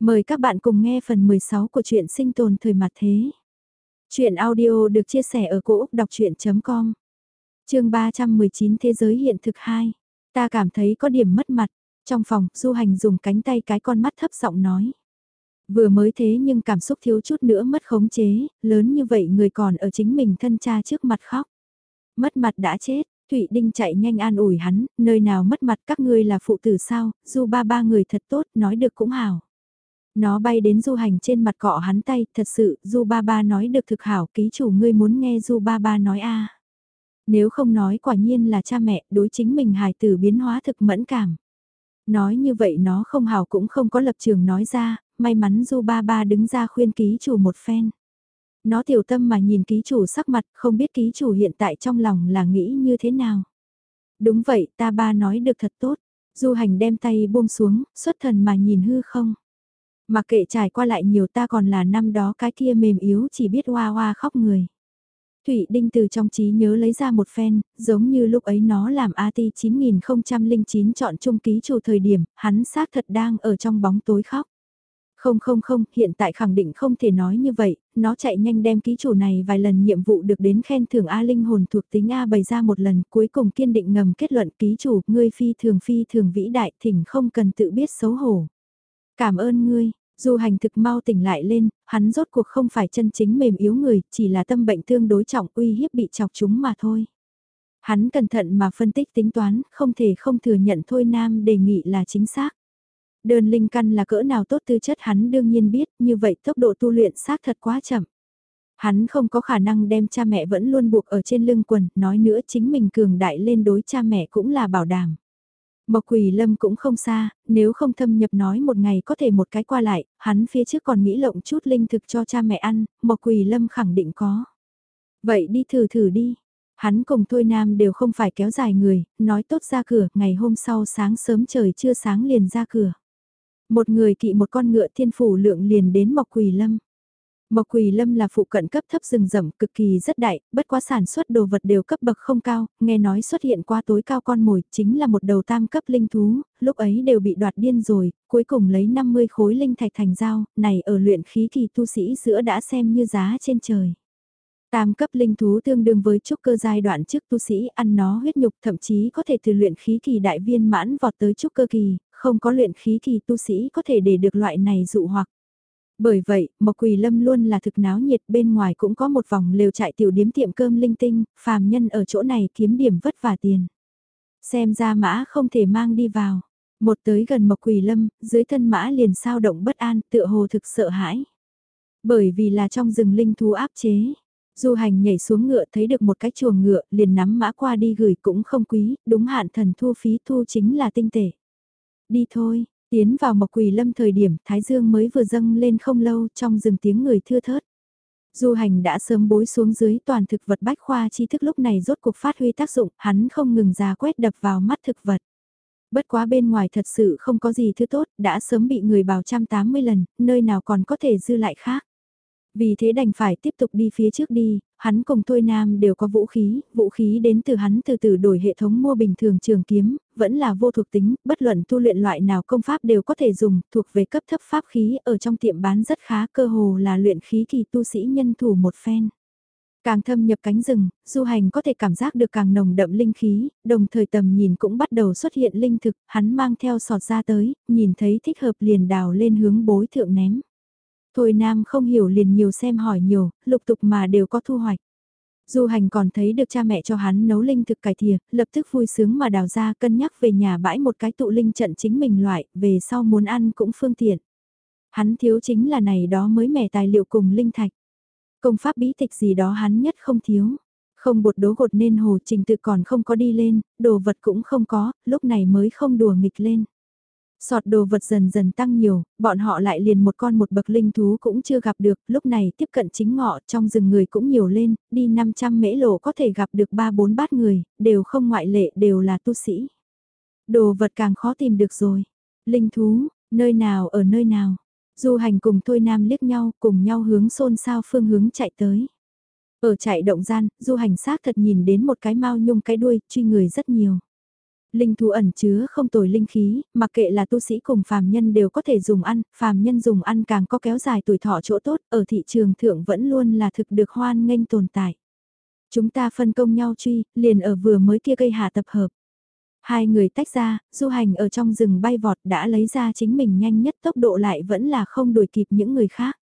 Mời các bạn cùng nghe phần 16 của truyện sinh tồn thời mặt thế. Chuyện audio được chia sẻ ở cỗ đọc chuyện.com Trường 319 Thế giới hiện thực 2. Ta cảm thấy có điểm mất mặt. Trong phòng, du hành dùng cánh tay cái con mắt thấp giọng nói. Vừa mới thế nhưng cảm xúc thiếu chút nữa mất khống chế, lớn như vậy người còn ở chính mình thân cha trước mặt khóc. Mất mặt đã chết, Thụy Đinh chạy nhanh an ủi hắn, nơi nào mất mặt các ngươi là phụ tử sao, du ba ba người thật tốt, nói được cũng hảo. Nó bay đến du hành trên mặt cọ hắn tay, thật sự, du ba ba nói được thực hảo, ký chủ ngươi muốn nghe du ba ba nói a Nếu không nói quả nhiên là cha mẹ, đối chính mình hài tử biến hóa thực mẫn cảm. Nói như vậy nó không hảo cũng không có lập trường nói ra, may mắn du ba ba đứng ra khuyên ký chủ một phen. Nó tiểu tâm mà nhìn ký chủ sắc mặt, không biết ký chủ hiện tại trong lòng là nghĩ như thế nào. Đúng vậy, ta ba nói được thật tốt. Du hành đem tay buông xuống, xuất thần mà nhìn hư không. Mặc kệ trải qua lại nhiều ta còn là năm đó cái kia mềm yếu chỉ biết hoa hoa khóc người. Thụy Đinh từ trong trí nhớ lấy ra một phen, giống như lúc ấy nó làm AT 9009 chọn trung ký chủ thời điểm, hắn xác thật đang ở trong bóng tối khóc. Không không không, hiện tại khẳng định không thể nói như vậy, nó chạy nhanh đem ký chủ này vài lần nhiệm vụ được đến khen thưởng A linh hồn thuộc tính A bày ra một lần, cuối cùng kiên định ngầm kết luận ký chủ, ngươi phi thường phi thường vĩ đại, thỉnh không cần tự biết xấu hổ. Cảm ơn ngươi, Du hành thực mau tỉnh lại lên, hắn rốt cuộc không phải chân chính mềm yếu người, chỉ là tâm bệnh tương đối trọng uy hiếp bị chọc chúng mà thôi. Hắn cẩn thận mà phân tích tính toán, không thể không thừa nhận thôi nam đề nghị là chính xác. Đơn linh căn là cỡ nào tốt tư chất hắn đương nhiên biết, như vậy tốc độ tu luyện xác thật quá chậm. Hắn không có khả năng đem cha mẹ vẫn luôn buộc ở trên lưng quần, nói nữa chính mình cường đại lên đối cha mẹ cũng là bảo đảm. Mộc Quỳ Lâm cũng không xa, nếu không thâm nhập nói một ngày có thể một cái qua lại, hắn phía trước còn nghĩ lộng chút linh thực cho cha mẹ ăn, Mộc Quỳ Lâm khẳng định có. Vậy đi thử thử đi. Hắn cùng Thôi Nam đều không phải kéo dài người, nói tốt ra cửa, ngày hôm sau sáng sớm trời chưa sáng liền ra cửa. Một người kỵ một con ngựa thiên phủ lượng liền đến Mộc Quỳ Lâm. Mộc Quỳ Lâm là phụ cận cấp thấp rừng rậm cực kỳ rất đại, bất quá sản xuất đồ vật đều cấp bậc không cao, nghe nói xuất hiện qua tối cao con mồi, chính là một đầu tam cấp linh thú, lúc ấy đều bị đoạt điên rồi, cuối cùng lấy 50 khối linh thạch thành dao, này ở luyện khí kỳ tu sĩ giữa đã xem như giá trên trời. Tam cấp linh thú tương đương với trúc cơ giai đoạn trước tu sĩ ăn nó huyết nhục thậm chí có thể từ luyện khí kỳ đại viên mãn vọt tới trúc cơ kỳ, không có luyện khí kỳ tu sĩ có thể để được loại này dụ hoặc. Bởi vậy, Mộc Quỳ Lâm luôn là thực náo nhiệt bên ngoài cũng có một vòng lều trại tiểu điếm tiệm cơm linh tinh, phàm nhân ở chỗ này kiếm điểm vất vả tiền. Xem ra mã không thể mang đi vào. Một tới gần Mộc Quỳ Lâm, dưới thân mã liền sao động bất an, tựa hồ thực sợ hãi. Bởi vì là trong rừng linh thú áp chế. Du hành nhảy xuống ngựa thấy được một cái chuồng ngựa, liền nắm mã qua đi gửi cũng không quý, đúng hạn thần thu phí thu chính là tinh tể Đi thôi, Tiến vào mộc quỳ lâm thời điểm Thái Dương mới vừa dâng lên không lâu trong rừng tiếng người thưa thớt. Du hành đã sớm bối xuống dưới toàn thực vật bách khoa tri thức lúc này rốt cuộc phát huy tác dụng, hắn không ngừng ra quét đập vào mắt thực vật. Bất quá bên ngoài thật sự không có gì thứ tốt, đã sớm bị người bào trăm tám mươi lần, nơi nào còn có thể dư lại khác. Vì thế đành phải tiếp tục đi phía trước đi, hắn cùng tôi Nam đều có vũ khí, vũ khí đến từ hắn từ từ đổi hệ thống mua bình thường trường kiếm, vẫn là vô thuộc tính, bất luận tu luyện loại nào công pháp đều có thể dùng, thuộc về cấp thấp pháp khí ở trong tiệm bán rất khá cơ hồ là luyện khí kỳ tu sĩ nhân thủ một phen. Càng thâm nhập cánh rừng, du hành có thể cảm giác được càng nồng đậm linh khí, đồng thời tầm nhìn cũng bắt đầu xuất hiện linh thực, hắn mang theo sọt ra tới, nhìn thấy thích hợp liền đào lên hướng bối thượng ném. Thôi Nam không hiểu liền nhiều xem hỏi nhiều, lục tục mà đều có thu hoạch. Du hành còn thấy được cha mẹ cho hắn nấu linh thực cải thìa, lập tức vui sướng mà đào ra cân nhắc về nhà bãi một cái tụ linh trận chính mình loại, về sau muốn ăn cũng phương tiện. Hắn thiếu chính là này đó mới mẻ tài liệu cùng linh thạch. Công pháp bí tịch gì đó hắn nhất không thiếu. Không bột đố gột nên hồ trình tự còn không có đi lên, đồ vật cũng không có, lúc này mới không đùa nghịch lên. Sọt đồ vật dần dần tăng nhiều, bọn họ lại liền một con một bậc linh thú cũng chưa gặp được, lúc này tiếp cận chính ngọ trong rừng người cũng nhiều lên, đi 500 mễ lộ có thể gặp được 3-4 bát người, đều không ngoại lệ đều là tu sĩ. Đồ vật càng khó tìm được rồi. Linh thú, nơi nào ở nơi nào. Du hành cùng Thôi Nam liếc nhau, cùng nhau hướng xôn xao phương hướng chạy tới. Ở chạy động gian, du hành xác thật nhìn đến một cái mau nhung cái đuôi, truy người rất nhiều. Linh thú ẩn chứa không tồi linh khí, mặc kệ là tu sĩ cùng phàm nhân đều có thể dùng ăn, phàm nhân dùng ăn càng có kéo dài tuổi thọ chỗ tốt, ở thị trường thượng vẫn luôn là thực được hoan nghênh tồn tại. Chúng ta phân công nhau truy, liền ở vừa mới kia cây hạ tập hợp. Hai người tách ra, du hành ở trong rừng bay vọt đã lấy ra chính mình nhanh nhất tốc độ lại vẫn là không đuổi kịp những người khác.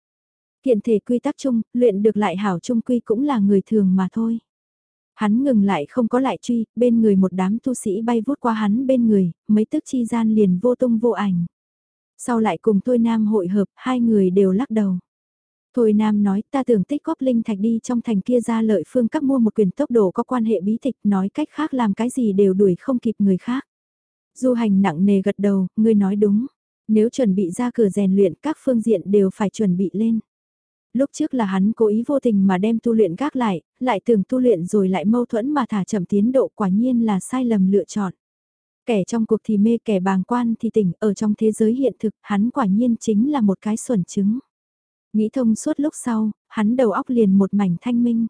Hiện thể quy tắc chung, luyện được lại hảo chung quy cũng là người thường mà thôi. Hắn ngừng lại không có lại truy, bên người một đám tu sĩ bay vút qua hắn bên người, mấy tức chi gian liền vô tung vô ảnh. Sau lại cùng Thôi Nam hội hợp, hai người đều lắc đầu. Thôi Nam nói ta tưởng tích góp linh thạch đi trong thành kia ra lợi phương các mua một quyền tốc độ có quan hệ bí tịch nói cách khác làm cái gì đều đuổi không kịp người khác. Du hành nặng nề gật đầu, ngươi nói đúng. Nếu chuẩn bị ra cửa rèn luyện các phương diện đều phải chuẩn bị lên. Lúc trước là hắn cố ý vô tình mà đem tu luyện gác lại, lại tưởng tu luyện rồi lại mâu thuẫn mà thả chậm tiến độ quả nhiên là sai lầm lựa chọn. Kẻ trong cuộc thì mê kẻ bàng quan thì tỉnh ở trong thế giới hiện thực hắn quả nhiên chính là một cái xuẩn chứng. Nghĩ thông suốt lúc sau, hắn đầu óc liền một mảnh thanh minh.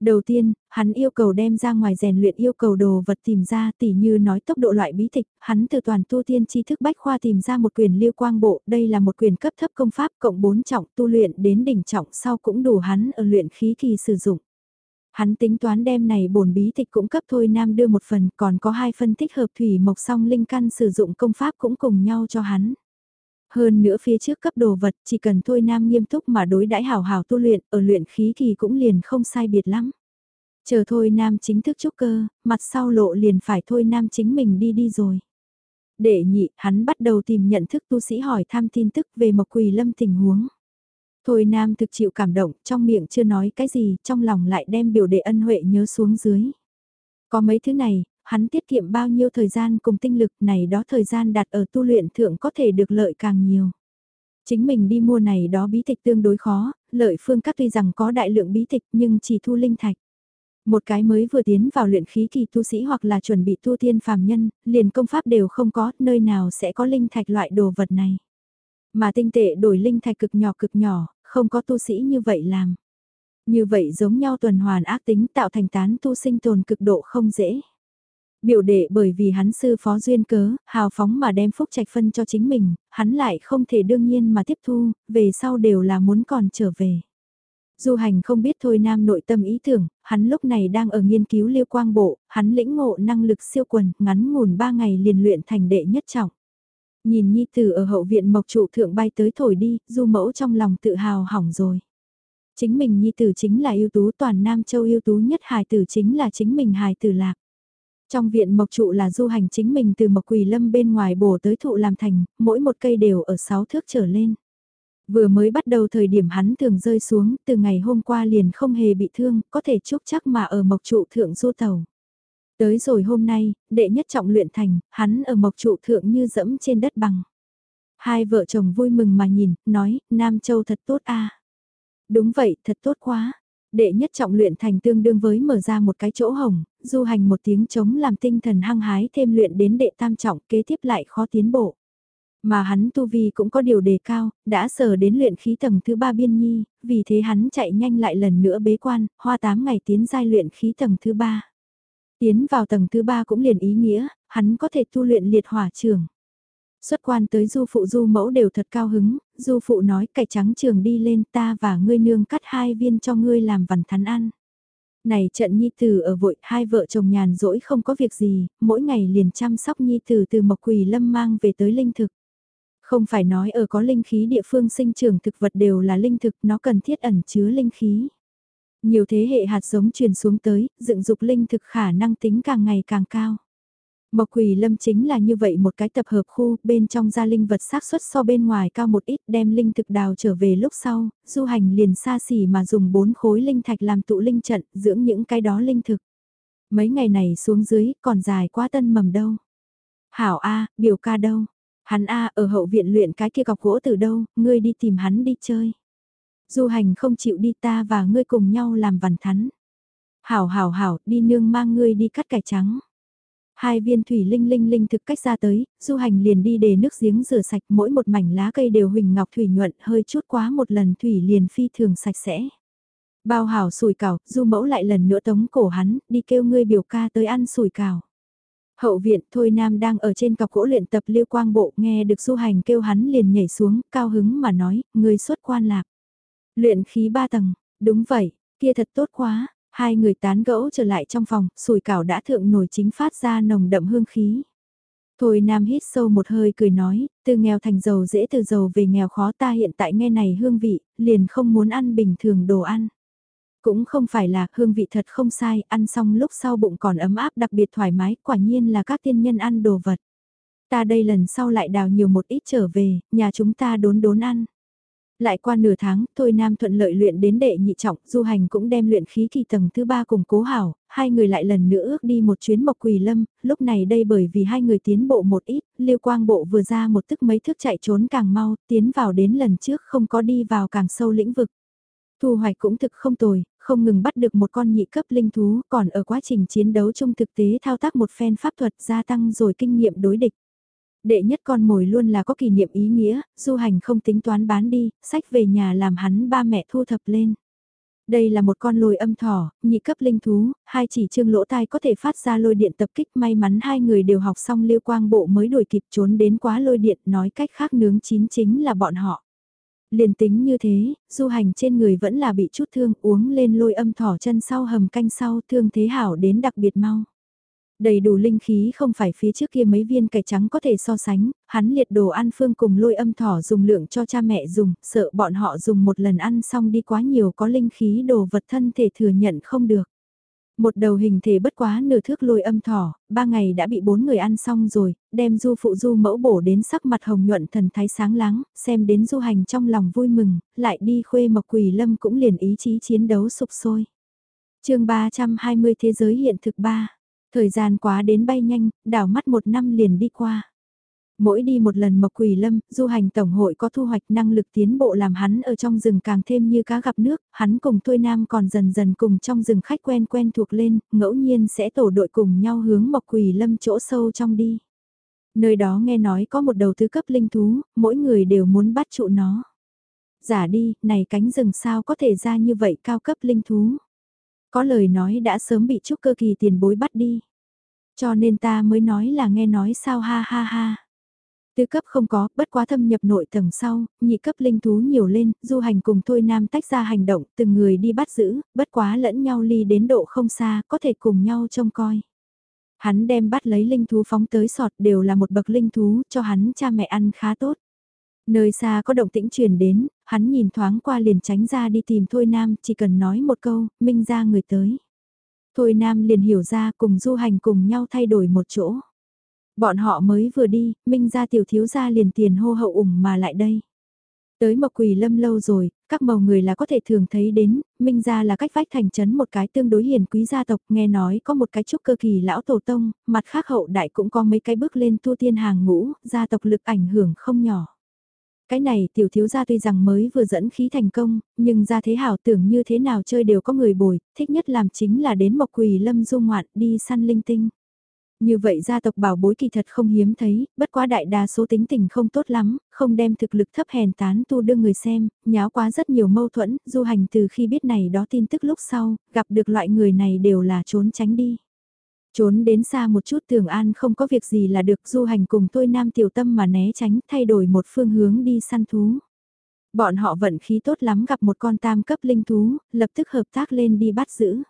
Đầu tiên, hắn yêu cầu đem ra ngoài rèn luyện yêu cầu đồ vật tìm ra tỉ như nói tốc độ loại bí tịch, hắn từ toàn tu tiên tri thức bách khoa tìm ra một quyền liêu quang bộ, đây là một quyền cấp thấp công pháp cộng 4 trọng tu luyện đến đỉnh trọng sau cũng đủ hắn ở luyện khí kỳ sử dụng. Hắn tính toán đem này bổn bí tịch cũng cấp thôi nam đưa một phần còn có hai phân tích hợp thủy mộc song linh căn sử dụng công pháp cũng cùng nhau cho hắn. Hơn nữa phía trước cấp đồ vật chỉ cần thôi nam nghiêm túc mà đối đãi hảo hảo tu luyện, ở luyện khí kỳ cũng liền không sai biệt lắm. Chờ thôi nam chính thức trúc cơ, mặt sau lộ liền phải thôi nam chính mình đi đi rồi. Để nhị, hắn bắt đầu tìm nhận thức tu sĩ hỏi thăm tin tức về Mộc Quỳ Lâm tình huống. Thôi nam thực chịu cảm động, trong miệng chưa nói cái gì, trong lòng lại đem biểu đệ ân huệ nhớ xuống dưới. Có mấy thứ này, hắn tiết kiệm bao nhiêu thời gian cùng tinh lực này đó thời gian đặt ở tu luyện thượng có thể được lợi càng nhiều. Chính mình đi mua này đó bí tịch tương đối khó, lợi phương các tuy rằng có đại lượng bí tịch nhưng chỉ thu linh thạch. Một cái mới vừa tiến vào luyện khí kỳ tu sĩ hoặc là chuẩn bị tu tiên phàm nhân, liền công pháp đều không có, nơi nào sẽ có linh thạch loại đồ vật này. Mà tinh tệ đổi linh thạch cực nhỏ cực nhỏ, không có tu sĩ như vậy làm. Như vậy giống nhau tuần hoàn ác tính tạo thành tán tu sinh tồn cực độ không dễ. Biểu đệ bởi vì hắn sư phó duyên cớ, hào phóng mà đem phúc trạch phân cho chính mình, hắn lại không thể đương nhiên mà tiếp thu, về sau đều là muốn còn trở về. Du hành không biết thôi nam nội tâm ý tưởng, hắn lúc này đang ở nghiên cứu liêu quang bộ, hắn lĩnh ngộ năng lực siêu quần, ngắn ngủn 3 ngày liền luyện thành đệ nhất trọng. Nhìn Nhi Tử ở hậu viện mộc trụ thượng bay tới thổi đi, du mẫu trong lòng tự hào hỏng rồi. Chính mình Nhi Tử chính là ưu tú toàn Nam Châu ưu tú nhất hài tử chính là chính mình hài tử lạc. Trong viện mộc trụ là du hành chính mình từ mộc quỳ lâm bên ngoài bổ tới thụ làm thành, mỗi một cây đều ở 6 thước trở lên. Vừa mới bắt đầu thời điểm hắn thường rơi xuống, từ ngày hôm qua liền không hề bị thương, có thể chúc chắc mà ở mộc trụ thượng du tàu. Tới rồi hôm nay, đệ nhất trọng luyện thành, hắn ở mộc trụ thượng như dẫm trên đất bằng. Hai vợ chồng vui mừng mà nhìn, nói, Nam Châu thật tốt a Đúng vậy, thật tốt quá. Đệ nhất trọng luyện thành tương đương với mở ra một cái chỗ hồng, du hành một tiếng chống làm tinh thần hăng hái thêm luyện đến đệ tam trọng kế tiếp lại khó tiến bộ. Mà hắn tu vi cũng có điều đề cao, đã sở đến luyện khí tầng thứ ba biên nhi, vì thế hắn chạy nhanh lại lần nữa bế quan, hoa 8 ngày tiến giai luyện khí tầng thứ ba. Tiến vào tầng thứ ba cũng liền ý nghĩa, hắn có thể tu luyện liệt hỏa trường. Xuất quan tới du phụ du mẫu đều thật cao hứng, du phụ nói cải trắng trường đi lên ta và ngươi nương cắt hai viên cho ngươi làm vằn thắn ăn. Này trận nhi tử ở vội hai vợ chồng nhàn rỗi không có việc gì, mỗi ngày liền chăm sóc nhi tử từ mộc quỳ lâm mang về tới linh thực. Không phải nói ở có linh khí địa phương sinh trưởng thực vật đều là linh thực, nó cần thiết ẩn chứa linh khí. Nhiều thế hệ hạt giống truyền xuống tới, dựng dục linh thực khả năng tính càng ngày càng cao. Mộc Quỳ Lâm chính là như vậy một cái tập hợp khu, bên trong gia linh vật xác suất so bên ngoài cao một ít đem linh thực đào trở về lúc sau, du hành liền xa xỉ mà dùng bốn khối linh thạch làm tụ linh trận, dưỡng những cái đó linh thực. Mấy ngày này xuống dưới, còn dài quá tân mầm đâu. Hảo A, biểu ca đâu? Hắn A ở hậu viện luyện cái kia cọc gỗ từ đâu, ngươi đi tìm hắn đi chơi. Du hành không chịu đi ta và ngươi cùng nhau làm vằn thắn. Hảo hảo hảo, đi nương mang ngươi đi cắt cải trắng. Hai viên thủy linh linh linh thực cách ra tới, du hành liền đi để nước giếng rửa sạch mỗi một mảnh lá cây đều huỳnh ngọc thủy nhuận hơi chút quá một lần thủy liền phi thường sạch sẽ. Bao hảo sủi cảo, du mẫu lại lần nữa tống cổ hắn, đi kêu ngươi biểu ca tới ăn sủi cảo. Hậu viện Thôi Nam đang ở trên cọc gỗ luyện tập liêu quang bộ nghe được du hành kêu hắn liền nhảy xuống, cao hứng mà nói, người xuất quan lạc. Luyện khí ba tầng, đúng vậy, kia thật tốt quá, hai người tán gẫu trở lại trong phòng, sùi cảo đã thượng nổi chính phát ra nồng đậm hương khí. Thôi Nam hít sâu một hơi cười nói, từ nghèo thành giàu dễ từ giàu về nghèo khó ta hiện tại nghe này hương vị, liền không muốn ăn bình thường đồ ăn. Cũng không phải là hương vị thật không sai, ăn xong lúc sau bụng còn ấm áp đặc biệt thoải mái, quả nhiên là các tiên nhân ăn đồ vật. Ta đây lần sau lại đào nhiều một ít trở về, nhà chúng ta đốn đốn ăn. Lại qua nửa tháng, Thôi Nam thuận lợi luyện đến đệ nhị trọng, Du Hành cũng đem luyện khí kỳ tầng thứ ba cùng cố hảo, hai người lại lần nữa ước đi một chuyến mộc quỳ lâm, lúc này đây bởi vì hai người tiến bộ một ít, liêu quang bộ vừa ra một tức mấy thước chạy trốn càng mau, tiến vào đến lần trước không có đi vào càng sâu lĩnh vực. Thu hoạch cũng thực không tồi, không ngừng bắt được một con nhị cấp linh thú, còn ở quá trình chiến đấu trong thực tế thao tác một phen pháp thuật gia tăng rồi kinh nghiệm đối địch. Đệ nhất con mồi luôn là có kỷ niệm ý nghĩa, du hành không tính toán bán đi, sách về nhà làm hắn ba mẹ thu thập lên. Đây là một con lôi âm thỏ, nhị cấp linh thú, hai chỉ trương lỗ tai có thể phát ra lôi điện tập kích may mắn hai người đều học xong liêu quang bộ mới đuổi kịp trốn đến quá lôi điện nói cách khác nướng chín chính là bọn họ. Liền tính như thế, du hành trên người vẫn là bị chút thương uống lên lôi âm thỏ chân sau hầm canh sau thương thế hảo đến đặc biệt mau. Đầy đủ linh khí không phải phía trước kia mấy viên cải trắng có thể so sánh, hắn liệt đồ ăn phương cùng lôi âm thỏ dùng lượng cho cha mẹ dùng, sợ bọn họ dùng một lần ăn xong đi quá nhiều có linh khí đồ vật thân thể thừa nhận không được. Một đầu hình thể bất quá nửa thước lôi âm thỏ, ba ngày đã bị bốn người ăn xong rồi, đem du phụ du mẫu bổ đến sắc mặt hồng nhuận thần thái sáng láng, xem đến du hành trong lòng vui mừng, lại đi khuê mộc quỷ lâm cũng liền ý chí chiến đấu sụp sôi. chương 320 Thế giới hiện thực 3 Thời gian quá đến bay nhanh, đảo mắt một năm liền đi qua. Mỗi đi một lần mộc quỷ lâm, du hành tổng hội có thu hoạch năng lực tiến bộ làm hắn ở trong rừng càng thêm như cá gặp nước, hắn cùng Thôi Nam còn dần dần cùng trong rừng khách quen quen thuộc lên, ngẫu nhiên sẽ tổ đội cùng nhau hướng mộc quỷ lâm chỗ sâu trong đi. Nơi đó nghe nói có một đầu thứ cấp linh thú, mỗi người đều muốn bắt trụ nó. Giả đi, này cánh rừng sao có thể ra như vậy cao cấp linh thú. Có lời nói đã sớm bị trúc cơ kỳ tiền bối bắt đi. Cho nên ta mới nói là nghe nói sao ha ha ha. Tứ cấp không có, bất quá thâm nhập nội tầng sau, nhị cấp linh thú nhiều lên, du hành cùng thôi nam tách ra hành động, từng người đi bắt giữ, bất quá lẫn nhau ly đến độ không xa, có thể cùng nhau trông coi. Hắn đem bắt lấy linh thú phóng tới sọt đều là một bậc linh thú, cho hắn cha mẹ ăn khá tốt. Nơi xa có động tĩnh truyền đến, hắn nhìn thoáng qua liền tránh ra đi tìm Thôi Nam, chỉ cần nói một câu, minh ra người tới. Thôi Nam liền hiểu ra cùng du hành cùng nhau thay đổi một chỗ. Bọn họ mới vừa đi, minh ra tiểu thiếu ra liền tiền hô hậu ủng mà lại đây. Tới mộc quỳ lâm lâu rồi, các màu người là có thể thường thấy đến, minh ra là cách vách thành trấn một cái tương đối hiền quý gia tộc, nghe nói có một cái trúc cơ kỳ lão tổ tông, mặt khác hậu đại cũng có mấy cái bước lên tu tiên hàng ngũ, gia tộc lực ảnh hưởng không nhỏ. Cái này tiểu thiếu gia tuy rằng mới vừa dẫn khí thành công, nhưng ra thế hảo tưởng như thế nào chơi đều có người bồi, thích nhất làm chính là đến mộc quỳ lâm du ngoạn đi săn linh tinh. Như vậy gia tộc bảo bối kỳ thật không hiếm thấy, bất quá đại đa số tính tình không tốt lắm, không đem thực lực thấp hèn tán tu đưa người xem, nháo quá rất nhiều mâu thuẫn, du hành từ khi biết này đó tin tức lúc sau, gặp được loại người này đều là trốn tránh đi. Trốn đến xa một chút tưởng an không có việc gì là được du hành cùng tôi nam tiểu tâm mà né tránh thay đổi một phương hướng đi săn thú. Bọn họ vận khí tốt lắm gặp một con tam cấp linh thú, lập tức hợp tác lên đi bắt giữ.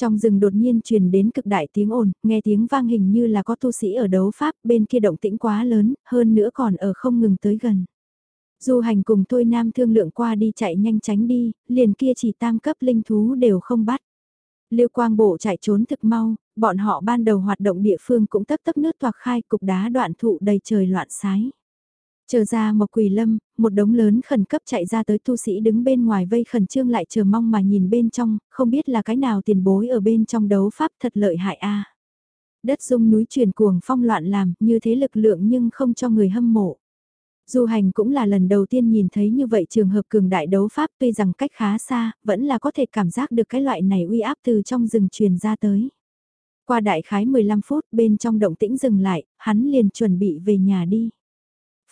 Trong rừng đột nhiên truyền đến cực đại tiếng ồn, nghe tiếng vang hình như là có tu sĩ ở đấu pháp, bên kia động tĩnh quá lớn, hơn nữa còn ở không ngừng tới gần. Du hành cùng tôi nam thương lượng qua đi chạy nhanh tránh đi, liền kia chỉ tam cấp linh thú đều không bắt. Liêu quang bộ chạy trốn thực mau, bọn họ ban đầu hoạt động địa phương cũng tấp tấp nước toạc khai cục đá đoạn thụ đầy trời loạn sái. Chờ ra một quỳ lâm, một đống lớn khẩn cấp chạy ra tới tu sĩ đứng bên ngoài vây khẩn trương lại chờ mong mà nhìn bên trong, không biết là cái nào tiền bối ở bên trong đấu pháp thật lợi hại a Đất dung núi chuyển cuồng phong loạn làm, như thế lực lượng nhưng không cho người hâm mộ. Du hành cũng là lần đầu tiên nhìn thấy như vậy trường hợp cường đại đấu pháp tuy rằng cách khá xa, vẫn là có thể cảm giác được cái loại này uy áp từ trong rừng truyền ra tới. Qua đại khái 15 phút bên trong động tĩnh dừng lại, hắn liền chuẩn bị về nhà đi.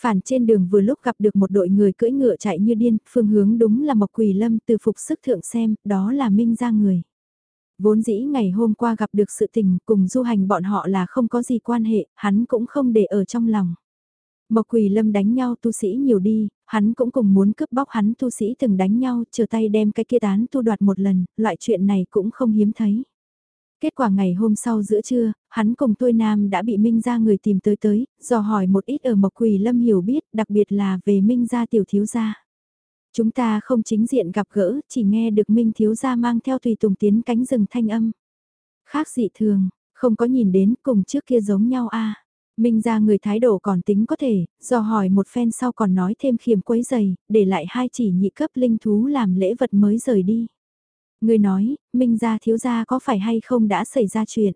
Phản trên đường vừa lúc gặp được một đội người cưỡi ngựa chạy như điên, phương hướng đúng là Mộc Quỳ Lâm từ phục sức thượng xem, đó là Minh ra người. Vốn dĩ ngày hôm qua gặp được sự tình cùng du hành bọn họ là không có gì quan hệ, hắn cũng không để ở trong lòng. Mộc Quỳ Lâm đánh nhau tu sĩ nhiều đi, hắn cũng cùng muốn cướp bóc hắn tu sĩ từng đánh nhau, chờ tay đem cái kia tán tu đoạt một lần, loại chuyện này cũng không hiếm thấy. Kết quả ngày hôm sau giữa trưa, hắn cùng tôi Nam đã bị Minh gia người tìm tới tới, dò hỏi một ít ở Mộc Quỳ Lâm hiểu biết, đặc biệt là về Minh gia tiểu thiếu gia. Chúng ta không chính diện gặp gỡ, chỉ nghe được Minh thiếu gia mang theo tùy tùng tiến cánh rừng thanh âm. Khác dị thường, không có nhìn đến cùng trước kia giống nhau a. Minh ra người thái độ còn tính có thể, dò hỏi một phen sau còn nói thêm khiềm quấy giày, để lại hai chỉ nhị cấp linh thú làm lễ vật mới rời đi. Người nói, Minh gia thiếu gia có phải hay không đã xảy ra chuyện.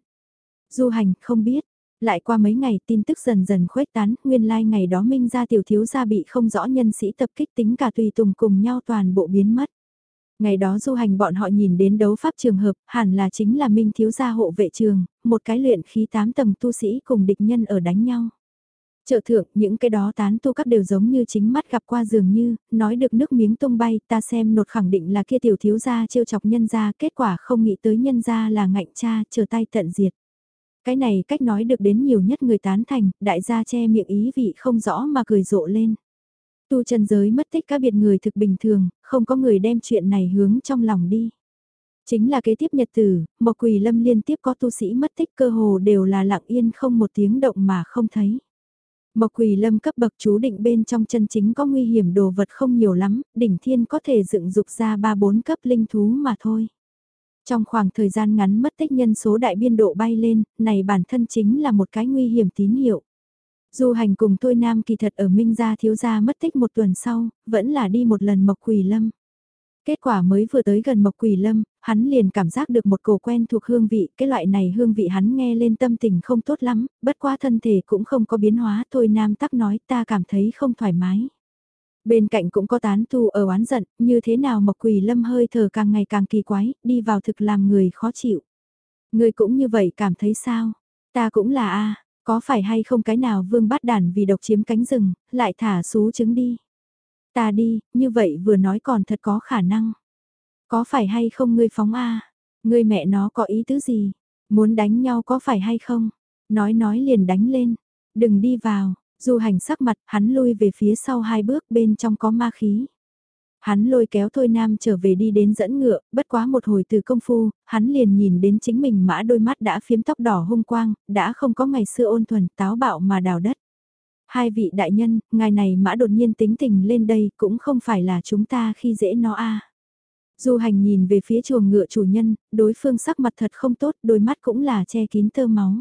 Du hành không biết, lại qua mấy ngày tin tức dần dần khuếch tán, nguyên lai like ngày đó Minh gia tiểu thiếu gia bị không rõ nhân sĩ tập kích tính cả tùy tùng cùng nhau toàn bộ biến mất. Ngày đó du hành bọn họ nhìn đến đấu pháp trường hợp, hẳn là chính là Minh thiếu gia hộ vệ trường, một cái luyện khí 8 tầng tu sĩ cùng địch nhân ở đánh nhau chợ thượng, những cái đó tán tu các đều giống như chính mắt gặp qua dường như, nói được nước miếng tung bay, ta xem nột khẳng định là kia tiểu thiếu gia trêu chọc nhân gia, kết quả không nghĩ tới nhân gia là ngạnh cha, chờ tay tận diệt. Cái này cách nói được đến nhiều nhất người tán thành, đại gia che miệng ý vị không rõ mà cười rộ lên. Tu chân giới mất tích các biệt người thực bình thường, không có người đem chuyện này hướng trong lòng đi. Chính là kế tiếp nhật tử, Mộc Quỳ Lâm liên tiếp có tu sĩ mất tích cơ hồ đều là lặng yên không một tiếng động mà không thấy. Mộc Quỳ Lâm cấp bậc chú định bên trong chân chính có nguy hiểm đồ vật không nhiều lắm, đỉnh thiên có thể dựng dục ra 3-4 cấp linh thú mà thôi. Trong khoảng thời gian ngắn mất tích nhân số đại biên độ bay lên, này bản thân chính là một cái nguy hiểm tín hiệu. Du hành cùng tôi Nam kỳ thật ở Minh Gia thiếu gia mất tích một tuần sau, vẫn là đi một lần Mộc Quỳ Lâm. Kết quả mới vừa tới gần Mộc Quỳ Lâm, hắn liền cảm giác được một cổ quen thuộc hương vị, cái loại này hương vị hắn nghe lên tâm tình không tốt lắm, bất qua thân thể cũng không có biến hóa, Thôi Nam tắc nói ta cảm thấy không thoải mái. Bên cạnh cũng có tán tu ở oán giận, như thế nào Mộc Quỳ Lâm hơi thở càng ngày càng kỳ quái, đi vào thực làm người khó chịu. Người cũng như vậy cảm thấy sao? Ta cũng là a có phải hay không cái nào vương bắt đàn vì độc chiếm cánh rừng, lại thả xú trứng đi. Ta đi, như vậy vừa nói còn thật có khả năng. Có phải hay không ngươi phóng A? Ngươi mẹ nó có ý tứ gì? Muốn đánh nhau có phải hay không? Nói nói liền đánh lên. Đừng đi vào. Du hành sắc mặt, hắn lui về phía sau hai bước bên trong có ma khí. Hắn lôi kéo Thôi Nam trở về đi đến dẫn ngựa, bất quá một hồi từ công phu, hắn liền nhìn đến chính mình mã đôi mắt đã phiếm tóc đỏ hung quang, đã không có ngày xưa ôn thuần táo bạo mà đào đất. Hai vị đại nhân, ngài này mã đột nhiên tính tình lên đây cũng không phải là chúng ta khi dễ nó a. Du hành nhìn về phía chuồng ngựa chủ nhân, đối phương sắc mặt thật không tốt, đôi mắt cũng là che kín tơ máu.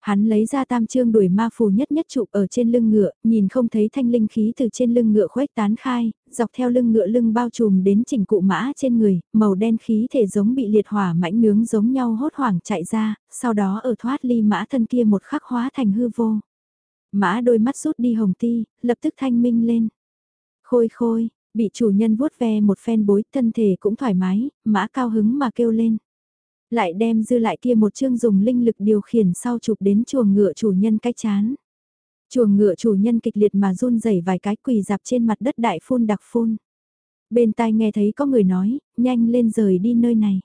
Hắn lấy ra tam trương đuổi ma phù nhất nhất trụ ở trên lưng ngựa, nhìn không thấy thanh linh khí từ trên lưng ngựa khuếch tán khai, dọc theo lưng ngựa lưng bao trùm đến chỉnh cụ mã trên người, màu đen khí thể giống bị liệt hỏa mãnh nướng giống nhau hốt hoảng chạy ra, sau đó ở thoát ly mã thân kia một khắc hóa thành hư vô. Mã đôi mắt rút đi hồng ti, lập tức thanh minh lên. Khôi khôi, bị chủ nhân vuốt ve một phen bối, thân thể cũng thoải mái, mã cao hứng mà kêu lên lại đem dư lại kia một chương dùng linh lực điều khiển sau chụp đến chuồng ngựa chủ nhân cái chán. Chuồng ngựa chủ nhân kịch liệt mà run rẩy vài cái quỳ dạp trên mặt đất đại phun đặc phun. Bên tai nghe thấy có người nói, nhanh lên rời đi nơi này.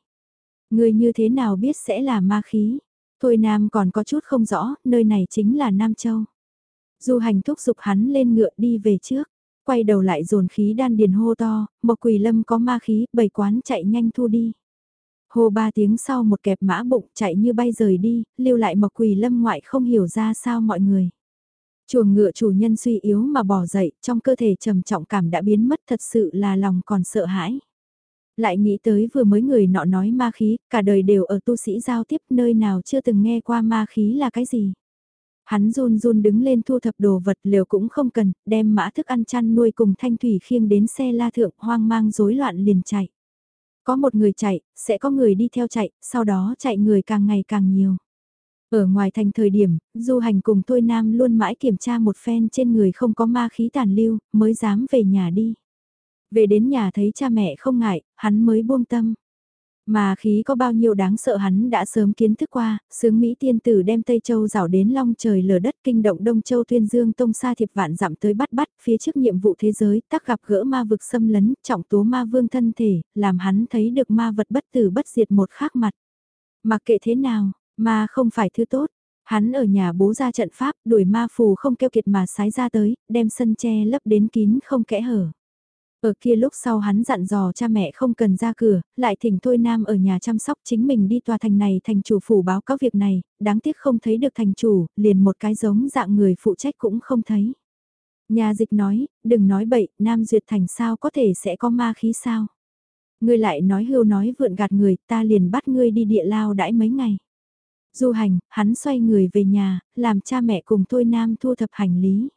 Người như thế nào biết sẽ là ma khí. Thôi Nam còn có chút không rõ, nơi này chính là Nam Châu. Du hành thúc giục hắn lên ngựa đi về trước, quay đầu lại dồn khí đan điền hô to, một quỳ lâm có ma khí, bầy quán chạy nhanh thu đi. Hồ ba tiếng sau một kẹp mã bụng chạy như bay rời đi, lưu lại mộc quỳ lâm ngoại không hiểu ra sao mọi người. Chuồng ngựa chủ nhân suy yếu mà bỏ dậy, trong cơ thể trầm trọng cảm đã biến mất thật sự là lòng còn sợ hãi. Lại nghĩ tới vừa mới người nọ nói ma khí, cả đời đều ở tu sĩ giao tiếp nơi nào chưa từng nghe qua ma khí là cái gì. Hắn run run đứng lên thu thập đồ vật liều cũng không cần, đem mã thức ăn chăn nuôi cùng thanh thủy khiêng đến xe la thượng hoang mang rối loạn liền chạy. Có một người chạy, sẽ có người đi theo chạy, sau đó chạy người càng ngày càng nhiều. Ở ngoài thành thời điểm, du hành cùng Thôi Nam luôn mãi kiểm tra một phen trên người không có ma khí tàn lưu, mới dám về nhà đi. Về đến nhà thấy cha mẹ không ngại, hắn mới buông tâm. Mà khí có bao nhiêu đáng sợ hắn đã sớm kiến thức qua, sướng Mỹ tiên tử đem Tây Châu rảo đến long trời lở đất kinh động Đông Châu tuyên dương tông xa thiệp vạn dặm tới bắt bắt phía trước nhiệm vụ thế giới tắc gặp gỡ ma vực xâm lấn trọng tố ma vương thân thể, làm hắn thấy được ma vật bất tử bất diệt một khác mặt. Mặc kệ thế nào, mà không phải thứ tốt. Hắn ở nhà bố ra trận pháp, đuổi ma phù không keo kiệt mà sái ra tới, đem sân che lấp đến kín không kẽ hở. Ở kia lúc sau hắn dặn dò cha mẹ không cần ra cửa, lại thỉnh Thôi Nam ở nhà chăm sóc chính mình đi tòa thành này thành chủ phủ báo cáo việc này, đáng tiếc không thấy được thành chủ, liền một cái giống dạng người phụ trách cũng không thấy. Nhà dịch nói, đừng nói bậy, Nam Duyệt Thành sao có thể sẽ có ma khí sao. Ngươi lại nói hưu nói vượn gạt người, ta liền bắt ngươi đi địa lao đãi mấy ngày. Du hành, hắn xoay người về nhà, làm cha mẹ cùng Thôi Nam thu thập hành lý.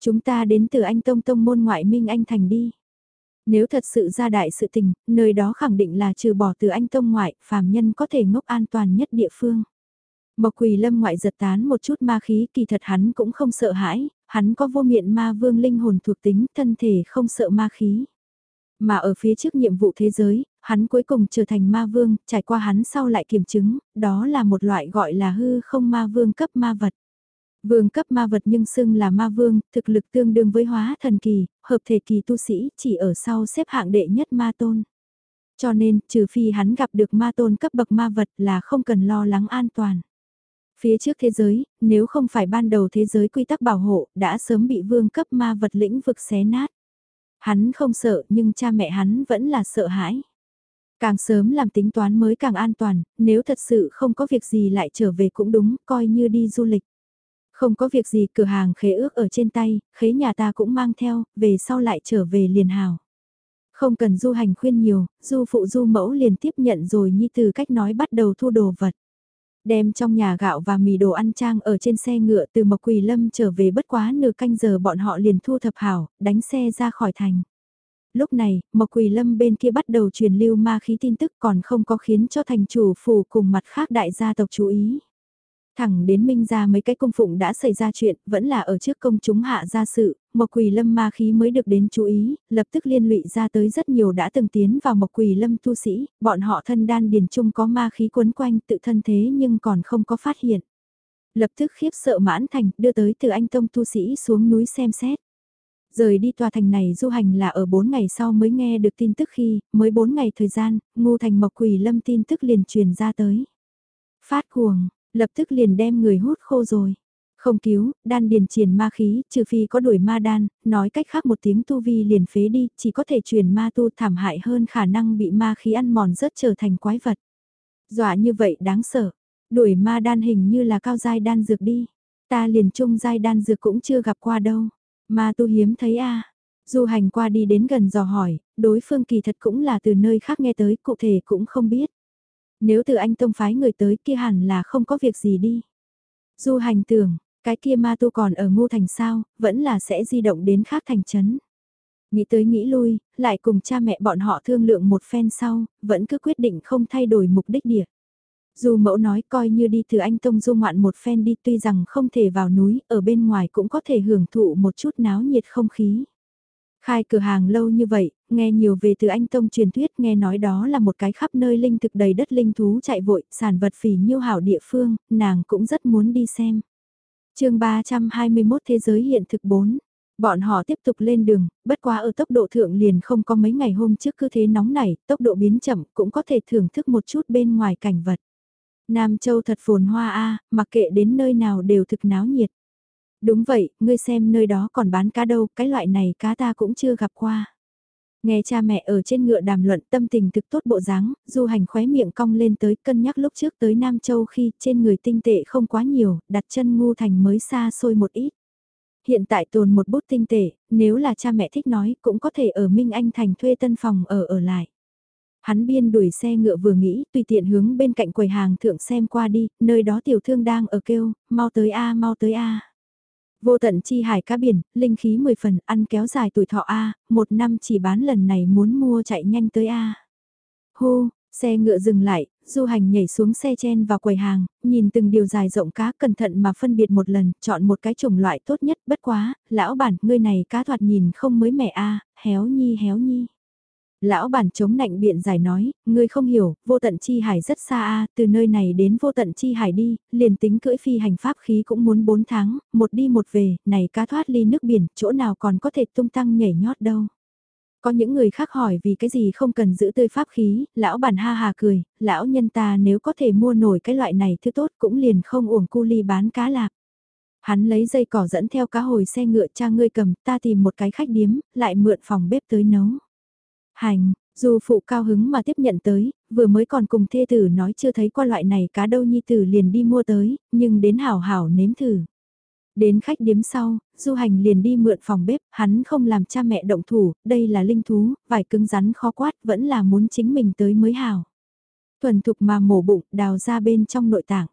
Chúng ta đến từ anh Tông Tông môn ngoại minh anh thành đi. Nếu thật sự ra đại sự tình, nơi đó khẳng định là trừ bỏ từ anh Tông ngoại, phàm nhân có thể ngốc an toàn nhất địa phương. Mộc Quỳ Lâm ngoại giật tán một chút ma khí kỳ thật hắn cũng không sợ hãi, hắn có vô miệng ma vương linh hồn thuộc tính thân thể không sợ ma khí. Mà ở phía trước nhiệm vụ thế giới, hắn cuối cùng trở thành ma vương, trải qua hắn sau lại kiểm chứng, đó là một loại gọi là hư không ma vương cấp ma vật. Vương cấp ma vật nhưng xưng là ma vương, thực lực tương đương với hóa thần kỳ, hợp thể kỳ tu sĩ chỉ ở sau xếp hạng đệ nhất ma tôn. Cho nên, trừ phi hắn gặp được ma tôn cấp bậc ma vật là không cần lo lắng an toàn. Phía trước thế giới, nếu không phải ban đầu thế giới quy tắc bảo hộ, đã sớm bị vương cấp ma vật lĩnh vực xé nát. Hắn không sợ nhưng cha mẹ hắn vẫn là sợ hãi. Càng sớm làm tính toán mới càng an toàn, nếu thật sự không có việc gì lại trở về cũng đúng, coi như đi du lịch. Không có việc gì cửa hàng khế ước ở trên tay, khế nhà ta cũng mang theo, về sau lại trở về liền hào. Không cần du hành khuyên nhiều, du phụ du mẫu liền tiếp nhận rồi như từ cách nói bắt đầu thu đồ vật. Đem trong nhà gạo và mì đồ ăn trang ở trên xe ngựa từ Mộc Quỳ Lâm trở về bất quá nửa canh giờ bọn họ liền thu thập hảo, đánh xe ra khỏi thành. Lúc này, Mộc Quỳ Lâm bên kia bắt đầu truyền lưu ma khí tin tức còn không có khiến cho thành chủ phủ cùng mặt khác đại gia tộc chú ý. Thẳng đến minh ra mấy cái công phụng đã xảy ra chuyện, vẫn là ở trước công chúng hạ ra sự, Mộc Quỳ Lâm ma khí mới được đến chú ý, lập tức liên lụy ra tới rất nhiều đã từng tiến vào Mộc Quỳ Lâm tu sĩ, bọn họ thân đan điền chung có ma khí quấn quanh tự thân thế nhưng còn không có phát hiện. Lập tức khiếp sợ mãn thành, đưa tới từ anh tông tu sĩ xuống núi xem xét. Rời đi tòa thành này du hành là ở 4 ngày sau mới nghe được tin tức khi, mới 4 ngày thời gian, ngu thành Mộc Quỳ Lâm tin tức liền truyền ra tới. Phát cuồng, lập tức liền đem người hút khô rồi. Không cứu, đan điền triển ma khí, trừ phi có đuổi ma đan, nói cách khác một tiếng tu vi liền phế đi, chỉ có thể truyền ma tu thảm hại hơn khả năng bị ma khí ăn mòn rớt trở thành quái vật. Dọa như vậy đáng sợ, đuổi ma đan hình như là cao giai đan dược đi. Ta liền trung giai đan dược cũng chưa gặp qua đâu. Ma tu hiếm thấy a Du hành qua đi đến gần dò hỏi, đối phương kỳ thật cũng là từ nơi khác nghe tới, cụ thể cũng không biết. Nếu từ anh tông phái người tới kia hẳn là không có việc gì đi. Du hành tưởng, cái kia ma tu còn ở ngô thành sao, vẫn là sẽ di động đến khác thành trấn. Nghĩ tới nghĩ lui, lại cùng cha mẹ bọn họ thương lượng một phen sau, vẫn cứ quyết định không thay đổi mục đích địa. Dù mẫu nói coi như đi từ anh Tông du ngoạn một phen đi tuy rằng không thể vào núi, ở bên ngoài cũng có thể hưởng thụ một chút náo nhiệt không khí. Khai cửa hàng lâu như vậy, nghe nhiều về từ anh Tông truyền thuyết nghe nói đó là một cái khắp nơi linh thực đầy đất linh thú chạy vội, sản vật phỉ nhiêu hảo địa phương, nàng cũng rất muốn đi xem. chương 321 Thế giới hiện thực 4 Bọn họ tiếp tục lên đường, bất quá ở tốc độ thượng liền không có mấy ngày hôm trước cứ thế nóng nảy, tốc độ biến chậm cũng có thể thưởng thức một chút bên ngoài cảnh vật. Nam Châu thật phồn hoa a, mặc kệ đến nơi nào đều thực náo nhiệt. Đúng vậy, ngươi xem nơi đó còn bán cá đâu, cái loại này cá ta cũng chưa gặp qua. Nghe cha mẹ ở trên ngựa đàm luận tâm tình thực tốt bộ dáng, du hành khóe miệng cong lên tới cân nhắc lúc trước tới Nam Châu khi trên người tinh tệ không quá nhiều, đặt chân ngu thành mới xa xôi một ít. Hiện tại tồn một bút tinh tệ, nếu là cha mẹ thích nói cũng có thể ở Minh Anh Thành thuê tân phòng ở ở lại. Hắn biên đuổi xe ngựa vừa nghĩ, tùy tiện hướng bên cạnh quầy hàng thượng xem qua đi, nơi đó tiểu thương đang ở kêu, mau tới a mau tới a Vô tận chi hải cá biển, linh khí 10 phần, ăn kéo dài tuổi thọ A, một năm chỉ bán lần này muốn mua chạy nhanh tới A. Hô, xe ngựa dừng lại, du hành nhảy xuống xe chen vào quầy hàng, nhìn từng điều dài rộng cá cẩn thận mà phân biệt một lần, chọn một cái chủng loại tốt nhất, bất quá, lão bản, ngươi này cá thoạt nhìn không mới mẻ A, héo nhi héo nhi. Lão bản chống nạnh biện giải nói, ngươi không hiểu, vô tận chi hải rất xa a từ nơi này đến vô tận chi hải đi, liền tính cưỡi phi hành pháp khí cũng muốn 4 tháng, một đi một về, này cá thoát ly nước biển, chỗ nào còn có thể tung tăng nhảy nhót đâu. Có những người khác hỏi vì cái gì không cần giữ tươi pháp khí, lão bản ha hà cười, lão nhân ta nếu có thể mua nổi cái loại này thứ tốt cũng liền không uổng cu ly bán cá lạc. Hắn lấy dây cỏ dẫn theo cá hồi xe ngựa cha ngươi cầm, ta tìm một cái khách điếm, lại mượn phòng bếp tới nấu. Hành, dù phụ cao hứng mà tiếp nhận tới, vừa mới còn cùng thê tử nói chưa thấy qua loại này cá đâu nhi tử liền đi mua tới, nhưng đến hảo hảo nếm thử. Đến khách điếm sau, du hành liền đi mượn phòng bếp, hắn không làm cha mẹ động thủ, đây là linh thú, vải cứng rắn khó quát, vẫn là muốn chính mình tới mới hảo. Thuần thục mà mổ bụng, đào ra bên trong nội tạng.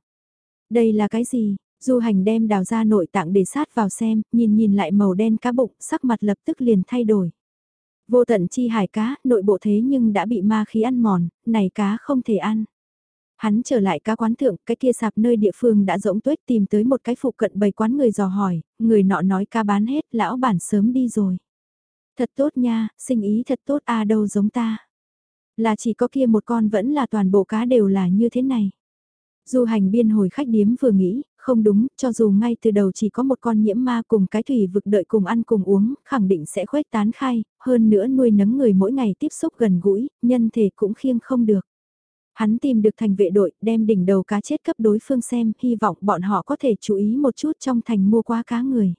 Đây là cái gì? Du hành đem đào ra nội tạng để sát vào xem, nhìn nhìn lại màu đen cá bụng, sắc mặt lập tức liền thay đổi. Vô tận chi hải cá, nội bộ thế nhưng đã bị ma khí ăn mòn, này cá không thể ăn. Hắn trở lại cá quán thượng, cái kia sạp nơi địa phương đã rỗng tuếch tìm tới một cái phụ cận bầy quán người dò hỏi, người nọ nói cá bán hết, lão bản sớm đi rồi. Thật tốt nha, sinh ý thật tốt a đâu giống ta. Là chỉ có kia một con vẫn là toàn bộ cá đều là như thế này. Du hành biên hồi khách điếm vừa nghĩ, không đúng, cho dù ngay từ đầu chỉ có một con nhiễm ma cùng cái thủy vực đợi cùng ăn cùng uống, khẳng định sẽ khuếch tán khai, hơn nữa nuôi nấng người mỗi ngày tiếp xúc gần gũi, nhân thể cũng khiêng không được. Hắn tìm được thành vệ đội, đem đỉnh đầu cá chết cấp đối phương xem, hy vọng bọn họ có thể chú ý một chút trong thành mua qua cá người.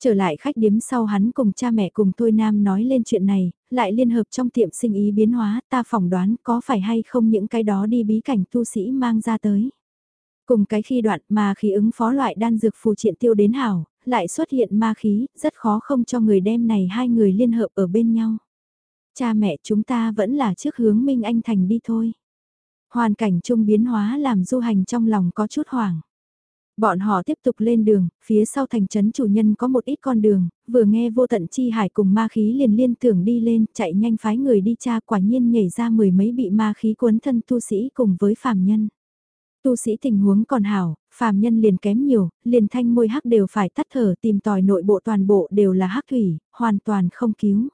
Trở lại khách điếm sau hắn cùng cha mẹ cùng Thôi Nam nói lên chuyện này, lại liên hợp trong tiệm sinh ý biến hóa, ta phỏng đoán có phải hay không những cái đó đi bí cảnh tu sĩ mang ra tới. Cùng cái khi đoạn mà khí ứng phó loại đan dược phù triện tiêu đến hảo, lại xuất hiện ma khí, rất khó không cho người đem này hai người liên hợp ở bên nhau. Cha mẹ chúng ta vẫn là trước hướng Minh Anh Thành đi thôi. Hoàn cảnh chung biến hóa làm du hành trong lòng có chút hoảng. Bọn họ tiếp tục lên đường, phía sau thành trấn chủ nhân có một ít con đường, vừa nghe vô tận chi hải cùng ma khí liền liên tưởng đi lên, chạy nhanh phái người đi tra quả nhiên nhảy ra mười mấy bị ma khí cuốn thân tu sĩ cùng với phàm nhân. Tu sĩ tình huống còn hảo, phàm nhân liền kém nhiều, liền thanh môi hắc đều phải tắt thở tìm tòi nội bộ toàn bộ đều là hắc thủy, hoàn toàn không cứu.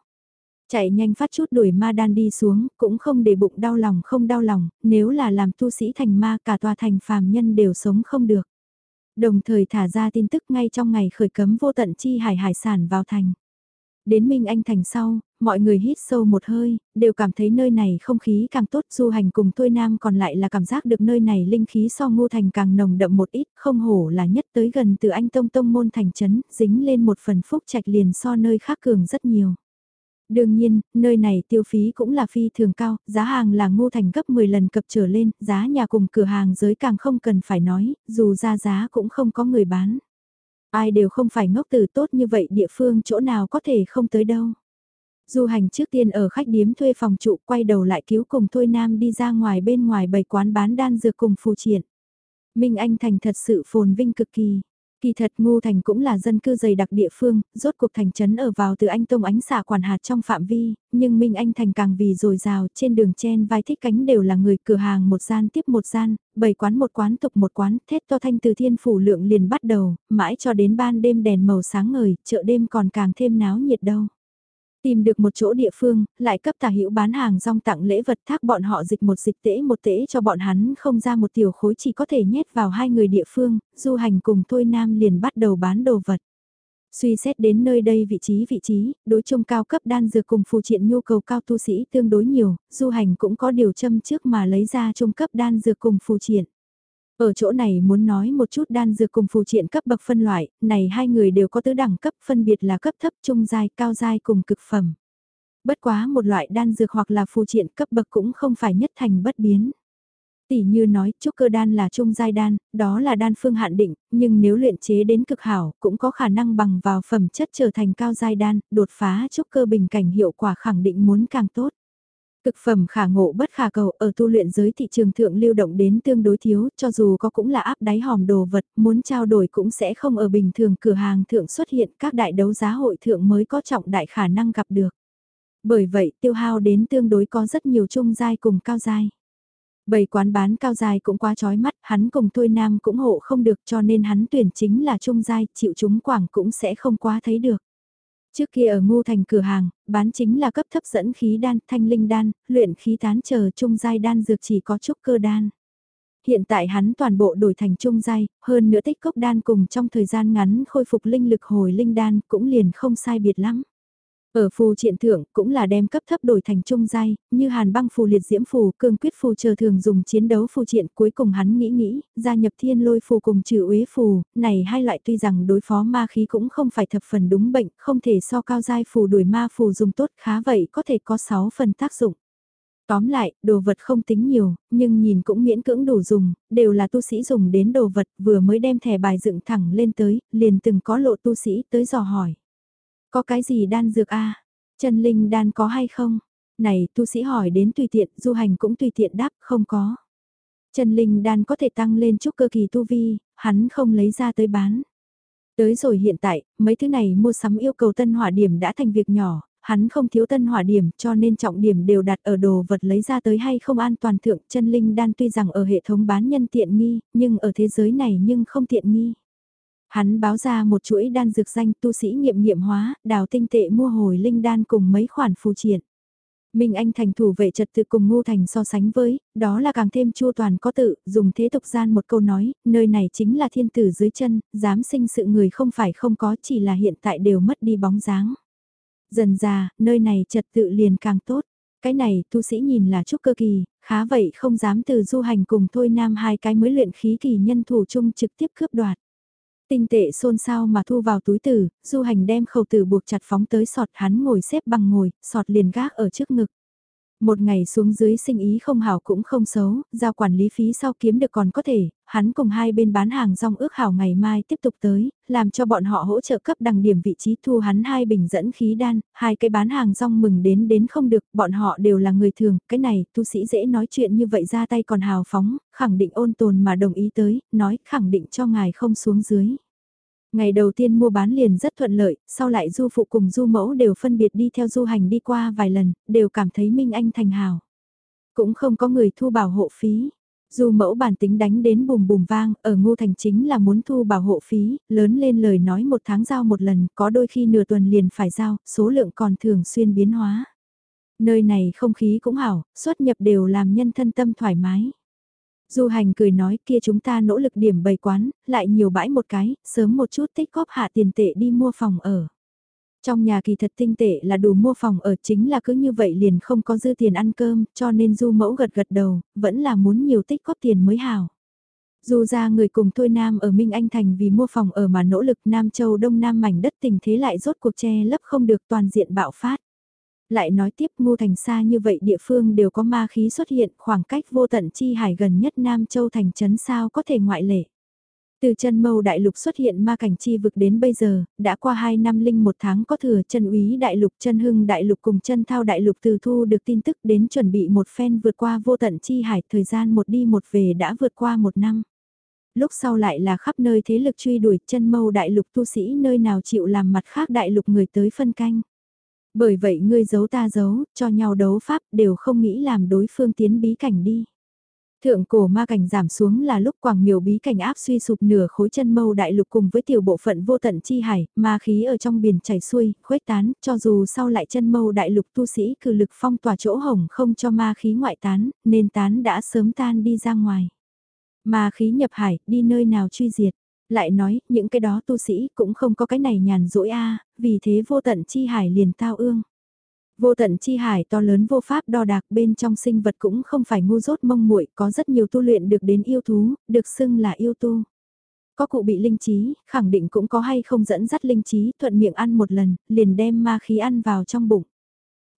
Chạy nhanh phát chút đuổi ma đan đi xuống, cũng không để bụng đau lòng không đau lòng, nếu là làm tu sĩ thành ma cả tòa thành phàm nhân đều sống không được. Đồng thời thả ra tin tức ngay trong ngày khởi cấm vô tận chi hải hải sản vào thành. Đến Minh Anh Thành sau, mọi người hít sâu một hơi, đều cảm thấy nơi này không khí càng tốt du hành cùng Thôi Nam còn lại là cảm giác được nơi này linh khí so ngô thành càng nồng đậm một ít, không hổ là nhất tới gần từ anh Tông Tông môn thành chấn, dính lên một phần phúc trạch liền so nơi khác cường rất nhiều. Đương nhiên, nơi này tiêu phí cũng là phi thường cao, giá hàng là ngô thành gấp 10 lần cập trở lên, giá nhà cùng cửa hàng giới càng không cần phải nói, dù ra giá cũng không có người bán. Ai đều không phải ngốc từ tốt như vậy, địa phương chỗ nào có thể không tới đâu. Du hành trước tiên ở khách điếm thuê phòng trụ, quay đầu lại cứu cùng Thôi Nam đi ra ngoài bên ngoài bầy quán bán đan dược cùng phù triển. Minh Anh Thành thật sự phồn vinh cực kỳ. Kỳ thật Ngu Thành cũng là dân cư dày đặc địa phương, rốt cuộc thành trấn ở vào từ anh Tông ánh xạ quản hạt trong phạm vi, nhưng Minh Anh Thành càng vì dồi dào, trên đường chen vai thích cánh đều là người cửa hàng một gian tiếp một gian, bảy quán một quán tục một quán, thét to thanh từ thiên phủ lượng liền bắt đầu, mãi cho đến ban đêm đèn màu sáng ngời, chợ đêm còn càng thêm náo nhiệt đâu. Tìm được một chỗ địa phương, lại cấp tà hữu bán hàng rong tặng lễ vật thác bọn họ dịch một dịch tễ một tễ cho bọn hắn không ra một tiểu khối chỉ có thể nhét vào hai người địa phương, du hành cùng Thôi Nam liền bắt đầu bán đồ vật. Suy xét đến nơi đây vị trí vị trí, đối chung cao cấp đan dược cùng phù triện nhu cầu cao tu sĩ tương đối nhiều, du hành cũng có điều châm trước mà lấy ra trung cấp đan dược cùng phù triện. Ở chỗ này muốn nói một chút đan dược cùng phù triện cấp bậc phân loại, này hai người đều có tứ đẳng cấp phân biệt là cấp thấp, trung giai, cao giai cùng cực phẩm. Bất quá một loại đan dược hoặc là phù triện cấp bậc cũng không phải nhất thành bất biến. Tỷ như nói, trúc cơ đan là trung giai đan, đó là đan phương hạn định, nhưng nếu luyện chế đến cực hảo, cũng có khả năng bằng vào phẩm chất trở thành cao giai đan, đột phá trúc cơ bình cảnh hiệu quả khẳng định muốn càng tốt. Cực phẩm khả ngộ bất khả cầu ở tu luyện giới thị trường thượng lưu động đến tương đối thiếu, cho dù có cũng là áp đáy hòm đồ vật, muốn trao đổi cũng sẽ không ở bình thường cửa hàng thượng xuất hiện các đại đấu giá hội thượng mới có trọng đại khả năng gặp được. Bởi vậy tiêu hao đến tương đối có rất nhiều trung giai cùng cao giai. Bầy quán bán cao dài cũng quá trói mắt, hắn cùng Thôi Nam cũng hộ không được cho nên hắn tuyển chính là trung giai, chịu chúng quảng cũng sẽ không quá thấy được. Trước kia ở ngu thành cửa hàng, bán chính là cấp thấp dẫn khí đan, thanh linh đan, luyện khí tán chờ trung giai đan dược chỉ có trúc cơ đan. Hiện tại hắn toàn bộ đổi thành trung giai, hơn nữa tích cốc đan cùng trong thời gian ngắn khôi phục linh lực hồi linh đan cũng liền không sai biệt lắm. Ở phù triện thượng cũng là đem cấp thấp đổi thành trung giai, như hàn băng phù liệt diễm phù, cương quyết phù chờ thường dùng chiến đấu phù triện cuối cùng hắn nghĩ nghĩ, gia nhập thiên lôi phù cùng trừ uế phù, này hai loại tuy rằng đối phó ma khí cũng không phải thập phần đúng bệnh, không thể so cao giai phù đuổi ma phù dùng tốt khá vậy có thể có 6 phần tác dụng. Tóm lại, đồ vật không tính nhiều, nhưng nhìn cũng miễn cưỡng đủ dùng, đều là tu sĩ dùng đến đồ vật vừa mới đem thẻ bài dựng thẳng lên tới, liền từng có lộ tu sĩ tới dò hỏi. Có cái gì đan dược à? a Chân linh đan có hay không? Này, tu sĩ hỏi đến tùy tiện, du hành cũng tùy tiện đáp, không có. Chân linh đan có thể tăng lên chút cơ kỳ tu vi, hắn không lấy ra tới bán. Tới rồi hiện tại, mấy thứ này mua sắm yêu cầu tân hỏa điểm đã thành việc nhỏ, hắn không thiếu tân hỏa điểm cho nên trọng điểm đều đặt ở đồ vật lấy ra tới hay không an toàn thượng chân linh đan tuy rằng ở hệ thống bán nhân tiện nghi, nhưng ở thế giới này nhưng không tiện nghi. Hắn báo ra một chuỗi đan dược danh tu sĩ nghiệm nghiệm hóa, đào tinh tệ mua hồi linh đan cùng mấy khoản phù triển. Minh Anh thành thủ vệ trật tự cùng ngu thành so sánh với, đó là càng thêm chua toàn có tự, dùng thế tục gian một câu nói, nơi này chính là thiên tử dưới chân, dám sinh sự người không phải không có chỉ là hiện tại đều mất đi bóng dáng. Dần già, nơi này trật tự liền càng tốt. Cái này tu sĩ nhìn là chút cơ kỳ, khá vậy không dám từ du hành cùng thôi nam hai cái mới luyện khí kỳ nhân thủ chung trực tiếp cướp đoạt. Tinh tệ xôn xao mà thu vào túi tử, du hành đem khẩu tử buộc chặt phóng tới sọt hắn ngồi xếp bằng ngồi, sọt liền gác ở trước ngực. Một ngày xuống dưới sinh ý không hảo cũng không xấu, giao quản lý phí sau kiếm được còn có thể, hắn cùng hai bên bán hàng rong ước hảo ngày mai tiếp tục tới, làm cho bọn họ hỗ trợ cấp đằng điểm vị trí thu hắn hai bình dẫn khí đan, hai cái bán hàng rong mừng đến đến không được, bọn họ đều là người thường, cái này tu sĩ dễ nói chuyện như vậy ra tay còn hào phóng, khẳng định ôn tồn mà đồng ý tới, nói khẳng định cho ngài không xuống dưới. Ngày đầu tiên mua bán liền rất thuận lợi, sau lại du phụ cùng du mẫu đều phân biệt đi theo du hành đi qua vài lần, đều cảm thấy Minh Anh thành hào. Cũng không có người thu bảo hộ phí. Du mẫu bản tính đánh đến bùm bùm vang, ở ngô thành chính là muốn thu bảo hộ phí, lớn lên lời nói một tháng giao một lần, có đôi khi nửa tuần liền phải giao, số lượng còn thường xuyên biến hóa. Nơi này không khí cũng hảo, xuất nhập đều làm nhân thân tâm thoải mái. Du hành cười nói kia chúng ta nỗ lực điểm bày quán, lại nhiều bãi một cái, sớm một chút tích góp hạ tiền tệ đi mua phòng ở. Trong nhà kỳ thật tinh tệ là đủ mua phòng ở chính là cứ như vậy liền không có dư tiền ăn cơm, cho nên du mẫu gật gật đầu, vẫn là muốn nhiều tích góp tiền mới hào. Dù ra người cùng Thôi Nam ở Minh Anh Thành vì mua phòng ở mà nỗ lực Nam Châu Đông Nam mảnh đất tình thế lại rốt cuộc che lấp không được toàn diện bạo phát. Lại nói tiếp ngu thành xa như vậy địa phương đều có ma khí xuất hiện khoảng cách vô tận chi hải gần nhất Nam Châu thành trấn sao có thể ngoại lệ. Từ chân mâu đại lục xuất hiện ma cảnh chi vực đến bây giờ, đã qua 2 năm linh một tháng có thừa chân úy đại lục chân hưng đại lục cùng chân thao đại lục từ thu được tin tức đến chuẩn bị một phen vượt qua vô tận chi hải thời gian một đi một về đã vượt qua một năm. Lúc sau lại là khắp nơi thế lực truy đuổi chân mâu đại lục tu sĩ nơi nào chịu làm mặt khác đại lục người tới phân canh. Bởi vậy ngươi giấu ta giấu, cho nhau đấu pháp đều không nghĩ làm đối phương tiến bí cảnh đi. Thượng cổ ma cảnh giảm xuống là lúc quảng miều bí cảnh áp suy sụp nửa khối chân mâu đại lục cùng với tiểu bộ phận vô tận chi hải, ma khí ở trong biển chảy xuôi, khuếch tán, cho dù sau lại chân mâu đại lục tu sĩ cử lực phong tỏa chỗ hồng không cho ma khí ngoại tán, nên tán đã sớm tan đi ra ngoài. Ma khí nhập hải, đi nơi nào truy diệt. Lại nói, những cái đó tu sĩ cũng không có cái này nhàn rỗi a vì thế vô tận chi hải liền tao ương. Vô tận chi hải to lớn vô pháp đo đạc bên trong sinh vật cũng không phải ngu dốt mông muội có rất nhiều tu luyện được đến yêu thú, được xưng là yêu tu. Có cụ bị linh trí, khẳng định cũng có hay không dẫn dắt linh trí, thuận miệng ăn một lần, liền đem ma khí ăn vào trong bụng.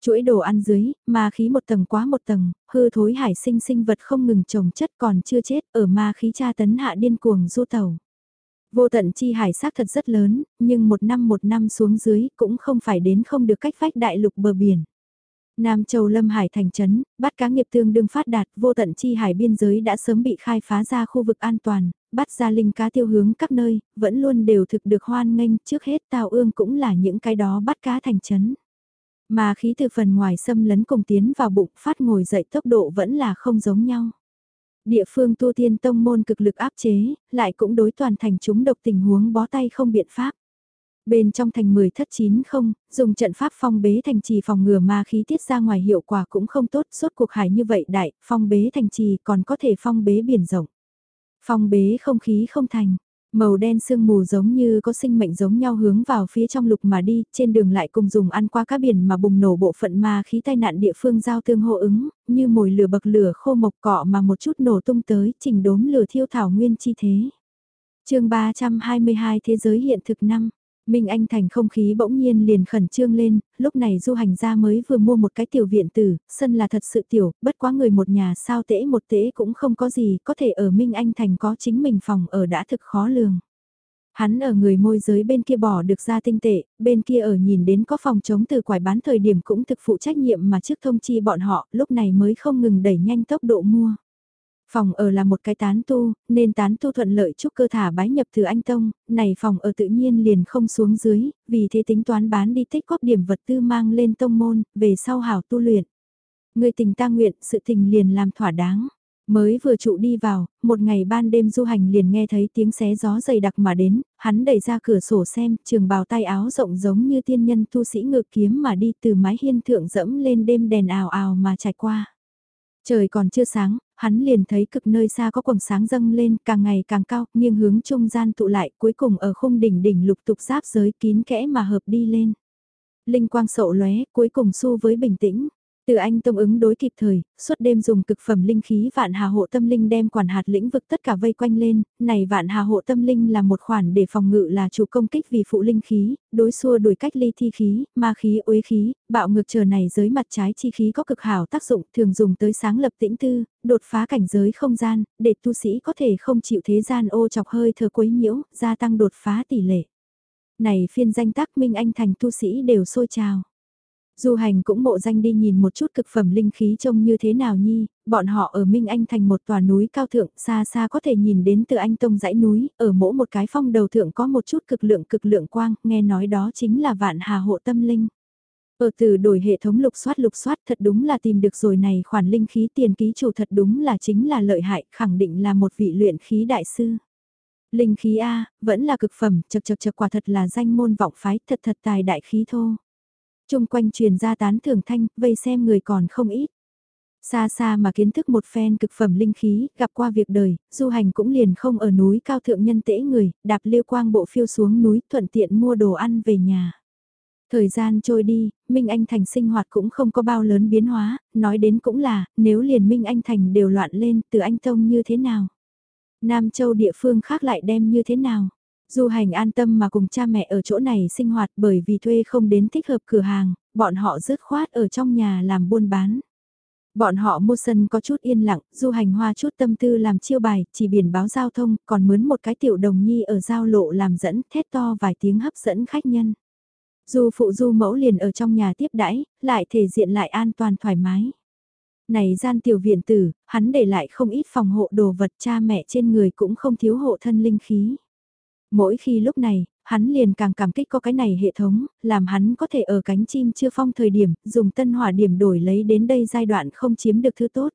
Chuỗi đồ ăn dưới, ma khí một tầng quá một tầng, hư thối hải sinh sinh vật không ngừng trồng chất còn chưa chết ở ma khí tra tấn hạ điên cuồng du tàu. Vô tận chi hải xác thật rất lớn, nhưng một năm một năm xuống dưới cũng không phải đến không được cách phách đại lục bờ biển. Nam Châu Lâm Hải thành trấn, bắt cá nghiệp tương đương phát đạt, vô tận chi hải biên giới đã sớm bị khai phá ra khu vực an toàn, bắt ra linh cá tiêu hướng các nơi, vẫn luôn đều thực được hoan nghênh, trước hết Tào Ương cũng là những cái đó bắt cá thành trấn. Mà khí từ phần ngoài xâm lấn cùng tiến vào bụng phát ngồi dậy tốc độ vẫn là không giống nhau. Địa phương tu tiên tông môn cực lực áp chế, lại cũng đối toàn thành chúng độc tình huống bó tay không biện pháp. Bên trong thành 10 thất 9 không, dùng trận pháp phong bế thành trì phòng ngừa ma khí tiết ra ngoài hiệu quả cũng không tốt, suốt cuộc hải như vậy đại, phong bế thành trì còn có thể phong bế biển rộng. Phong bế không khí không thành, Màu đen sương mù giống như có sinh mệnh giống nhau hướng vào phía trong lục mà đi, trên đường lại cùng dùng ăn qua cá biển mà bùng nổ bộ phận ma khí tai nạn địa phương giao tương hô ứng, như mồi lửa bậc lửa khô mộc cọ mà một chút nổ tung tới, trình đốm lửa thiêu thảo nguyên chi thế. chương 322 Thế giới hiện thực năm Minh Anh Thành không khí bỗng nhiên liền khẩn trương lên, lúc này du hành gia mới vừa mua một cái tiểu viện tử, sân là thật sự tiểu, bất quá người một nhà sao tễ một tễ cũng không có gì, có thể ở Minh Anh Thành có chính mình phòng ở đã thực khó lường. Hắn ở người môi giới bên kia bỏ được ra tinh tệ, bên kia ở nhìn đến có phòng chống từ quải bán thời điểm cũng thực phụ trách nhiệm mà trước thông chi bọn họ, lúc này mới không ngừng đẩy nhanh tốc độ mua. Phòng ở là một cái tán tu, nên tán tu thuận lợi chúc cơ thả bái nhập từ anh Tông, này phòng ở tự nhiên liền không xuống dưới, vì thế tính toán bán đi tích góp điểm vật tư mang lên tông môn, về sau hảo tu luyện. Người tình ta nguyện, sự tình liền làm thỏa đáng. Mới vừa trụ đi vào, một ngày ban đêm du hành liền nghe thấy tiếng xé gió dày đặc mà đến, hắn đẩy ra cửa sổ xem, trường bào tay áo rộng giống như tiên nhân tu sĩ ngự kiếm mà đi từ mái hiên thượng dẫm lên đêm đèn ào ào mà trải qua. Trời còn chưa sáng, hắn liền thấy cực nơi xa có quầng sáng dâng lên càng ngày càng cao, nghiêng hướng trung gian tụ lại cuối cùng ở khung đỉnh đỉnh lục tục giáp giới kín kẽ mà hợp đi lên. Linh quang sậu lóe cuối cùng xu với bình tĩnh. Từ anh tông ứng đối kịp thời, suốt đêm dùng cực phẩm linh khí vạn hà hộ tâm linh đem quản hạt lĩnh vực tất cả vây quanh lên, này vạn hà hộ tâm linh là một khoản để phòng ngự là chủ công kích vì phụ linh khí, đối xua đuổi cách ly thi khí, ma khí uế khí, bạo ngược chờ này giới mặt trái chi khí có cực hảo tác dụng thường dùng tới sáng lập tĩnh tư, đột phá cảnh giới không gian, để tu sĩ có thể không chịu thế gian ô chọc hơi thở quấy nhiễu, gia tăng đột phá tỷ lệ. Này phiên danh tác Minh Anh thành tu sĩ đều sôi trào. Du hành cũng mộ danh đi nhìn một chút cực phẩm linh khí trông như thế nào nhi, bọn họ ở Minh Anh thành một tòa núi cao thượng, xa xa có thể nhìn đến từ anh tông dãy núi, ở mỗi một cái phong đầu thượng có một chút cực lượng cực lượng quang, nghe nói đó chính là vạn hà hộ tâm linh. Ở từ đổi hệ thống lục soát lục soát thật đúng là tìm được rồi này khoản linh khí tiền ký chủ thật đúng là chính là lợi hại, khẳng định là một vị luyện khí đại sư. Linh khí A, vẫn là cực phẩm, chật chật chật quả thật là danh môn vọng phái, thật thật tài đại khí thô. Trung quanh truyền ra tán thưởng thanh, vây xem người còn không ít. Xa xa mà kiến thức một phen cực phẩm linh khí, gặp qua việc đời, du hành cũng liền không ở núi cao thượng nhân tễ người, đạp liêu quang bộ phiêu xuống núi thuận tiện mua đồ ăn về nhà. Thời gian trôi đi, Minh Anh Thành sinh hoạt cũng không có bao lớn biến hóa, nói đến cũng là, nếu liền Minh Anh Thành đều loạn lên, từ anh Tông như thế nào? Nam Châu địa phương khác lại đem như thế nào? Du hành an tâm mà cùng cha mẹ ở chỗ này sinh hoạt bởi vì thuê không đến thích hợp cửa hàng, bọn họ rớt khoát ở trong nhà làm buôn bán. Bọn họ mua sân có chút yên lặng, du hành hoa chút tâm tư làm chiêu bài, chỉ biển báo giao thông, còn mướn một cái tiểu đồng nhi ở giao lộ làm dẫn, thét to vài tiếng hấp dẫn khách nhân. Du phụ du mẫu liền ở trong nhà tiếp đãi, lại thể diện lại an toàn thoải mái. Này gian tiểu viện tử, hắn để lại không ít phòng hộ đồ vật cha mẹ trên người cũng không thiếu hộ thân linh khí. Mỗi khi lúc này, hắn liền càng cảm kích có cái này hệ thống, làm hắn có thể ở cánh chim chưa phong thời điểm, dùng tân hỏa điểm đổi lấy đến đây giai đoạn không chiếm được thứ tốt.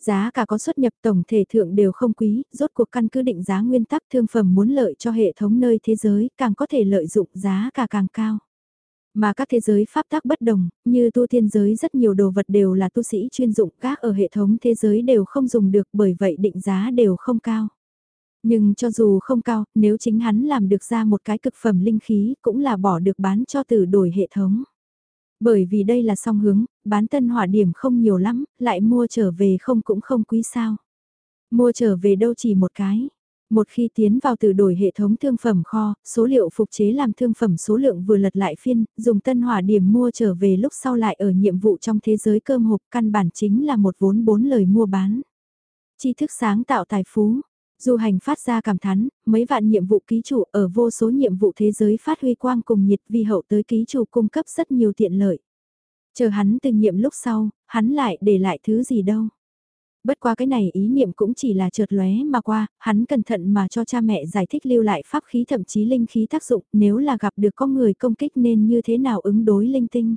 Giá cả có xuất nhập tổng thể thượng đều không quý, rốt cuộc căn cứ định giá nguyên tắc thương phẩm muốn lợi cho hệ thống nơi thế giới, càng có thể lợi dụng giá cả càng cao. Mà các thế giới pháp tác bất đồng, như tu thiên giới rất nhiều đồ vật đều là tu sĩ chuyên dụng, các ở hệ thống thế giới đều không dùng được bởi vậy định giá đều không cao. Nhưng cho dù không cao, nếu chính hắn làm được ra một cái cực phẩm linh khí cũng là bỏ được bán cho từ đổi hệ thống. Bởi vì đây là song hướng, bán tân hỏa điểm không nhiều lắm, lại mua trở về không cũng không quý sao. Mua trở về đâu chỉ một cái. Một khi tiến vào từ đổi hệ thống thương phẩm kho, số liệu phục chế làm thương phẩm số lượng vừa lật lại phiên, dùng tân hỏa điểm mua trở về lúc sau lại ở nhiệm vụ trong thế giới cơm hộp căn bản chính là một vốn bốn lời mua bán. Tri thức sáng tạo tài phú, Du hành phát ra cảm thán, mấy vạn nhiệm vụ ký chủ ở vô số nhiệm vụ thế giới phát huy quang cùng nhiệt vì hậu tới ký chủ cung cấp rất nhiều tiện lợi. Chờ hắn từ nhiệm lúc sau, hắn lại để lại thứ gì đâu. Bất qua cái này ý niệm cũng chỉ là trượt lóe mà qua, hắn cẩn thận mà cho cha mẹ giải thích lưu lại pháp khí thậm chí linh khí tác dụng nếu là gặp được có người công kích nên như thế nào ứng đối linh tinh.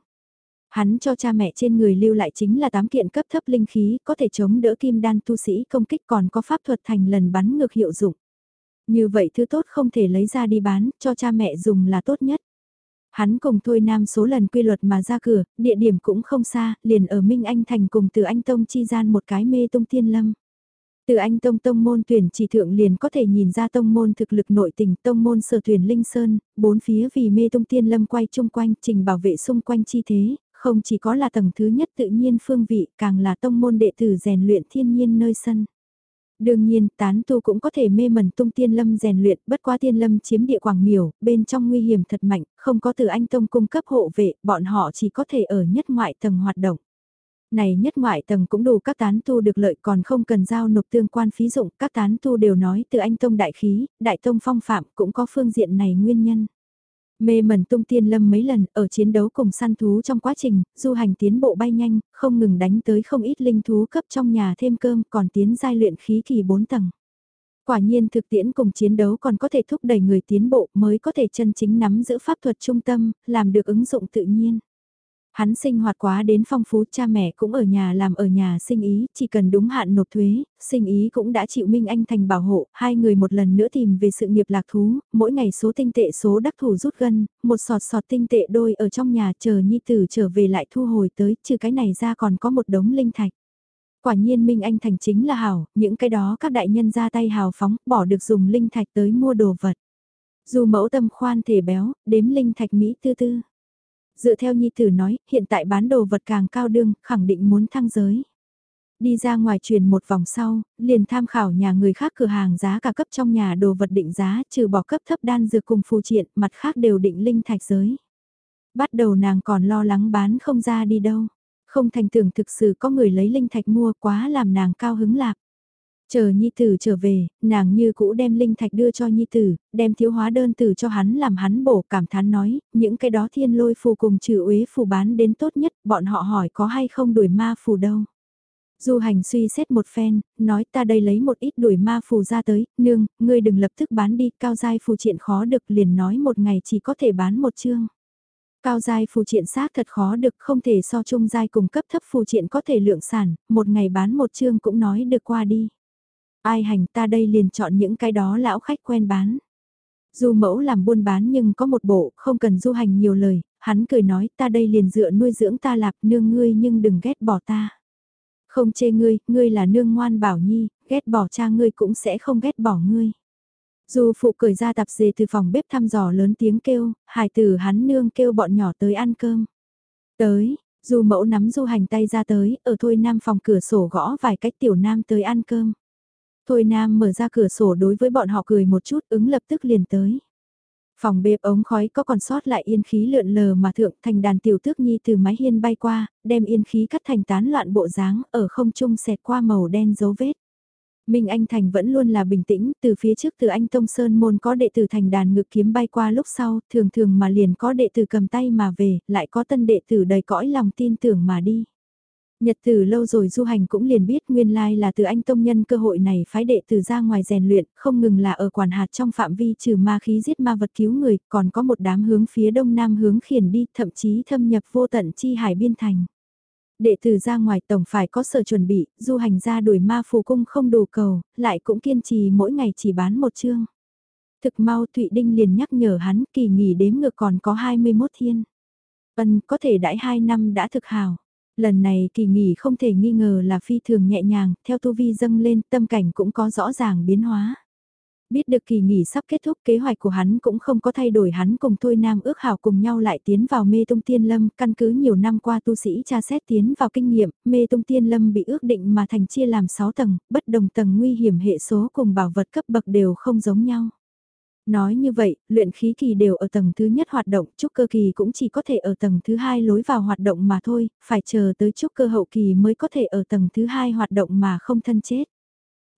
Hắn cho cha mẹ trên người lưu lại chính là tám kiện cấp thấp linh khí, có thể chống đỡ kim đan tu sĩ công kích còn có pháp thuật thành lần bắn ngược hiệu dụng. Như vậy thứ tốt không thể lấy ra đi bán, cho cha mẹ dùng là tốt nhất. Hắn cùng Thôi Nam số lần quy luật mà ra cửa, địa điểm cũng không xa, liền ở Minh Anh Thành cùng từ Anh Tông chi gian một cái mê tung tiên lâm. Từ anh Tông Tông môn tuyển chỉ thượng liền có thể nhìn ra Tông môn thực lực nội tình Tông môn sở thuyền Linh Sơn, bốn phía vì mê tung tiên lâm quay chung quanh trình bảo vệ xung quanh chi thế, không chỉ có là tầng thứ nhất tự nhiên phương vị càng là Tông môn đệ tử rèn luyện thiên nhiên nơi sân. Đương nhiên, tán tu cũng có thể mê mẩn tung tiên lâm rèn luyện, bất quá tiên lâm chiếm địa quảng miểu, bên trong nguy hiểm thật mạnh, không có từ anh tông cung cấp hộ vệ, bọn họ chỉ có thể ở nhất ngoại tầng hoạt động. Này nhất ngoại tầng cũng đủ các tán tu được lợi còn không cần giao nộp tương quan phí dụng, các tán tu đều nói từ anh tông đại khí, đại tông phong phạm cũng có phương diện này nguyên nhân. Mê mẩn tung tiên lâm mấy lần ở chiến đấu cùng săn thú trong quá trình, du hành tiến bộ bay nhanh, không ngừng đánh tới không ít linh thú cấp trong nhà thêm cơm còn tiến giai luyện khí kỳ 4 tầng. Quả nhiên thực tiễn cùng chiến đấu còn có thể thúc đẩy người tiến bộ mới có thể chân chính nắm giữ pháp thuật trung tâm, làm được ứng dụng tự nhiên. Hắn sinh hoạt quá đến phong phú, cha mẹ cũng ở nhà làm ở nhà sinh ý, chỉ cần đúng hạn nộp thuế, sinh ý cũng đã chịu Minh Anh thành bảo hộ, hai người một lần nữa tìm về sự nghiệp lạc thú, mỗi ngày số tinh tệ số đắc thủ rút gân, một sọt sọt tinh tệ đôi ở trong nhà chờ nhi tử trở về lại thu hồi tới, trừ cái này ra còn có một đống linh thạch. Quả nhiên Minh Anh thành chính là hảo, những cái đó các đại nhân ra tay hào phóng, bỏ được dùng linh thạch tới mua đồ vật. Dù mẫu tâm khoan thể béo, đếm linh thạch Mỹ tư tư. Dựa theo Nhi Tử nói, hiện tại bán đồ vật càng cao đương, khẳng định muốn thăng giới. Đi ra ngoài truyền một vòng sau, liền tham khảo nhà người khác cửa hàng giá cả cấp trong nhà đồ vật định giá trừ bỏ cấp thấp đan dược cùng phù triện, mặt khác đều định linh thạch giới. Bắt đầu nàng còn lo lắng bán không ra đi đâu. Không thành tưởng thực sự có người lấy linh thạch mua quá làm nàng cao hứng lạc. Chờ Nhi Tử trở về, nàng như cũ đem linh thạch đưa cho Nhi Tử, đem thiếu hóa đơn tử cho hắn làm hắn bổ cảm thán nói, những cái đó thiên lôi phù cùng trừ uế phù bán đến tốt nhất, bọn họ hỏi có hay không đuổi ma phù đâu. Du hành suy xét một phen, nói ta đây lấy một ít đuổi ma phù ra tới, nương, ngươi đừng lập tức bán đi, cao giai phù triện khó được liền nói một ngày chỉ có thể bán một chương. Cao giai phù triện xác thật khó được không thể so chung giai cùng cấp thấp phù triện có thể lượng sản, một ngày bán một chương cũng nói được qua đi. Ai hành ta đây liền chọn những cái đó lão khách quen bán. Du mẫu làm buôn bán nhưng có một bộ, không cần du hành nhiều lời, hắn cười nói ta đây liền dựa nuôi dưỡng ta lạp nương ngươi nhưng đừng ghét bỏ ta. Không chê ngươi, ngươi là nương ngoan bảo nhi, ghét bỏ cha ngươi cũng sẽ không ghét bỏ ngươi. Du phụ cởi ra tạp dề từ phòng bếp thăm dò lớn tiếng kêu, hài tử hắn nương kêu bọn nhỏ tới ăn cơm. Tới, du mẫu nắm du hành tay ra tới, ở thôi nam phòng cửa sổ gõ vài cách tiểu nam tới ăn cơm. Thôi Nam mở ra cửa sổ đối với bọn họ cười một chút ứng lập tức liền tới. Phòng bếp ống khói có còn sót lại yên khí lượn lờ mà thượng thành đàn tiểu tước nhi từ mái hiên bay qua, đem yên khí cắt thành tán loạn bộ dáng ở không trung xẹt qua màu đen dấu vết. Minh Anh Thành vẫn luôn là bình tĩnh, từ phía trước từ anh Tông Sơn Môn có đệ tử thành đàn ngực kiếm bay qua lúc sau, thường thường mà liền có đệ tử cầm tay mà về, lại có tân đệ tử đầy cõi lòng tin tưởng mà đi. Nhật từ lâu rồi du hành cũng liền biết nguyên lai là từ anh tông nhân cơ hội này phái đệ tử ra ngoài rèn luyện, không ngừng là ở quản hạt trong phạm vi trừ ma khí giết ma vật cứu người, còn có một đám hướng phía đông nam hướng khiển đi, thậm chí thâm nhập vô tận chi hải biên thành. Đệ tử ra ngoài tổng phải có sở chuẩn bị, du hành ra đuổi ma phù cung không đủ cầu, lại cũng kiên trì mỗi ngày chỉ bán một chương. Thực mau Thụy Đinh liền nhắc nhở hắn kỳ nghỉ đếm ngược còn có 21 thiên. Vân có thể đãi 2 năm đã thực hào. Lần này kỳ nghỉ không thể nghi ngờ là phi thường nhẹ nhàng, theo tu vi dâng lên tâm cảnh cũng có rõ ràng biến hóa. Biết được kỳ nghỉ sắp kết thúc kế hoạch của hắn cũng không có thay đổi hắn cùng Thôi Nam ước hảo cùng nhau lại tiến vào mê tung tiên lâm, căn cứ nhiều năm qua tu sĩ tra xét tiến vào kinh nghiệm, mê tung tiên lâm bị ước định mà thành chia làm 6 tầng, bất đồng tầng nguy hiểm hệ số cùng bảo vật cấp bậc đều không giống nhau. Nói như vậy, luyện khí kỳ đều ở tầng thứ nhất hoạt động, trúc cơ kỳ cũng chỉ có thể ở tầng thứ hai lối vào hoạt động mà thôi, phải chờ tới trúc cơ hậu kỳ mới có thể ở tầng thứ hai hoạt động mà không thân chết.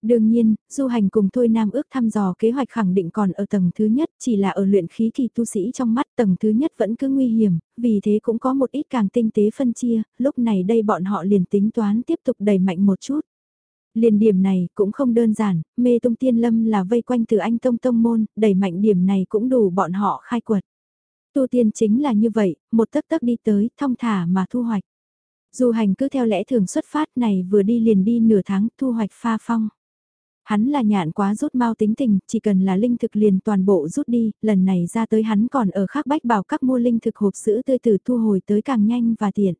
Đương nhiên, du hành cùng Thôi Nam ước thăm dò kế hoạch khẳng định còn ở tầng thứ nhất, chỉ là ở luyện khí kỳ tu sĩ trong mắt tầng thứ nhất vẫn cứ nguy hiểm, vì thế cũng có một ít càng tinh tế phân chia, lúc này đây bọn họ liền tính toán tiếp tục đẩy mạnh một chút. Liền điểm này cũng không đơn giản, mê tông tiên lâm là vây quanh từ anh tông tông môn, đẩy mạnh điểm này cũng đủ bọn họ khai quật. Tu tiên chính là như vậy, một tấc tấc đi tới, thong thả mà thu hoạch. Dù hành cứ theo lẽ thường xuất phát này vừa đi liền đi nửa tháng thu hoạch pha phong. Hắn là nhạn quá rút mau tính tình, chỉ cần là linh thực liền toàn bộ rút đi, lần này ra tới hắn còn ở khác bách bảo các mua linh thực hộp sữa tươi từ thu hồi tới càng nhanh và tiện.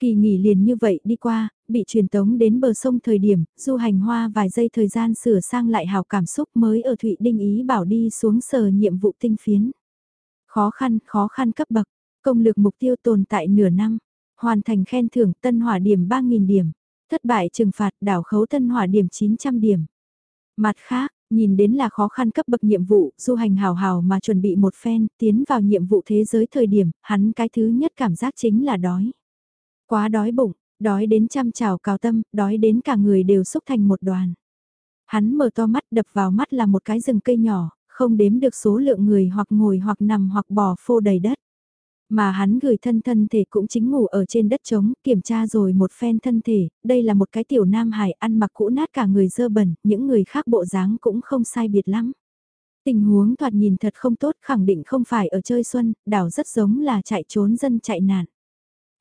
Kỳ nghỉ liền như vậy đi qua, bị truyền tống đến bờ sông thời điểm, du hành hoa vài giây thời gian sửa sang lại hào cảm xúc mới ở Thụy Đinh ý bảo đi xuống sở nhiệm vụ tinh phiến. Khó khăn, khó khăn cấp bậc, công lực mục tiêu tồn tại nửa năm, hoàn thành khen thưởng tân hỏa điểm 3.000 điểm, thất bại trừng phạt đảo khấu tân hỏa điểm 900 điểm. Mặt khác, nhìn đến là khó khăn cấp bậc nhiệm vụ, du hành hào hào mà chuẩn bị một phen, tiến vào nhiệm vụ thế giới thời điểm, hắn cái thứ nhất cảm giác chính là đói. Quá đói bụng, đói đến trăm trào cào tâm, đói đến cả người đều xúc thành một đoàn. Hắn mở to mắt đập vào mắt là một cái rừng cây nhỏ, không đếm được số lượng người hoặc ngồi hoặc nằm hoặc bò phô đầy đất. Mà hắn gửi thân thân thể cũng chính ngủ ở trên đất trống, kiểm tra rồi một phen thân thể, đây là một cái tiểu nam hải ăn mặc cũ nát cả người dơ bẩn, những người khác bộ dáng cũng không sai biệt lắm. Tình huống thoạt nhìn thật không tốt, khẳng định không phải ở chơi xuân, đảo rất giống là chạy trốn dân chạy nạn.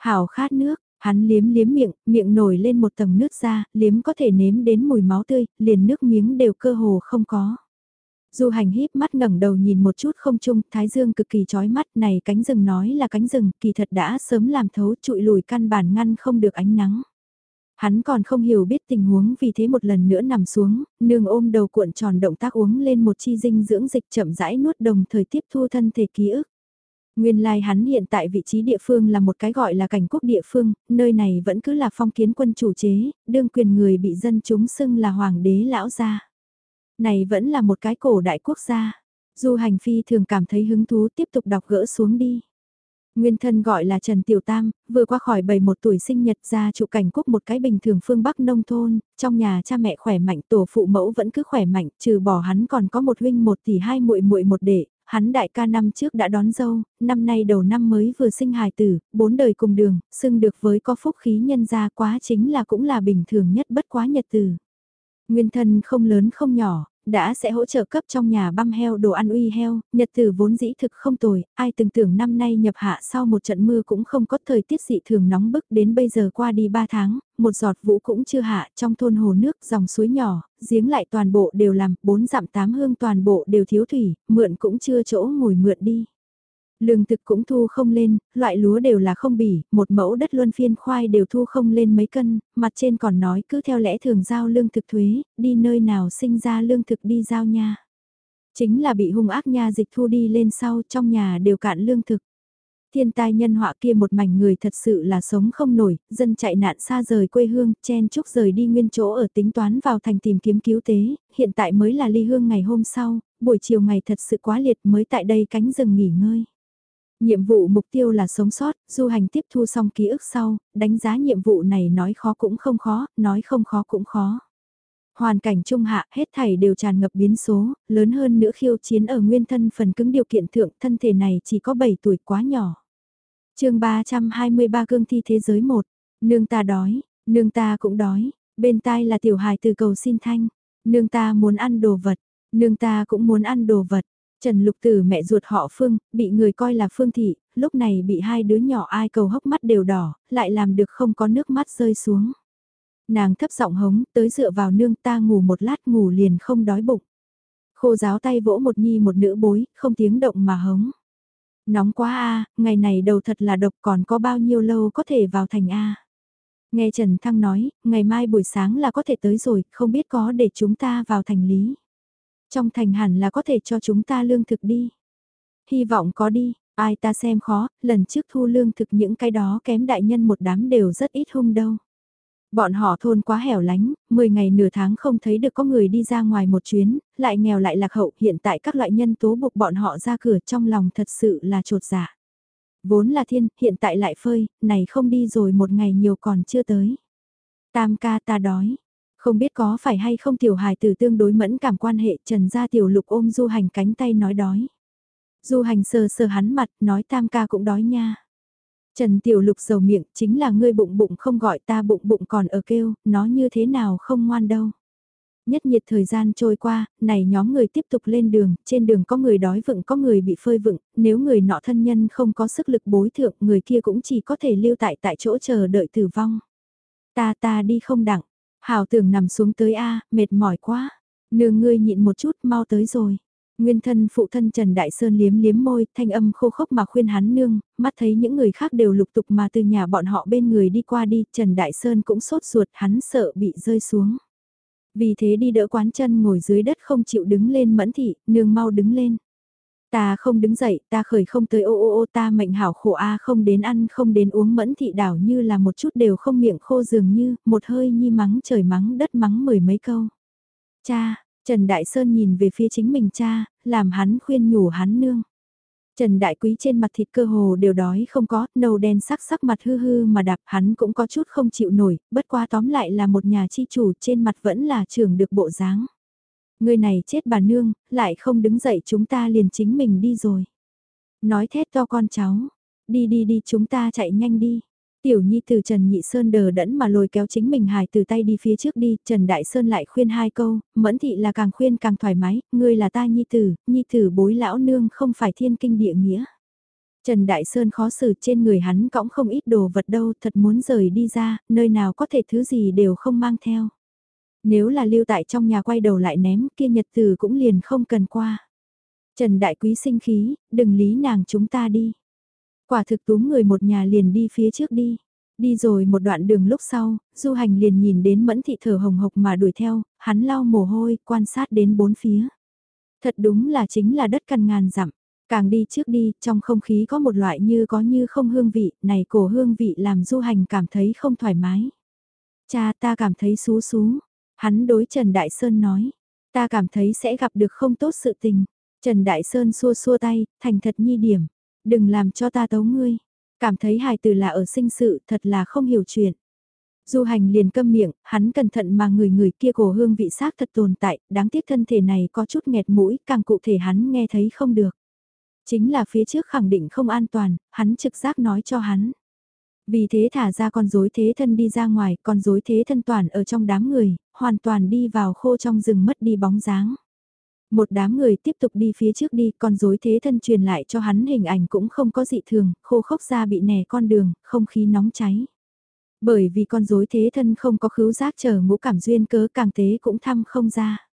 Hảo khát nước, hắn liếm liếm miệng, miệng nổi lên một tầng nước ra, liếm có thể nếm đến mùi máu tươi, liền nước miếng đều cơ hồ không có. Du hành híp mắt ngẩng đầu nhìn một chút không chung, thái dương cực kỳ chói mắt này cánh rừng nói là cánh rừng, kỳ thật đã sớm làm thấu trụi lùi căn bản ngăn không được ánh nắng. Hắn còn không hiểu biết tình huống vì thế một lần nữa nằm xuống, nương ôm đầu cuộn tròn động tác uống lên một chi dinh dưỡng dịch chậm rãi nuốt đồng thời tiếp thu thân thể ký ức. Nguyên lai like hắn hiện tại vị trí địa phương là một cái gọi là cảnh quốc địa phương, nơi này vẫn cứ là phong kiến quân chủ chế, đương quyền người bị dân chúng xưng là hoàng đế lão gia. Này vẫn là một cái cổ đại quốc gia. Du hành phi thường cảm thấy hứng thú tiếp tục đọc gỡ xuống đi. Nguyên thân gọi là Trần Tiểu Tam, vừa qua khỏi 71 tuổi sinh nhật ra trụ cảnh quốc một cái bình thường phương Bắc nông thôn, trong nhà cha mẹ khỏe mạnh tổ phụ mẫu vẫn cứ khỏe mạnh, trừ bỏ hắn còn có một huynh một tỷ hai muội muội một đệ, hắn đại ca năm trước đã đón dâu, năm nay đầu năm mới vừa sinh hài tử, bốn đời cùng đường, xưng được với có phúc khí nhân gia quá chính là cũng là bình thường nhất bất quá nhật tử. Nguyên thân không lớn không nhỏ, đã sẽ hỗ trợ cấp trong nhà băm heo đồ ăn uy heo, nhật tử vốn dĩ thực không tồi, ai từng tưởng năm nay nhập hạ sau một trận mưa cũng không có thời tiết dị thường nóng bức đến bây giờ qua đi 3 tháng, một giọt vũ cũng chưa hạ trong thôn hồ nước dòng suối nhỏ, giếng lại toàn bộ đều làm, bốn dặm tám hương toàn bộ đều thiếu thủy, mượn cũng chưa chỗ ngồi mượn đi. Lương thực cũng thu không lên, loại lúa đều là không bỉ, một mẫu đất luân phiên khoai đều thu không lên mấy cân, mặt trên còn nói cứ theo lẽ thường giao lương thực thuế, đi nơi nào sinh ra lương thực đi giao nha. Chính là bị hung ác nha dịch thu đi lên sau trong nhà đều cạn lương thực. Thiên tai nhân họa kia một mảnh người thật sự là sống không nổi, dân chạy nạn xa rời quê hương, chen chúc rời đi nguyên chỗ ở tính toán vào thành tìm kiếm cứu tế, hiện tại mới là ly hương ngày hôm sau, buổi chiều ngày thật sự quá liệt mới tại đây cánh rừng nghỉ ngơi. Nhiệm vụ mục tiêu là sống sót, du hành tiếp thu xong ký ức sau, đánh giá nhiệm vụ này nói khó cũng không khó, nói không khó cũng khó. Hoàn cảnh trung hạ hết thảy đều tràn ngập biến số, lớn hơn nữa khiêu chiến ở nguyên thân phần cứng điều kiện thượng thân thể này chỉ có 7 tuổi quá nhỏ. chương 323 cương thi thế giới 1, nương ta đói, nương ta cũng đói, bên tai là tiểu hài từ cầu xin thanh, nương ta muốn ăn đồ vật, nương ta cũng muốn ăn đồ vật, Trần Lục Tử mẹ ruột họ Phương, bị người coi là Phương Thị, lúc này bị hai đứa nhỏ ai cầu hốc mắt đều đỏ, lại làm được không có nước mắt rơi xuống. Nàng thấp giọng hống, tới dựa vào nương ta ngủ một lát ngủ liền không đói bụng. Khô giáo tay vỗ một nhi một nữ bối, không tiếng động mà hống. Nóng quá a, ngày này đầu thật là độc còn có bao nhiêu lâu có thể vào thành a. Nghe Trần Thăng nói, ngày mai buổi sáng là có thể tới rồi, không biết có để chúng ta vào thành lý. Trong thành hẳn là có thể cho chúng ta lương thực đi. Hy vọng có đi, ai ta xem khó, lần trước thu lương thực những cái đó kém đại nhân một đám đều rất ít hung đâu. Bọn họ thôn quá hẻo lánh, 10 ngày nửa tháng không thấy được có người đi ra ngoài một chuyến, lại nghèo lại lạc hậu, hiện tại các loại nhân tố buộc bọn họ ra cửa trong lòng thật sự là trột dạ. Vốn là thiên, hiện tại lại phơi, này không đi rồi một ngày nhiều còn chưa tới. Tam ca ta đói, không biết có phải hay không tiểu hài tử tương đối mẫn cảm quan hệ trần gia tiểu lục ôm du hành cánh tay nói đói. Du hành sờ sờ hắn mặt nói tam ca cũng đói nha. Trần tiểu lục dầu miệng chính là ngươi bụng bụng không gọi ta bụng bụng còn ở kêu, nó như thế nào không ngoan đâu. Nhất nhiệt thời gian trôi qua, này nhóm người tiếp tục lên đường, trên đường có người đói vựng có người bị phơi vựng, nếu người nọ thân nhân không có sức lực bối thượng người kia cũng chỉ có thể lưu tại tại chỗ chờ đợi tử vong. Ta ta đi không đặng, Hảo tưởng nằm xuống tới A, mệt mỏi quá. Nương ngươi nhịn một chút mau tới rồi. Nguyên thân phụ thân Trần Đại Sơn liếm liếm môi, thanh âm khô khốc mà khuyên hắn nương, mắt thấy những người khác đều lục tục mà từ nhà bọn họ bên người đi qua đi, Trần Đại Sơn cũng sốt ruột hắn sợ bị rơi xuống. Vì thế đi đỡ quán chân ngồi dưới đất không chịu đứng lên mẫn thị, nương mau đứng lên. Ta không đứng dậy, ta khởi không tới ô ô ô ta mệnh hảo khổ a không đến ăn không đến uống mẫn thị đảo như là một chút đều không miệng khô dường như, một hơi nhi mắng trời mắng đất mắng mười mấy câu. Cha, Trần Đại Sơn nhìn về phía chính mình cha, làm hắn khuyên nhủ hắn nương. Trần Đại Quý trên mặt thịt cơ hồ đều đói không có, nâu đen sắc sắc mặt hư hư mà đạp hắn cũng có chút không chịu nổi, bất qua tóm lại là một nhà chi chủ trên mặt vẫn là trưởng được bộ dáng. Người này chết bà nương, lại không đứng dậy chúng ta liền chính mình đi rồi. Nói thét to con cháu, đi đi đi chúng ta chạy nhanh đi. Tiểu Nhi từ Trần Nhị Sơn đờ đẫn mà lôi kéo chính mình hài từ tay đi phía trước đi, Trần Đại Sơn lại khuyên hai câu, mẫn thị là càng khuyên càng thoải mái, ngươi là ta Nhi tử, Nhi tử bối lão nương không phải thiên kinh địa nghĩa. Trần Đại Sơn khó xử trên người hắn cõng không ít đồ vật đâu, thật muốn rời đi ra, nơi nào có thể thứ gì đều không mang theo. Nếu là lưu tại trong nhà quay đầu lại ném kia nhật từ cũng liền không cần qua. Trần Đại Quý sinh khí, đừng lý nàng chúng ta đi. Quả thực túm người một nhà liền đi phía trước đi. Đi rồi một đoạn đường lúc sau, du hành liền nhìn đến mẫn thị thở hồng hộc mà đuổi theo, hắn lau mồ hôi, quan sát đến bốn phía. Thật đúng là chính là đất căn ngàn dặm. Càng đi trước đi, trong không khí có một loại như có như không hương vị, này cổ hương vị làm du hành cảm thấy không thoải mái. Cha ta cảm thấy xú xú. Hắn đối Trần Đại Sơn nói, ta cảm thấy sẽ gặp được không tốt sự tình. Trần Đại Sơn xua xua tay, thành thật nhi điểm. Đừng làm cho ta tấu ngươi. Cảm thấy hài từ là ở sinh sự thật là không hiểu chuyện. Du hành liền câm miệng, hắn cẩn thận mà người người kia cổ hương vị xác thật tồn tại, đáng tiếc thân thể này có chút nghẹt mũi, càng cụ thể hắn nghe thấy không được. Chính là phía trước khẳng định không an toàn, hắn trực giác nói cho hắn. Vì thế thả ra con rối thế thân đi ra ngoài, con rối thế thân toàn ở trong đám người, hoàn toàn đi vào khô trong rừng mất đi bóng dáng. Một đám người tiếp tục đi phía trước đi, con rối thế thân truyền lại cho hắn hình ảnh cũng không có dị thường, khô khốc ra bị nẻ con đường, không khí nóng cháy. Bởi vì con rối thế thân không có khứu giác chờ ngũ cảm duyên cớ càng tế cũng thăm không ra.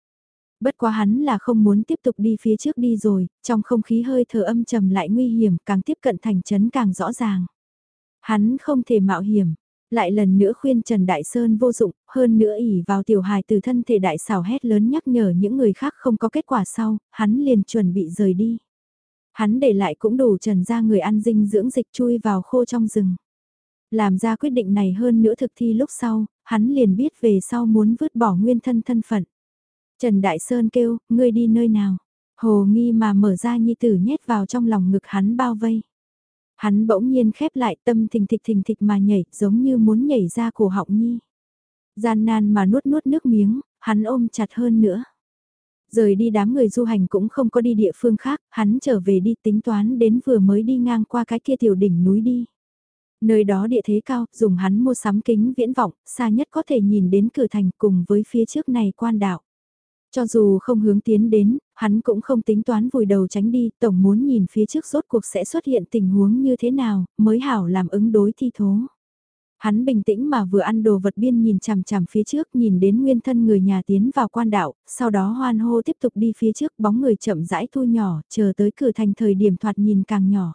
Bất quá hắn là không muốn tiếp tục đi phía trước đi rồi, trong không khí hơi thở âm trầm lại nguy hiểm càng tiếp cận thành trấn càng rõ ràng. Hắn không thể mạo hiểm, lại lần nữa khuyên Trần Đại Sơn vô dụng, hơn nữa ỉ vào tiểu hài từ thân thể đại xảo hét lớn nhắc nhở những người khác không có kết quả sau, hắn liền chuẩn bị rời đi. Hắn để lại cũng đủ trần ra người ăn dinh dưỡng dịch chui vào khô trong rừng. Làm ra quyết định này hơn nữa thực thi lúc sau, hắn liền biết về sau muốn vứt bỏ nguyên thân thân phận. Trần Đại Sơn kêu, ngươi đi nơi nào? Hồ nghi mà mở ra nhi tử nhét vào trong lòng ngực hắn bao vây. Hắn bỗng nhiên khép lại tâm thình thịch thình thịch mà nhảy, giống như muốn nhảy ra cổ họng nhi. Gian nan mà nuốt nuốt nước miếng, hắn ôm chặt hơn nữa. Rời đi đám người du hành cũng không có đi địa phương khác, hắn trở về đi tính toán đến vừa mới đi ngang qua cái kia tiểu đỉnh núi đi. Nơi đó địa thế cao, dùng hắn mua sắm kính viễn vọng, xa nhất có thể nhìn đến cửa thành cùng với phía trước này quan đạo. Cho dù không hướng tiến đến, hắn cũng không tính toán vùi đầu tránh đi, tổng muốn nhìn phía trước rốt cuộc sẽ xuất hiện tình huống như thế nào, mới hảo làm ứng đối thi thố. Hắn bình tĩnh mà vừa ăn đồ vật biên nhìn chằm chằm phía trước nhìn đến nguyên thân người nhà tiến vào quan đạo, sau đó hoan hô tiếp tục đi phía trước bóng người chậm rãi thu nhỏ, chờ tới cửa thành thời điểm thoạt nhìn càng nhỏ.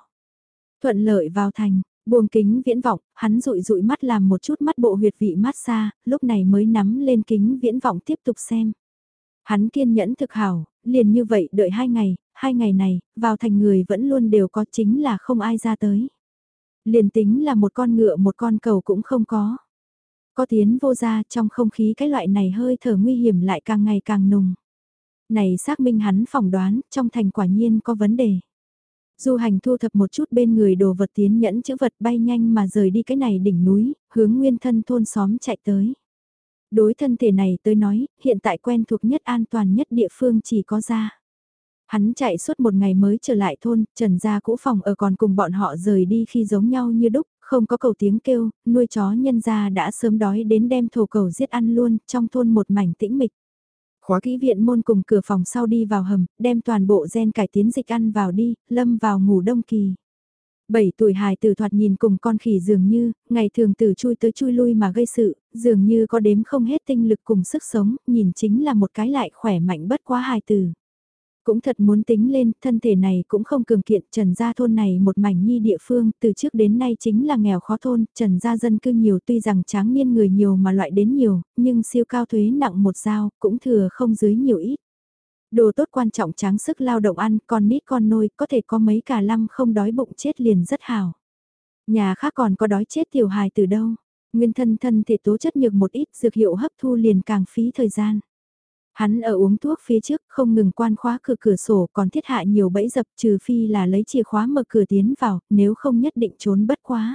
Thuận lợi vào thành, buông kính viễn vọng, hắn rụi rụi mắt làm một chút mắt bộ huyệt vị mát xa, lúc này mới nắm lên kính viễn vọng tiếp tục xem. Hắn kiên nhẫn thực hảo, liền như vậy đợi hai ngày, hai ngày này, vào thành người vẫn luôn đều có chính là không ai ra tới. Liền tính là một con ngựa một con cầu cũng không có. Có tiến vô ra trong không khí cái loại này hơi thở nguy hiểm lại càng ngày càng nùng. Này xác minh hắn phỏng đoán trong thành quả nhiên có vấn đề. Du hành thu thập một chút bên người đồ vật tiến nhẫn chữ vật bay nhanh mà rời đi cái này đỉnh núi, hướng nguyên thân thôn xóm chạy tới. Đối thân thể này tới nói, hiện tại quen thuộc nhất an toàn nhất địa phương chỉ có ra. Hắn chạy suốt một ngày mới trở lại thôn, trần gia cũ phòng ở còn cùng bọn họ rời đi khi giống nhau như đúc, không có cầu tiếng kêu, nuôi chó nhân gia đã sớm đói đến đem thổ cầu giết ăn luôn, trong thôn một mảnh tĩnh mịch. Khóa kỹ viện môn cùng cửa phòng sau đi vào hầm, đem toàn bộ gen cải tiến dịch ăn vào đi, lâm vào ngủ đông kỳ. Bảy tuổi hài tử thoạt nhìn cùng con khỉ dường như, ngày thường tử chui tới chui lui mà gây sự, dường như có đếm không hết tinh lực cùng sức sống, nhìn chính là một cái lại khỏe mạnh bất quá hài tử. Cũng thật muốn tính lên, thân thể này cũng không cường kiện, Trần Gia thôn này một mảnh nhi địa phương, từ trước đến nay chính là nghèo khó thôn, Trần Gia dân cư nhiều tuy rằng tráng niên người nhiều mà loại đến nhiều, nhưng siêu cao thuế nặng một dao, cũng thừa không dưới nhiều ít. Đồ tốt quan trọng tráng sức lao động ăn, con nít con nôi, có thể có mấy cả lăm không đói bụng chết liền rất hào. Nhà khác còn có đói chết tiểu hài từ đâu. Nguyên thân thân thể tố chất nhược một ít dược hiệu hấp thu liền càng phí thời gian. Hắn ở uống thuốc phía trước không ngừng quan khóa cửa cửa sổ còn thiết hạ nhiều bẫy dập trừ phi là lấy chìa khóa mở cửa tiến vào, nếu không nhất định trốn bất quá.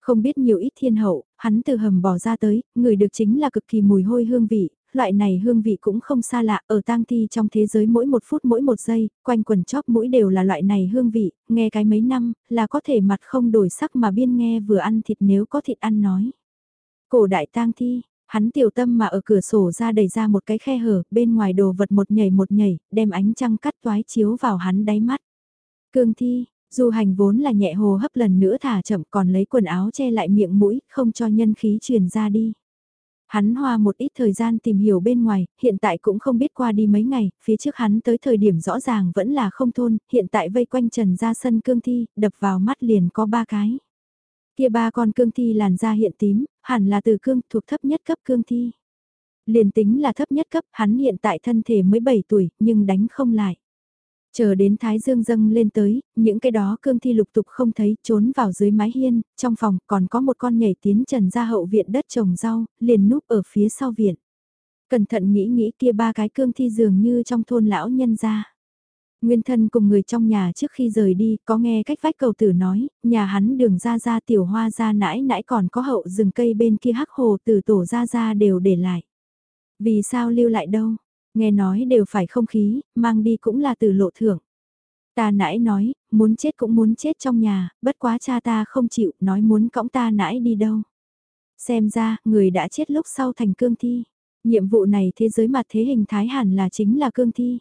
Không biết nhiều ít thiên hậu, hắn từ hầm bỏ ra tới, người được chính là cực kỳ mùi hôi hương vị, loại này hương vị cũng không xa lạ, ở tang thi trong thế giới mỗi một phút mỗi một giây, quanh quần chóp mũi đều là loại này hương vị, nghe cái mấy năm, là có thể mặt không đổi sắc mà biên nghe vừa ăn thịt nếu có thịt ăn nói. Cổ đại tang thi, hắn tiểu tâm mà ở cửa sổ ra đẩy ra một cái khe hở, bên ngoài đồ vật một nhảy một nhảy, đem ánh trăng cắt toái chiếu vào hắn đáy mắt. Cương thi, Du hành vốn là nhẹ hồ hấp lần nữa thả chậm còn lấy quần áo che lại miệng mũi, không cho nhân khí truyền ra đi. Hắn hoa một ít thời gian tìm hiểu bên ngoài, hiện tại cũng không biết qua đi mấy ngày, phía trước hắn tới thời điểm rõ ràng vẫn là không thôn, hiện tại vây quanh trần ra sân cương thi, đập vào mắt liền có ba cái. Kia ba con cương thi làn da hiện tím, hẳn là từ cương thuộc thấp nhất cấp cương thi. Liền tính là thấp nhất cấp, hắn hiện tại thân thể mới 7 tuổi, nhưng đánh không lại. Chờ đến Thái Dương dâng lên tới, những cái đó cương thi lục tục không thấy, trốn vào dưới mái hiên, trong phòng còn có một con nhảy tiến trần ra hậu viện đất trồng rau, liền núp ở phía sau viện. Cẩn thận nghĩ nghĩ kia ba cái cương thi dường như trong thôn lão nhân ra. Nguyên thân cùng người trong nhà trước khi rời đi, có nghe cách vách cầu tử nói, nhà hắn đường ra ra tiểu hoa ra nãi nãi còn có hậu rừng cây bên kia hắc hồ từ tổ ra ra đều để lại. Vì sao lưu lại đâu? Nghe nói đều phải không khí, mang đi cũng là từ lộ thưởng. Ta nãy nói, muốn chết cũng muốn chết trong nhà, bất quá cha ta không chịu, nói muốn cõng ta nãy đi đâu. Xem ra, người đã chết lúc sau thành cương thi. Nhiệm vụ này thế giới mặt thế hình thái hẳn là chính là cương thi.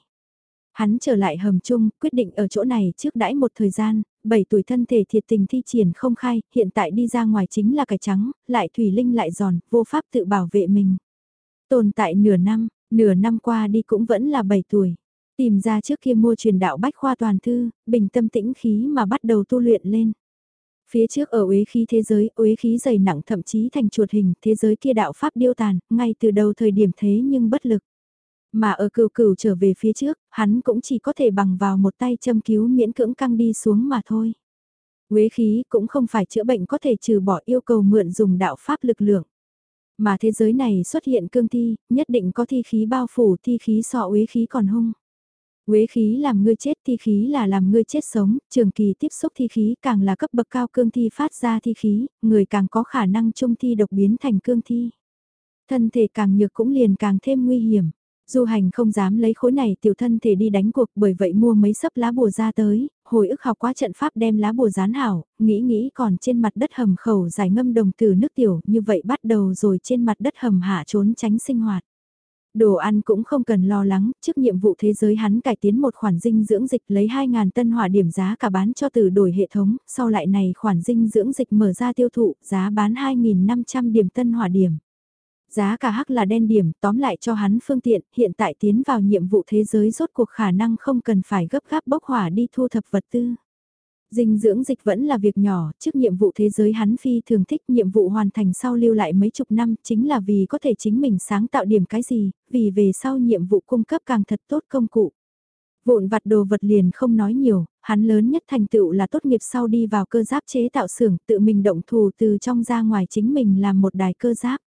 Hắn trở lại hầm chung, quyết định ở chỗ này trước đãi một thời gian, 7 tuổi thân thể thiệt tình thi triển không khai, hiện tại đi ra ngoài chính là cải trắng, lại thủy linh lại giòn, vô pháp tự bảo vệ mình. Tồn tại nửa năm, Nửa năm qua đi cũng vẫn là 7 tuổi. Tìm ra trước kia mua truyền đạo bách khoa toàn thư, bình tâm tĩnh khí mà bắt đầu tu luyện lên. Phía trước ở uế khí thế giới, uế khí dày nặng thậm chí thành chuột hình, thế giới kia đạo pháp điêu tàn, ngay từ đầu thời điểm thế nhưng bất lực. Mà ở cựu cửu trở về phía trước, hắn cũng chỉ có thể bằng vào một tay châm cứu miễn cưỡng căng đi xuống mà thôi. Uế khí cũng không phải chữa bệnh có thể trừ bỏ yêu cầu mượn dùng đạo pháp lực lượng. Mà thế giới này xuất hiện cương thi, nhất định có thi khí bao phủ thi khí sọ uế khí còn hung. Uế khí làm ngươi chết thi khí là làm ngươi chết sống, trường kỳ tiếp xúc thi khí càng là cấp bậc cao cương thi phát ra thi khí, người càng có khả năng trung thi độc biến thành cương thi. Thân thể càng nhược cũng liền càng thêm nguy hiểm. Du hành không dám lấy khối này tiểu thân thể đi đánh cuộc bởi vậy mua mấy sấp lá bùa ra tới, hồi ức học quá trận pháp đem lá bùa dán hảo, nghĩ nghĩ còn trên mặt đất hầm khẩu giải ngâm đồng từ nước tiểu như vậy bắt đầu rồi trên mặt đất hầm hạ trốn tránh sinh hoạt. Đồ ăn cũng không cần lo lắng, trước nhiệm vụ thế giới hắn cải tiến một khoản dinh dưỡng dịch lấy 2.000 tân hỏa điểm giá cả bán cho từ đổi hệ thống, sau lại này khoản dinh dưỡng dịch mở ra tiêu thụ, giá bán 2.500 điểm tân hỏa điểm. Giá cả hắc là đen điểm, tóm lại cho hắn phương tiện, hiện tại tiến vào nhiệm vụ thế giới rốt cuộc khả năng không cần phải gấp gáp bốc hỏa đi thu thập vật tư. Dinh dưỡng dịch vẫn là việc nhỏ, trước nhiệm vụ thế giới hắn phi thường thích nhiệm vụ hoàn thành sau lưu lại mấy chục năm chính là vì có thể chính mình sáng tạo điểm cái gì, vì về sau nhiệm vụ cung cấp càng thật tốt công cụ. Vụn vặt đồ vật liền không nói nhiều, hắn lớn nhất thành tựu là tốt nghiệp sau đi vào cơ giáp chế tạo xưởng tự mình động thù từ trong ra ngoài chính mình làm một đài cơ giáp.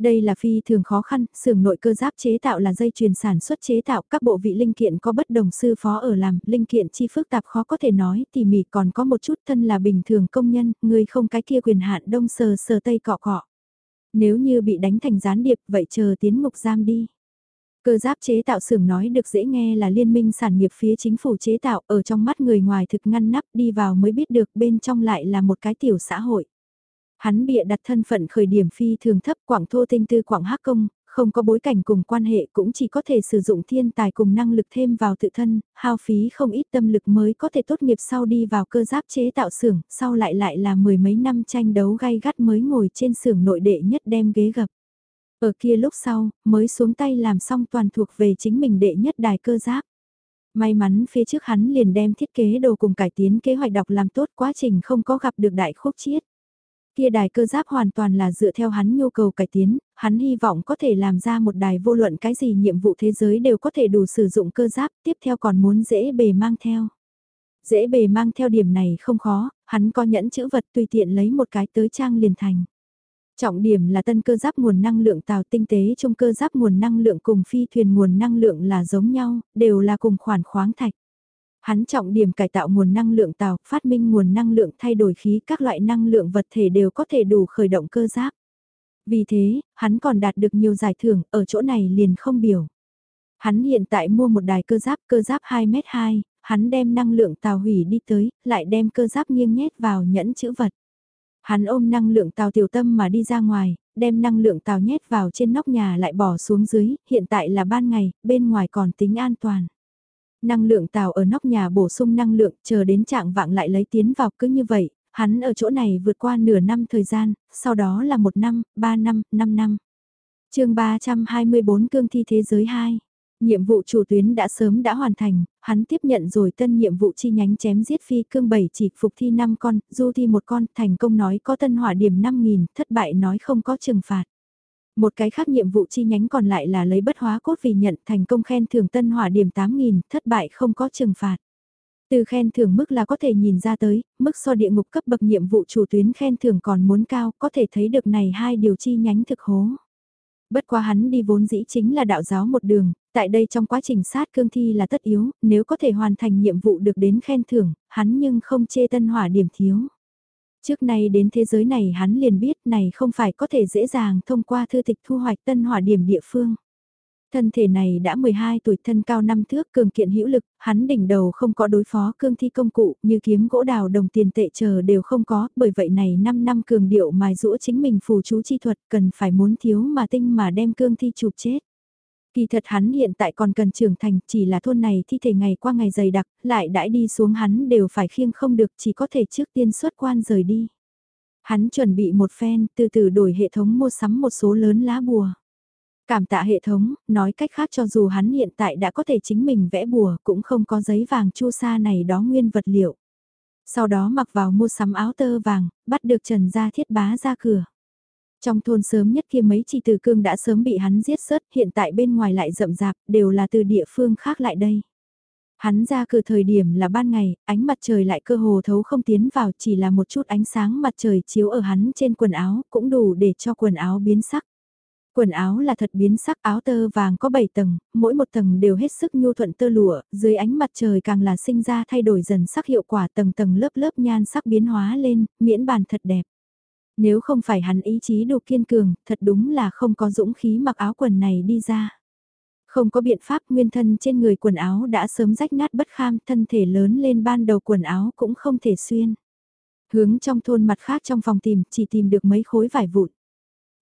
Đây là phi thường khó khăn, xưởng nội cơ giáp chế tạo là dây chuyền sản xuất chế tạo, các bộ vị linh kiện có bất đồng sư phó ở làm, linh kiện chi phức tạp khó có thể nói, tỉ mỉ còn có một chút thân là bình thường công nhân, người không cái kia quyền hạn đông sờ sờ tây cọ cọ. Nếu như bị đánh thành gián điệp, vậy chờ tiến ngục giam đi. Cơ giáp chế tạo xưởng nói được dễ nghe là liên minh sản nghiệp phía chính phủ chế tạo ở trong mắt người ngoài thực ngăn nắp đi vào mới biết được bên trong lại là một cái tiểu xã hội. Hắn bịa đặt thân phận khởi điểm phi thường thấp quảng thô tinh tư quảng hắc công, không có bối cảnh cùng quan hệ cũng chỉ có thể sử dụng thiên tài cùng năng lực thêm vào tự thân, hao phí không ít tâm lực mới có thể tốt nghiệp sau đi vào cơ giáp chế tạo xưởng, sau lại lại là mười mấy năm tranh đấu gay gắt mới ngồi trên xưởng nội đệ nhất đem ghế gập. Ở kia lúc sau, mới xuống tay làm xong toàn thuộc về chính mình đệ nhất đài cơ giáp. May mắn phía trước hắn liền đem thiết kế đồ cùng cải tiến kế hoạch đọc làm tốt quá trình không có gặp được đại khúc chiết. Kia đài cơ giáp hoàn toàn là dựa theo hắn nhu cầu cải tiến, hắn hy vọng có thể làm ra một đài vô luận cái gì nhiệm vụ thế giới đều có thể đủ sử dụng cơ giáp, tiếp theo còn muốn dễ bề mang theo. Dễ bề mang theo điểm này không khó, hắn có nhẫn chữ vật tùy tiện lấy một cái tới trang liền thành. Trọng điểm là tân cơ giáp nguồn năng lượng tàu tinh tế trong cơ giáp nguồn năng lượng cùng phi thuyền nguồn năng lượng là giống nhau, đều là cùng khoản khoáng thạch. Hắn trọng điểm cải tạo nguồn năng lượng tàu, phát minh nguồn năng lượng thay đổi khí các loại năng lượng vật thể đều có thể đủ khởi động cơ giáp. Vì thế, hắn còn đạt được nhiều giải thưởng, ở chỗ này liền không biểu. Hắn hiện tại mua một đài cơ giáp, cơ giáp 2m2, hắn đem năng lượng tàu hủy đi tới, lại đem cơ giáp nghiêng nhét vào nhẫn chữ vật. Hắn ôm năng lượng tàu tiểu tâm mà đi ra ngoài, đem năng lượng tàu nhét vào trên nóc nhà lại bỏ xuống dưới, hiện tại là ban ngày, bên ngoài còn tính an toàn. Năng lượng tàu ở nóc nhà bổ sung năng lượng, chờ đến trạng vạng lại lấy tiến vào cứ như vậy, hắn ở chỗ này vượt qua nửa năm thời gian, sau đó là một năm, ba năm, năm năm. chương 324 cương thi thế giới 2 Nhiệm vụ chủ tuyến đã sớm đã hoàn thành, hắn tiếp nhận rồi tân nhiệm vụ chi nhánh chém giết phi cương 7 chỉ phục thi 5 con, du thi một con, thành công nói có tân hỏa điểm 5.000, thất bại nói không có trừng phạt. Một cái khác nhiệm vụ chi nhánh còn lại là lấy bất hóa cốt vì nhận thành công khen thưởng tân hỏa điểm 8.000, thất bại không có trừng phạt. Từ khen thưởng mức là có thể nhìn ra tới, mức so địa ngục cấp bậc nhiệm vụ chủ tuyến khen thưởng còn muốn cao, có thể thấy được này hai điều chi nhánh thực hố. Bất quá hắn đi vốn dĩ chính là đạo giáo một đường, tại đây trong quá trình sát cương thi là tất yếu, nếu có thể hoàn thành nhiệm vụ được đến khen thưởng, hắn nhưng không chê tân hỏa điểm thiếu. Trước nay đến thế giới này hắn liền biết này không phải có thể dễ dàng thông qua thư tịch thu hoạch tân hỏa điểm địa phương. Thân thể này đã 12 tuổi thân cao năm thước cường kiện hữu lực, hắn đỉnh đầu không có đối phó cương thi công cụ như kiếm gỗ đào đồng tiền tệ chờ đều không có, bởi vậy này 5 năm cường điệu mài rũa chính mình phù chú chi thuật cần phải muốn thiếu mà tinh mà đem cương thi chụp chết. Kỳ thật hắn hiện tại còn cần trưởng thành, chỉ là thôn này thi thể ngày qua ngày dày đặc, lại đãi đi xuống hắn đều phải khiêng không được, chỉ có thể trước tiên xuất quan rời đi. Hắn chuẩn bị một phen, từ từ đổi hệ thống mua sắm một số lớn lá bùa. Cảm tạ hệ thống, nói cách khác cho dù hắn hiện tại đã có thể chính mình vẽ bùa cũng không có giấy vàng chu sa này đó nguyên vật liệu. Sau đó mặc vào mua sắm áo tơ vàng, bắt được Trần Gia Thiết Bá ra cửa. Trong thôn sớm nhất kia mấy chỉ từ cương đã sớm bị hắn giết sớt, hiện tại bên ngoài lại rậm rạp, đều là từ địa phương khác lại đây. Hắn ra cửa thời điểm là ban ngày, ánh mặt trời lại cơ hồ thấu không tiến vào chỉ là một chút ánh sáng mặt trời chiếu ở hắn trên quần áo, cũng đủ để cho quần áo biến sắc. Quần áo là thật biến sắc áo tơ vàng có 7 tầng, mỗi một tầng đều hết sức nhu thuận tơ lụa, dưới ánh mặt trời càng là sinh ra thay đổi dần sắc hiệu quả tầng tầng lớp lớp nhan sắc biến hóa lên, miễn bàn thật đẹp. Nếu không phải hắn ý chí đủ kiên cường, thật đúng là không có dũng khí mặc áo quần này đi ra. Không có biện pháp nguyên thân trên người quần áo đã sớm rách nát bất kham, thân thể lớn lên ban đầu quần áo cũng không thể xuyên. Hướng trong thôn mặt khác trong phòng tìm, chỉ tìm được mấy khối vải vụn.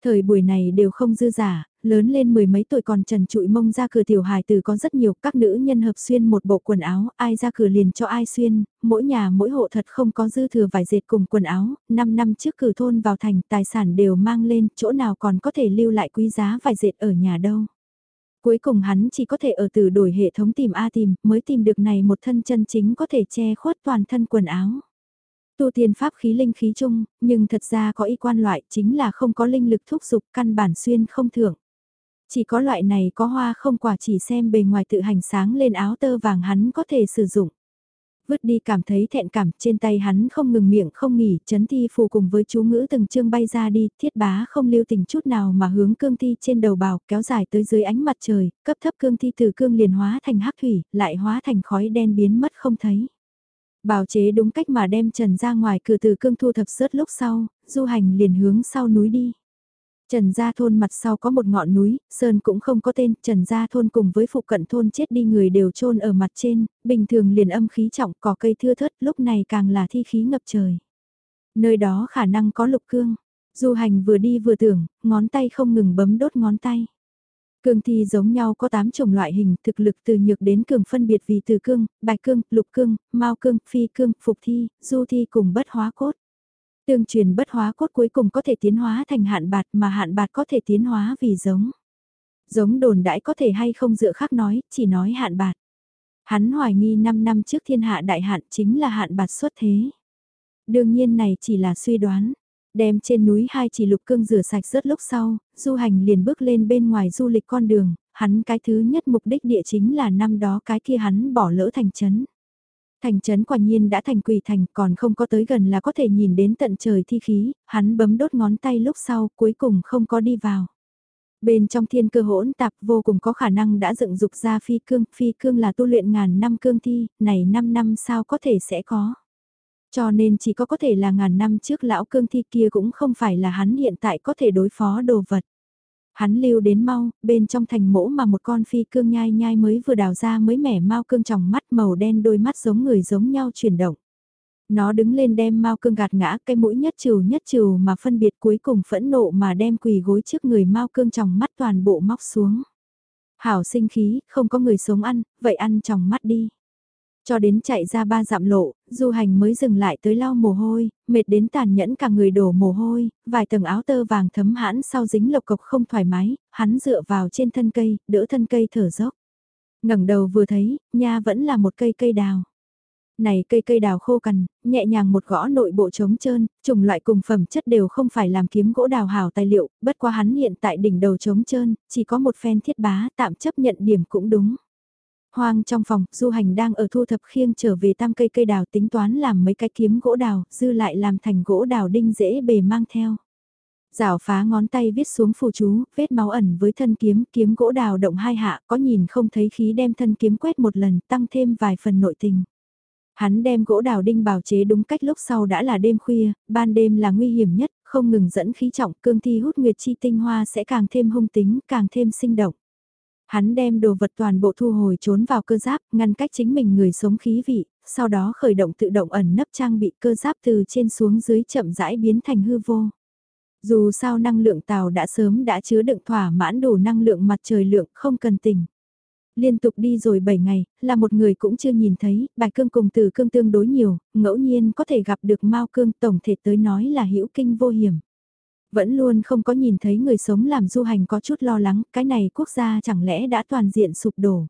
Thời buổi này đều không dư giả, lớn lên mười mấy tuổi còn trần trụi mông ra cửa tiểu hài từ có rất nhiều các nữ nhân hợp xuyên một bộ quần áo, ai ra cửa liền cho ai xuyên, mỗi nhà mỗi hộ thật không có dư thừa vải dệt cùng quần áo, 5 năm trước cử thôn vào thành tài sản đều mang lên, chỗ nào còn có thể lưu lại quý giá vải dệt ở nhà đâu. Cuối cùng hắn chỉ có thể ở từ đổi hệ thống tìm A tìm, mới tìm được này một thân chân chính có thể che khuất toàn thân quần áo. Tu tiên pháp khí linh khí chung, nhưng thật ra có y quan loại chính là không có linh lực thúc dục căn bản xuyên không thưởng. Chỉ có loại này có hoa không quả chỉ xem bề ngoài tự hành sáng lên áo tơ vàng hắn có thể sử dụng. Vứt đi cảm thấy thẹn cảm trên tay hắn không ngừng miệng không nghỉ, chấn thi phù cùng với chú ngữ từng chương bay ra đi, thiết bá không lưu tình chút nào mà hướng cương thi trên đầu bào kéo dài tới dưới ánh mặt trời, cấp thấp cương thi từ cương liền hóa thành hắc thủy, lại hóa thành khói đen biến mất không thấy. Bào chế đúng cách mà đem Trần ra ngoài cửa từ cương thu thập rớt lúc sau, du hành liền hướng sau núi đi. Trần Gia Thôn mặt sau có một ngọn núi, Sơn cũng không có tên, Trần Gia Thôn cùng với phụ cận thôn chết đi người đều trôn ở mặt trên, bình thường liền âm khí trọng, cỏ cây thưa thớt, lúc này càng là thi khí ngập trời. Nơi đó khả năng có lục cương, du hành vừa đi vừa tưởng, ngón tay không ngừng bấm đốt ngón tay. Cương thi giống nhau có 8 chủng loại hình, thực lực từ nhược đến cường phân biệt vì từ cương, bạch cương, lục cương, mau cương, phi cương, phục thi, du thi cùng bất hóa cốt. Tương truyền bất hóa cốt cuối cùng có thể tiến hóa thành hạn bạt mà hạn bạt có thể tiến hóa vì giống. Giống đồn đãi có thể hay không dựa khác nói, chỉ nói hạn bạt. Hắn hoài nghi 5 năm trước thiên hạ đại hạn chính là hạn bạt xuất thế. Đương nhiên này chỉ là suy đoán. Đem trên núi hai chỉ lục cương rửa sạch rớt lúc sau, du hành liền bước lên bên ngoài du lịch con đường, hắn cái thứ nhất mục đích địa chính là năm đó cái kia hắn bỏ lỡ thành trấn. Thành trấn quả nhiên đã thành quỷ thành còn không có tới gần là có thể nhìn đến tận trời thi khí, hắn bấm đốt ngón tay lúc sau cuối cùng không có đi vào. Bên trong thiên cơ hỗn tạp vô cùng có khả năng đã dựng dục ra phi cương, phi cương là tu luyện ngàn năm cương thi, này 5 năm sao có thể sẽ có. Cho nên chỉ có có thể là ngàn năm trước lão cương thi kia cũng không phải là hắn hiện tại có thể đối phó đồ vật. Hắn lưu đến mau, bên trong thành mỗ mà một con phi cương nhai nhai mới vừa đào ra mới mẻ mau cương tròng mắt màu đen đôi mắt giống người giống nhau chuyển động. Nó đứng lên đem mau cương gạt ngã cái mũi nhất trừ nhất trừ mà phân biệt cuối cùng phẫn nộ mà đem quỳ gối trước người mau cương tròng mắt toàn bộ móc xuống. Hảo sinh khí, không có người sống ăn, vậy ăn tròng mắt đi. Cho đến chạy ra ba dặm lộ, du hành mới dừng lại tới lau mồ hôi, mệt đến tàn nhẫn cả người đổ mồ hôi, vài tầng áo tơ vàng thấm hãn sau dính lộc cộc không thoải mái, hắn dựa vào trên thân cây, đỡ thân cây thở dốc. ngẩng đầu vừa thấy, nha vẫn là một cây cây đào. Này cây cây đào khô cằn, nhẹ nhàng một gõ nội bộ trống trơn, chủng loại cùng phẩm chất đều không phải làm kiếm gỗ đào hào tài liệu, bất quá hắn hiện tại đỉnh đầu trống trơn, chỉ có một phen thiết bá, tạm chấp nhận điểm cũng đúng. Hoang trong phòng, du hành đang ở thu thập khiêng trở về tam cây cây đào tính toán làm mấy cái kiếm gỗ đào, dư lại làm thành gỗ đào đinh dễ bề mang theo. Giảo phá ngón tay viết xuống phù chú, vết máu ẩn với thân kiếm, kiếm gỗ đào động hai hạ, có nhìn không thấy khí đem thân kiếm quét một lần, tăng thêm vài phần nội tình. Hắn đem gỗ đào đinh bào chế đúng cách lúc sau đã là đêm khuya, ban đêm là nguy hiểm nhất, không ngừng dẫn khí trọng, cương thi hút nguyệt chi tinh hoa sẽ càng thêm hung tính, càng thêm sinh động. Hắn đem đồ vật toàn bộ thu hồi trốn vào cơ giáp, ngăn cách chính mình người sống khí vị, sau đó khởi động tự động ẩn nấp trang bị cơ giáp từ trên xuống dưới chậm rãi biến thành hư vô. Dù sao năng lượng tàu đã sớm đã chứa đựng thỏa mãn đủ năng lượng mặt trời lượng không cần tỉnh. Liên tục đi rồi 7 ngày, là một người cũng chưa nhìn thấy, bài cương cùng từ cương tương đối nhiều, ngẫu nhiên có thể gặp được mao cương tổng thể tới nói là hữu kinh vô hiểm. Vẫn luôn không có nhìn thấy người sống làm du hành có chút lo lắng, cái này quốc gia chẳng lẽ đã toàn diện sụp đổ.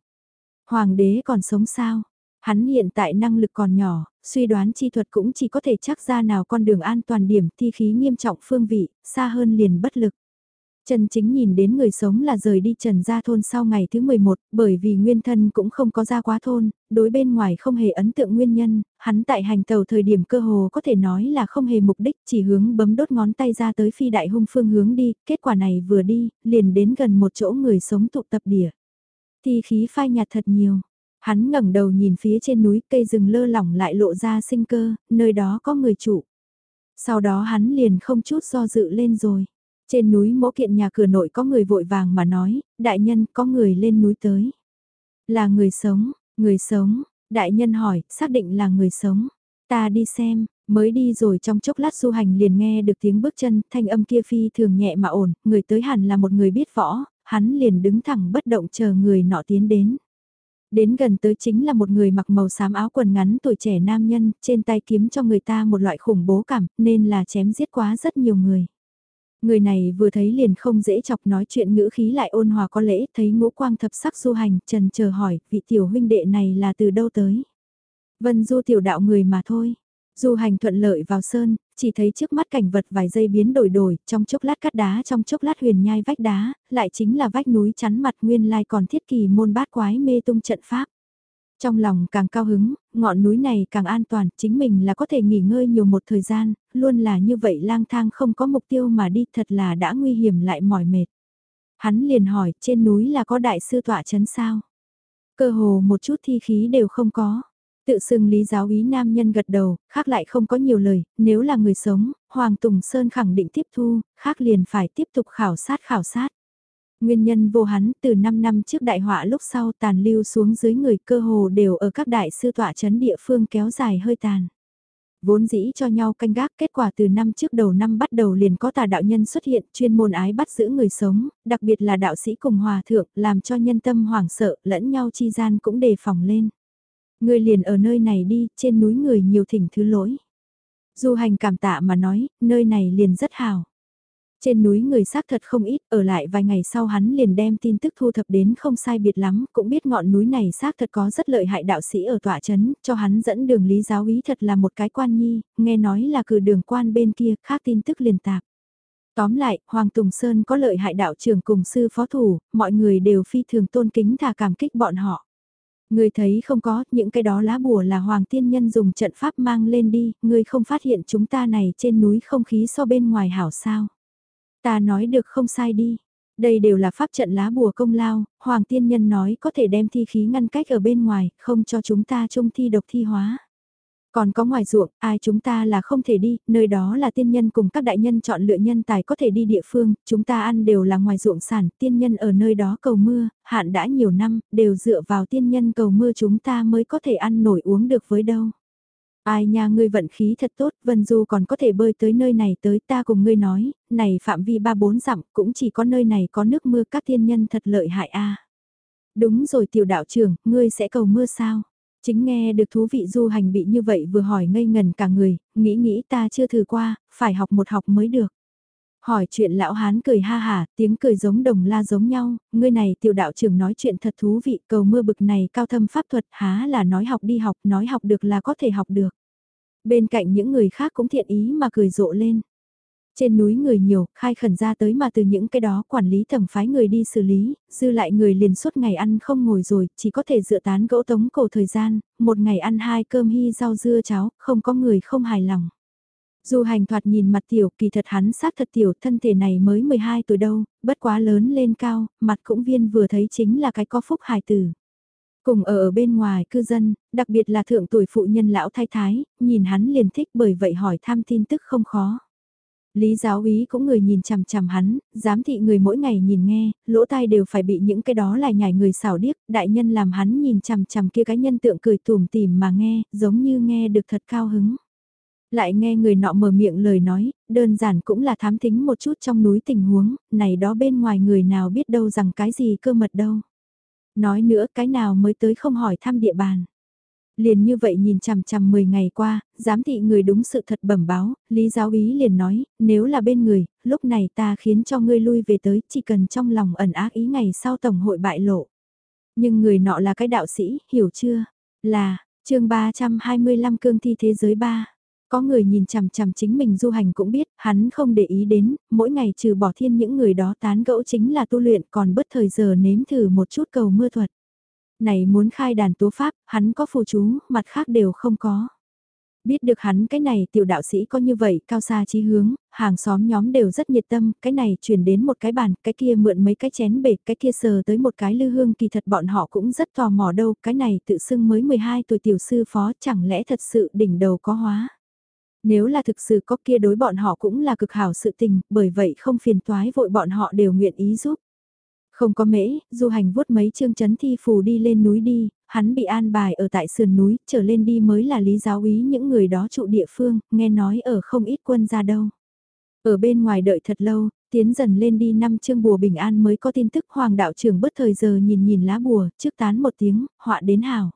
Hoàng đế còn sống sao? Hắn hiện tại năng lực còn nhỏ, suy đoán chi thuật cũng chỉ có thể chắc ra nào con đường an toàn điểm thi khí nghiêm trọng phương vị, xa hơn liền bất lực. Trần chính nhìn đến người sống là rời đi Trần Gia Thôn sau ngày thứ 11, bởi vì nguyên thân cũng không có ra quá thôn, đối bên ngoài không hề ấn tượng nguyên nhân, hắn tại hành tàu thời điểm cơ hồ có thể nói là không hề mục đích, chỉ hướng bấm đốt ngón tay ra tới phi đại hung phương hướng đi, kết quả này vừa đi, liền đến gần một chỗ người sống tụ tập đỉa. Thì khí phai nhạt thật nhiều. Hắn ngẩng đầu nhìn phía trên núi cây rừng lơ lỏng lại lộ ra sinh cơ, nơi đó có người chủ. Sau đó hắn liền không chút do dự lên rồi. Trên núi mỗ kiện nhà cửa nội có người vội vàng mà nói, đại nhân có người lên núi tới. Là người sống, người sống, đại nhân hỏi, xác định là người sống. Ta đi xem, mới đi rồi trong chốc lát du hành liền nghe được tiếng bước chân, thanh âm kia phi thường nhẹ mà ổn, người tới hẳn là một người biết võ, hắn liền đứng thẳng bất động chờ người nọ tiến đến. Đến gần tới chính là một người mặc màu xám áo quần ngắn tuổi trẻ nam nhân, trên tay kiếm cho người ta một loại khủng bố cảm, nên là chém giết quá rất nhiều người. Người này vừa thấy liền không dễ chọc nói chuyện ngữ khí lại ôn hòa có lễ, thấy ngũ quang thập sắc du hành, trần chờ hỏi, vị tiểu huynh đệ này là từ đâu tới? Vân du tiểu đạo người mà thôi. Du hành thuận lợi vào sơn, chỉ thấy trước mắt cảnh vật vài giây biến đổi đổi, trong chốc lát cắt đá trong chốc lát huyền nhai vách đá, lại chính là vách núi chắn mặt nguyên lai còn thiết kỳ môn bát quái mê tung trận pháp. Trong lòng càng cao hứng, ngọn núi này càng an toàn, chính mình là có thể nghỉ ngơi nhiều một thời gian, luôn là như vậy lang thang không có mục tiêu mà đi thật là đã nguy hiểm lại mỏi mệt. Hắn liền hỏi, trên núi là có đại sư tọa chấn sao? Cơ hồ một chút thi khí đều không có. Tự xưng lý giáo ý nam nhân gật đầu, khác lại không có nhiều lời, nếu là người sống, Hoàng Tùng Sơn khẳng định tiếp thu, khác liền phải tiếp tục khảo sát khảo sát. Nguyên nhân vô hắn từ 5 năm trước đại họa lúc sau tàn lưu xuống dưới người cơ hồ đều ở các đại sư tọa chấn địa phương kéo dài hơi tàn. Vốn dĩ cho nhau canh gác kết quả từ năm trước đầu năm bắt đầu liền có tà đạo nhân xuất hiện chuyên môn ái bắt giữ người sống, đặc biệt là đạo sĩ cùng hòa thượng làm cho nhân tâm hoảng sợ lẫn nhau chi gian cũng đề phòng lên. Người liền ở nơi này đi, trên núi người nhiều thỉnh thứ lỗi. Du hành cảm tạ mà nói, nơi này liền rất hào. Trên núi người xác thật không ít, ở lại vài ngày sau hắn liền đem tin tức thu thập đến không sai biệt lắm, cũng biết ngọn núi này xác thật có rất lợi hại đạo sĩ ở tỏa chấn, cho hắn dẫn đường lý giáo ý thật là một cái quan nhi, nghe nói là cử đường quan bên kia, khác tin tức liền tạp. Tóm lại, Hoàng Tùng Sơn có lợi hại đạo trưởng cùng sư phó thủ, mọi người đều phi thường tôn kính thà cảm kích bọn họ. Người thấy không có, những cái đó lá bùa là Hoàng Tiên Nhân dùng trận pháp mang lên đi, người không phát hiện chúng ta này trên núi không khí so bên ngoài hảo sao. Ta nói được không sai đi. Đây đều là pháp trận lá bùa công lao, Hoàng Tiên Nhân nói có thể đem thi khí ngăn cách ở bên ngoài, không cho chúng ta trung thi độc thi hóa. Còn có ngoài ruộng, ai chúng ta là không thể đi, nơi đó là tiên nhân cùng các đại nhân chọn lựa nhân tài có thể đi địa phương, chúng ta ăn đều là ngoài ruộng sản, tiên nhân ở nơi đó cầu mưa, hạn đã nhiều năm, đều dựa vào tiên nhân cầu mưa chúng ta mới có thể ăn nổi uống được với đâu. Ai nha ngươi vận khí thật tốt, Vân Du còn có thể bơi tới nơi này tới ta cùng ngươi nói, này phạm vi ba bốn dặm cũng chỉ có nơi này có nước mưa các thiên nhân thật lợi hại a. Đúng rồi tiểu đạo trưởng, ngươi sẽ cầu mưa sao? Chính nghe được thú vị du hành bị như vậy vừa hỏi ngây ngần cả người, nghĩ nghĩ ta chưa thử qua, phải học một học mới được. Hỏi chuyện lão hán cười ha hà, tiếng cười giống đồng la giống nhau, ngươi này tiểu đạo trưởng nói chuyện thật thú vị, cầu mưa bực này cao thâm pháp thuật há là nói học đi học, nói học được là có thể học được. Bên cạnh những người khác cũng thiện ý mà cười rộ lên. Trên núi người nhiều, khai khẩn ra tới mà từ những cái đó quản lý thẩm phái người đi xử lý, dư lại người liền suốt ngày ăn không ngồi rồi, chỉ có thể dựa tán gỗ tống cổ thời gian, một ngày ăn hai cơm hy rau dưa cháo, không có người không hài lòng. Dù hành thoạt nhìn mặt tiểu, kỳ thật hắn xác thật tiểu, thân thể này mới 12 tuổi đâu, bất quá lớn lên cao, mặt cũng viên vừa thấy chính là cái có phúc hài tử. Cùng ở bên ngoài cư dân, đặc biệt là thượng tuổi phụ nhân lão thái thái, nhìn hắn liền thích bởi vậy hỏi thăm tin tức không khó. Lý giáo úy cũng người nhìn chằm chằm hắn, giám thị người mỗi ngày nhìn nghe, lỗ tai đều phải bị những cái đó lại nhảy người xảo điếc, đại nhân làm hắn nhìn chằm chằm kia cái nhân tượng cười tùm tìm mà nghe, giống như nghe được thật cao hứng. Lại nghe người nọ mở miệng lời nói, đơn giản cũng là thám thính một chút trong núi tình huống, này đó bên ngoài người nào biết đâu rằng cái gì cơ mật đâu. Nói nữa cái nào mới tới không hỏi thăm địa bàn. Liền như vậy nhìn chằm chằm 10 ngày qua, giám thị người đúng sự thật bẩm báo, Lý giáo ý liền nói, nếu là bên người, lúc này ta khiến cho ngươi lui về tới, chỉ cần trong lòng ẩn ác ý ngày sau tổng hội bại lộ. Nhưng người nọ là cái đạo sĩ, hiểu chưa? Là, chương 325 cương thi thế giới 3. Có người nhìn chằm chằm chính mình du hành cũng biết, hắn không để ý đến, mỗi ngày trừ bỏ thiên những người đó tán gẫu chính là tu luyện còn bất thời giờ nếm thử một chút cầu mưa thuật. Này muốn khai đàn tố pháp, hắn có phù chú, mặt khác đều không có. Biết được hắn cái này tiểu đạo sĩ có như vậy, cao xa chí hướng, hàng xóm nhóm đều rất nhiệt tâm, cái này chuyển đến một cái bàn, cái kia mượn mấy cái chén bể, cái kia sờ tới một cái lư hương kỳ thật bọn họ cũng rất tò mò đâu, cái này tự xưng mới 12 tuổi tiểu sư phó chẳng lẽ thật sự đỉnh đầu có hóa. Nếu là thực sự có kia đối bọn họ cũng là cực hảo sự tình, bởi vậy không phiền toái vội bọn họ đều nguyện ý giúp. Không có mễ, du hành vuốt mấy chương chấn thi phù đi lên núi đi, hắn bị an bài ở tại sườn núi, trở lên đi mới là lý giáo ý những người đó trụ địa phương, nghe nói ở không ít quân ra đâu. Ở bên ngoài đợi thật lâu, tiến dần lên đi năm chương bùa bình an mới có tin tức hoàng đạo trưởng bất thời giờ nhìn nhìn lá bùa, trước tán một tiếng, họa đến hào.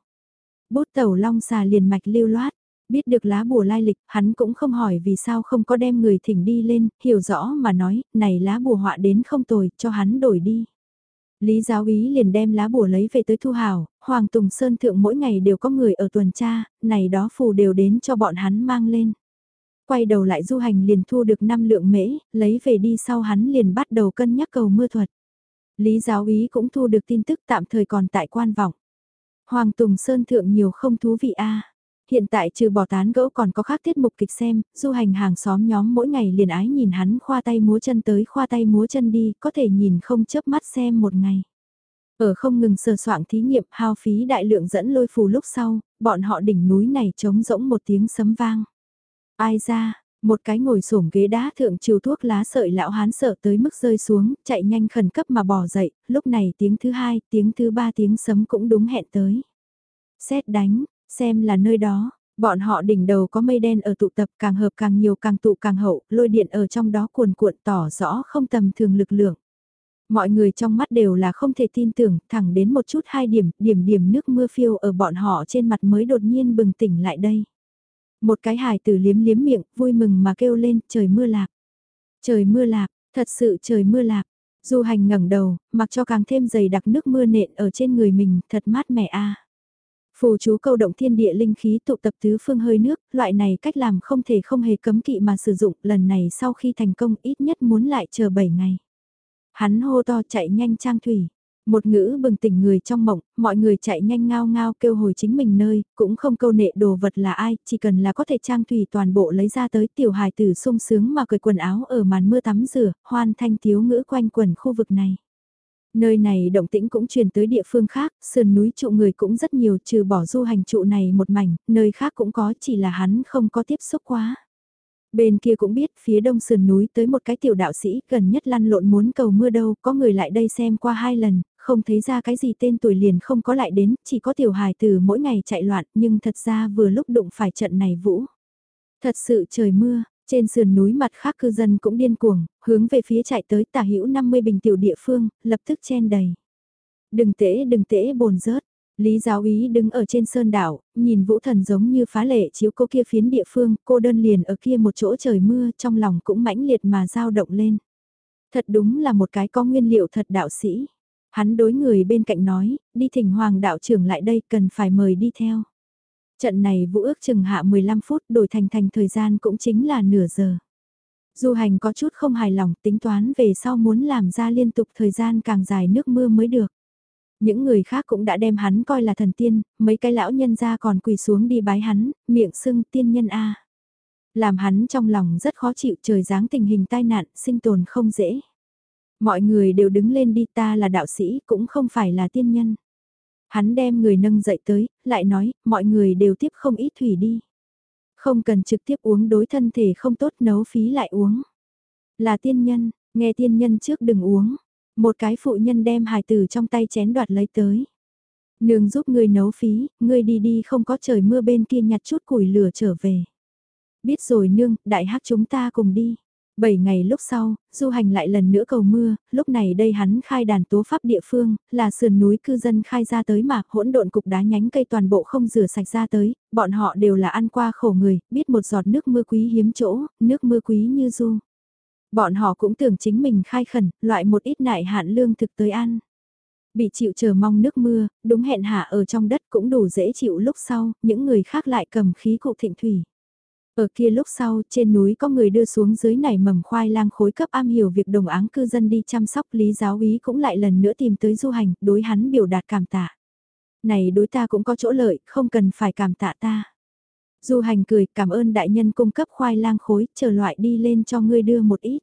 Bút tẩu long xà liền mạch lưu loát, Biết được lá bùa lai lịch, hắn cũng không hỏi vì sao không có đem người thỉnh đi lên, hiểu rõ mà nói, này lá bùa họa đến không tồi, cho hắn đổi đi. Lý giáo ý liền đem lá bùa lấy về tới thu hào, Hoàng Tùng Sơn Thượng mỗi ngày đều có người ở tuần tra, này đó phù đều đến cho bọn hắn mang lên. Quay đầu lại du hành liền thu được 5 lượng mễ, lấy về đi sau hắn liền bắt đầu cân nhắc cầu mưa thuật. Lý giáo ý cũng thu được tin tức tạm thời còn tại quan vọng. Hoàng Tùng Sơn Thượng nhiều không thú vị a Hiện tại trừ bỏ tán gẫu còn có khác tiết mục kịch xem, du hành hàng xóm nhóm mỗi ngày liền ái nhìn hắn khoa tay múa chân tới khoa tay múa chân đi, có thể nhìn không chớp mắt xem một ngày. Ở không ngừng sờ soạn thí nghiệm hao phí đại lượng dẫn lôi phù lúc sau, bọn họ đỉnh núi này trống rỗng một tiếng sấm vang. Ai ra, một cái ngồi xổm ghế đá thượng chiều thuốc lá sợi lão hán sợ tới mức rơi xuống, chạy nhanh khẩn cấp mà bỏ dậy, lúc này tiếng thứ hai, tiếng thứ ba tiếng sấm cũng đúng hẹn tới. Xét đánh, Xem là nơi đó, bọn họ đỉnh đầu có mây đen ở tụ tập càng hợp càng nhiều càng tụ càng hậu, lôi điện ở trong đó cuồn cuộn tỏ rõ không tầm thường lực lượng. Mọi người trong mắt đều là không thể tin tưởng, thẳng đến một chút hai điểm, điểm điểm nước mưa phiêu ở bọn họ trên mặt mới đột nhiên bừng tỉnh lại đây. Một cái hài tử liếm liếm miệng, vui mừng mà kêu lên, trời mưa lạc. Trời mưa lạc, Thật sự trời mưa lạc, du hành ngẩng đầu, mặc cho càng thêm dày đặc nước mưa nện ở trên người mình, thật mát mẻ a. Phù chú câu động thiên địa linh khí tụ tập tứ phương hơi nước, loại này cách làm không thể không hề cấm kỵ mà sử dụng, lần này sau khi thành công ít nhất muốn lại chờ 7 ngày. Hắn hô to chạy nhanh trang thủy. Một ngữ bừng tỉnh người trong mộng, mọi người chạy nhanh ngao ngao kêu hồi chính mình nơi, cũng không câu nệ đồ vật là ai, chỉ cần là có thể trang thủy toàn bộ lấy ra tới tiểu hài tử sung sướng mà cởi quần áo ở màn mưa tắm rửa, hoan thanh thiếu ngữ quanh quần khu vực này. Nơi này động tĩnh cũng truyền tới địa phương khác, sườn núi trụ người cũng rất nhiều trừ bỏ du hành trụ này một mảnh, nơi khác cũng có chỉ là hắn không có tiếp xúc quá. Bên kia cũng biết phía đông sườn núi tới một cái tiểu đạo sĩ gần nhất lăn lộn muốn cầu mưa đâu, có người lại đây xem qua hai lần, không thấy ra cái gì tên tuổi liền không có lại đến, chỉ có tiểu hài từ mỗi ngày chạy loạn nhưng thật ra vừa lúc đụng phải trận này vũ. Thật sự trời mưa, trên sườn núi mặt khác cư dân cũng điên cuồng, hướng về phía chạy tới tả hữu 50 bình tiểu địa phương, lập tức chen đầy. Đừng tễ đừng tễ bồn rớt. Lý giáo ý đứng ở trên sơn đảo, nhìn vũ thần giống như phá lệ chiếu cô kia phiến địa phương, cô đơn liền ở kia một chỗ trời mưa trong lòng cũng mãnh liệt mà dao động lên. Thật đúng là một cái có nguyên liệu thật đạo sĩ. Hắn đối người bên cạnh nói, đi thỉnh hoàng đạo trưởng lại đây cần phải mời đi theo. Trận này vũ ước chừng hạ 15 phút đổi thành thành thời gian cũng chính là nửa giờ. Du hành có chút không hài lòng tính toán về sau muốn làm ra liên tục thời gian càng dài nước mưa mới được. Những người khác cũng đã đem hắn coi là thần tiên, mấy cái lão nhân ra còn quỳ xuống đi bái hắn, miệng sưng tiên nhân A. Làm hắn trong lòng rất khó chịu trời dáng tình hình tai nạn, sinh tồn không dễ. Mọi người đều đứng lên đi ta là đạo sĩ cũng không phải là tiên nhân. Hắn đem người nâng dậy tới, lại nói, mọi người đều tiếp không ít thủy đi. Không cần trực tiếp uống đối thân thể không tốt nấu phí lại uống. Là tiên nhân, nghe tiên nhân trước đừng uống. Một cái phụ nhân đem hài tử trong tay chén đoạt lấy tới. Nương giúp người nấu phí, người đi đi không có trời mưa bên kia nhặt chút củi lửa trở về. Biết rồi nương, đại hắc chúng ta cùng đi. Bảy ngày lúc sau, du hành lại lần nữa cầu mưa, lúc này đây hắn khai đàn tố pháp địa phương, là sườn núi cư dân khai ra tới mà hỗn độn cục đá nhánh cây toàn bộ không rửa sạch ra tới, bọn họ đều là ăn qua khổ người, biết một giọt nước mưa quý hiếm chỗ, nước mưa quý như du. Bọn họ cũng tưởng chính mình khai khẩn, loại một ít nại hạn lương thực tới ăn. Bị chịu chờ mong nước mưa, đúng hẹn hạ ở trong đất cũng đủ dễ chịu lúc sau, những người khác lại cầm khí cụ thịnh thủy. Ở kia lúc sau, trên núi có người đưa xuống dưới nảy mầm khoai lang khối cấp am hiểu việc đồng áng cư dân đi chăm sóc lý giáo úy cũng lại lần nữa tìm tới du hành, đối hắn biểu đạt cảm tạ. Này đối ta cũng có chỗ lợi, không cần phải cảm tạ ta. Du hành cười cảm ơn đại nhân cung cấp khoai lang khối, chờ loại đi lên cho ngươi đưa một ít.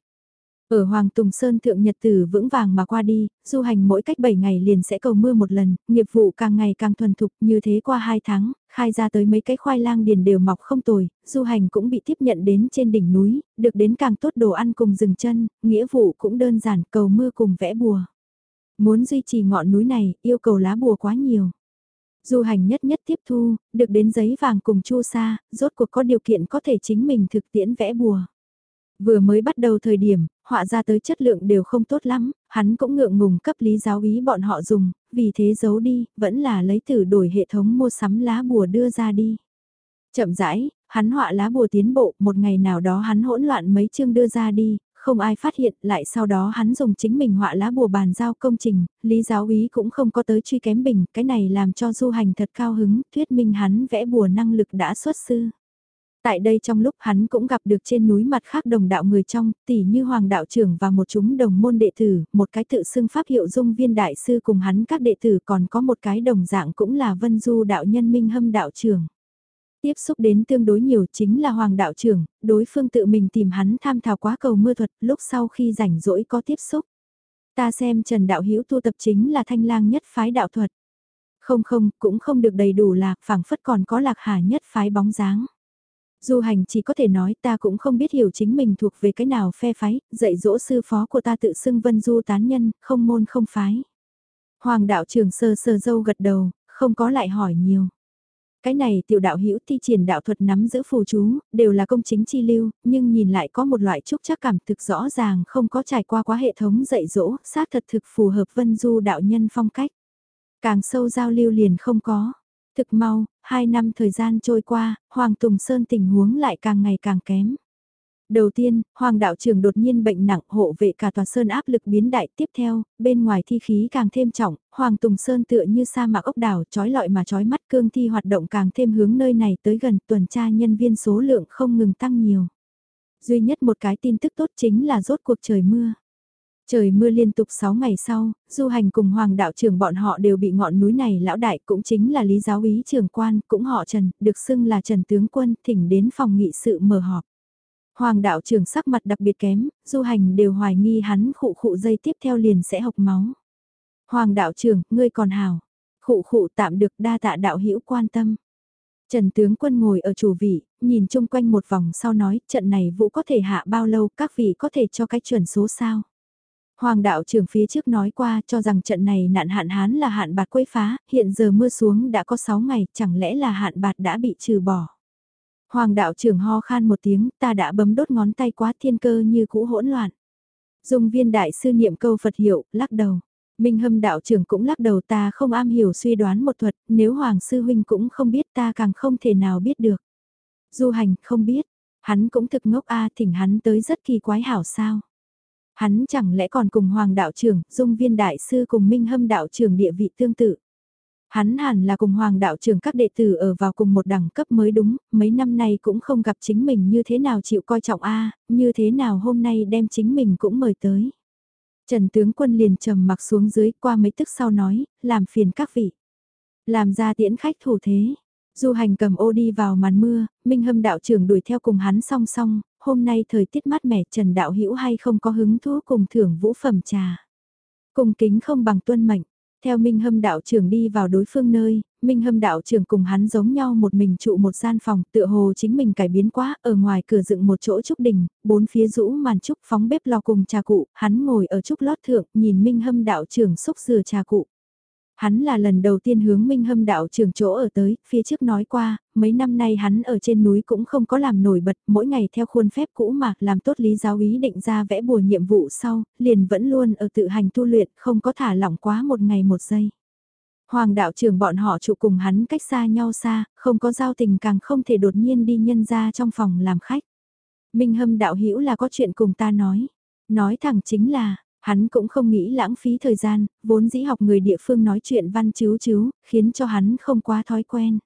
Ở Hoàng Tùng Sơn thượng nhật tử vững vàng mà qua đi, du hành mỗi cách 7 ngày liền sẽ cầu mưa một lần, nghiệp vụ càng ngày càng thuần thục như thế qua 2 tháng, khai ra tới mấy cái khoai lang điền đều mọc không tồi, du hành cũng bị tiếp nhận đến trên đỉnh núi, được đến càng tốt đồ ăn cùng dừng chân, nghĩa vụ cũng đơn giản cầu mưa cùng vẽ bùa. Muốn duy trì ngọn núi này, yêu cầu lá bùa quá nhiều. Du hành nhất nhất tiếp thu, được đến giấy vàng cùng chu sa, rốt cuộc có điều kiện có thể chính mình thực tiễn vẽ bùa. Vừa mới bắt đầu thời điểm, họa ra tới chất lượng đều không tốt lắm, hắn cũng ngượng ngùng cấp lý giáo ý bọn họ dùng, vì thế giấu đi, vẫn là lấy thử đổi hệ thống mua sắm lá bùa đưa ra đi. Chậm rãi, hắn họa lá bùa tiến bộ, một ngày nào đó hắn hỗn loạn mấy chương đưa ra đi, không ai phát hiện, lại sau đó hắn dùng chính mình họa lá bùa bàn giao công trình, lý giáo ý cũng không có tới truy kém bình, cái này làm cho du hành thật cao hứng, thuyết minh hắn vẽ bùa năng lực đã xuất sư. Tại đây trong lúc hắn cũng gặp được trên núi mặt khác đồng đạo người trong, tỷ như Hoàng đạo trưởng và một chúng đồng môn đệ tử, một cái tự xưng pháp hiệu dung viên đại sư cùng hắn các đệ tử còn có một cái đồng dạng cũng là vân du đạo nhân minh hâm đạo trưởng. Tiếp xúc đến tương đối nhiều chính là Hoàng đạo trưởng, đối phương tự mình tìm hắn tham thảo quá cầu mưa thuật lúc sau khi rảnh rỗi có tiếp xúc. Ta xem Trần Đạo Hữu tu tập chính là thanh lang nhất phái đạo thuật. Không không, cũng không được đầy đủ lạc, phảng phất còn có lạc hà nhất phái bóng dáng. Du hành chỉ có thể nói ta cũng không biết hiểu chính mình thuộc về cái nào phe phái, dạy dỗ sư phó của ta tự xưng vân du tán nhân, không môn không phái. Hoàng đạo trưởng sơ sơ dâu gật đầu, không có lại hỏi nhiều. Cái này tiểu đạo hữu thi triển đạo thuật nắm giữ phù chú, đều là công chính chi lưu, nhưng nhìn lại có một loại trúc chắc cảm thực rõ ràng không có trải qua quá hệ thống dạy dỗ, xác thật thực phù hợp vân du đạo nhân phong cách. Càng sâu giao lưu liền không có. Thực mau, hai năm thời gian trôi qua, Hoàng Tùng Sơn tình huống lại càng ngày càng kém. Đầu tiên, Hoàng đạo trưởng đột nhiên bệnh nặng hộ vệ cả tòa sơn áp lực biến đại tiếp theo, bên ngoài thi khí càng thêm trọng, Hoàng Tùng Sơn tựa như sa mạc ốc đảo trói lọi mà trói mắt cương thi hoạt động càng thêm hướng nơi này tới gần tuần tra nhân viên số lượng không ngừng tăng nhiều. Duy nhất một cái tin tức tốt chính là rốt cuộc trời mưa. Trời mưa liên tục 6 ngày sau, du hành cùng hoàng đạo trưởng bọn họ đều bị ngọn núi này lão đại cũng chính là lý giáo úy trưởng quan, cũng họ Trần, được xưng là Trần Tướng Quân, thỉnh đến phòng nghị sự mở họp. Hoàng đạo trưởng sắc mặt đặc biệt kém, du hành đều hoài nghi hắn khụ khụ dây tiếp theo liền sẽ hộc máu. Hoàng đạo trưởng, ngươi còn hào. Khụ khụ tạm được đa tạ đạo hữu quan tâm. Trần tướng quân ngồi ở chủ vị, nhìn chung quanh một vòng sau nói, trận này vũ có thể hạ bao lâu, các vị có thể cho cái chuẩn số sao. Hoàng đạo trưởng phía trước nói qua cho rằng trận này nạn hạn hán là hạn bạt quấy phá, hiện giờ mưa xuống đã có 6 ngày, chẳng lẽ là hạn bạt đã bị trừ bỏ. Hoàng đạo trưởng ho khan một tiếng, ta đã bấm đốt ngón tay quá thiên cơ như cũ hỗn loạn. Dung viên đại sư niệm câu Phật hiệu, lắc đầu. Minh hâm đạo trưởng cũng lắc đầu ta không am hiểu suy đoán một thuật, nếu Hoàng sư huynh cũng không biết ta càng không thể nào biết được. Du hành không biết, hắn cũng thực ngốc a thỉnh hắn tới rất kỳ quái hảo sao. Hắn chẳng lẽ còn cùng Hoàng đạo trưởng, Dung viên đại sư cùng Minh hâm đạo trưởng địa vị tương tự. Hắn hẳn là cùng hoàng đạo trưởng các đệ tử ở vào cùng một đẳng cấp mới đúng, mấy năm nay cũng không gặp chính mình như thế nào chịu coi trọng a như thế nào hôm nay đem chính mình cũng mời tới. Trần tướng quân liền trầm mặc xuống dưới qua mấy tức sau nói, làm phiền các vị. Làm ra tiễn khách thủ thế. Du hành cầm ô đi vào màn mưa, Minh Hâm đạo trưởng đuổi theo cùng hắn song song, hôm nay thời tiết mát mẻ Trần đạo hữu hay không có hứng thú cùng thưởng vũ phẩm trà. Cùng kính không bằng tuân mệnh, theo Minh Hâm đạo trưởng đi vào đối phương nơi, Minh Hâm đạo trưởng cùng hắn giống nhau một mình trụ một gian phòng, tựa hồ chính mình cải biến quá, ở ngoài cửa dựng một chỗ trúc đình, bốn phía rũ màn trúc phóng bếp lò cùng trà cụ, hắn ngồi ở trúc lót thượng, nhìn Minh Hâm đạo trưởng xúc dừa trà cụ. Hắn là lần đầu tiên hướng Minh Hâm đạo trưởng chỗ ở tới, phía trước nói qua, mấy năm nay hắn ở trên núi cũng không có làm nổi bật, mỗi ngày theo khuôn phép cũ mà làm tốt lý giáo ý định ra vẽ bùa nhiệm vụ sau, liền vẫn luôn ở tự hành tu luyện, không có thả lỏng quá một ngày một giây. Hoàng đạo trưởng bọn họ trụ cùng hắn cách xa nhau xa, không có giao tình càng không thể đột nhiên đi nhân ra trong phòng làm khách. Minh Hâm đạo hữu là có chuyện cùng ta nói. Nói thẳng chính là, Hắn cũng không nghĩ lãng phí thời gian, vốn dĩ học người địa phương nói chuyện văn chứu chứu, khiến cho hắn không quá thói quen.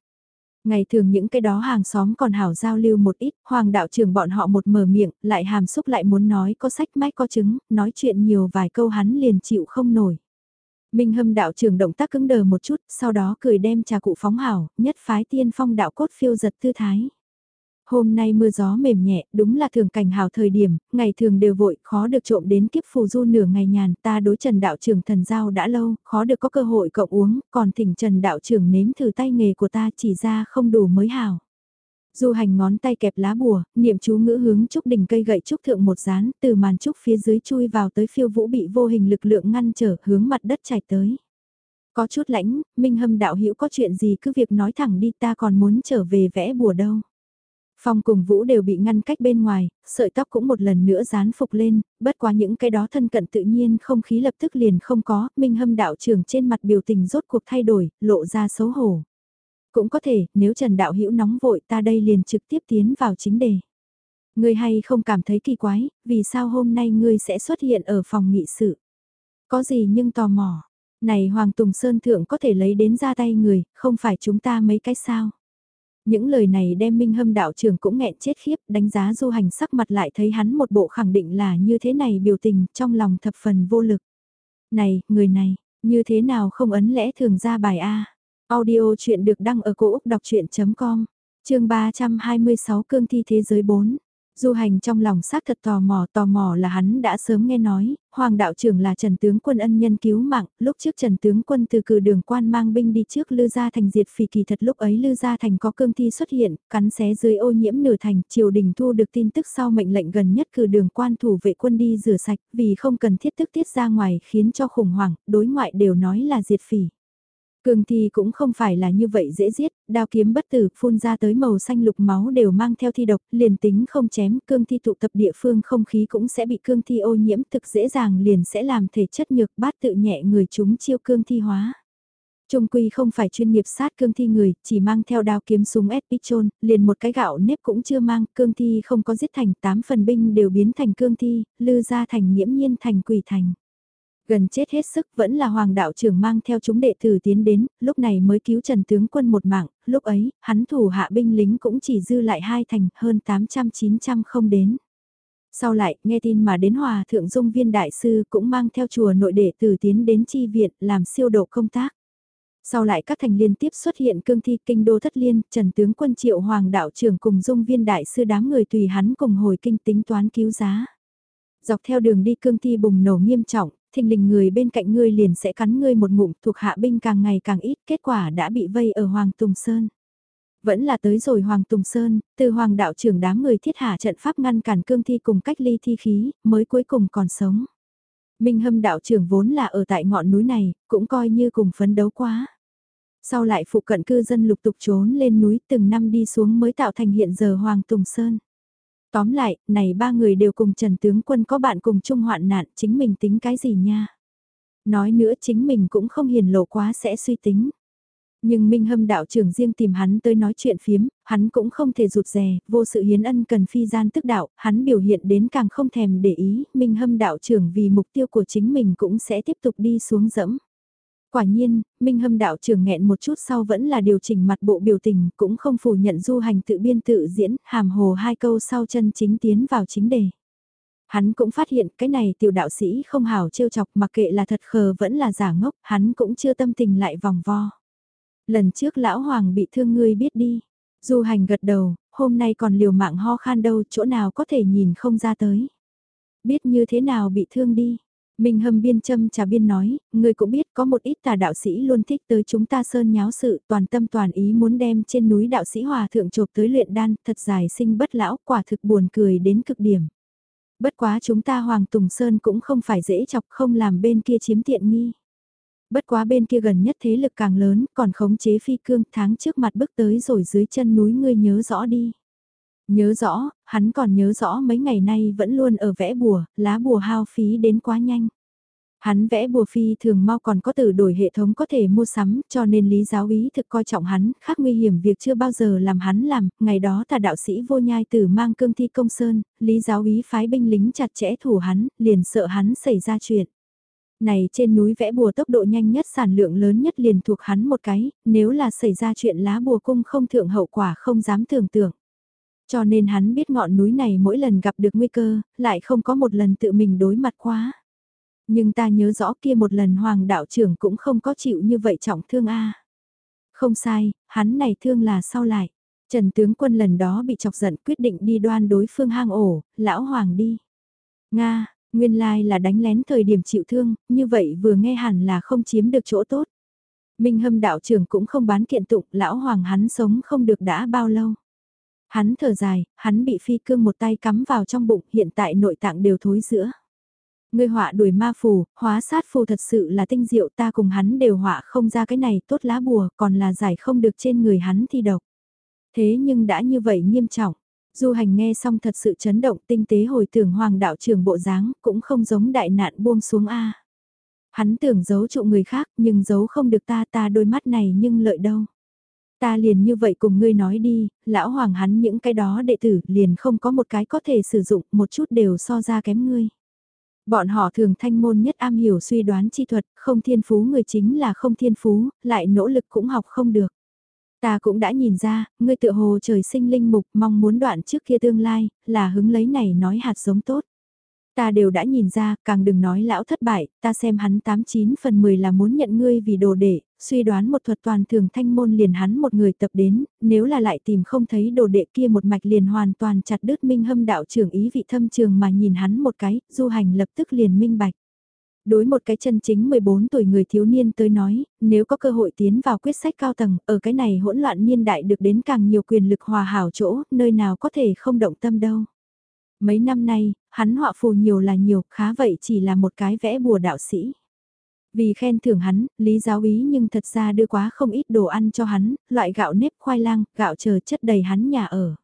Ngày thường những cái đó hàng xóm còn hảo giao lưu một ít, hoàng đạo trưởng bọn họ một mở miệng, lại hàm xúc lại muốn nói có sách mách có chứng, nói chuyện nhiều vài câu hắn liền chịu không nổi. Minh hâm đạo trưởng động tác cứng đờ một chút, sau đó cười đem trà cụ phóng hảo, nhất phái tiên phong đạo cốt phiêu giật tư thái. Hôm nay mưa gió mềm nhẹ, đúng là thường cảnh hào thời điểm, ngày thường đều vội, khó được trộm đến kiếp phù du nửa ngày nhàn, ta đối trần đạo trưởng thần giao đã lâu, khó được có cơ hội cộng uống, còn thỉnh trần đạo trưởng nếm thử tay nghề của ta chỉ ra không đủ mới hào. Du hành ngón tay kẹp lá bùa, niệm chú ngữ hướng trúc đỉnh cây gậy trúc thượng một dán, từ màn trúc phía dưới chui vào tới phiêu vũ bị vô hình lực lượng ngăn trở hướng mặt đất chảy tới. Có chút lãnh, Minh Hâm đạo hữu có chuyện gì cứ việc nói thẳng đi ta còn muốn trở về vẽ bùa đâu. Phong cùng Vũ đều bị ngăn cách bên ngoài, sợi tóc cũng một lần nữa dán phục lên, bất quá những cái đó thân cận tự nhiên không khí lập tức liền không có, Minh Hâm đạo trưởng trên mặt biểu tình rốt cuộc thay đổi, lộ ra xấu hổ. Cũng có thể, nếu Trần Đạo Hữu nóng vội ta đây liền trực tiếp tiến vào chính đề. Ngươi hay không cảm thấy kỳ quái, vì sao hôm nay ngươi sẽ xuất hiện ở phòng nghị sự? Có gì nhưng tò mò. Này Hoàng Tùng Sơn Thượng có thể lấy đến ra tay người, không phải chúng ta mấy cái sao? Những lời này đem Minh Hâm đạo trưởng cũng nghẹn chết khiếp, đánh giá du hành sắc mặt lại thấy hắn một bộ khẳng định là như thế này biểu tình, trong lòng thập phần vô lực. Này, người này, như thế nào không ấn lẽ thường ra bài A. Audio chuyện được đăng ở cổ Úc đọc chuyện.com, chương 326 cương thi thế giới 4. Du hành trong lòng xác thật tò mò, tò mò là hắn đã sớm nghe nói, Hoàng đạo trưởng là Trần Tướng Quân ân nhân cứu mạng, lúc trước Trần Tướng Quân từ cử đường quan mang binh đi trước Lư Gia Thành diệt phỉ kỳ thật lúc ấy Lư Gia Thành có cương thi xuất hiện, cắn xé dưới ô nhiễm nửa thành, triều đình thu được tin tức sau mệnh lệnh gần nhất cử đường quan thủ vệ quân đi rửa sạch, vì không cần thiết tức tiết ra ngoài khiến cho khủng hoảng, đối ngoại đều nói là diệt phỉ. Cường thi cũng không phải là như vậy dễ giết, đao kiếm bất tử phun ra tới màu xanh lục máu đều mang theo thi độc, liền tính không chém cương thi tụ tập địa phương không khí cũng sẽ bị cương thi ô nhiễm thực dễ dàng liền sẽ làm thể chất nhược bát tự nhẹ người chúng chiêu cương thi hóa. Trung quy không phải chuyên nghiệp sát cương thi người, chỉ mang theo đao kiếm súng ép liền một cái gạo nếp cũng chưa mang, cương thi không có giết thành, tám phần binh đều biến thành cương thi, lư ra thành nhiễm nhiên thành quỷ thành. Gần chết hết sức vẫn là hoàng đạo trưởng mang theo chúng đệ tử tiến đến, lúc này mới cứu Trần tướng quân một mạng, lúc ấy, hắn thủ hạ binh lính cũng chỉ dư lại hai thành, hơn 800-900 không đến. Sau lại, nghe tin mà đến hòa thượng dung viên đại sư cũng mang theo chùa nội đệ tử tiến đến chi viện làm siêu độ công tác. Sau lại các thành liên tiếp xuất hiện cương thi kinh đô thất liên, trần tướng quân triệu hoàng đạo trưởng cùng dung viên đại sư đám người tùy hắn cùng hồi kinh tính toán cứu giá. Dọc theo đường đi cương thi bùng nổ nghiêm trọng, thình lình người bên cạnh ngươi liền sẽ cắn ngươi một ngụm thuộc hạ binh càng ngày càng ít, kết quả đã bị vây ở Hoàng Tùng Sơn. Vẫn là tới rồi Hoàng Tùng Sơn, từ Hoàng đạo trưởng đám người thiết hạ trận pháp ngăn cản cương thi cùng cách ly thi khí, mới cuối cùng còn sống. Minh hâm đạo trưởng vốn là ở tại ngọn núi này, cũng coi như cùng phấn đấu quá. Sau lại phụ cận cư dân lục tục trốn lên núi từng năm đi xuống mới tạo thành hiện giờ Hoàng Tùng Sơn. Tóm lại, này ba người đều cùng Trần Tướng Quân có bạn cùng chung hoạn nạn, chính mình tính cái gì nha. Nói nữa chính mình cũng không hiền lộ quá sẽ suy tính. Nhưng Minh Hâm đạo trưởng riêng tìm hắn tới nói chuyện phiếm, hắn cũng không thể rụt rè, vô sự hiến ân cần phi gian tức đạo, hắn biểu hiện đến càng không thèm để ý, Minh Hâm đạo trưởng vì mục tiêu của chính mình cũng sẽ tiếp tục đi xuống dẫm. Quả nhiên, Minh Hâm đạo trưởng nghẹn một chút sau vẫn là điều chỉnh mặt bộ biểu tình, cũng không phủ nhận du hành tự biên tự diễn, hàm hồ hai câu sau chân chính tiến vào chính đề. Hắn cũng phát hiện cái này tiểu đạo sĩ không hảo trêu chọc mặc kệ là thật khờ vẫn là giả ngốc, hắn cũng chưa tâm tình lại vòng vo. Lần trước lão hoàng bị thương ngươi biết đi. Du hành gật đầu, hôm nay còn liều mạng ho khan đâu, chỗ nào có thể nhìn không ra tới. Biết như thế nào bị thương đi. Minh hâm biên châm trà biên nói, người cũng biết có một ít tà đạo sĩ luôn thích tới chúng ta sơn nháo sự toàn tâm toàn ý muốn đem trên núi đạo sĩ hòa thượng chộp tới luyện đan, thật dài sinh bất lão, quả thực buồn cười đến cực điểm. Bất quá chúng ta Hoàng Tùng Sơn cũng không phải dễ chọc không làm bên kia chiếm tiện nghi. Bất quá bên kia gần nhất thế lực càng lớn, còn khống chế phi cương tháng trước mặt bước tới rồi dưới chân núi ngươi nhớ rõ đi. Nhớ rõ, hắn còn nhớ rõ mấy ngày nay vẫn luôn ở vẽ bùa, lá bùa hao phí đến quá nhanh. Hắn vẽ bùa phi thường mau còn có từ đổi hệ thống có thể mua sắm, cho nên lý giáo ý thực coi trọng hắn, khác nguy hiểm việc chưa bao giờ làm hắn làm, ngày đó tà đạo sĩ vô nhai tử mang cương thi công sơn, lý giáo ý phái binh lính chặt chẽ thủ hắn, liền sợ hắn xảy ra chuyện. Này trên núi vẽ bùa tốc độ nhanh nhất sản lượng lớn nhất liền thuộc hắn một cái, nếu là xảy ra chuyện lá bùa cung không thượng hậu quả không dám tưởng tượng. Cho nên hắn biết ngọn núi này mỗi lần gặp được nguy cơ, lại không có một lần tự mình đối mặt quá. Nhưng ta nhớ rõ kia một lần hoàng đạo trưởng cũng không có chịu như vậy trọng thương a. Không sai, hắn này thương là sau lại. Trần tướng quân lần đó bị chọc giận quyết định đi đoan đối phương hang ổ, lão hoàng đi. Nga, nguyên lai là đánh lén thời điểm chịu thương, như vậy vừa nghe hẳn là không chiếm được chỗ tốt. Minh hâm đạo trưởng cũng không bán kiện tụng, lão hoàng hắn sống không được đã bao lâu. Hắn thở dài, hắn bị phi cương một tay cắm vào trong bụng, hiện tại nội tạng đều thối giữa. Người họa đuổi ma phù, hóa sát phù thật sự là tinh diệu ta cùng hắn đều họa không ra cái này tốt lá bùa còn là giải không được trên người hắn thi độc. Thế nhưng đã như vậy nghiêm trọng, du hành nghe xong thật sự chấn động tinh tế hồi tưởng hoàng đạo trưởng bộ dáng cũng không giống đại nạn buông xuống A. Hắn tưởng giấu trụ người khác nhưng giấu không được ta ta đôi mắt này nhưng lợi đâu. Ta liền như vậy cùng ngươi nói đi, lão hoàng hắn những cái đó đệ tử liền không có một cái có thể sử dụng một chút đều so ra kém ngươi. Bọn họ thường thanh môn nhất am hiểu suy đoán chi thuật, không thiên phú người chính là không thiên phú, lại nỗ lực cũng học không được. Ta cũng đã nhìn ra, ngươi tự hồ trời sinh linh mục mong muốn đoạn trước kia tương lai, là hứng lấy này nói hạt giống tốt. Ta đều đã nhìn ra, càng đừng nói lão thất bại, ta xem hắn 89 phần 10 là muốn nhận ngươi vì đồ đệ, suy đoán một thuật toàn thường thanh môn liền hắn một người tập đến, nếu là lại tìm không thấy đồ đệ kia một mạch liền hoàn toàn chặt đứt minh hâm đạo trưởng ý vị thâm trường mà nhìn hắn một cái, du hành lập tức liền minh bạch. Đối một cái chân chính 14 tuổi người thiếu niên tới nói, nếu có cơ hội tiến vào quyết sách cao tầng, ở cái này hỗn loạn niên đại được đến càng nhiều quyền lực hòa hảo chỗ, nơi nào có thể không động tâm đâu. Mấy năm nay, hắn họa phù nhiều là nhiều, khá vậy chỉ là một cái vẽ bùa đạo sĩ. Vì khen thưởng hắn, Lý giáo ý nhưng thật ra đưa quá không ít đồ ăn cho hắn, loại gạo nếp khoai lang, gạo chờ chất đầy hắn nhà ở.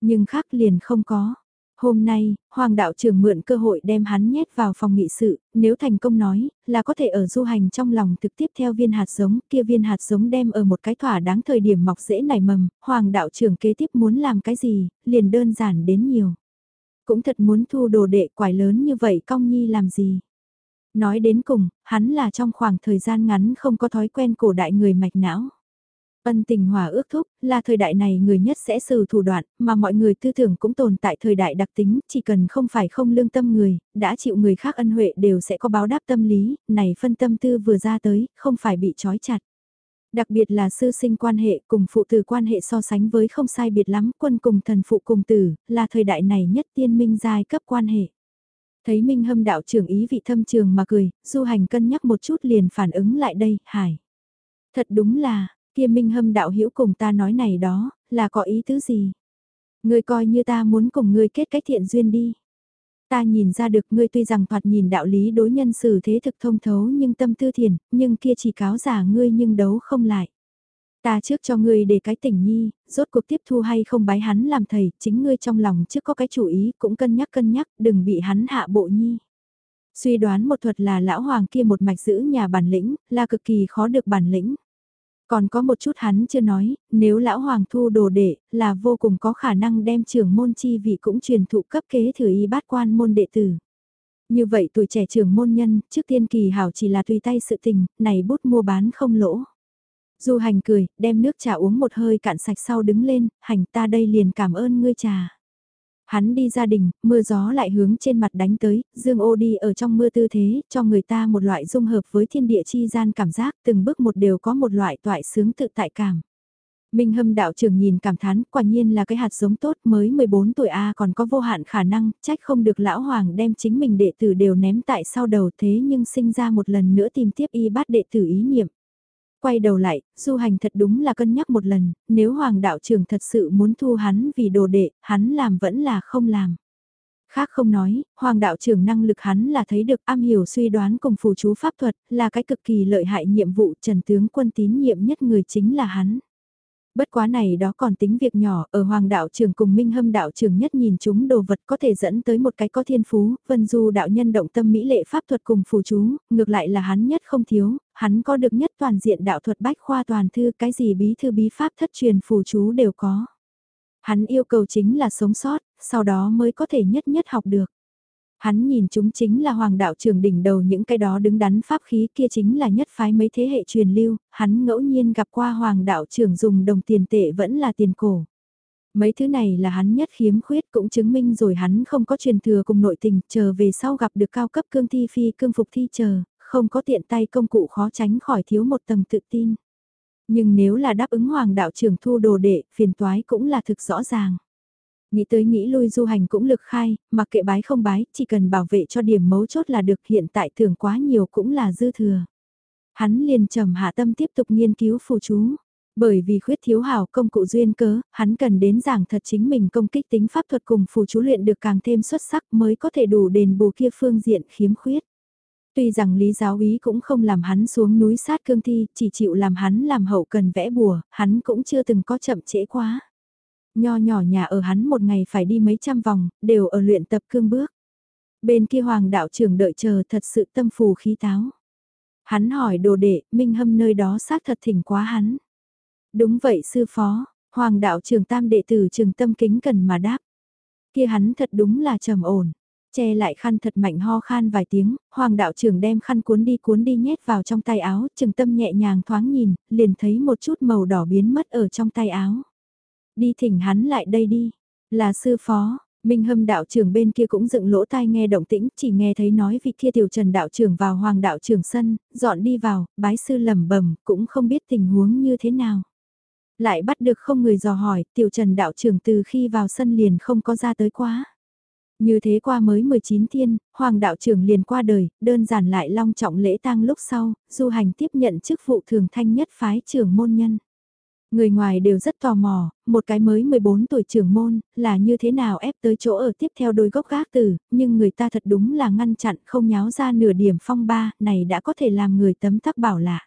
Nhưng khác liền không có. Hôm nay, Hoàng đạo trưởng mượn cơ hội đem hắn nhét vào phòng nghị sự, nếu thành công nói, là có thể ở du hành trong lòng thực tiếp theo viên hạt giống, kia viên hạt giống đem ở một cái thỏa đáng thời điểm mọc dễ nảy mầm, Hoàng đạo trưởng kế tiếp muốn làm cái gì, liền đơn giản đến nhiều. Cũng thật muốn thu đồ đệ quải lớn như vậy cong nhi làm gì. Nói đến cùng, hắn là trong khoảng thời gian ngắn không có thói quen cổ đại người mạch não. Ân tình hòa ước thúc, là thời đại này người nhất sẽ sử thủ đoạn, mà mọi người tư tưởng cũng tồn tại thời đại đặc tính, chỉ cần không phải không lương tâm người, đã chịu người khác ân huệ đều sẽ có báo đáp tâm lý, này phân tâm tư vừa ra tới, không phải bị trói chặt. Đặc biệt là sư sinh quan hệ cùng phụ tử quan hệ so sánh với không sai biệt lắm, quân cùng thần phụ cùng tử, là thời đại này nhất tiên minh giai cấp quan hệ. Thấy Minh Hâm đạo trưởng ý vị thâm trường mà cười, du hành cân nhắc một chút liền phản ứng lại đây, hải. Thật đúng là, kia Minh Hâm đạo hữu cùng ta nói này đó, là có ý tứ gì? Ngươi coi như ta muốn cùng ngươi kết cách thiện duyên đi. Ta nhìn ra được ngươi tuy rằng thoạt nhìn đạo lý đối nhân xử thế thực thông thấu nhưng tâm tư thiền, nhưng kia chỉ cáo giả ngươi nhưng đấu không lại. Ta trước cho ngươi để cái tỉnh nhi, rốt cuộc tiếp thu hay không bái hắn làm thầy, chính ngươi trong lòng trước có cái chủ ý cũng cân nhắc cân nhắc, đừng bị hắn hạ bộ nhi. Suy đoán một thuật là lão hoàng kia một mạch giữ nhà bản lĩnh, là cực kỳ khó được bản lĩnh. Còn có một chút hắn chưa nói, nếu lão hoàng thu đồ đệ, là vô cùng có khả năng đem trưởng môn chi vị cũng truyền thụ cấp kế thừa y bát quan môn đệ tử. Như vậy tuổi trẻ trưởng môn nhân, trước tiên kỳ hảo chỉ là tùy tay sự tình, này bút mua bán không lỗ. Du hành cười, đem nước trà uống một hơi cạn sạch sau đứng lên, hành ta đây liền cảm ơn ngươi trà. Hắn đi gia đình, mưa gió lại hướng trên mặt đánh tới, dương ô đi ở trong mưa tư thế, cho người ta một loại dung hợp với thiên địa chi gian cảm giác, từng bước một đều có một loại toại sướng tự tại cảm. Minh hâm đạo trưởng nhìn cảm thán, quả nhiên là cái hạt giống tốt mới 14 tuổi A còn có vô hạn khả năng, trách không được lão hoàng đem chính mình đệ tử đều ném tại sau đầu thế nhưng sinh ra một lần nữa tìm tiếp y bát đệ tử ý niệm quay đầu lại, du hành thật đúng là cân nhắc một lần, nếu hoàng đạo trưởng thật sự muốn thu hắn vì đồ đệ, hắn làm vẫn là không làm. Khác không nói, hoàng đạo trưởng năng lực hắn là thấy được am hiểu suy đoán cùng phù chú pháp thuật, là cái cực kỳ lợi hại nhiệm vụ trần tướng quân tín nhiệm nhất người chính là hắn. Bất quá này đó còn tính việc nhỏ, ở hoàng đạo trưởng cùng minh hâm đạo trưởng nhất nhìn chúng đồ vật có thể dẫn tới một cái có thiên phú, vân du đạo nhân động tâm mỹ lệ pháp thuật cùng phù chú, ngược lại là hắn nhất không thiếu, hắn có được nhất toàn diện đạo thuật bách khoa toàn thư cái gì bí thư bí pháp thất truyền phù chú đều có. Hắn yêu cầu chính là sống sót, sau đó mới có thể nhất nhất học được. Hắn nhìn chúng chính là hoàng đạo trưởng đỉnh đầu những cái đó đứng đắn pháp khí kia chính là nhất phái mấy thế hệ truyền lưu, hắn ngẫu nhiên gặp qua hoàng đạo trưởng dùng đồng tiền tệ vẫn là tiền cổ. Mấy thứ này là hắn nhất khiếm khuyết cũng chứng minh rồi hắn không có truyền thừa cùng nội tình, chờ về sau gặp được cao cấp cương thi phi cương phục thi chờ, không có tiện tay công cụ khó tránh khỏi thiếu một tầng tự tin. Nhưng nếu là đáp ứng hoàng đạo trưởng thu đồ đệ, phiền toái cũng là thực rõ ràng. Nghĩ tới nghĩ lui du hành cũng lực khai, mặc kệ bái không bái, chỉ cần bảo vệ cho điểm mấu chốt là được hiện tại thường quá nhiều cũng là dư thừa. Hắn liền trầm hạ tâm tiếp tục nghiên cứu phù chú. Bởi vì khuyết thiếu hảo công cụ duyên cớ, hắn cần đến giảng thật chính mình công kích tính pháp thuật cùng phù chú luyện được càng thêm xuất sắc mới có thể đủ đền bù kia phương diện khiếm khuyết. Tuy rằng Lý Giáo Ý cũng không làm hắn xuống núi sát cương thi, chỉ chịu làm hắn làm hậu cần vẽ bùa, hắn cũng chưa từng có chậm trễ quá. Nho nhỏ nhà ở hắn một ngày phải đi mấy trăm vòng, đều ở luyện tập cương bước. Bên kia hoàng đạo trưởng đợi chờ thật sự tâm phù khí táo. Hắn hỏi đồ đệ, Minh Hâm nơi đó xác thật thỉnh quá hắn. Đúng vậy sư phó, hoàng đạo trưởng tam đệ tử trường tâm kính cần mà đáp. Kia hắn thật đúng là trầm ổn che lại khăn thật mạnh ho khan vài tiếng, hoàng đạo trưởng đem khăn cuốn đi cuốn đi nhét vào trong tay áo, trừng tâm nhẹ nhàng thoáng nhìn, liền thấy một chút màu đỏ biến mất ở trong tay áo. Đi thỉnh hắn lại đây đi, là sư phó. Minh hâm đạo trưởng bên kia cũng dựng lỗ tai nghe động tĩnh, chỉ nghe thấy nói vị kia tiểu trần đạo trưởng vào hoàng đạo trưởng sân, dọn đi vào, bái sư lẩm bẩm cũng không biết tình huống như thế nào. Lại bắt được không người dò hỏi, tiểu trần đạo trưởng từ khi vào sân liền không có ra tới quá. Như thế qua mới 19 thiên, Hoàng đạo trưởng liền qua đời, đơn giản lại long trọng lễ tang lúc sau, du hành tiếp nhận chức vụ thường thanh nhất phái trưởng môn nhân. Người ngoài đều rất tò mò, một cái mới 14 tuổi trưởng môn, là như thế nào ép tới chỗ ở tiếp theo đôi gốc gác tử, nhưng người ta thật đúng là ngăn chặn không nháo ra nửa điểm phong ba, này đã có thể làm người tấm tắc bảo lạ.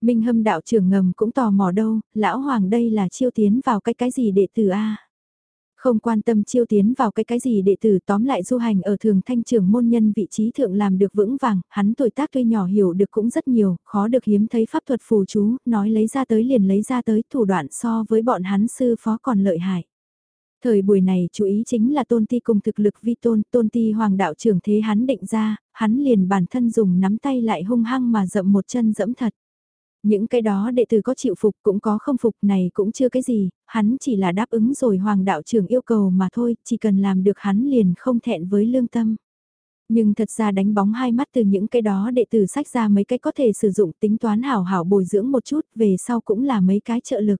Minh hâm đạo trưởng ngầm cũng tò mò đâu, lão hoàng đây là chiêu tiến vào cái cái gì đệ tử A. Không quan tâm chiêu tiến vào cái cái gì đệ tử tóm lại du hành ở thường thanh trường môn nhân vị trí thượng làm được vững vàng, hắn tuổi tác tuy nhỏ hiểu được cũng rất nhiều, khó được hiếm thấy pháp thuật phù chú, nói lấy ra tới liền lấy ra tới thủ đoạn so với bọn hắn sư phó còn lợi hại. Thời buổi này chú ý chính là tôn ti cùng thực lực vi tôn, tôn ti hoàng đạo trưởng thế hắn định ra, hắn liền bản thân dùng nắm tay lại hung hăng mà dậm một chân dẫm thật. Những cái đó đệ tử có chịu phục cũng có không phục này cũng chưa cái gì, hắn chỉ là đáp ứng rồi hoàng đạo trưởng yêu cầu mà thôi, chỉ cần làm được hắn liền không thẹn với lương tâm. Nhưng thật ra đánh bóng hai mắt từ những cái đó đệ tử sách ra mấy cái có thể sử dụng tính toán hảo hảo bồi dưỡng một chút về sau cũng là mấy cái trợ lực.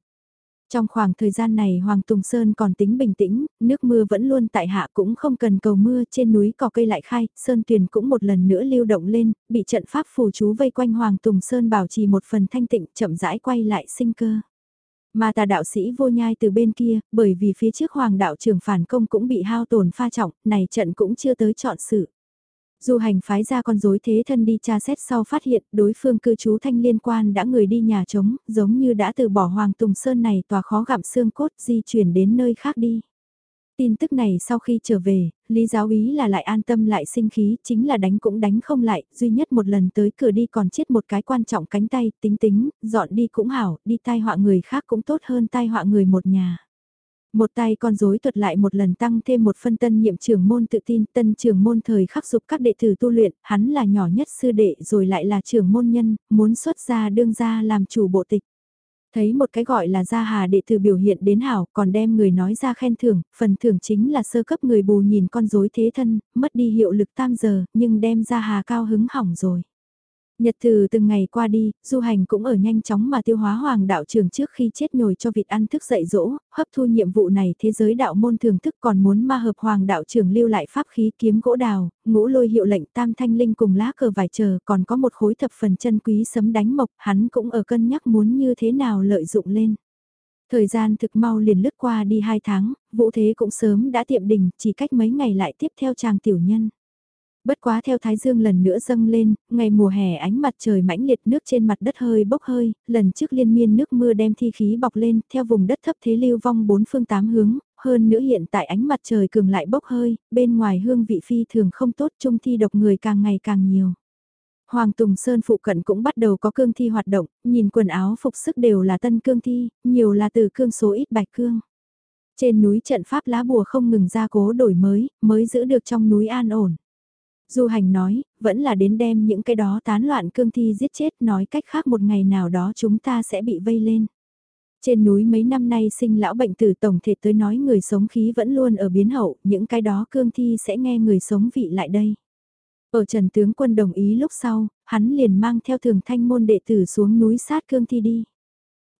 Trong khoảng thời gian này Hoàng Tùng Sơn còn tính bình tĩnh, nước mưa vẫn luôn tại hạ cũng không cần cầu mưa trên núi cỏ cây lại khai, Sơn Tuyền cũng một lần nữa lưu động lên, bị trận pháp phù chú vây quanh Hoàng Tùng Sơn bảo trì một phần thanh tịnh chậm rãi quay lại sinh cơ. Mà tà đạo sĩ vô nhai từ bên kia, bởi vì phía trước Hoàng đạo trưởng phản công cũng bị hao tổn pha trọng, này trận cũng chưa tới chọn sự. Du hành phái ra con rối thế thân đi tra xét sau phát hiện đối phương cư trú thanh liên quan đã người đi nhà trống, giống như đã từ bỏ Hoàng Tùng Sơn này tòa khó gặm xương cốt di chuyển đến nơi khác đi. Tin tức này sau khi trở về, Lý giáo ý là lại an tâm lại sinh khí, chính là đánh cũng đánh không lại, duy nhất một lần tới cửa đi còn chết một cái quan trọng cánh tay, tính tính, dọn đi cũng hảo, đi tai họa người khác cũng tốt hơn tai họa người một nhà. Một tay con rối thuật lại một lần tăng thêm một phân tân nhiệm trưởng môn tự tin, tân trưởng môn thời khắc dục các đệ tử tu luyện, hắn là nhỏ nhất sư đệ rồi lại là trưởng môn nhân, muốn xuất ra đương ra làm chủ bộ tịch. Thấy một cái gọi là gia hà đệ tử biểu hiện đến hảo, còn đem người nói ra khen thưởng, phần thưởng chính là sơ cấp người bù nhìn con rối thế thân, mất đi hiệu lực tam giờ, nhưng đem gia hà cao hứng hỏng rồi. Nhật từ từng ngày qua đi, du hành cũng ở nhanh chóng mà tiêu hóa hoàng đạo trường trước khi chết nhồi cho vịt ăn thức dậy dỗ, hấp thu nhiệm vụ này thế giới đạo môn thường thức còn muốn ma hợp hoàng đạo trường lưu lại pháp khí kiếm gỗ đào, ngũ lôi hiệu lệnh tam thanh linh cùng lá cờ vải chờ còn có một khối thập phần chân quý sấm đánh mộc, hắn cũng ở cân nhắc muốn như thế nào lợi dụng lên. Thời gian thực mau liền lướt qua đi hai tháng, vũ thế cũng sớm đã tiệm đỉnh, chỉ cách mấy ngày lại tiếp theo chàng tiểu nhân. Bất quá theo thái dương lần nữa dâng lên, ngày mùa hè ánh mặt trời mãnh liệt nước trên mặt đất hơi bốc hơi, lần trước liên miên nước mưa đem thi khí bọc lên, theo vùng đất thấp thế lưu vong bốn phương tám hướng, hơn nữa hiện tại ánh mặt trời cường lại bốc hơi, bên ngoài hương vị phi thường không tốt trung thi độc người càng ngày càng nhiều. Hoàng Tùng Sơn phụ cận cũng bắt đầu có cương thi hoạt động, nhìn quần áo phục sức đều là tân cương thi, nhiều là từ cương số ít bạch cương. Trên núi trận pháp lá bùa không ngừng ra cố đổi mới, mới giữ được trong núi an ổn. Du hành nói, vẫn là đến đem những cái đó tán loạn cương thi giết chết nói cách khác một ngày nào đó chúng ta sẽ bị vây lên. Trên núi mấy năm nay sinh lão bệnh tử tổng thể tới nói người sống khí vẫn luôn ở biến hậu, những cái đó cương thi sẽ nghe người sống vị lại đây. Ở Trần Tướng Quân đồng ý lúc sau, hắn liền mang theo thường thanh môn đệ tử xuống núi sát cương thi đi.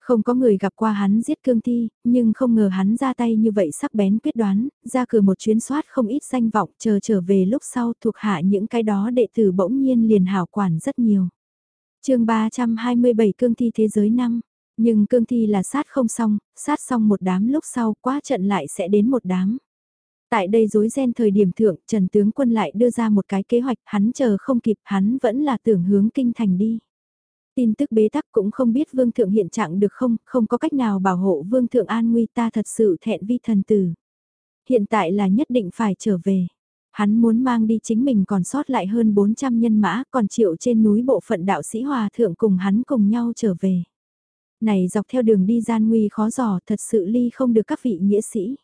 Không có người gặp qua hắn giết cương thi, nhưng không ngờ hắn ra tay như vậy sắc bén quyết đoán, ra cửa một chuyến soát không ít danh vọng chờ trở về lúc sau thuộc hạ những cái đó đệ tử bỗng nhiên liền hảo quản rất nhiều. chương 327 cương thi thế giới năm, nhưng cương thi là sát không xong, sát xong một đám lúc sau quá trận lại sẽ đến một đám. Tại đây dối ren thời điểm thượng, Trần Tướng Quân lại đưa ra một cái kế hoạch, hắn chờ không kịp, hắn vẫn là tưởng hướng kinh thành đi. Tin tức bế tắc cũng không biết vương thượng hiện trạng được không, không có cách nào bảo hộ vương thượng an nguy ta thật sự thẹn vi thần tử. Hiện tại là nhất định phải trở về. Hắn muốn mang đi chính mình còn sót lại hơn 400 nhân mã, còn triệu trên núi bộ phận đạo sĩ hòa thượng cùng hắn cùng nhau trở về. Này dọc theo đường đi gian nguy khó dò thật sự ly không được các vị nghĩa sĩ.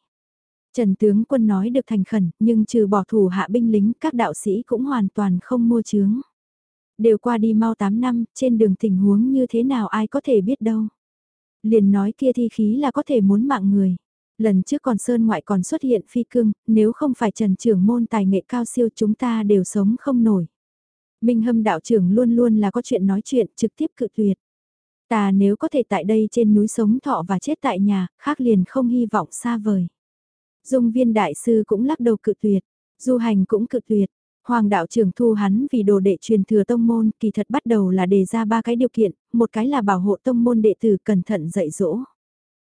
Trần tướng quân nói được thành khẩn, nhưng trừ bỏ thủ hạ binh lính, các đạo sĩ cũng hoàn toàn không mua chướng. Đều qua đi mau 8 năm, trên đường tình huống như thế nào ai có thể biết đâu. Liền nói kia thi khí là có thể muốn mạng người. Lần trước còn Sơn ngoại còn xuất hiện phi cương, nếu không phải Trần trưởng môn tài nghệ cao siêu chúng ta đều sống không nổi. Minh hâm đạo trưởng luôn luôn là có chuyện nói chuyện trực tiếp cự tuyệt. Ta nếu có thể tại đây trên núi sống thọ và chết tại nhà, khác liền không hy vọng xa vời. Dung viên đại sư cũng lắc đầu cự tuyệt, du hành cũng cự tuyệt, Hoàng đạo trưởng thu hắn vì đồ đệ truyền thừa tông môn, kỳ thật bắt đầu là đề ra ba cái điều kiện, một cái là bảo hộ tông môn đệ tử cẩn thận dạy dỗ.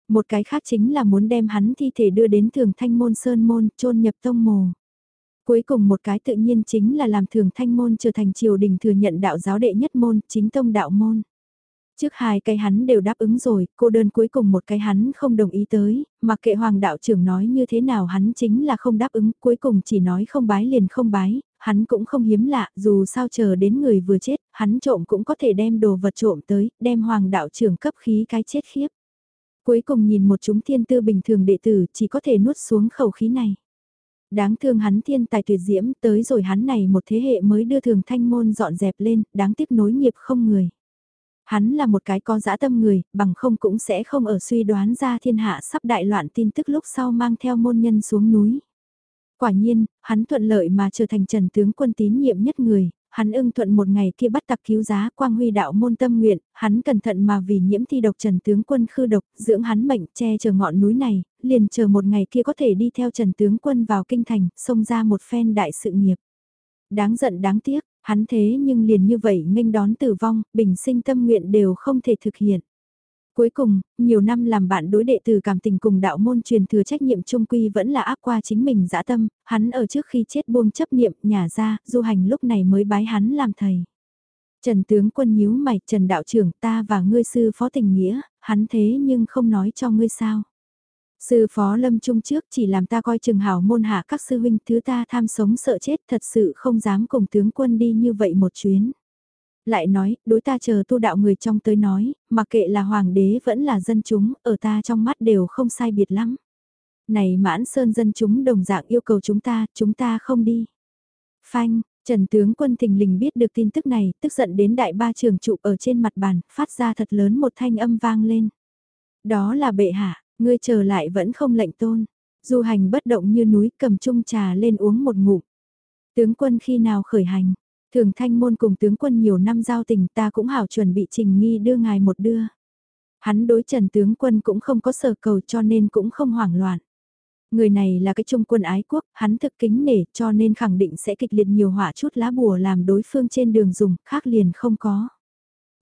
Một cái khác chính là muốn đem hắn thi thể đưa đến thường thanh môn sơn môn, chôn nhập tông mồ. Cuối cùng một cái tự nhiên chính là làm thường thanh môn trở thành triều đình thừa nhận đạo giáo đệ nhất môn, chính tông đạo môn. Trước hai cái hắn đều đáp ứng rồi, cô đơn cuối cùng một cái hắn không đồng ý tới, mặc kệ hoàng đạo trưởng nói như thế nào hắn chính là không đáp ứng, cuối cùng chỉ nói không bái liền không bái, hắn cũng không hiếm lạ, dù sao chờ đến người vừa chết, hắn trộm cũng có thể đem đồ vật trộm tới, đem hoàng đạo trưởng cấp khí cái chết khiếp. Cuối cùng nhìn một chúng thiên tư bình thường đệ tử chỉ có thể nuốt xuống khẩu khí này. Đáng thương hắn thiên tài tuyệt diễm tới rồi hắn này một thế hệ mới đưa thường thanh môn dọn dẹp lên, đáng tiếc nối nghiệp không người. Hắn là một cái có dã tâm người, bằng không cũng sẽ không ở suy đoán ra thiên hạ sắp đại loạn tin tức lúc sau mang theo môn nhân xuống núi. Quả nhiên, hắn thuận lợi mà trở thành trần tướng quân tín nhiệm nhất người, hắn ưng thuận một ngày kia bắt tặc cứu giá quang huy đạo môn tâm nguyện, hắn cẩn thận mà vì nhiễm thi độc trần tướng quân khư độc, dưỡng hắn mệnh che chờ ngọn núi này, liền chờ một ngày kia có thể đi theo trần tướng quân vào kinh thành, xông ra một phen đại sự nghiệp. Đáng giận đáng tiếc, hắn thế nhưng liền như vậy nghênh đón tử vong, bình sinh tâm nguyện đều không thể thực hiện. Cuối cùng, nhiều năm làm bạn đối đệ tử cảm tình cùng đạo môn truyền thừa trách nhiệm trung quy vẫn là áp qua chính mình dã tâm, hắn ở trước khi chết buông chấp niệm, nhà ra, du hành lúc này mới bái hắn làm thầy. Trần tướng quân nhíu mày, Trần đạo trưởng ta và ngươi sư phó tình nghĩa, hắn thế nhưng không nói cho ngươi sao. Sư phó lâm trung trước chỉ làm ta coi chừng hảo môn hạ các sư huynh thứ ta tham sống sợ chết thật sự không dám cùng tướng quân đi như vậy một chuyến lại nói, đối ta chờ tu đạo người trong tới nói, mà kệ là hoàng đế vẫn là dân chúng, ở ta trong mắt đều không sai biệt lắm. Này mãn sơn dân chúng đồng dạng yêu cầu chúng ta, chúng ta không đi. Phanh, Trần tướng quân thình lình biết được tin tức này, tức giận đến đại ba trường trụ ở trên mặt bàn, phát ra thật lớn một thanh âm vang lên. Đó là bệ hạ, ngươi chờ lại vẫn không lệnh tôn. Du hành bất động như núi cầm chung trà lên uống một ngụm. Tướng quân khi nào khởi hành, Thường thanh môn cùng tướng quân nhiều năm giao tình ta cũng hảo chuẩn bị trình nghi đưa ngài một đưa. Hắn đối trần tướng quân cũng không có sở cầu cho nên cũng không hoảng loạn. Người này là cái trung quân ái quốc, hắn thực kính nể cho nên khẳng định sẽ kịch liệt nhiều hỏa chút lá bùa làm đối phương trên đường dùng, khác liền không có.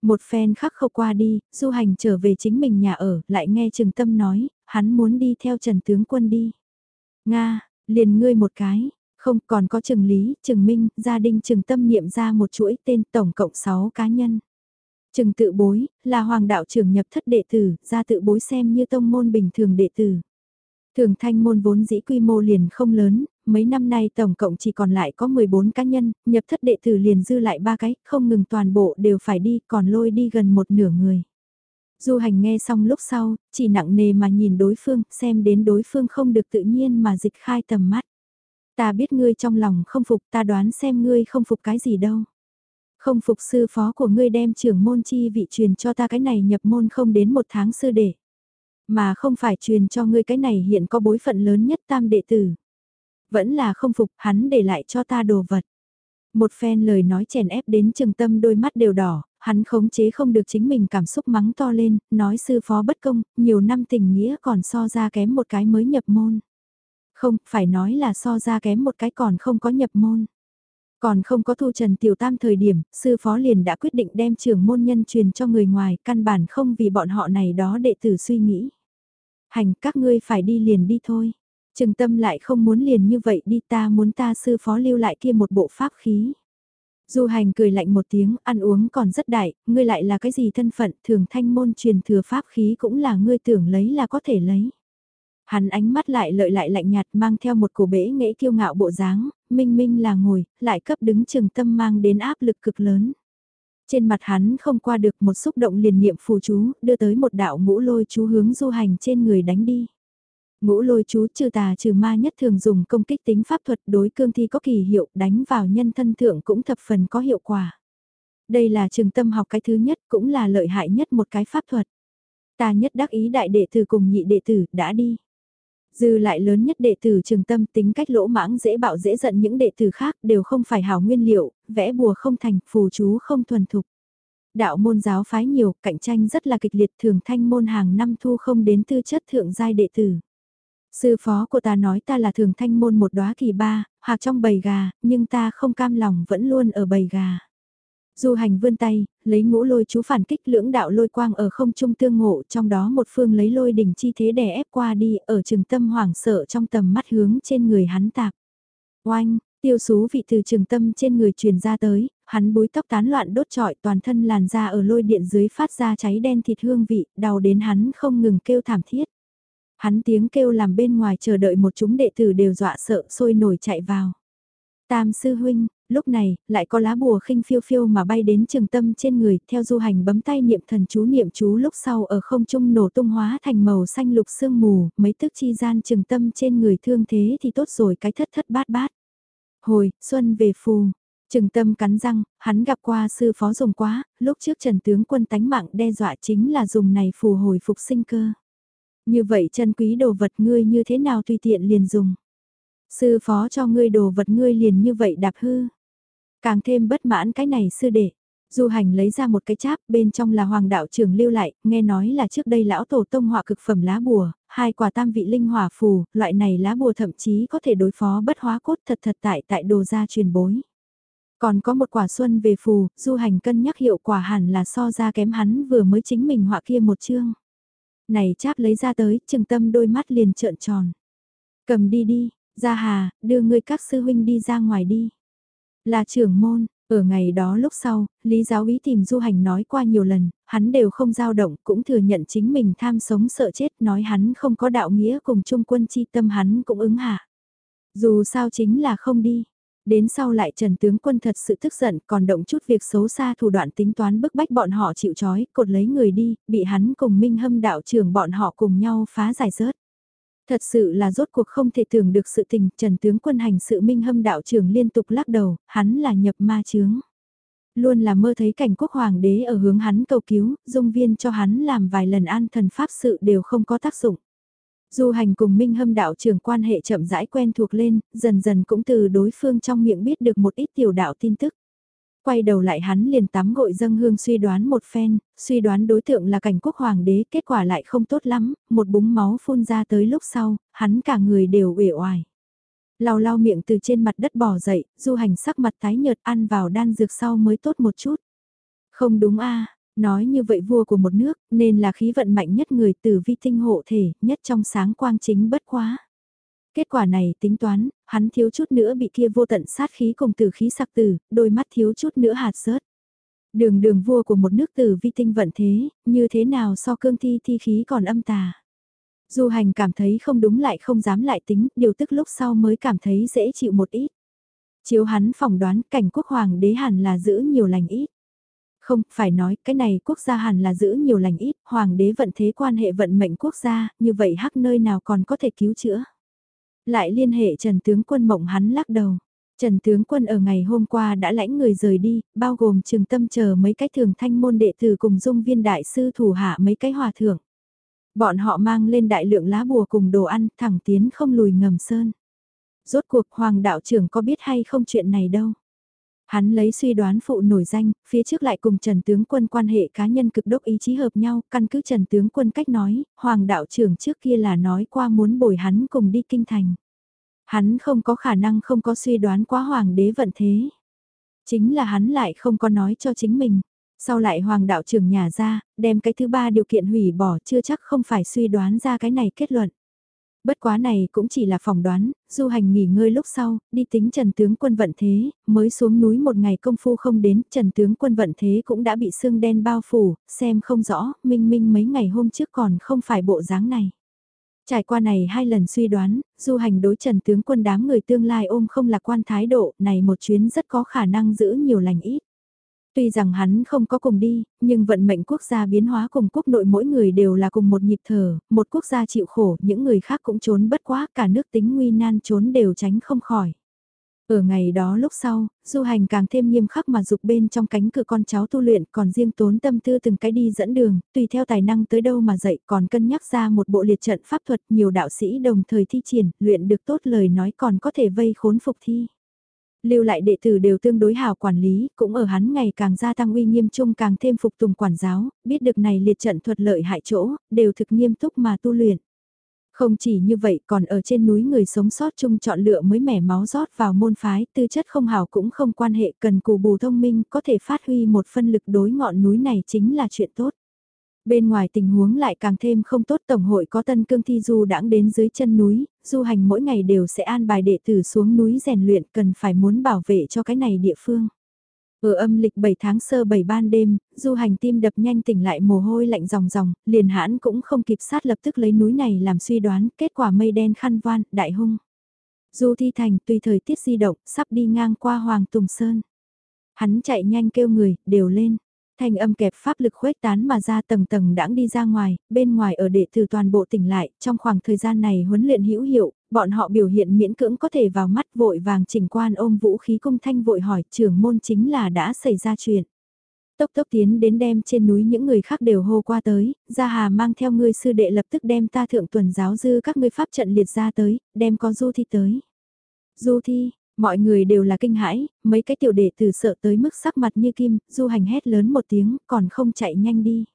Một phen khắc khâu qua đi, du hành trở về chính mình nhà ở, lại nghe Trừng Tâm nói, hắn muốn đi theo Trần Tướng Quân đi. Nga, liền ngươi một cái, không còn có Trừng Lý, Trừng Minh, gia đình Trừng Tâm niệm ra một chuỗi tên tổng cộng 6 cá nhân. Trừng tự bối, là hoàng đạo trưởng nhập thất đệ tử, ra tự bối xem như tông môn bình thường đệ tử. Thường thanh môn vốn dĩ quy mô liền không lớn, mấy năm nay tổng cộng chỉ còn lại có 14 cá nhân, nhập thất đệ tử liền dư lại ba cái, không ngừng toàn bộ đều phải đi, còn lôi đi gần một nửa người. Du hành nghe xong lúc sau, chỉ nặng nề mà nhìn đối phương, xem đến đối phương không được tự nhiên mà dịch khai tầm mắt. Ta biết ngươi trong lòng không phục ta đoán xem ngươi không phục cái gì đâu. Không phục sư phó của ngươi đem trưởng môn chi vị truyền cho ta cái này nhập môn không đến một tháng sư đệ. Mà không phải truyền cho ngươi cái này hiện có bối phận lớn nhất tam đệ tử. Vẫn là không phục hắn để lại cho ta đồ vật. Một phen lời nói chèn ép đến trường tâm đôi mắt đều đỏ, hắn khống chế không được chính mình cảm xúc mắng to lên, nói sư phó bất công, nhiều năm tình nghĩa còn so ra kém một cái mới nhập môn. Không, phải nói là so ra kém một cái còn không có nhập môn. Còn không có thu trần tiểu tam thời điểm, sư phó liền đã quyết định đem trưởng môn nhân truyền cho người ngoài, căn bản không vì bọn họ này đó đệ tử suy nghĩ. Hành các ngươi phải đi liền đi thôi. Trừng tâm lại không muốn liền như vậy đi ta muốn ta sư phó lưu lại kia một bộ pháp khí. Du hành cười lạnh một tiếng, ăn uống còn rất đại, ngươi lại là cái gì thân phận, thường thanh môn truyền thừa pháp khí cũng là ngươi tưởng lấy là có thể lấy. Hắn ánh mắt lại lợi lại lạnh nhạt mang theo một cổ bể nghệ kiêu ngạo bộ dáng, minh minh là ngồi, lại cấp đứng trường tâm mang đến áp lực cực lớn. Trên mặt hắn không qua được một xúc động liền niệm phù chú, đưa tới một đạo ngũ lôi chú hướng du hành trên người đánh đi. Ngũ lôi chú trừ tà trừ ma nhất thường dùng công kích tính pháp thuật đối cương thi có kỳ hiệu đánh vào nhân thân thượng cũng thập phần có hiệu quả. Đây là trường tâm học cái thứ nhất cũng là lợi hại nhất một cái pháp thuật. Ta nhất đắc ý đại đệ tử cùng nhị đệ tử đã đi. Dư lại lớn nhất đệ tử trường tâm tính cách lỗ mãng dễ bạo dễ giận những đệ tử khác đều không phải hảo nguyên liệu, vẽ bùa không thành, phù chú không thuần thục. Đạo môn giáo phái nhiều, cạnh tranh rất là kịch liệt thường thanh môn hàng năm thu không đến tư chất thượng giai đệ tử. Sư phó của ta nói ta là thường thanh môn một đóa kỳ ba, hạc trong bầy gà, nhưng ta không cam lòng vẫn luôn ở bầy gà. Du hành vươn tay, lấy ngũ lôi chú phản kích lưỡng đạo lôi quang ở không trung tương ngộ trong đó một phương lấy lôi đỉnh chi thế đè ép qua đi ở trường tâm hoảng sợ trong tầm mắt hướng trên người hắn tạp. Oanh, tiêu sú vị từ trường tâm trên người truyền ra tới, hắn búi tóc tán loạn đốt trọi toàn thân làn da ở lôi điện dưới phát ra cháy đen thịt hương vị, đau đến hắn không ngừng kêu thảm thiết. Hắn tiếng kêu làm bên ngoài chờ đợi một chúng đệ tử đều dọa sợ sôi nổi chạy vào. Tam sư huynh, lúc này, lại có lá bùa khinh phiêu phiêu mà bay đến trường tâm trên người, theo du hành bấm tay niệm thần chú niệm chú lúc sau ở không trung nổ tung hóa thành màu xanh lục sương mù, mấy tức chi gian trường tâm trên người thương thế thì tốt rồi cái thất thất bát bát. Hồi, xuân về phù, Trừng tâm cắn răng, hắn gặp qua sư phó dùng quá, lúc trước trần tướng quân tánh mạng đe dọa chính là dùng này phù hồi phục sinh cơ. Như vậy chân quý đồ vật ngươi như thế nào tùy tiện liền dùng. Sư phó cho ngươi đồ vật ngươi liền như vậy đạp hư. Càng thêm bất mãn cái này sư đệ. Du hành lấy ra một cái cháp, bên trong là hoàng đạo trưởng lưu lại, nghe nói là trước đây lão tổ tông họa cực phẩm lá bùa, hai quả tam vị linh hỏa phù, loại này lá bùa thậm chí có thể đối phó bất hóa cốt thật thật tại tại đồ gia truyền bối. Còn có một quả xuân về phù, du hành cân nhắc hiệu quả hẳn là so ra kém hắn vừa mới chính mình họa kia một chương. Này cháp lấy ra tới, trừng tâm đôi mắt liền trợn tròn. Cầm đi đi, gia hà, đưa ngươi các sư huynh đi ra ngoài đi. Là trưởng môn, ở ngày đó lúc sau, Lý Giáo Ý tìm Du Hành nói qua nhiều lần, hắn đều không dao động, cũng thừa nhận chính mình tham sống sợ chết, nói hắn không có đạo nghĩa cùng trung quân chi tâm hắn cũng ứng hạ. Dù sao chính là không đi. Đến sau lại Trần Tướng Quân thật sự tức giận còn động chút việc xấu xa thủ đoạn tính toán bức bách bọn họ chịu chói, cột lấy người đi, bị hắn cùng Minh Hâm đạo trưởng bọn họ cùng nhau phá giải rớt. Thật sự là rốt cuộc không thể tưởng được sự tình, Trần Tướng Quân hành sự Minh Hâm đạo trưởng liên tục lắc đầu, hắn là nhập ma chướng. Luôn là mơ thấy cảnh quốc hoàng đế ở hướng hắn cầu cứu, dung viên cho hắn làm vài lần an thần pháp sự đều không có tác dụng. Du hành cùng Minh Hâm đạo trưởng quan hệ chậm rãi quen thuộc lên, dần dần cũng từ đối phương trong miệng biết được một ít tiểu đạo tin tức. Quay đầu lại hắn liền tắm gội dâng hương suy đoán một phen, suy đoán đối tượng là cảnh quốc hoàng đế, kết quả lại không tốt lắm, một búng máu phun ra tới lúc sau, hắn cả người đều uể oải. Lau lau miệng từ trên mặt đất bò dậy, du hành sắc mặt tái nhợt ăn vào đan dược sau mới tốt một chút. Không đúng a Nói như vậy vua của một nước, nên là khí vận mạnh nhất người từ vi tinh hộ thể, nhất trong sáng quang chính bất quá. Kết quả này tính toán, hắn thiếu chút nữa bị kia vô tận sát khí cùng tử khí sặc tử, đôi mắt thiếu chút nữa hạt rớt. Đường đường vua của một nước tử vi tinh vận thế, như thế nào so cương thi thi khí còn âm tà. Du hành cảm thấy không đúng lại không dám lại tính, điều tức lúc sau mới cảm thấy dễ chịu một ít. Chiếu hắn phỏng đoán cảnh quốc hoàng đế hẳn là giữ nhiều lành ít. Không, phải nói, cái này quốc gia hẳn là giữ nhiều lành ít, hoàng đế vận thế quan hệ vận mệnh quốc gia, như vậy hắc nơi nào còn có thể cứu chữa. Lại liên hệ Trần Tướng Quân mộng hắn lắc đầu. Trần Tướng Quân ở ngày hôm qua đã lãnh người rời đi, bao gồm trường tâm chờ mấy cái thường thanh môn đệ tử cùng dung viên đại sư thủ hạ mấy cái hòa thượng. Bọn họ mang lên đại lượng lá bùa cùng đồ ăn, thẳng tiến không lùi ngầm sơn. Rốt cuộc hoàng đạo trưởng có biết hay không chuyện này đâu. Hắn lấy suy đoán phụ nổi danh, phía trước lại cùng Trần Tướng Quân quan hệ cá nhân cực đốc ý chí hợp nhau, căn cứ Trần Tướng Quân cách nói, Hoàng đạo trưởng trước kia là nói qua muốn bồi hắn cùng đi kinh thành. Hắn không có khả năng không có suy đoán quá Hoàng đế vận thế. Chính là hắn lại không có nói cho chính mình. Sau lại Hoàng đạo trưởng nhà ra, đem cái thứ ba điều kiện hủy bỏ chưa chắc không phải suy đoán ra cái này kết luận. Bất quá này cũng chỉ là phỏng đoán, du hành nghỉ ngơi lúc sau, đi tính Trần Tướng quân vận thế, mới xuống núi một ngày công phu không đến, Trần Tướng quân vận thế cũng đã bị sương đen bao phủ, xem không rõ, minh minh mấy ngày hôm trước còn không phải bộ dáng này. Trải qua này hai lần suy đoán, du hành đối Trần Tướng quân đám người tương lai ôm không lạc quan thái độ, này một chuyến rất có khả năng giữ nhiều lành ít. Tuy rằng hắn không có cùng đi, nhưng vận mệnh quốc gia biến hóa cùng quốc nội mỗi người đều là cùng một nhịp thở, một quốc gia chịu khổ, những người khác cũng trốn bất quá, cả nước tính nguy nan trốn đều tránh không khỏi. Ở ngày đó lúc sau, du hành càng thêm nghiêm khắc mà dục bên trong cánh cửa con cháu tu luyện còn riêng tốn tâm tư từng cái đi dẫn đường, tùy theo tài năng tới đâu mà dạy còn cân nhắc ra một bộ liệt trận pháp thuật nhiều đạo sĩ đồng thời thi triển, luyện được tốt lời nói còn có thể vây khốn phục thi lưu lại đệ tử đều tương đối hào quản lý, cũng ở hắn ngày càng gia tăng uy nghiêm chung càng thêm phục tùng quản giáo, biết được này liệt trận thuật lợi hại chỗ, đều thực nghiêm túc mà tu luyện. Không chỉ như vậy còn ở trên núi người sống sót chung chọn lựa mới mẻ máu rót vào môn phái, tư chất không hào cũng không quan hệ cần cù bù thông minh có thể phát huy một phân lực đối ngọn núi này chính là chuyện tốt. Bên ngoài tình huống lại càng thêm không tốt Tổng hội có tân cương thi du đãng đến dưới chân núi, du hành mỗi ngày đều sẽ an bài đệ tử xuống núi rèn luyện cần phải muốn bảo vệ cho cái này địa phương. Ở âm lịch 7 tháng sơ 7 ban đêm, du hành tim đập nhanh tỉnh lại mồ hôi lạnh ròng ròng, liền hãn cũng không kịp sát lập tức lấy núi này làm suy đoán, kết quả mây đen khăn voan, đại hung. Du thi thành tùy thời tiết di động, sắp đi ngang qua Hoàng Tùng Sơn. Hắn chạy nhanh kêu người, đều lên. Thanh âm kẹp pháp lực khuếch tán mà ra tầng tầng đãng đi ra ngoài, bên ngoài ở đệ tử toàn bộ tỉnh lại, trong khoảng thời gian này huấn luyện hữu hiệu, bọn họ biểu hiện miễn cưỡng có thể vào mắt vội vàng chỉnh quan ôm vũ khí cung thanh vội hỏi trưởng môn chính là đã xảy ra chuyện. Tốc tốc tiến đến đem trên núi những người khác đều hô qua tới, gia hà mang theo ngươi sư đệ lập tức đem ta thượng tuần giáo dư các ngươi pháp trận liệt ra tới, đem có du thi tới. Du thi, mọi người đều là kinh hãi, mấy cái tiểu đệ tử sợ tới mức sắc mặt như kim, du hành hét lớn một tiếng, còn không chạy nhanh đi.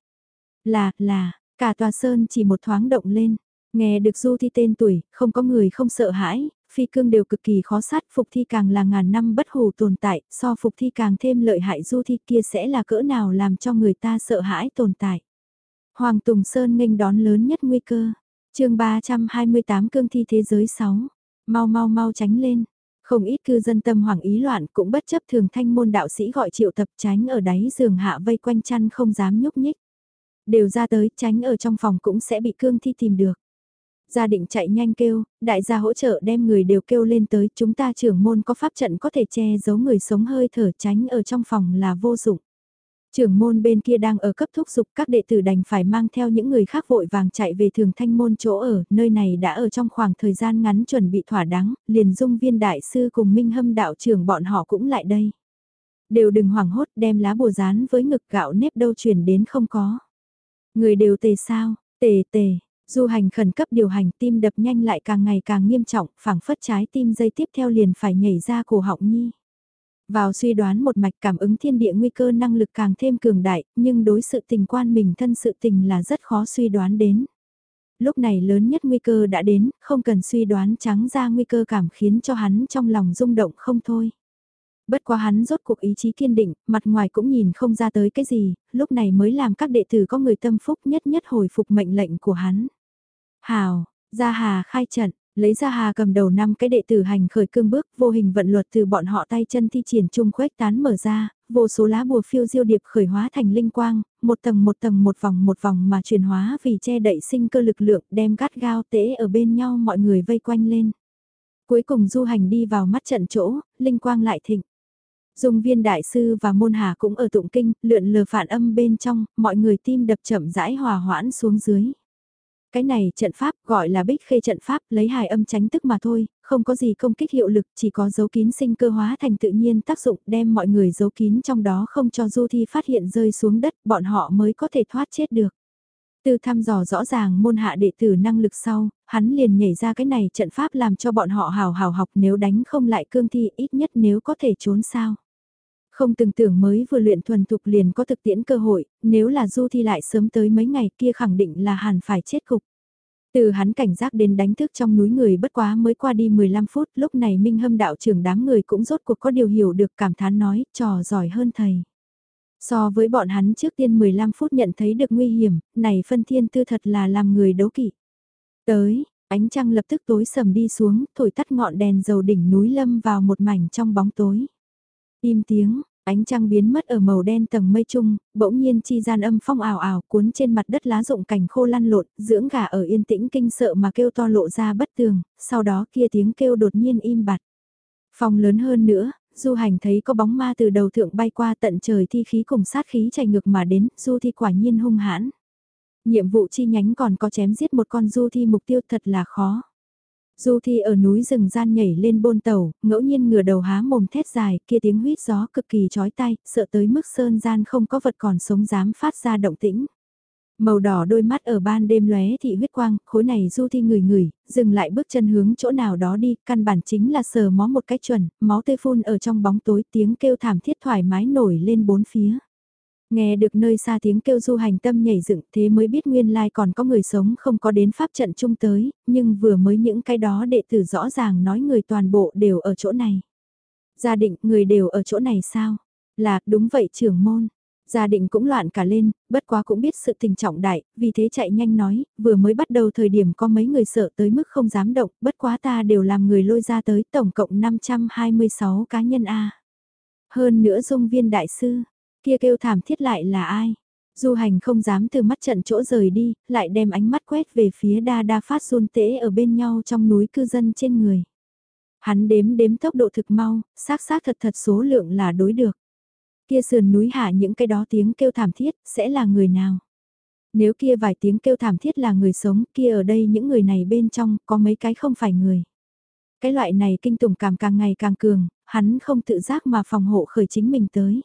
Là, là, cả tòa sơn chỉ một thoáng động lên, nghe được du thi tên tuổi, không có người không sợ hãi, phi cương đều cực kỳ khó sát, phục thi càng là ngàn năm bất hủ tồn tại, so phục thi càng thêm lợi hại du thi kia sẽ là cỡ nào làm cho người ta sợ hãi tồn tại. Hoàng Tùng Sơn nghênh đón lớn nhất nguy cơ. chương 328 cương thi thế giới 6. Mau mau mau tránh lên. Không ít cư dân tâm hoảng ý loạn cũng bất chấp thường thanh môn đạo sĩ gọi triệu tập tránh ở đáy giường hạ vây quanh chăn không dám nhúc nhích. Đều ra tới tránh ở trong phòng cũng sẽ bị cương thi tìm được. Gia định chạy nhanh kêu, đại gia hỗ trợ đem người đều kêu lên tới chúng ta trưởng môn có pháp trận có thể che giấu người sống hơi thở tránh ở trong phòng là vô dụng. Trưởng môn bên kia đang ở cấp thúc dục các đệ tử đành phải mang theo những người khác vội vàng chạy về thường thanh môn chỗ ở, nơi này đã ở trong khoảng thời gian ngắn chuẩn bị thỏa đáng, liền dung viên đại sư cùng minh hâm đạo trưởng bọn họ cũng lại đây. Đều đừng hoảng hốt đem lá bùa rán với ngực gạo nếp đâu chuyển đến không có. Người đều tề sao, tề tề, du hành khẩn cấp điều hành tim đập nhanh lại càng ngày càng nghiêm trọng, phảng phất trái tim dây tiếp theo liền phải nhảy ra cổ họng nhi. Vào suy đoán một mạch cảm ứng thiên địa nguy cơ năng lực càng thêm cường đại, nhưng đối sự tình quan mình thân sự tình là rất khó suy đoán đến. Lúc này lớn nhất nguy cơ đã đến, không cần suy đoán trắng ra nguy cơ cảm khiến cho hắn trong lòng rung động không thôi. Bất quá hắn rốt cuộc ý chí kiên định, mặt ngoài cũng nhìn không ra tới cái gì, lúc này mới làm các đệ tử có người tâm phúc nhất nhất hồi phục mệnh lệnh của hắn. Hào, Gia Hà khai trận, Lấy ra hà cầm đầu năm cái đệ tử hành khởi cương bước, vô hình vận luật từ bọn họ tay chân thi triển chung khuếch tán mở ra, vô số lá bùa phiêu diêu điệp khởi hóa thành linh quang, một tầng một tầng một vòng một vòng mà chuyển hóa vì che đậy sinh cơ lực lượng đem gắt gao tễ ở bên nhau mọi người vây quanh lên. Cuối cùng du hành đi vào mắt trận chỗ, linh quang lại thịnh. Dung viên đại sư và môn hà cũng ở tụng kinh, lượn lờ phản âm bên trong, mọi người tim đập chậm rãi hòa hoãn xuống dưới. Cái này trận pháp gọi là bích khê trận pháp lấy hài âm tránh tức mà thôi, không có gì công kích hiệu lực chỉ có dấu kín sinh cơ hóa thành tự nhiên tác dụng đem mọi người dấu kín trong đó không cho du thi phát hiện rơi xuống đất bọn họ mới có thể thoát chết được. Từ thăm dò rõ ràng môn hạ đệ tử năng lực sau, hắn liền nhảy ra cái này trận pháp làm cho bọn họ hào hào học nếu đánh không lại cương thi ít nhất nếu có thể trốn sao. Không từng tưởng mới vừa luyện thuần thục liền có thực tiễn cơ hội, nếu là du thi lại sớm tới mấy ngày kia khẳng định là hẳn phải chết cục. Từ hắn cảnh giác đến đánh thức trong núi người bất quá mới qua đi 15 phút, lúc này Minh Hâm đạo trưởng đám người cũng rốt cuộc có điều hiểu được cảm thán nói, trò giỏi hơn thầy. So với bọn hắn trước tiên 15 phút nhận thấy được nguy hiểm, này phân thiên tư thật là làm người đấu kỵ. Tới, ánh trăng lập tức tối sầm đi xuống, thổi tắt ngọn đèn dầu đỉnh núi lâm vào một mảnh trong bóng tối. Im tiếng, Ánh trăng biến mất ở màu đen tầng mây trung, bỗng nhiên chi gian âm phong ảo ảo cuốn trên mặt đất lá rụng cảnh khô lăn lộn, dưỡng gà ở yên tĩnh kinh sợ mà kêu to lộ ra bất tường, sau đó kia tiếng kêu đột nhiên im bặt. Phong lớn hơn nữa, du hành thấy có bóng ma từ đầu thượng bay qua tận trời thi khí cùng sát khí chảy ngược mà đến, du thi quả nhiên hung hãn. Nhiệm vụ chi nhánh còn có chém giết một con du thi mục tiêu thật là khó. Du Thi ở núi rừng gian nhảy lên bôn tàu, ngẫu nhiên ngửa đầu há mồm thét dài, kia tiếng huýt gió cực kỳ chói tai, sợ tới mức sơn gian không có vật còn sống dám phát ra động tĩnh. Màu đỏ đôi mắt ở ban đêm lóe thị huyết quang, khối này Du Thi người người, dừng lại bước chân hướng chỗ nào đó đi, căn bản chính là sờ mó một cách chuẩn, máu tê phun ở trong bóng tối tiếng kêu thảm thiết thoải mái nổi lên bốn phía. Nghe được nơi xa tiếng kêu du hành tâm nhảy dựng thế mới biết nguyên lai còn có người sống không có đến pháp trận chung tới, nhưng vừa mới những cái đó đệ tử rõ ràng nói người toàn bộ đều ở chỗ này. Gia định người đều ở chỗ này sao? Là đúng vậy trưởng môn. Gia định cũng loạn cả lên, bất quá cũng biết sự tình trọng đại, vì thế chạy nhanh nói, vừa mới bắt đầu thời điểm có mấy người sợ tới mức không dám động, bất quá ta đều làm người lôi ra tới tổng cộng 526 cá nhân A. Hơn nữa dung viên đại sư, kia kêu thảm thiết lại là ai? Du hành không dám từ mắt trận chỗ rời đi, lại đem ánh mắt quét về phía đa đa phát run tễ ở bên nhau trong núi cư dân trên người. Hắn đếm đếm tốc độ thực mau, xác xác thật thật số lượng là đối được. Kia sườn núi hạ những cái đó tiếng kêu thảm thiết, sẽ là người nào? Nếu kia vài tiếng kêu thảm thiết là người sống, kia ở đây những người này bên trong, có mấy cái không phải người. Cái loại này kinh tủng cảm càng ngày càng cường, hắn không tự giác mà phòng hộ khởi chính mình tới.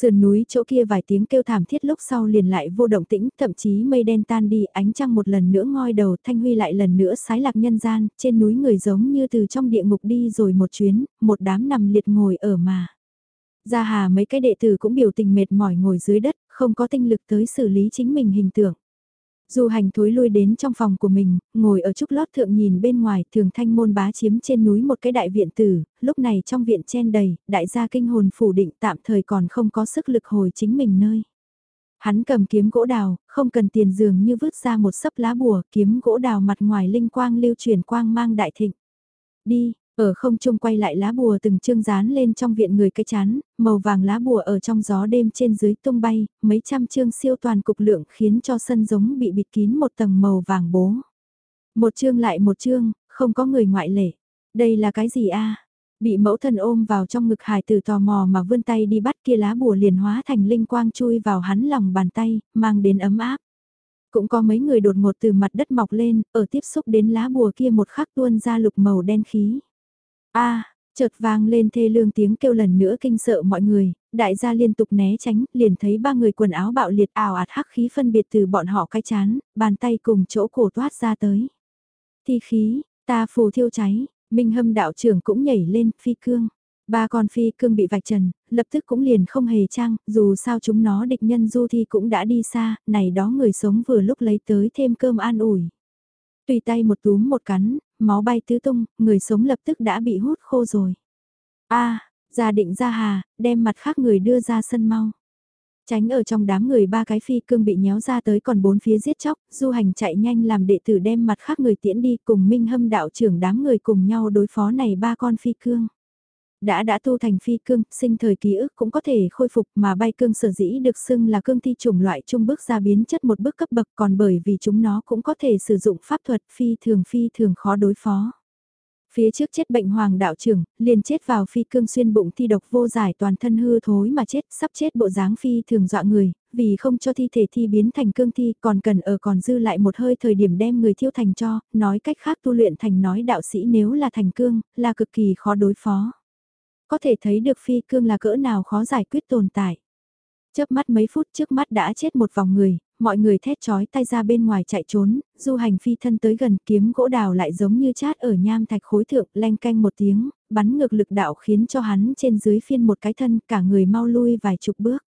Sườn núi chỗ kia vài tiếng kêu thảm thiết lúc sau liền lại vô động tĩnh, thậm chí mây đen tan đi, ánh trăng một lần nữa ngoi đầu, thanh huy lại lần nữa sái lạc nhân gian, trên núi người giống như từ trong địa ngục đi rồi một chuyến, một đám nằm liệt ngồi ở mà. Gia hà mấy cái đệ tử cũng biểu tình mệt mỏi ngồi dưới đất, không có tinh lực tới xử lý chính mình hình tượng. Du hành thối lui đến trong phòng của mình, ngồi ở trúc lót thượng nhìn bên ngoài thường thanh môn bá chiếm trên núi một cái đại viện tử, lúc này trong viện chen đầy, đại gia kinh hồn phủ định tạm thời còn không có sức lực hồi chính mình nơi. Hắn cầm kiếm gỗ đào, không cần tiền dường như vứt ra một sấp lá bùa, kiếm gỗ đào mặt ngoài linh quang lưu truyền quang mang đại thịnh. Đi, ở không trung quay lại lá bùa từng chương dán lên trong viện người cái chán, màu vàng lá bùa ở trong gió đêm trên dưới tung bay, mấy trăm chương siêu toàn cục lượng khiến cho sân giống bị bịt kín một tầng màu vàng bố. Một chương lại một chương, không có người ngoại lệ. Đây là cái gì a? Bị mẫu thân ôm vào trong ngực hài tử tò mò mà vươn tay đi bắt kia lá bùa liền hóa thành linh quang chui vào hắn lòng bàn tay, mang đến ấm áp. Cũng có mấy người đột ngột từ mặt đất mọc lên, ở tiếp xúc đến lá bùa kia một khắc tuôn ra lục màu đen khí a chợt vang lên thê lương tiếng kêu lần nữa kinh sợ mọi người, đại gia liên tục né tránh, liền thấy ba người quần áo bạo liệt ảo ạt hắc khí phân biệt từ bọn họ cái chán, bàn tay cùng chỗ cổ toát ra tới. Thi khí, ta phù thiêu cháy, minh hâm đạo trưởng cũng nhảy lên, phi cương. Ba con phi cương bị vạch trần, lập tức cũng liền không hề trang, dù sao chúng nó địch nhân du thi cũng đã đi xa, này đó người sống vừa lúc lấy tới thêm cơm an ủi. Tùy tay một túm một cắn, máu bay tứ tung, người sống lập tức đã bị hút khô rồi. a gia định ra hà, đem mặt khác người đưa ra sân mau. Tránh ở trong đám người ba cái phi cương bị nhéo ra tới còn bốn phía giết chóc, du hành chạy nhanh làm đệ tử đem mặt khác người tiễn đi cùng minh hâm đạo trưởng đám người cùng nhau đối phó này ba con phi cương đã đã tu thành phi cương, sinh thời ký ức cũng có thể khôi phục mà bay cương sở dĩ được xưng là cương thi chủng loại trung bước ra biến chất một bước cấp bậc còn bởi vì chúng nó cũng có thể sử dụng pháp thuật phi thường phi thường khó đối phó. Phía trước chết bệnh hoàng đạo trưởng, liền chết vào phi cương xuyên bụng thi độc vô giải toàn thân hư thối mà chết, sắp chết bộ dáng phi thường dọa người, vì không cho thi thể thi biến thành cương thi còn cần ở còn dư lại một hơi thời điểm đem người thiêu thành cho, nói cách khác tu luyện thành nói đạo sĩ nếu là thành cương, là cực kỳ khó đối phó. Có thể thấy được phi cương là cỡ nào khó giải quyết tồn tại. Chớp mắt mấy phút trước mắt đã chết một vòng người, mọi người thét chói tay ra bên ngoài chạy trốn, du hành phi thân tới gần kiếm gỗ đào lại giống như chát ở nham thạch khối thượng len canh một tiếng, bắn ngược lực đạo khiến cho hắn trên dưới phiên một cái thân cả người mau lui vài chục bước.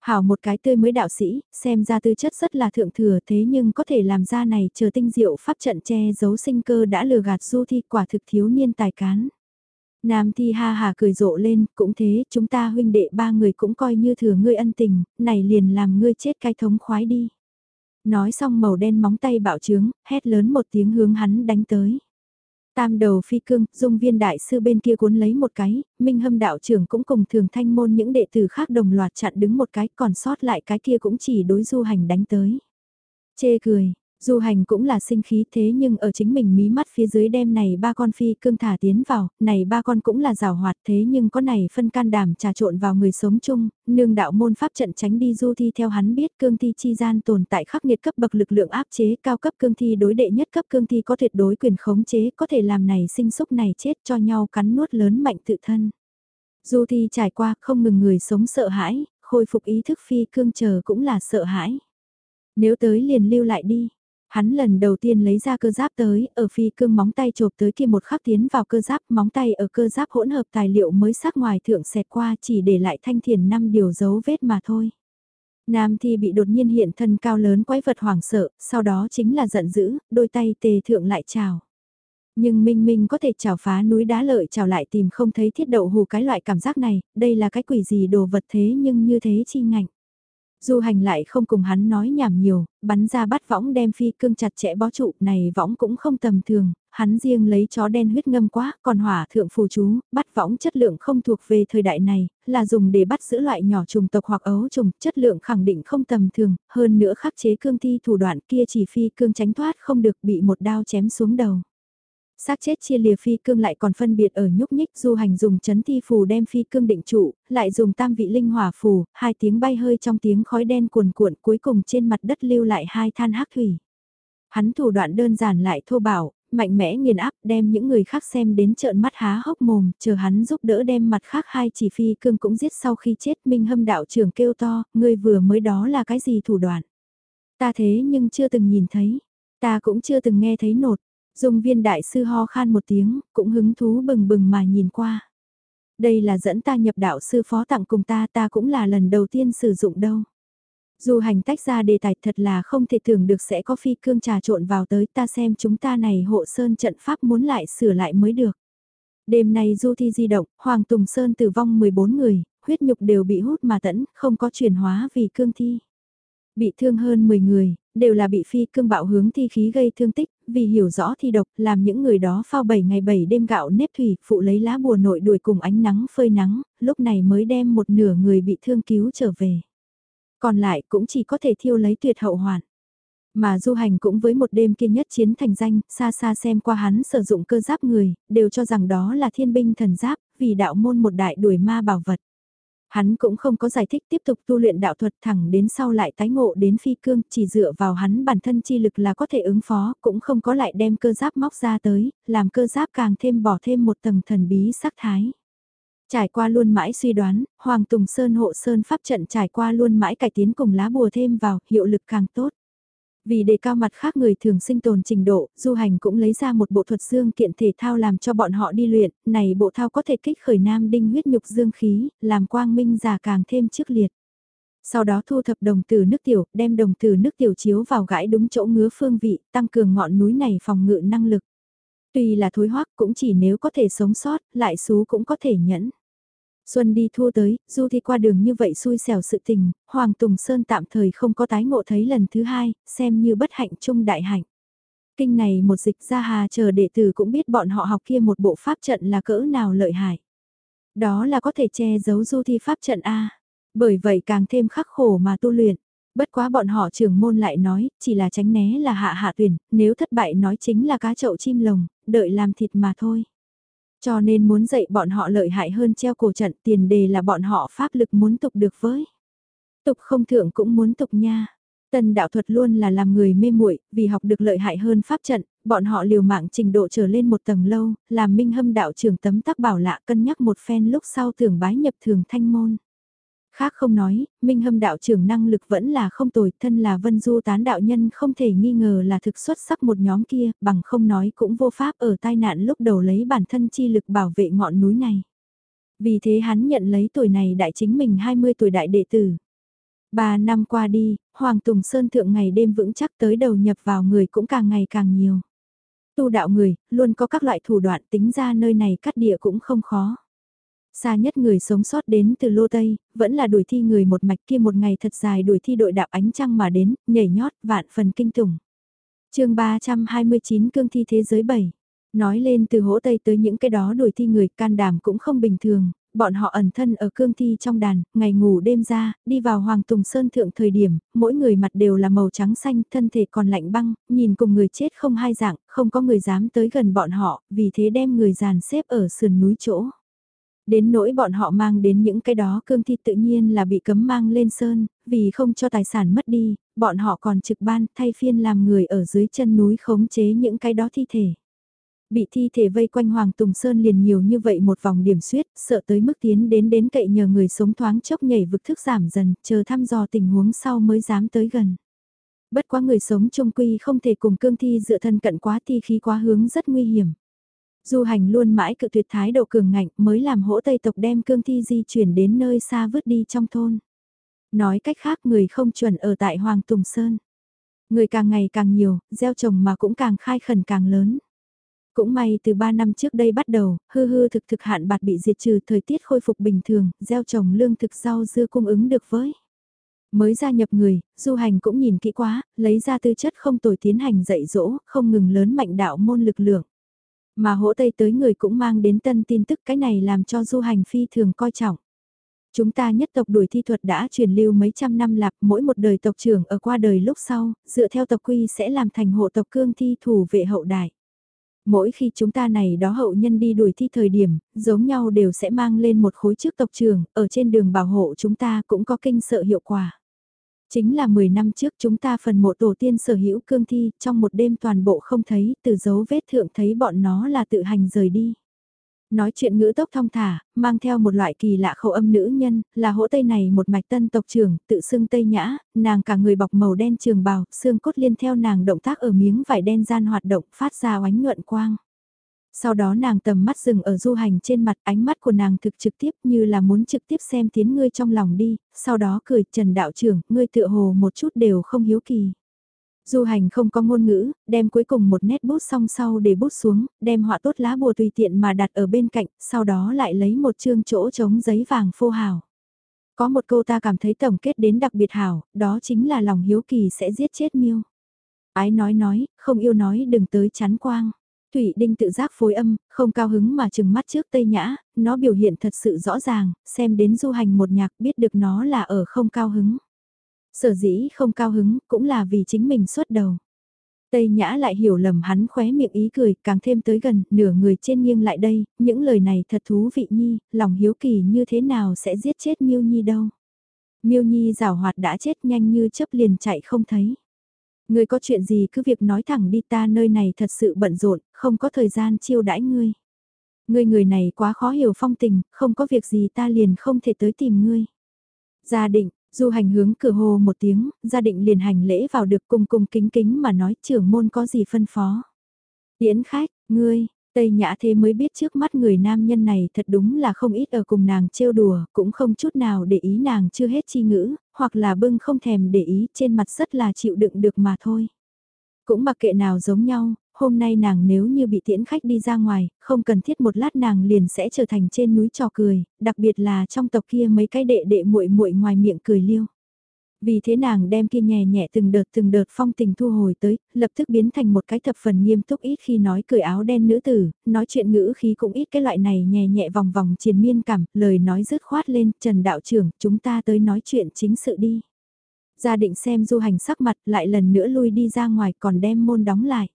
Hảo một cái tươi mới đạo sĩ, xem ra tư chất rất là thượng thừa thế nhưng có thể làm ra này chờ tinh diệu pháp trận che giấu sinh cơ đã lừa gạt du thi quả thực thiếu niên tài cán. Nam thi ha hà cười rộ lên, cũng thế, chúng ta huynh đệ ba người cũng coi như thừa ngươi ân tình, này liền làm ngươi chết cái thống khoái đi. Nói xong màu đen móng tay bạo trướng, hét lớn một tiếng hướng hắn đánh tới. Tam đầu phi cương, dung viên đại sư bên kia cuốn lấy một cái, minh hâm đạo trưởng cũng cùng thường thanh môn những đệ tử khác đồng loạt chặn đứng một cái, còn sót lại cái kia cũng chỉ đối du hành đánh tới. Chê cười, Du hành cũng là sinh khí thế nhưng ở chính mình mí mắt phía dưới đem này ba con phi cương thả tiến vào, này ba con cũng là rào hoạt thế nhưng có này phân can đảm trà trộn vào người sống chung, nương đạo môn pháp trận tránh đi du thi theo hắn biết cương thi chi gian tồn tại khắc nghiệt cấp bậc lực lượng áp chế cao cấp cương thi đối đệ nhất cấp cương thi có tuyệt đối quyền khống chế có thể làm này sinh xúc này chết cho nhau cắn nuốt lớn mạnh tự thân. Du thi trải qua không ngừng người sống sợ hãi, khôi phục ý thức phi cương chờ cũng là sợ hãi. Nếu tới liền lưu lại đi, Hắn lần đầu tiên lấy ra cơ giáp tới, ở phi cương móng tay chộp tới kia một khắc tiến vào cơ giáp, móng tay ở cơ giáp hỗn hợp tài liệu mới sắc ngoài thượng xẹt qua chỉ để lại thanh thiền năm điều dấu vết mà thôi. Nam thi bị đột nhiên hiện thân cao lớn quái vật hoảng sợ, sau đó chính là giận dữ, đôi tay tề thượng lại chào. Nhưng Minh Minh có thể chào phá núi đá lợi chào lại tìm không thấy thiết đậu hù cái loại cảm giác này, đây là cái quỷ gì đồ vật thế nhưng như thế chi ngạnh. Du hành lại không cùng hắn nói nhảm nhiều, bắn ra bắt võng đem phi cương chặt chẽ bó trụ này võng cũng không tầm thường, hắn riêng lấy chó đen huyết ngâm quá, còn hỏa thượng phù chú, bắt võng chất lượng không thuộc về thời đại này, là dùng để bắt giữ loại nhỏ trùng tộc hoặc ấu trùng, chất lượng khẳng định không tầm thường, hơn nữa khắc chế cương thi thủ đoạn kia chỉ phi cương tránh thoát không được bị một đao chém xuống đầu xác chết chia lìa phi cương lại còn phân biệt ở nhúc nhích du hành dùng chấn thi phù đem phi cương định trụ, lại dùng tam vị linh hỏa phù, hai tiếng bay hơi trong tiếng khói đen cuồn cuộn cuối cùng trên mặt đất lưu lại hai than hắc thủy. Hắn thủ đoạn đơn giản lại thô bảo, mạnh mẽ nghiền áp đem những người khác xem đến trợn mắt há hốc mồm, chờ hắn giúp đỡ đem mặt khác hai chỉ phi cương cũng giết sau khi chết minh hâm đạo trưởng kêu to, ngươi vừa mới đó là cái gì thủ đoạn. Ta thế nhưng chưa từng nhìn thấy, ta cũng chưa từng nghe thấy nột, Dung viên đại sư ho khan một tiếng, cũng hứng thú bừng bừng mà nhìn qua. Đây là dẫn ta nhập đạo sư phó tặng cùng ta ta cũng là lần đầu tiên sử dụng đâu. Dù hành tách ra đề tài thật là không thể tưởng được sẽ có phi cương trà trộn vào tới ta xem chúng ta này hộ sơn trận pháp muốn lại sửa lại mới được. Đêm nay du thi di động, Hoàng Tùng Sơn tử vong 14 người, huyết nhục đều bị hút mà tẫn, không có chuyển hóa vì cương thi. Bị thương hơn 10 người, đều là bị phi cương bạo hướng thi khí gây thương tích, vì hiểu rõ thi độc, làm những người đó phao 7 ngày 7 đêm gạo nếp thủy, phụ lấy lá bùa nội đuổi cùng ánh nắng phơi nắng, lúc này mới đem một nửa người bị thương cứu trở về. Còn lại cũng chỉ có thể thiêu lấy tuyệt hậu hoàn. Mà du hành cũng với một đêm kiên nhất chiến thành danh, xa xa xem qua hắn sử dụng cơ giáp người, đều cho rằng đó là thiên binh thần giáp, vì đạo môn một đại đuổi ma bảo vật. Hắn cũng không có giải thích tiếp tục tu luyện đạo thuật thẳng đến sau lại tái ngộ đến phi cương, chỉ dựa vào hắn bản thân chi lực là có thể ứng phó, cũng không có lại đem cơ giáp móc ra tới, làm cơ giáp càng thêm bỏ thêm một tầng thần bí sắc thái. Trải qua luôn mãi suy đoán, Hoàng Tùng Sơn hộ Sơn pháp trận trải qua luôn mãi cải tiến cùng lá bùa thêm vào, hiệu lực càng tốt. Vì đề cao mặt khác người thường sinh tồn trình độ, du hành cũng lấy ra một bộ thuật dương kiện thể thao làm cho bọn họ đi luyện, này bộ thao có thể kích khởi nam đinh huyết nhục dương khí, làm quang minh giả càng thêm trước liệt. Sau đó thu thập đồng từ nước tiểu, đem đồng từ nước tiểu chiếu vào gãi đúng chỗ ngứa phương vị, tăng cường ngọn núi này phòng ngự năng lực. Tuy là thối hoắc cũng chỉ nếu có thể sống sót, lại xú cũng có thể nhẫn. Xuân đi thua tới, du thi qua đường như vậy xui xẻo sự tình, Hoàng Tùng Sơn tạm thời không có tái ngộ thấy lần thứ hai, xem như bất hạnh chung đại hạnh. Kinh này một dịch ra hà chờ đệ tử cũng biết bọn họ học kia một bộ pháp trận là cỡ nào lợi hại. Đó là có thể che giấu du thi pháp trận A. Bởi vậy càng thêm khắc khổ mà tu luyện. Bất quá bọn họ trưởng môn lại nói, chỉ là tránh né là hạ hạ tuyển, nếu thất bại nói chính là cá chậu chim lồng, đợi làm thịt mà thôi. Cho nên muốn dạy bọn họ lợi hại hơn treo cổ trận tiền đề là bọn họ pháp lực muốn tục được với. Tục không thượng cũng muốn tục nha. Tần đạo thuật luôn là làm người mê muội, vì học được lợi hại hơn pháp trận, bọn họ liều mạng trình độ trở lên một tầng lâu, làm minh hâm đạo trưởng tấm tắc bảo lạ cân nhắc một phen lúc sau thường bái nhập thường thanh môn. Khác không nói, Minh Hâm đạo trưởng năng lực vẫn là không tồi, thân là vân du tán đạo nhân không thể nghi ngờ là thực xuất sắc một nhóm kia, bằng không nói cũng vô pháp ở tai nạn lúc đầu lấy bản thân chi lực bảo vệ ngọn núi này. Vì thế hắn nhận lấy tuổi này đại chính mình 20 tuổi đại đệ tử. Ba năm qua đi, Hoàng Tùng Sơn thượng ngày đêm vững chắc tới đầu nhập vào người cũng càng ngày càng nhiều. Tu đạo người, luôn có các loại thủ đoạn tính ra nơi này cắt địa cũng không khó. Xa nhất người sống sót đến từ Lô Tây, vẫn là đuổi thi người một mạch kia một ngày thật dài đuổi thi đội đạo ánh trăng mà đến, nhảy nhót, vạn phần kinh tủng. chương 329 cương thi thế giới 7. Nói lên từ hỗ Tây tới những cái đó đuổi thi người can đảm cũng không bình thường, bọn họ ẩn thân ở cương thi trong đàn, ngày ngủ đêm ra, đi vào Hoàng Tùng Sơn thượng thời điểm, mỗi người mặt đều là màu trắng xanh, thân thể còn lạnh băng, nhìn cùng người chết không hai dạng, không có người dám tới gần bọn họ, vì thế đem người dàn xếp ở sườn núi chỗ. Đến nỗi bọn họ mang đến những cái đó cương thi tự nhiên là bị cấm mang lên sơn, vì không cho tài sản mất đi, bọn họ còn trực ban thay phiên làm người ở dưới chân núi khống chế những cái đó thi thể. Bị thi thể vây quanh Hoàng Tùng Sơn liền nhiều như vậy một vòng điểm suyết, sợ tới mức tiến đến đến cậy nhờ người sống thoáng chốc nhảy vực thức giảm dần, chờ thăm dò tình huống sau mới dám tới gần. Bất quá người sống trung quy không thể cùng cương thi dựa thân cận quá thi khí quá hướng rất nguy hiểm. Du hành luôn mãi cự tuyệt thái độ cường ngạnh mới làm hỗ Tây tộc đem cương thi di chuyển đến nơi xa vứt đi trong thôn. Nói cách khác người không chuẩn ở tại Hoàng Tùng Sơn. Người càng ngày càng nhiều, gieo trồng mà cũng càng khai khẩn càng lớn. Cũng may từ 3 năm trước đây bắt đầu, hư hư thực thực hạn bạt bị diệt trừ thời tiết khôi phục bình thường, gieo trồng lương thực rau dưa cung ứng được với. Mới gia nhập người, du hành cũng nhìn kỹ quá, lấy ra tư chất không tồi tiến hành dạy dỗ, không ngừng lớn mạnh đạo môn lực lượng. Mà hỗ Tây tới người cũng mang đến tân tin tức cái này làm cho du hành phi thường coi trọng. Chúng ta nhất tộc đuổi thi thuật đã truyền lưu mấy trăm năm lạp mỗi một đời tộc trưởng ở qua đời lúc sau, dựa theo tộc quy sẽ làm thành hộ tộc cương thi thủ vệ hậu đại. Mỗi khi chúng ta này đó hậu nhân đi đuổi thi thời điểm, giống nhau đều sẽ mang lên một khối trước tộc trưởng, ở trên đường bảo hộ chúng ta cũng có kinh sợ hiệu quả. Chính là 10 năm trước chúng ta phần mộ tổ tiên sở hữu cương thi, trong một đêm toàn bộ không thấy, từ dấu vết thượng thấy bọn nó là tự hành rời đi. Nói chuyện ngữ tốc thong thả, mang theo một loại kỳ lạ khẩu âm nữ nhân, là hỗ tây này một mạch tân tộc trưởng, tự xưng tây nhã, nàng cả người bọc màu đen trường bào, xương cốt liên theo nàng động tác ở miếng vải đen gian hoạt động, phát ra oánh nhuận quang. Sau đó nàng tầm mắt dừng ở du hành trên mặt, ánh mắt của nàng thực trực tiếp như là muốn trực tiếp xem tiến ngươi trong lòng đi, sau đó cười, Trần Đạo trưởng, ngươi tựa hồ một chút đều không hiếu kỳ. Du hành không có ngôn ngữ, đem cuối cùng một nét bút song sau để bút xuống, đem họa tốt lá bùa tùy tiện mà đặt ở bên cạnh, sau đó lại lấy một chương chỗ trống giấy vàng phô hào. Có một câu ta cảm thấy tổng kết đến đặc biệt hảo, đó chính là lòng hiếu kỳ sẽ giết chết miêu. Ái nói nói, không yêu nói đừng tới chán quang. Thủy Đinh tự giác phối âm, không cao hứng mà chừng mắt trước Tây Nhã, nó biểu hiện thật sự rõ ràng, xem đến du hành một nhạc biết được nó là ở không cao hứng. Sở dĩ không cao hứng cũng là vì chính mình xuất đầu. Tây Nhã lại hiểu lầm hắn khóe miệng ý cười, càng thêm tới gần, nửa người trên nghiêng lại đây, những lời này thật thú vị nhi, lòng hiếu kỳ như thế nào sẽ giết chết Miêu Nhi đâu. Miêu Nhi rào hoạt đã chết nhanh như chớp liền chạy không thấy. Ngươi có chuyện gì cứ việc nói thẳng đi ta nơi này thật sự bận rộn, không có thời gian chiêu đãi ngươi. Ngươi người này quá khó hiểu phong tình, không có việc gì ta liền không thể tới tìm ngươi. Gia định, Du hành hướng cửa hồ một tiếng, gia định liền hành lễ vào được cung cung kính kính mà nói trưởng môn có gì phân phó. Tiễn khách, ngươi, Tây Nhã thế mới biết trước mắt người nam nhân này thật đúng là không ít ở cùng nàng trêu đùa, cũng không chút nào để ý nàng chưa hết chi ngữ, hoặc là bưng không thèm để ý trên mặt rất là chịu đựng được mà thôi. Cũng mặc kệ nào giống nhau, hôm nay nàng nếu như bị tiễn khách đi ra ngoài, không cần thiết một lát nàng liền sẽ trở thành trên núi trò cười, đặc biệt là trong tộc kia mấy cái đệ đệ muội muội ngoài miệng cười liêu. Vì thế nàng đem kia nhẹ nhẹ từng đợt từng đợt phong tình thu hồi tới, lập tức biến thành một cái thập phần nghiêm túc ít khi nói cười áo đen nữ tử, nói chuyện ngữ khí cũng ít cái loại này nhẹ nhẹ vòng vòng triền miên cảm, lời nói rứt khoát lên, Trần Đạo trưởng, chúng ta tới nói chuyện chính sự đi. Gia định xem du hành sắc mặt lại lần nữa lui đi ra ngoài còn đem môn đóng lại.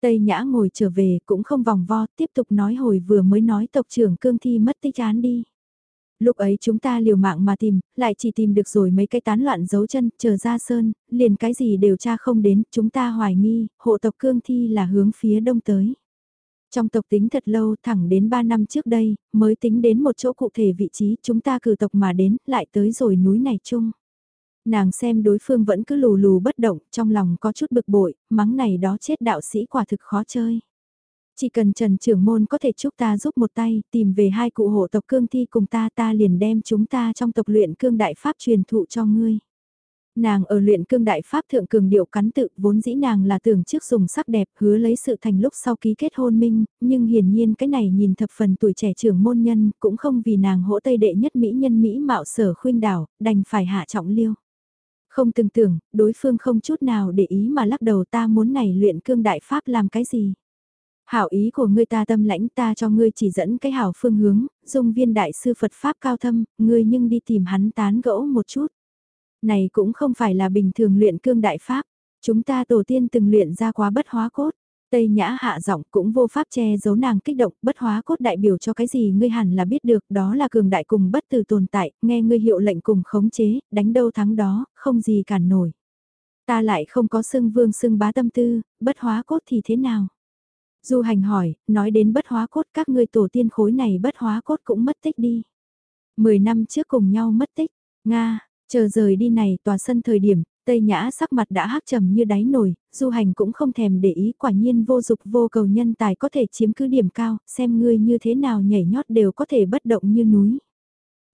Tây Nhã ngồi trở về cũng không vòng vo, tiếp tục nói hồi vừa mới nói tộc trưởng cương thi mất tích án đi. Lúc ấy chúng ta liều mạng mà tìm, lại chỉ tìm được rồi mấy cái tán loạn dấu chân, chờ ra sơn, liền cái gì đều tra không đến, chúng ta hoài nghi, hộ tộc cương thi là hướng phía đông tới. Trong tộc tính thật lâu, thẳng đến 3 năm trước đây, mới tính đến một chỗ cụ thể vị trí, chúng ta cử tộc mà đến, lại tới rồi núi này chung. Nàng xem đối phương vẫn cứ lù lù bất động, trong lòng có chút bực bội, mắng này đó chết đạo sĩ quả thực khó chơi. Chỉ cần Trần trưởng môn có thể chúc ta giúp một tay, tìm về hai cụ hộ tộc cương thi cùng ta ta liền đem chúng ta trong tộc luyện cương đại pháp truyền thụ cho ngươi. Nàng ở luyện cương đại pháp thượng cường điệu cắn tự vốn dĩ nàng là tưởng trước dùng sắc đẹp hứa lấy sự thành lúc sau ký kết hôn minh, nhưng hiển nhiên cái này nhìn thập phần tuổi trẻ trưởng môn nhân cũng không vì nàng hỗ tây đệ nhất Mỹ nhân Mỹ mạo sở khuyên đảo, đành phải hạ trọng liêu. Không từng tưởng, đối phương không chút nào để ý mà lắc đầu ta muốn này luyện cương đại pháp làm cái gì. Hảo ý của ngươi ta tâm lãnh ta cho ngươi chỉ dẫn cái hảo phương hướng, dung viên đại sư Phật Pháp cao thâm, ngươi nhưng đi tìm hắn tán gẫu một chút. Này cũng không phải là bình thường luyện cương đại Pháp, chúng ta tổ tiên từng luyện ra quá bất hóa cốt. Tây Nhã hạ giọng cũng vô pháp che giấu nàng kích động, bất hóa cốt đại biểu cho cái gì ngươi hẳn là biết được, đó là cường đại cùng bất tử tồn tại, nghe ngươi hiệu lệnh cùng khống chế, đánh đâu thắng đó, không gì cản nổi. Ta lại không có xưng vương xưng bá tâm tư, bất hóa cốt thì thế nào? Du hành hỏi, nói đến bất hóa cốt các ngươi tổ tiên khối này bất hóa cốt cũng mất tích đi. Mười năm trước cùng nhau mất tích, Nga, chờ rời đi này tòa sân thời điểm, Tây Nhã sắc mặt đã hắc trầm như đáy nồi, du hành cũng không thèm để ý quả nhiên vô dục vô cầu nhân tài có thể chiếm cứ điểm cao, xem ngươi như thế nào nhảy nhót đều có thể bất động như núi.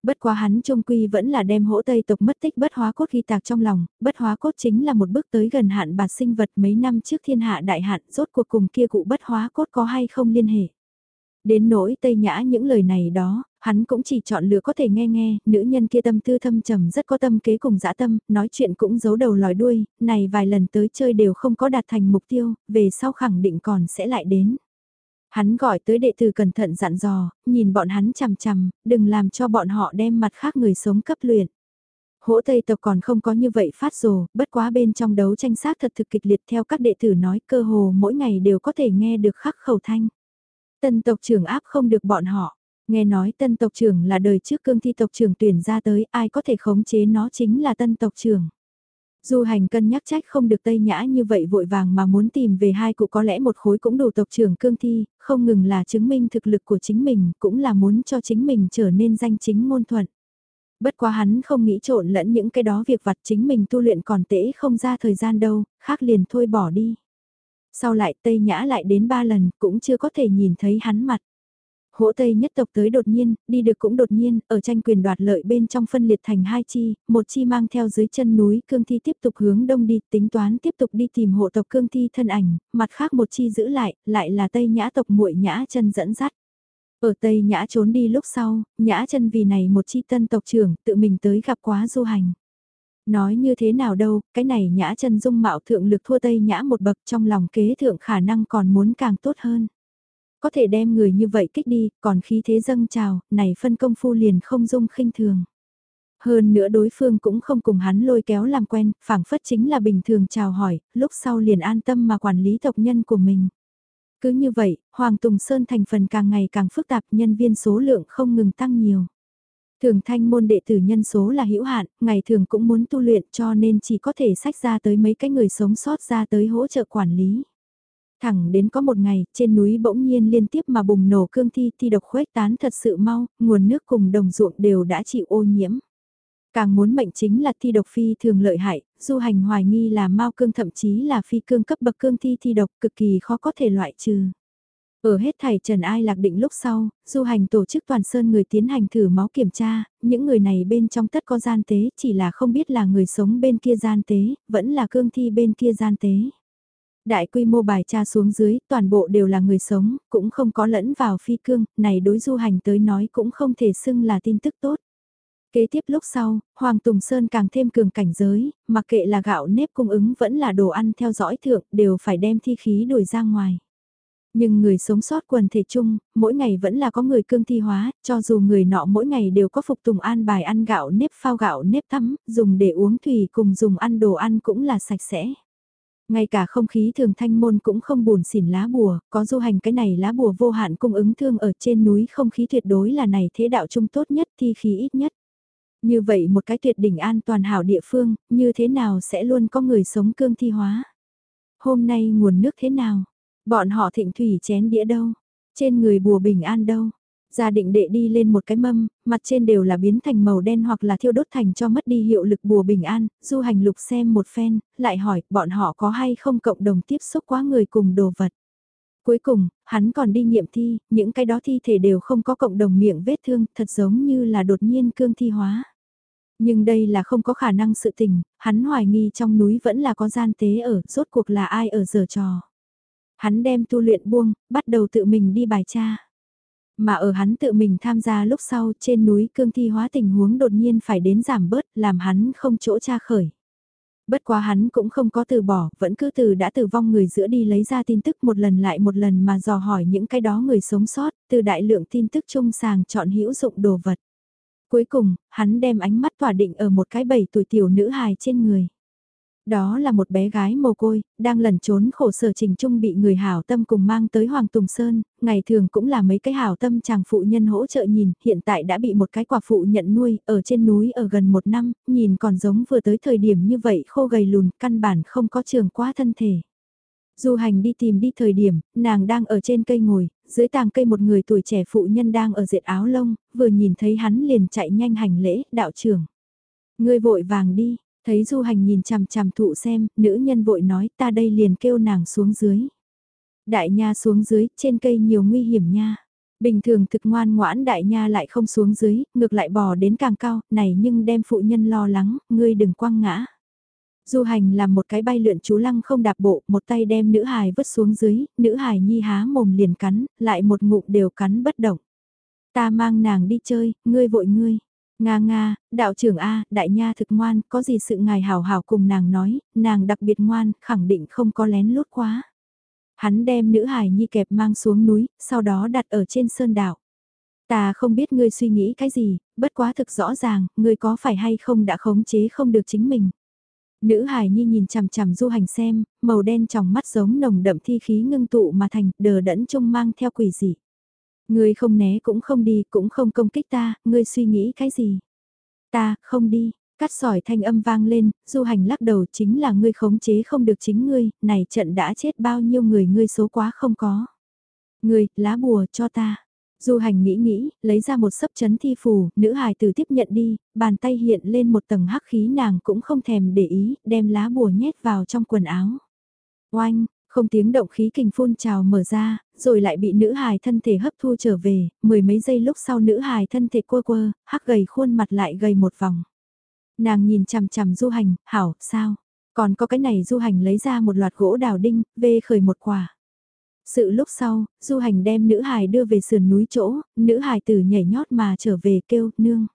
Bất quá hắn trông quy vẫn là đem hỗ Tây tộc mất tích bất hóa cốt ghi tạc trong lòng, bất hóa cốt chính là một bước tới gần hạn bạt sinh vật mấy năm trước thiên hạ đại hạn rốt cuộc cùng kia cụ bất hóa cốt có hay không liên hệ. Đến nỗi Tây Nhã những lời này đó, hắn cũng chỉ chọn lựa có thể nghe nghe, nữ nhân kia tâm tư thâm trầm rất có tâm kế cùng dã tâm, nói chuyện cũng giấu đầu lòi đuôi, này vài lần tới chơi đều không có đạt thành mục tiêu, về sau khẳng định còn sẽ lại đến. Hắn gọi tới đệ tử cẩn thận dặn dò, nhìn bọn hắn chằm chằm, đừng làm cho bọn họ đem mặt khác người sống cấp luyện. Hỗ Tây tộc còn không có như vậy phát rồ, bất quá bên trong đấu tranh sát thật thực kịch liệt theo các đệ tử nói cơ hồ mỗi ngày đều có thể nghe được khắc khẩu thanh. Tân tộc trưởng áp không được bọn họ, nghe nói tân tộc trưởng là đời trước cương thi tộc trưởng tuyển ra tới ai có thể khống chế nó chính là tân tộc trưởng. Du hành cân nhắc trách không được Tây Nhã như vậy vội vàng mà muốn tìm về hai cụ có lẽ một khối cũng đủ tộc trưởng cương thi, không ngừng là chứng minh thực lực của chính mình, cũng là muốn cho chính mình trở nên danh chính ngôn thuận. Bất quá hắn không nghĩ trộn lẫn những cái đó việc vặt chính mình tu luyện còn tễ không ra thời gian đâu, khác liền thôi bỏ đi. Sau lại Tây Nhã lại đến ba lần cũng chưa có thể nhìn thấy hắn mặt. Hỗ Tây nhất tộc tới đột nhiên, đi được cũng đột nhiên, ở tranh quyền đoạt lợi bên trong phân liệt thành hai chi, một chi mang theo dưới chân núi cương thi tiếp tục hướng đông đi, tính toán tiếp tục đi tìm hộ tộc cương thi thân ảnh, mặt khác một chi giữ lại, lại là Tây Nhã tộc muội Nhã chân dẫn dắt. Ở Tây Nhã trốn đi lúc sau, Nhã chân vì này một chi tân tộc trưởng tự mình tới gặp quá du hành. Nói như thế nào đâu, cái này Nhã chân dung mạo thượng lực thua Tây Nhã một bậc trong lòng kế thượng khả năng còn muốn càng tốt hơn. Có thể đem người như vậy kích đi, còn khí thế dâng trào, này phân công phu liền không dung khinh thường. Hơn nữa đối phương cũng không cùng hắn lôi kéo làm quen, phảng phất chính là bình thường chào hỏi, lúc sau liền an tâm mà quản lý tộc nhân của mình. Cứ như vậy, Hoàng Tùng Sơn thành phần càng ngày càng phức tạp nhân viên số lượng không ngừng tăng nhiều. Thường thanh môn đệ tử nhân số là hữu hạn, ngày thường cũng muốn tu luyện cho nên chỉ có thể sách ra tới mấy cái người sống sót ra tới hỗ trợ quản lý. Thẳng đến có một ngày, trên núi bỗng nhiên liên tiếp mà bùng nổ cương thi thi độc khuếch tán thật sự mau, nguồn nước cùng đồng ruộng đều đã chịu ô nhiễm. Càng muốn mệnh chính là thi độc phi thường lợi hại, du hành hoài nghi là mau cương thậm chí là phi cương cấp bậc cương thi thi độc cực kỳ khó có thể loại trừ. Ở hết thảy Trần Ai lạc định lúc sau, du hành tổ chức toàn sơn người tiến hành thử máu kiểm tra, những người này bên trong tất có gian tế, chỉ là không biết là người sống bên kia gian tế, vẫn là cương thi bên kia gian tế. Đại quy mô bài tra xuống dưới, toàn bộ đều là người sống, cũng không có lẫn vào phi cương, này đối du hành tới nói cũng không thể xưng là tin tức tốt. Kế tiếp lúc sau, Hoàng Tùng Sơn càng thêm cường cảnh giới, mặc kệ là gạo nếp cung ứng vẫn là đồ ăn theo dõi thượng, đều phải đem thi khí đuổi ra ngoài. Nhưng người sống sót quần thể chung, mỗi ngày vẫn là có người cương thi hóa, cho dù người nọ mỗi ngày đều có phục tùng an bài ăn gạo nếp phao gạo nếp thắm, dùng để uống thủy cùng dùng ăn đồ ăn cũng là sạch sẽ. Ngay cả không khí thường thanh môn cũng không buồn xỉn lá bùa, có du hành cái này lá bùa vô hạn cung ứng thương ở trên núi không khí tuyệt đối là này thế đạo trung tốt nhất thi khí ít nhất. Như vậy một cái tuyệt đỉnh an toàn hảo địa phương, như thế nào sẽ luôn có người sống cương thi hóa? Hôm nay nguồn nước thế nào? Bọn họ thịnh thủy chén đĩa đâu? Trên người bùa bình an đâu? Gia định đệ đi lên một cái mâm, mặt trên đều là biến thành màu đen hoặc là thiêu đốt thành cho mất đi hiệu lực bùa bình an, du hành lục xem một phen, lại hỏi bọn họ có hay không cộng đồng tiếp xúc quá người cùng đồ vật. Cuối cùng, hắn còn đi nghiệm thi, những cái đó thi thể đều không có cộng đồng miệng vết thương, thật giống như là đột nhiên cương thi hóa. Nhưng đây là không có khả năng sự tình, hắn hoài nghi trong núi vẫn là có gian tế ở, rốt cuộc là ai ở giờ trò. Hắn đem tu luyện buông, bắt đầu tự mình đi bài tra. Mà ở hắn tự mình tham gia lúc sau trên núi cương thi hóa tình huống đột nhiên phải đến giảm bớt làm hắn không chỗ tra khởi. Bất quá hắn cũng không có từ bỏ, vẫn cứ từ đã tử vong người giữa đi lấy ra tin tức một lần lại một lần mà dò hỏi những cái đó người sống sót, từ đại lượng tin tức trung sàng chọn hữu dụng đồ vật. Cuối cùng, hắn đem ánh mắt tỏa định ở một cái bảy tuổi tiểu nữ hài trên người. Đó là một bé gái mồ côi, đang lẩn trốn khổ sở trình trung bị người hảo tâm cùng mang tới Hoàng Tùng Sơn, ngày thường cũng là mấy cái hảo tâm chàng phụ nhân hỗ trợ nhìn, hiện tại đã bị một cái quả phụ nhận nuôi, ở trên núi ở gần một năm, nhìn còn giống vừa tới thời điểm như vậy khô gầy lùn, căn bản không có trường quá thân thể. Du hành đi tìm đi thời điểm, nàng đang ở trên cây ngồi, dưới tàng cây một người tuổi trẻ phụ nhân đang ở diệt áo lông, vừa nhìn thấy hắn liền chạy nhanh hành lễ, đạo trưởng. Người vội vàng đi, thấy du hành nhìn chằm chằm thụ xem, nữ nhân vội nói ta đây liền kêu nàng xuống dưới. Đại nha xuống dưới, trên cây nhiều nguy hiểm nha. Bình thường thực ngoan ngoãn đại nha lại không xuống dưới, ngược lại bò đến càng cao, này nhưng đem phụ nhân lo lắng, ngươi đừng quăng ngã. Du hành làm một cái bay lượn chú lăng không đạp bộ, một tay đem nữ hài vứt xuống dưới, nữ hài nhi há mồm liền cắn, lại một ngụm đều cắn bất động. Ta mang nàng đi chơi, ngươi vội ngươi. Nga nga, đạo trưởng A, đại nha thực ngoan, có gì sự ngài hào hào cùng nàng nói, nàng đặc biệt ngoan, khẳng định không có lén lút quá. Hắn đem nữ hài nhi kẹp mang xuống núi, sau đó đặt ở trên sơn đảo. Ta không biết ngươi suy nghĩ cái gì, bất quá thực rõ ràng, ngươi có phải hay không đã khống chế không được chính mình. Nữ hài nhi nhìn chằm chằm du hành xem, màu đen trong mắt giống nồng đậm thi khí ngưng tụ mà thành, đờ đẫn trông mang theo quỷ dị. Ngươi không né cũng không đi, cũng không công kích ta, ngươi suy nghĩ cái gì? Ta, không đi, cắt sỏi thanh âm vang lên, du hành lắc đầu chính là ngươi khống chế không được chính ngươi, này trận đã chết bao nhiêu người ngươi số quá không có. Ngươi, lá bùa cho ta. Du hành nghĩ nghĩ, lấy ra một sấp chấn thi phù, nữ hài tử tiếp nhận đi, bàn tay hiện lên một tầng hắc khí nàng cũng không thèm để ý, đem lá bùa nhét vào trong quần áo. Oanh, không tiếng động khí kình phun trào mở ra, rồi lại bị nữ hài thân thể hấp thu trở về, mười mấy giây lúc sau nữ hài thân thể quơ quơ, hắc gầy khuôn mặt lại gầy một vòng. Nàng nhìn chằm chằm du hành, hảo, sao? Còn có cái này du hành lấy ra một loạt gỗ đào đinh, vê khởi một quả. Sự lúc sau, du hành đem nữ hài đưa về sườn núi chỗ, nữ hài tử nhảy nhót mà trở về kêu, nương.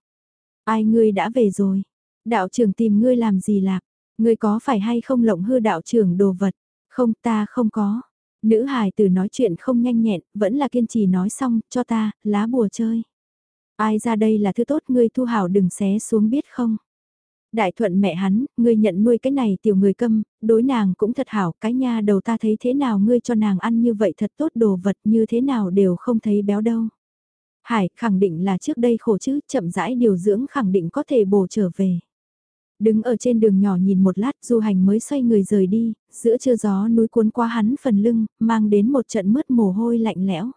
Ai ngươi đã về rồi? Đạo trưởng tìm ngươi làm gì lạc? Ngươi có phải hay không lộng hư đạo trưởng đồ vật? Không ta không có. Nữ hài tử nói chuyện không nhanh nhẹn, vẫn là kiên trì nói xong, cho ta, lá bùa chơi. Ai ra đây là thứ tốt ngươi thu hảo đừng xé xuống biết không? Đại thuận mẹ hắn, ngươi nhận nuôi cái này tiểu người câm, đối nàng cũng thật hảo, cái nha đầu ta thấy thế nào ngươi cho nàng ăn như vậy thật tốt đồ vật như thế nào đều không thấy béo đâu. Hải khẳng định là trước đây khổ chứ, chậm rãi điều dưỡng khẳng định có thể bổ trở về. Đứng ở trên đường nhỏ nhìn một lát du hành mới xoay người rời đi, giữa trưa gió núi cuốn qua hắn phần lưng, mang đến một trận mướt mồ hôi lạnh lẽo.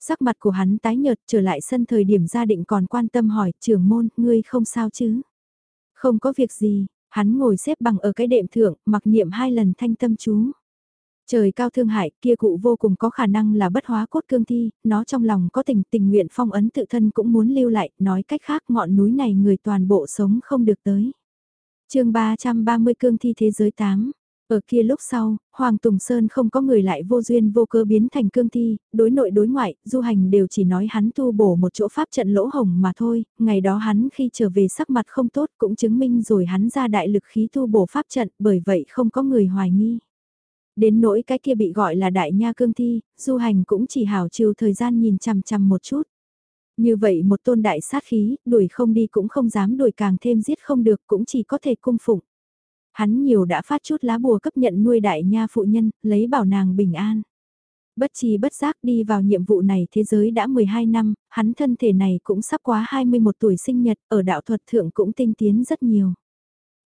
Sắc mặt của hắn tái nhợt trở lại sân thời điểm gia định còn quan tâm hỏi trưởng môn, ngươi không sao chứ? Không có việc gì, hắn ngồi xếp bằng ở cái đệm thượng, mặc niệm hai lần thanh tâm chú. Trời cao thương hại, kia cụ vô cùng có khả năng là bất hóa cốt cương thi, nó trong lòng có tình tình nguyện phong ấn tự thân cũng muốn lưu lại, nói cách khác ngọn núi này người toàn bộ sống không được tới chương 330 cương thi thế giới 8 ở kia lúc sau, Hoàng Tùng Sơn không có người lại vô duyên vô cơ biến thành cương thi, đối nội đối ngoại, du hành đều chỉ nói hắn tu bổ một chỗ pháp trận lỗ hồng mà thôi, ngày đó hắn khi trở về sắc mặt không tốt cũng chứng minh rồi hắn ra đại lực khí tu bổ pháp trận, bởi vậy không có người hoài nghi. Đến nỗi cái kia bị gọi là đại nha cương thi, du hành cũng chỉ hảo chiều thời gian nhìn chằm chằm một chút. Như vậy một tôn đại sát khí, đuổi không đi cũng không dám đuổi càng thêm giết không được cũng chỉ có thể cung phụng. Hắn nhiều đã phát chút lá bùa cấp nhận nuôi đại nha phụ nhân, lấy bảo nàng bình an. Bất chi bất giác đi vào nhiệm vụ này thế giới đã 12 năm, hắn thân thể này cũng sắp quá 21 tuổi sinh nhật, ở đạo thuật thượng cũng tinh tiến rất nhiều.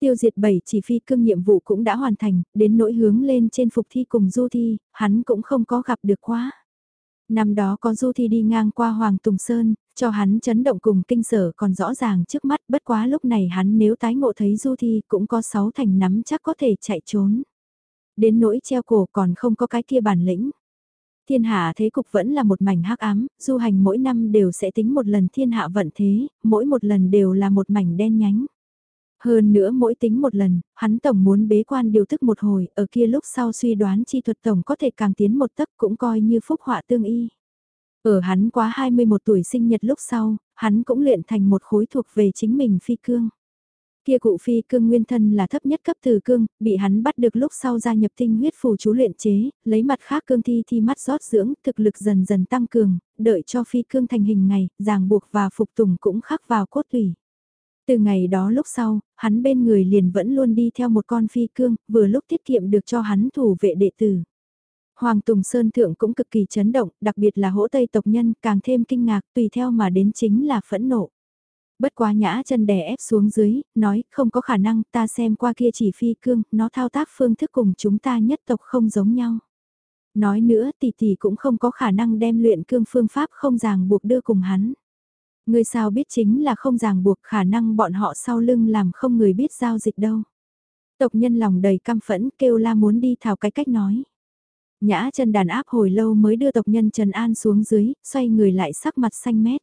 Tiêu diệt bảy chỉ phi cương nhiệm vụ cũng đã hoàn thành, đến nỗi hướng lên trên phục thi cùng du thi, hắn cũng không có gặp được quá. Năm đó có du thi đi ngang qua Hoàng Tùng Sơn, cho hắn chấn động cùng kinh sở còn rõ ràng trước mắt bất quá lúc này hắn nếu tái ngộ thấy du thi cũng có sáu thành nắm chắc có thể chạy trốn. Đến nỗi treo cổ còn không có cái kia bản lĩnh. Thiên hạ thế cục vẫn là một mảnh hắc ám, du hành mỗi năm đều sẽ tính một lần thiên hạ vận thế, mỗi một lần đều là một mảnh đen nhánh. Hơn nữa mỗi tính một lần, hắn tổng muốn bế quan điều thức một hồi, ở kia lúc sau suy đoán chi thuật tổng có thể càng tiến một tấc cũng coi như phúc họa tương y. Ở hắn quá 21 tuổi sinh nhật lúc sau, hắn cũng luyện thành một khối thuộc về chính mình phi cương. Kia cụ phi cương nguyên thân là thấp nhất cấp từ cương, bị hắn bắt được lúc sau gia nhập tinh huyết phù chú luyện chế, lấy mặt khác cương thi thi mắt rót dưỡng, thực lực dần dần tăng cường, đợi cho phi cương thành hình ngày, ràng buộc và phục tùng cũng khắc vào cốt tủy. Từ ngày đó lúc sau, hắn bên người liền vẫn luôn đi theo một con phi cương, vừa lúc tiết kiệm được cho hắn thủ vệ đệ tử. Hoàng Tùng Sơn Thượng cũng cực kỳ chấn động, đặc biệt là hỗ Tây tộc nhân càng thêm kinh ngạc tùy theo mà đến chính là phẫn nộ. Bất quá nhã chân đè ép xuống dưới, nói không có khả năng ta xem qua kia chỉ phi cương, nó thao tác phương thức cùng chúng ta nhất tộc không giống nhau. Nói nữa tỷ tỷ cũng không có khả năng đem luyện cương phương pháp không ràng buộc đưa cùng hắn. Người sao biết chính là không ràng buộc khả năng bọn họ sau lưng làm không người biết giao dịch đâu. Tộc nhân lòng đầy căm phẫn kêu la muốn đi thảo cái cách nói. Nhã chân đàn áp hồi lâu mới đưa tộc nhân Trần An xuống dưới, xoay người lại sắc mặt xanh mét.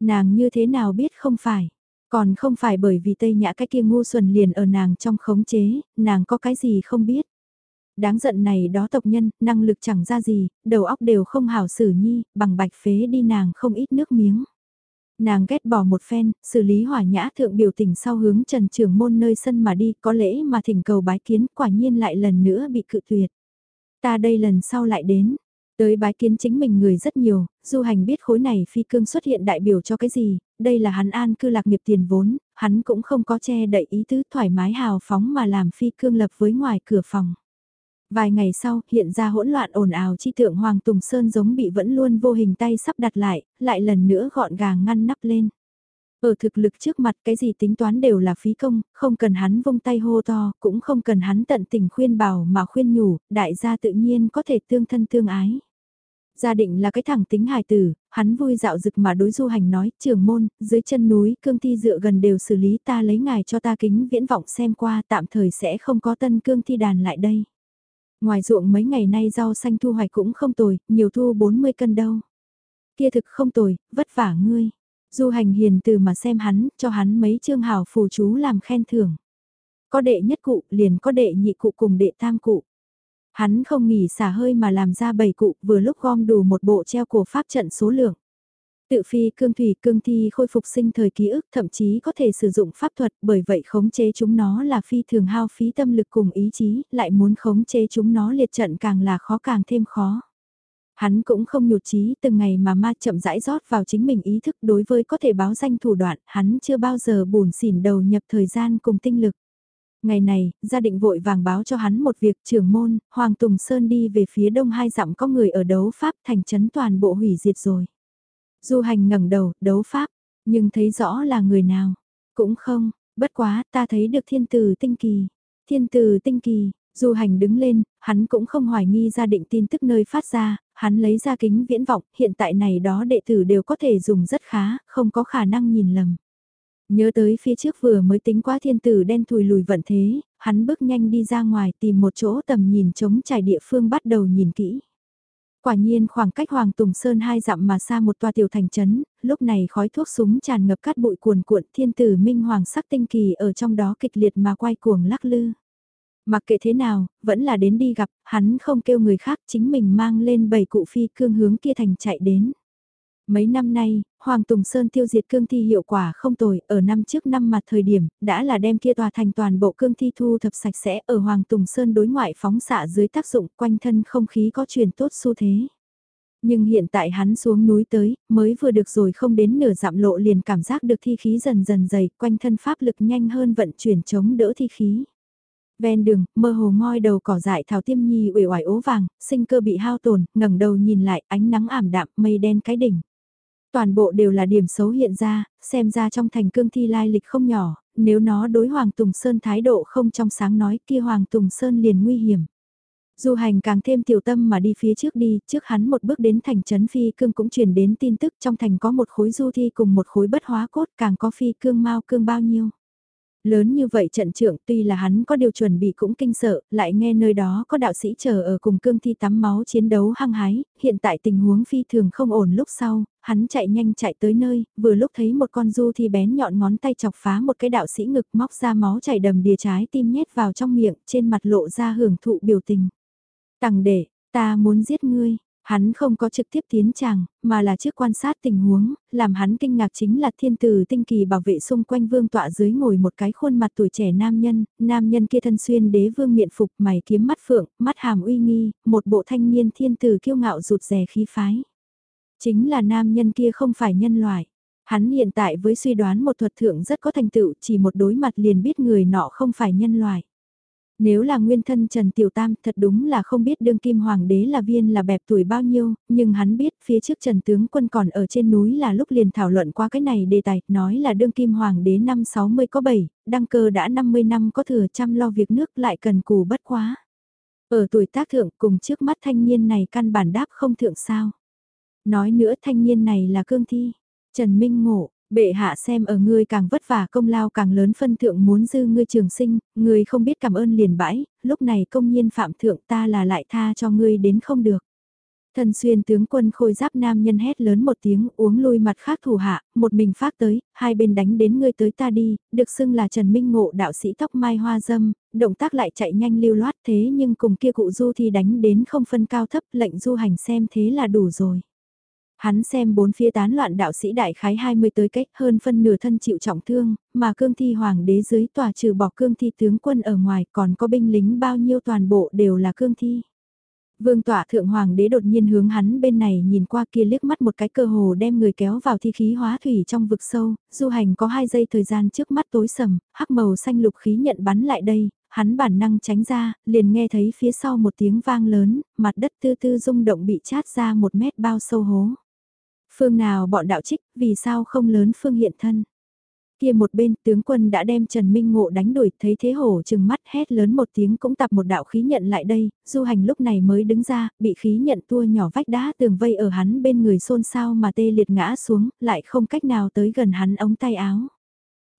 Nàng như thế nào biết không phải, còn không phải bởi vì Tây Nhã cái kia ngu xuẩn liền ở nàng trong khống chế, nàng có cái gì không biết. Đáng giận này đó tộc nhân, năng lực chẳng ra gì, đầu óc đều không hảo xử nhi, bằng bạch phế đi nàng không ít nước miếng. Nàng ghét bỏ một phen, xử lý hỏa nhã thượng biểu tình sau hướng trần trưởng môn nơi sân mà đi, có lễ mà thỉnh cầu bái kiến, quả nhiên lại lần nữa bị cự tuyệt. Ta đây lần sau lại đến. Tới bái kiến chính mình người rất nhiều, du hành biết khối này phi cương xuất hiện đại biểu cho cái gì, đây là hắn an cư lạc nghiệp tiền vốn, hắn cũng không có che đậy ý tứ thoải mái hào phóng mà làm phi cương lập với ngoài cửa phòng. Vài ngày sau, hiện ra hỗn loạn ồn ào chi tượng Hoàng Tùng Sơn giống bị vẫn luôn vô hình tay sắp đặt lại, lại lần nữa gọn gàng ngăn nắp lên. Ở thực lực trước mặt cái gì tính toán đều là phí công, không cần hắn vung tay hô to, cũng không cần hắn tận tình khuyên bảo mà khuyên nhủ, đại gia tự nhiên có thể tương thân tương ái. Gia định là cái thẳng tính hài tử, hắn vui dạo dực mà đối du hành nói, trường môn, dưới chân núi, cương thi dựa gần đều xử lý ta lấy ngài cho ta kính viễn vọng xem qua tạm thời sẽ không có tân cương thi đàn lại đây. Ngoài ruộng mấy ngày nay rau xanh thu hoạch cũng không tồi, nhiều thu 40 cân đâu. Kia thực không tồi, vất vả ngươi. Du hành hiền từ mà xem hắn, cho hắn mấy chương hào phù chú làm khen thưởng. Có đệ nhất cụ, liền có đệ nhị cụ cùng đệ tam cụ. Hắn không nghỉ xả hơi mà làm ra bảy cụ vừa lúc gom đủ một bộ treo cổ pháp trận số lượng. Tự phi cương thủy cương thi khôi phục sinh thời ký ức thậm chí có thể sử dụng pháp thuật bởi vậy khống chế chúng nó là phi thường hao phí tâm lực cùng ý chí, lại muốn khống chế chúng nó liệt trận càng là khó càng thêm khó. Hắn cũng không nhụt chí từng ngày mà ma chậm rãi rót vào chính mình ý thức đối với có thể báo danh thủ đoạn, hắn chưa bao giờ buồn xỉn đầu nhập thời gian cùng tinh lực. Ngày này, gia định vội vàng báo cho hắn một việc trưởng môn, Hoàng Tùng Sơn đi về phía đông hai dặm có người ở đấu Pháp thành chấn toàn bộ hủy diệt rồi. Du hành ngẩng đầu, đấu Pháp, nhưng thấy rõ là người nào. Cũng không, bất quá, ta thấy được thiên tử tinh kỳ. Thiên tử tinh kỳ, Du hành đứng lên, hắn cũng không hoài nghi ra định tin tức nơi phát ra, hắn lấy ra kính viễn vọng, hiện tại này đó đệ tử đều có thể dùng rất khá, không có khả năng nhìn lầm. Nhớ tới phía trước vừa mới tính qua thiên tử đen thùi lùi vận thế, hắn bước nhanh đi ra ngoài tìm một chỗ tầm nhìn trống trải địa phương bắt đầu nhìn kỹ. Quả nhiên khoảng cách Hoàng Tùng Sơn hai dặm mà xa một tòa tiểu thành trấn, lúc này khói thuốc súng tràn ngập cát bụi cuồn cuộn thiên tử minh hoàng sắc tinh kỳ ở trong đó kịch liệt mà quay cuồng lắc lư. Mặc kệ thế nào, vẫn là đến đi gặp, hắn không kêu người khác chính mình mang lên bảy cụ phi cương hướng kia thành chạy đến. Mấy năm nay, Hoàng Tùng Sơn tiêu diệt cương thi hiệu quả không tồi, ở năm trước năm mặt thời điểm, đã là đem kia tòa thành toàn bộ cương thi thu thập sạch sẽ ở Hoàng Tùng Sơn đối ngoại phóng xạ dưới tác dụng quanh thân không khí có truyền tốt xu thế. Nhưng hiện tại hắn xuống núi tới, mới vừa được rồi không đến nửa dặm lộ liền cảm giác được thi khí dần dần dày, quanh thân pháp lực nhanh hơn vận chuyển chống đỡ thi khí. Ven đường, mơ hồ ngoi đầu cỏ dại thảo tiêm nhi uể oải ố vàng, sinh cơ bị hao tổn, ngẩng đầu nhìn lại, ánh nắng ảm đạm, mây đen cái đỉnh. Toàn bộ đều là điểm xấu hiện ra, xem ra trong thành cương thi lai lịch không nhỏ, nếu nó đối Hoàng Tùng Sơn thái độ không trong sáng nói kia Hoàng Tùng Sơn liền nguy hiểm. Du hành càng thêm tiểu tâm mà đi phía trước đi, trước hắn một bước đến thành trấn phi cương cũng truyền đến tin tức trong thành có một khối du thi cùng một khối bất hóa cốt càng có phi cương mau cương bao nhiêu. Lớn như vậy trận trưởng tuy là hắn có điều chuẩn bị cũng kinh sợ, lại nghe nơi đó có đạo sĩ chờ ở cùng cương thi tắm máu chiến đấu hăng hái, hiện tại tình huống phi thường không ổn lúc sau, hắn chạy nhanh chạy tới nơi, vừa lúc thấy một con du thi bén nhọn ngón tay chọc phá một cái đạo sĩ ngực móc ra máu chảy đầm đìa trái tim nhét vào trong miệng, trên mặt lộ ra hưởng thụ biểu tình. Tằng để, ta muốn giết ngươi, Hắn không có trực tiếp tiến chàng, mà là trước quan sát tình huống, làm hắn kinh ngạc chính là thiên tử tinh kỳ bảo vệ xung quanh vương tọa dưới ngồi một cái khuôn mặt tuổi trẻ nam nhân, nam nhân kia thân xuyên đế vương miện phục mày kiếm mắt phượng, mắt hàm uy nghi, một bộ thanh niên thiên tử kiêu ngạo rụt rè khí phái. Chính là nam nhân kia không phải nhân loại. Hắn hiện tại với suy đoán một thuật thượng rất có thành tựu chỉ một đối mặt liền biết người nọ không phải nhân loại. Nếu là nguyên thân Trần Tiểu Tam thật đúng là không biết đương kim hoàng đế là viên là bẹp tuổi bao nhiêu, nhưng hắn biết phía trước Trần Tướng quân còn ở trên núi là lúc liền thảo luận qua cái này đề tài, nói là đương kim hoàng đế năm 60 có 7, đăng cơ đã 50 năm có thừa chăm lo việc nước lại cần cù bất quá. Ở tuổi tác thượng cùng trước mắt thanh niên này căn bản đáp không thượng sao. Nói nữa thanh niên này là cương thi. Trần Minh Ngộ, Bệ hạ xem ở ngươi càng vất vả công lao càng lớn phân thượng muốn dư ngươi trường sinh, ngươi không biết cảm ơn liền bãi, lúc này công nhiên phạm thượng ta là lại tha cho ngươi đến không được. Thần xuyên tướng quân khôi giáp nam nhân hét lớn một tiếng uống lui mặt khác thủ hạ, một mình phát tới, hai bên đánh đến ngươi tới ta đi, được xưng là Trần Minh Ngộ đạo sĩ tóc mai hoa dâm, động tác lại chạy nhanh lưu loát thế nhưng cùng kia cụ du thì đánh đến không phân cao thấp lệnh du hành xem thế là đủ rồi. Hắn xem bốn phía tán loạn đạo sĩ đại khái 20 tới cách hơn phân nửa thân chịu trọng thương, mà cương thi hoàng đế dưới tòa trừ bỏ cương thi tướng quân ở ngoài còn có binh lính bao nhiêu toàn bộ đều là cương thi. Vương tọa thượng hoàng đế đột nhiên hướng hắn bên này nhìn qua kia liếc mắt một cái cơ hồ đem người kéo vào thi khí hóa thủy trong vực sâu, du hành có hai giây thời gian trước mắt tối sầm, hắc màu xanh lục khí nhận bắn lại đây, hắn bản năng tránh ra, liền nghe thấy phía sau một tiếng vang lớn, mặt đất tư tư rung động bị chát ra một mét bao sâu hố. Phương nào bọn đạo trích, vì sao không lớn phương hiện thân? kia một bên tướng quân đã đem Trần Minh Ngộ đánh đuổi thấy thế hổ chừng mắt hét lớn một tiếng cũng tập một đạo khí nhận lại đây, du hành lúc này mới đứng ra, bị khí nhận tua nhỏ vách đá tường vây ở hắn bên người xôn xao mà tê liệt ngã xuống, lại không cách nào tới gần hắn ống tay áo.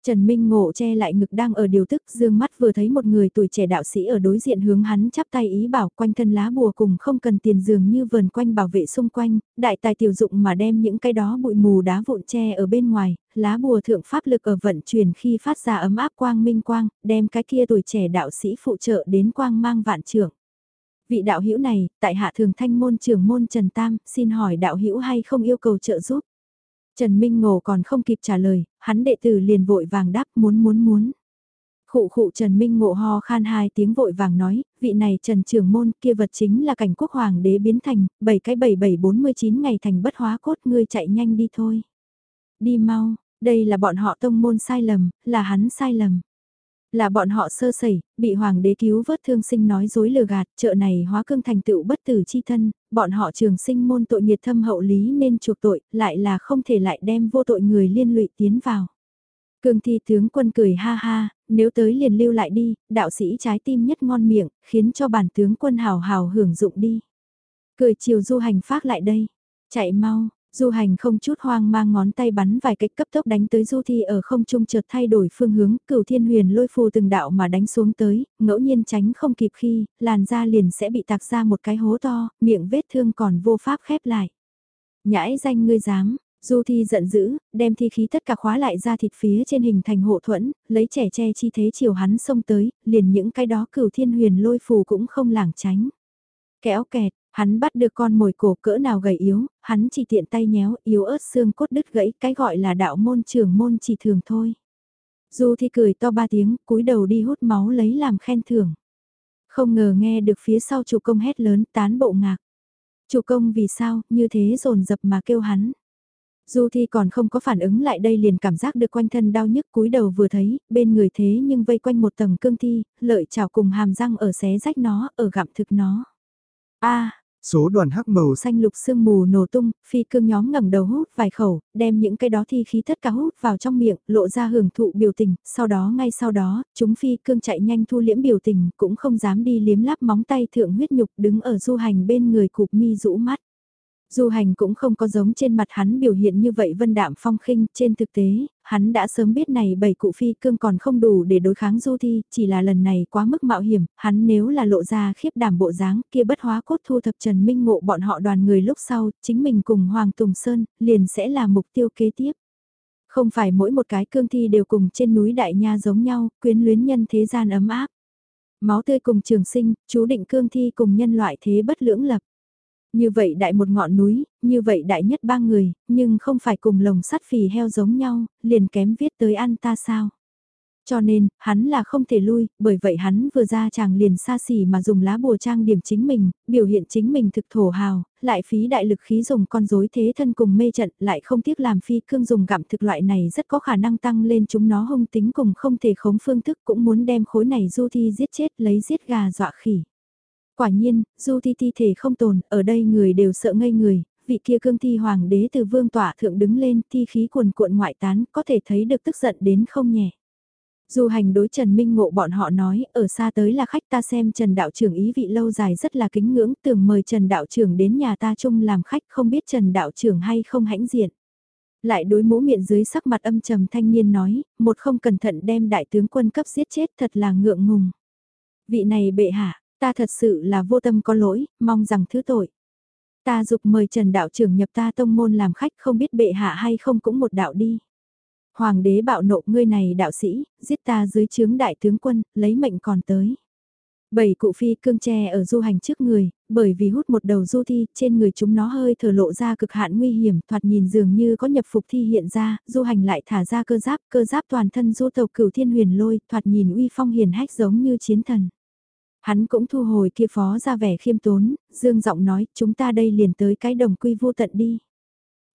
Trần Minh Ngộ che lại ngực đang ở điều tức dương mắt vừa thấy một người tuổi trẻ đạo sĩ ở đối diện hướng hắn chắp tay ý bảo quanh thân lá bùa cùng không cần tiền dường như vườn quanh bảo vệ xung quanh, đại tài tiểu dụng mà đem những cái đó bụi mù đá vụn che ở bên ngoài, lá bùa thượng pháp lực ở vận chuyển khi phát ra ấm áp quang minh quang, đem cái kia tuổi trẻ đạo sĩ phụ trợ đến quang mang vạn trưởng. Vị đạo hữu này, tại hạ thường thanh môn trưởng môn Trần Tam, xin hỏi đạo hữu hay không yêu cầu trợ giúp? Trần Minh Ngộ còn không kịp trả lời, hắn đệ tử liền vội vàng đáp muốn muốn muốn. Khụ khụ Trần Minh Ngộ ho khan hai tiếng vội vàng nói, vị này Trần Trường Môn kia vật chính là cảnh quốc hoàng đế biến thành, bảy cái bảy bảy bốn mươi chín ngày thành bất hóa cốt ngươi chạy nhanh đi thôi. Đi mau, đây là bọn họ tông môn sai lầm, là hắn sai lầm. Là bọn họ sơ sẩy, bị hoàng đế cứu vớt thương sinh nói dối lừa gạt, chợ này hóa cương thành tựu bất tử chi thân, bọn họ trường sinh môn tội nhiệt thâm hậu lý nên chuộc tội, lại là không thể lại đem vô tội người liên lụy tiến vào. Cương thi tướng quân cười ha ha, nếu tới liền lưu lại đi, đạo sĩ trái tim nhất ngon miệng, khiến cho bản tướng quân hào hào hưởng dụng đi. Cười chiều du hành phát lại đây, chạy mau, Du hành không chút hoang mang ngón tay bắn vài cách cấp tốc đánh tới du thi ở không trung chợt thay đổi phương hướng, cửu thiên huyền lôi phù từng đạo mà đánh xuống tới, ngẫu nhiên tránh không kịp khi, làn da liền sẽ bị tạc ra một cái hố to, miệng vết thương còn vô pháp khép lại. Nhãi danh ngươi dám, Du thi giận dữ, đem thi khí tất cả khóa lại ra thịt phía trên hình thành hộ thuẫn, lấy trẻ che chi thế chiều hắn xông tới, liền những cái đó cửu thiên huyền lôi phù cũng không lảng tránh. Kéo kẹt, Hắn bắt được con mồi cổ cỡ nào gầy yếu, hắn chỉ tiện tay nhéo yếu ớt xương cốt đứt gãy cái gọi là đạo môn trưởng môn chỉ thường thôi. Du thi cười to ba tiếng, cúi đầu đi hút máu lấy làm khen thưởng. Không ngờ nghe được phía sau chủ công hét lớn tán bộ ngạc. Chủ công vì sao, như thế rồn dập mà kêu hắn. Du Thi còn không có phản ứng lại đây liền cảm giác được quanh thân đau nhức cúi đầu vừa thấy, bên người thế nhưng vây quanh một tầng cương thi, lợi chảo cùng hàm răng ở xé rách nó, ở gặm thực nó. a Số đoàn hắc màu xanh lục sương mù nổ tung, phi cương nhóm ngẩng đầu hút vài khẩu, đem những cái đó thi khí tất cả hút vào trong miệng, lộ ra hưởng thụ biểu tình, sau đó ngay sau đó, chúng phi cương chạy nhanh thu liễm biểu tình, cũng không dám đi liếm láp móng tay thượng huyết nhục đứng ở du hành bên người cục mi rũ mắt. Du hành cũng không có giống trên mặt hắn biểu hiện như vậy vân đạm phong khinh, trên thực tế, hắn đã sớm biết này bảy cụ phi cương còn không đủ để đối kháng du thi, chỉ là lần này quá mức mạo hiểm, hắn nếu là lộ ra khiếp đảm bộ dáng kia bất hóa cốt thu thập Trần Minh Ngộ bọn họ đoàn người lúc sau, chính mình cùng Hoàng Tùng Sơn, liền sẽ là mục tiêu kế tiếp. Không phải mỗi một cái cương thi đều cùng trên núi Đại Nha giống nhau, quyến luyến nhân thế gian ấm áp. Máu tươi cùng trường sinh, chú định cương thi cùng nhân loại thế bất lưỡng lập. Như vậy đại một ngọn núi, như vậy đại nhất ba người, nhưng không phải cùng lồng sắt phì heo giống nhau, liền kém viết tới ăn ta sao. Cho nên, hắn là không thể lui, bởi vậy hắn vừa ra chàng liền xa xỉ mà dùng lá bùa trang điểm chính mình, biểu hiện chính mình thực thổ hào, lại phí đại lực khí dùng con rối thế thân cùng mê trận, lại không tiếc làm phi cương dùng gặm thực loại này rất có khả năng tăng lên chúng nó hung tính cùng không thể khống phương thức cũng muốn đem khối này du thi giết chết lấy giết gà dọa khỉ. Quả nhiên, du thi thi thể không tồn, ở đây người đều sợ ngây người, vị kia cương thi hoàng đế từ vương tỏa thượng đứng lên thi khí cuồn cuộn ngoại tán, có thể thấy được tức giận đến không nhẹ. Du hành đối Trần Minh Ngộ bọn họ nói, ở xa tới là khách ta xem Trần Đạo trưởng ý vị lâu dài rất là kính ngưỡng, tưởng mời Trần Đạo trưởng đến nhà ta chung làm khách không biết Trần Đạo trưởng hay không hãnh diện. Lại đối mũ miệng dưới sắc mặt âm trầm thanh niên nói, một không cẩn thận đem đại tướng quân cấp giết chết thật là ngượng ngùng. Vị này bệ hạ, Ta thật sự là vô tâm có lỗi, mong rằng thứ tội. Ta dục mời Trần đạo trưởng nhập ta tông môn làm khách không biết bệ hạ hay không cũng một đạo đi. Hoàng đế bạo nộ ngươi này đạo sĩ, giết ta dưới chướng đại tướng quân, lấy mệnh còn tới. Bảy cụ phi cương tre ở du hành trước người, bởi vì hút một đầu du thi, trên người chúng nó hơi thở lộ ra cực hạn nguy hiểm, thoạt nhìn dường như có nhập phục thi hiện ra, du hành lại thả ra cơ giáp, cơ giáp toàn thân du tộc cửu thiên huyền lôi, thoạt nhìn uy phong hiền hách giống như chiến thần. Hắn cũng thu hồi kia phó ra vẻ khiêm tốn, dương giọng nói, chúng ta đây liền tới cái đồng quy vô tận đi.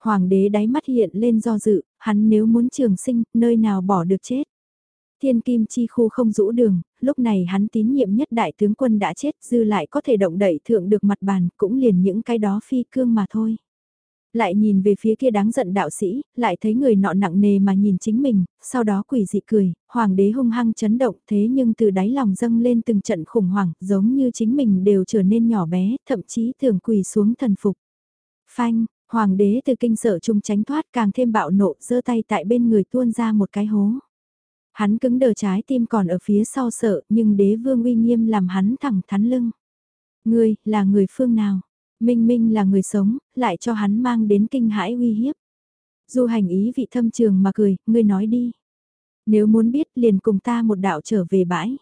Hoàng đế đáy mắt hiện lên do dự, hắn nếu muốn trường sinh, nơi nào bỏ được chết. Thiên kim chi khu không rũ đường, lúc này hắn tín nhiệm nhất đại tướng quân đã chết, dư lại có thể động đẩy thượng được mặt bàn, cũng liền những cái đó phi cương mà thôi. Lại nhìn về phía kia đáng giận đạo sĩ, lại thấy người nọ nặng nề mà nhìn chính mình, sau đó quỷ dị cười, hoàng đế hung hăng chấn động thế nhưng từ đáy lòng dâng lên từng trận khủng hoảng, giống như chính mình đều trở nên nhỏ bé, thậm chí thường quỳ xuống thần phục. Phanh, hoàng đế từ kinh sợ trung tránh thoát càng thêm bạo nộ, giơ tay tại bên người tuôn ra một cái hố. Hắn cứng đờ trái tim còn ở phía sau sợ, nhưng đế vương uy nghiêm làm hắn thẳng thắn lưng. Ngươi, là người phương nào? Minh Minh là người sống, lại cho hắn mang đến kinh hãi uy hiếp. Du hành ý vị thâm trường mà cười, ngươi nói đi. Nếu muốn biết liền cùng ta một đạo trở về bãi.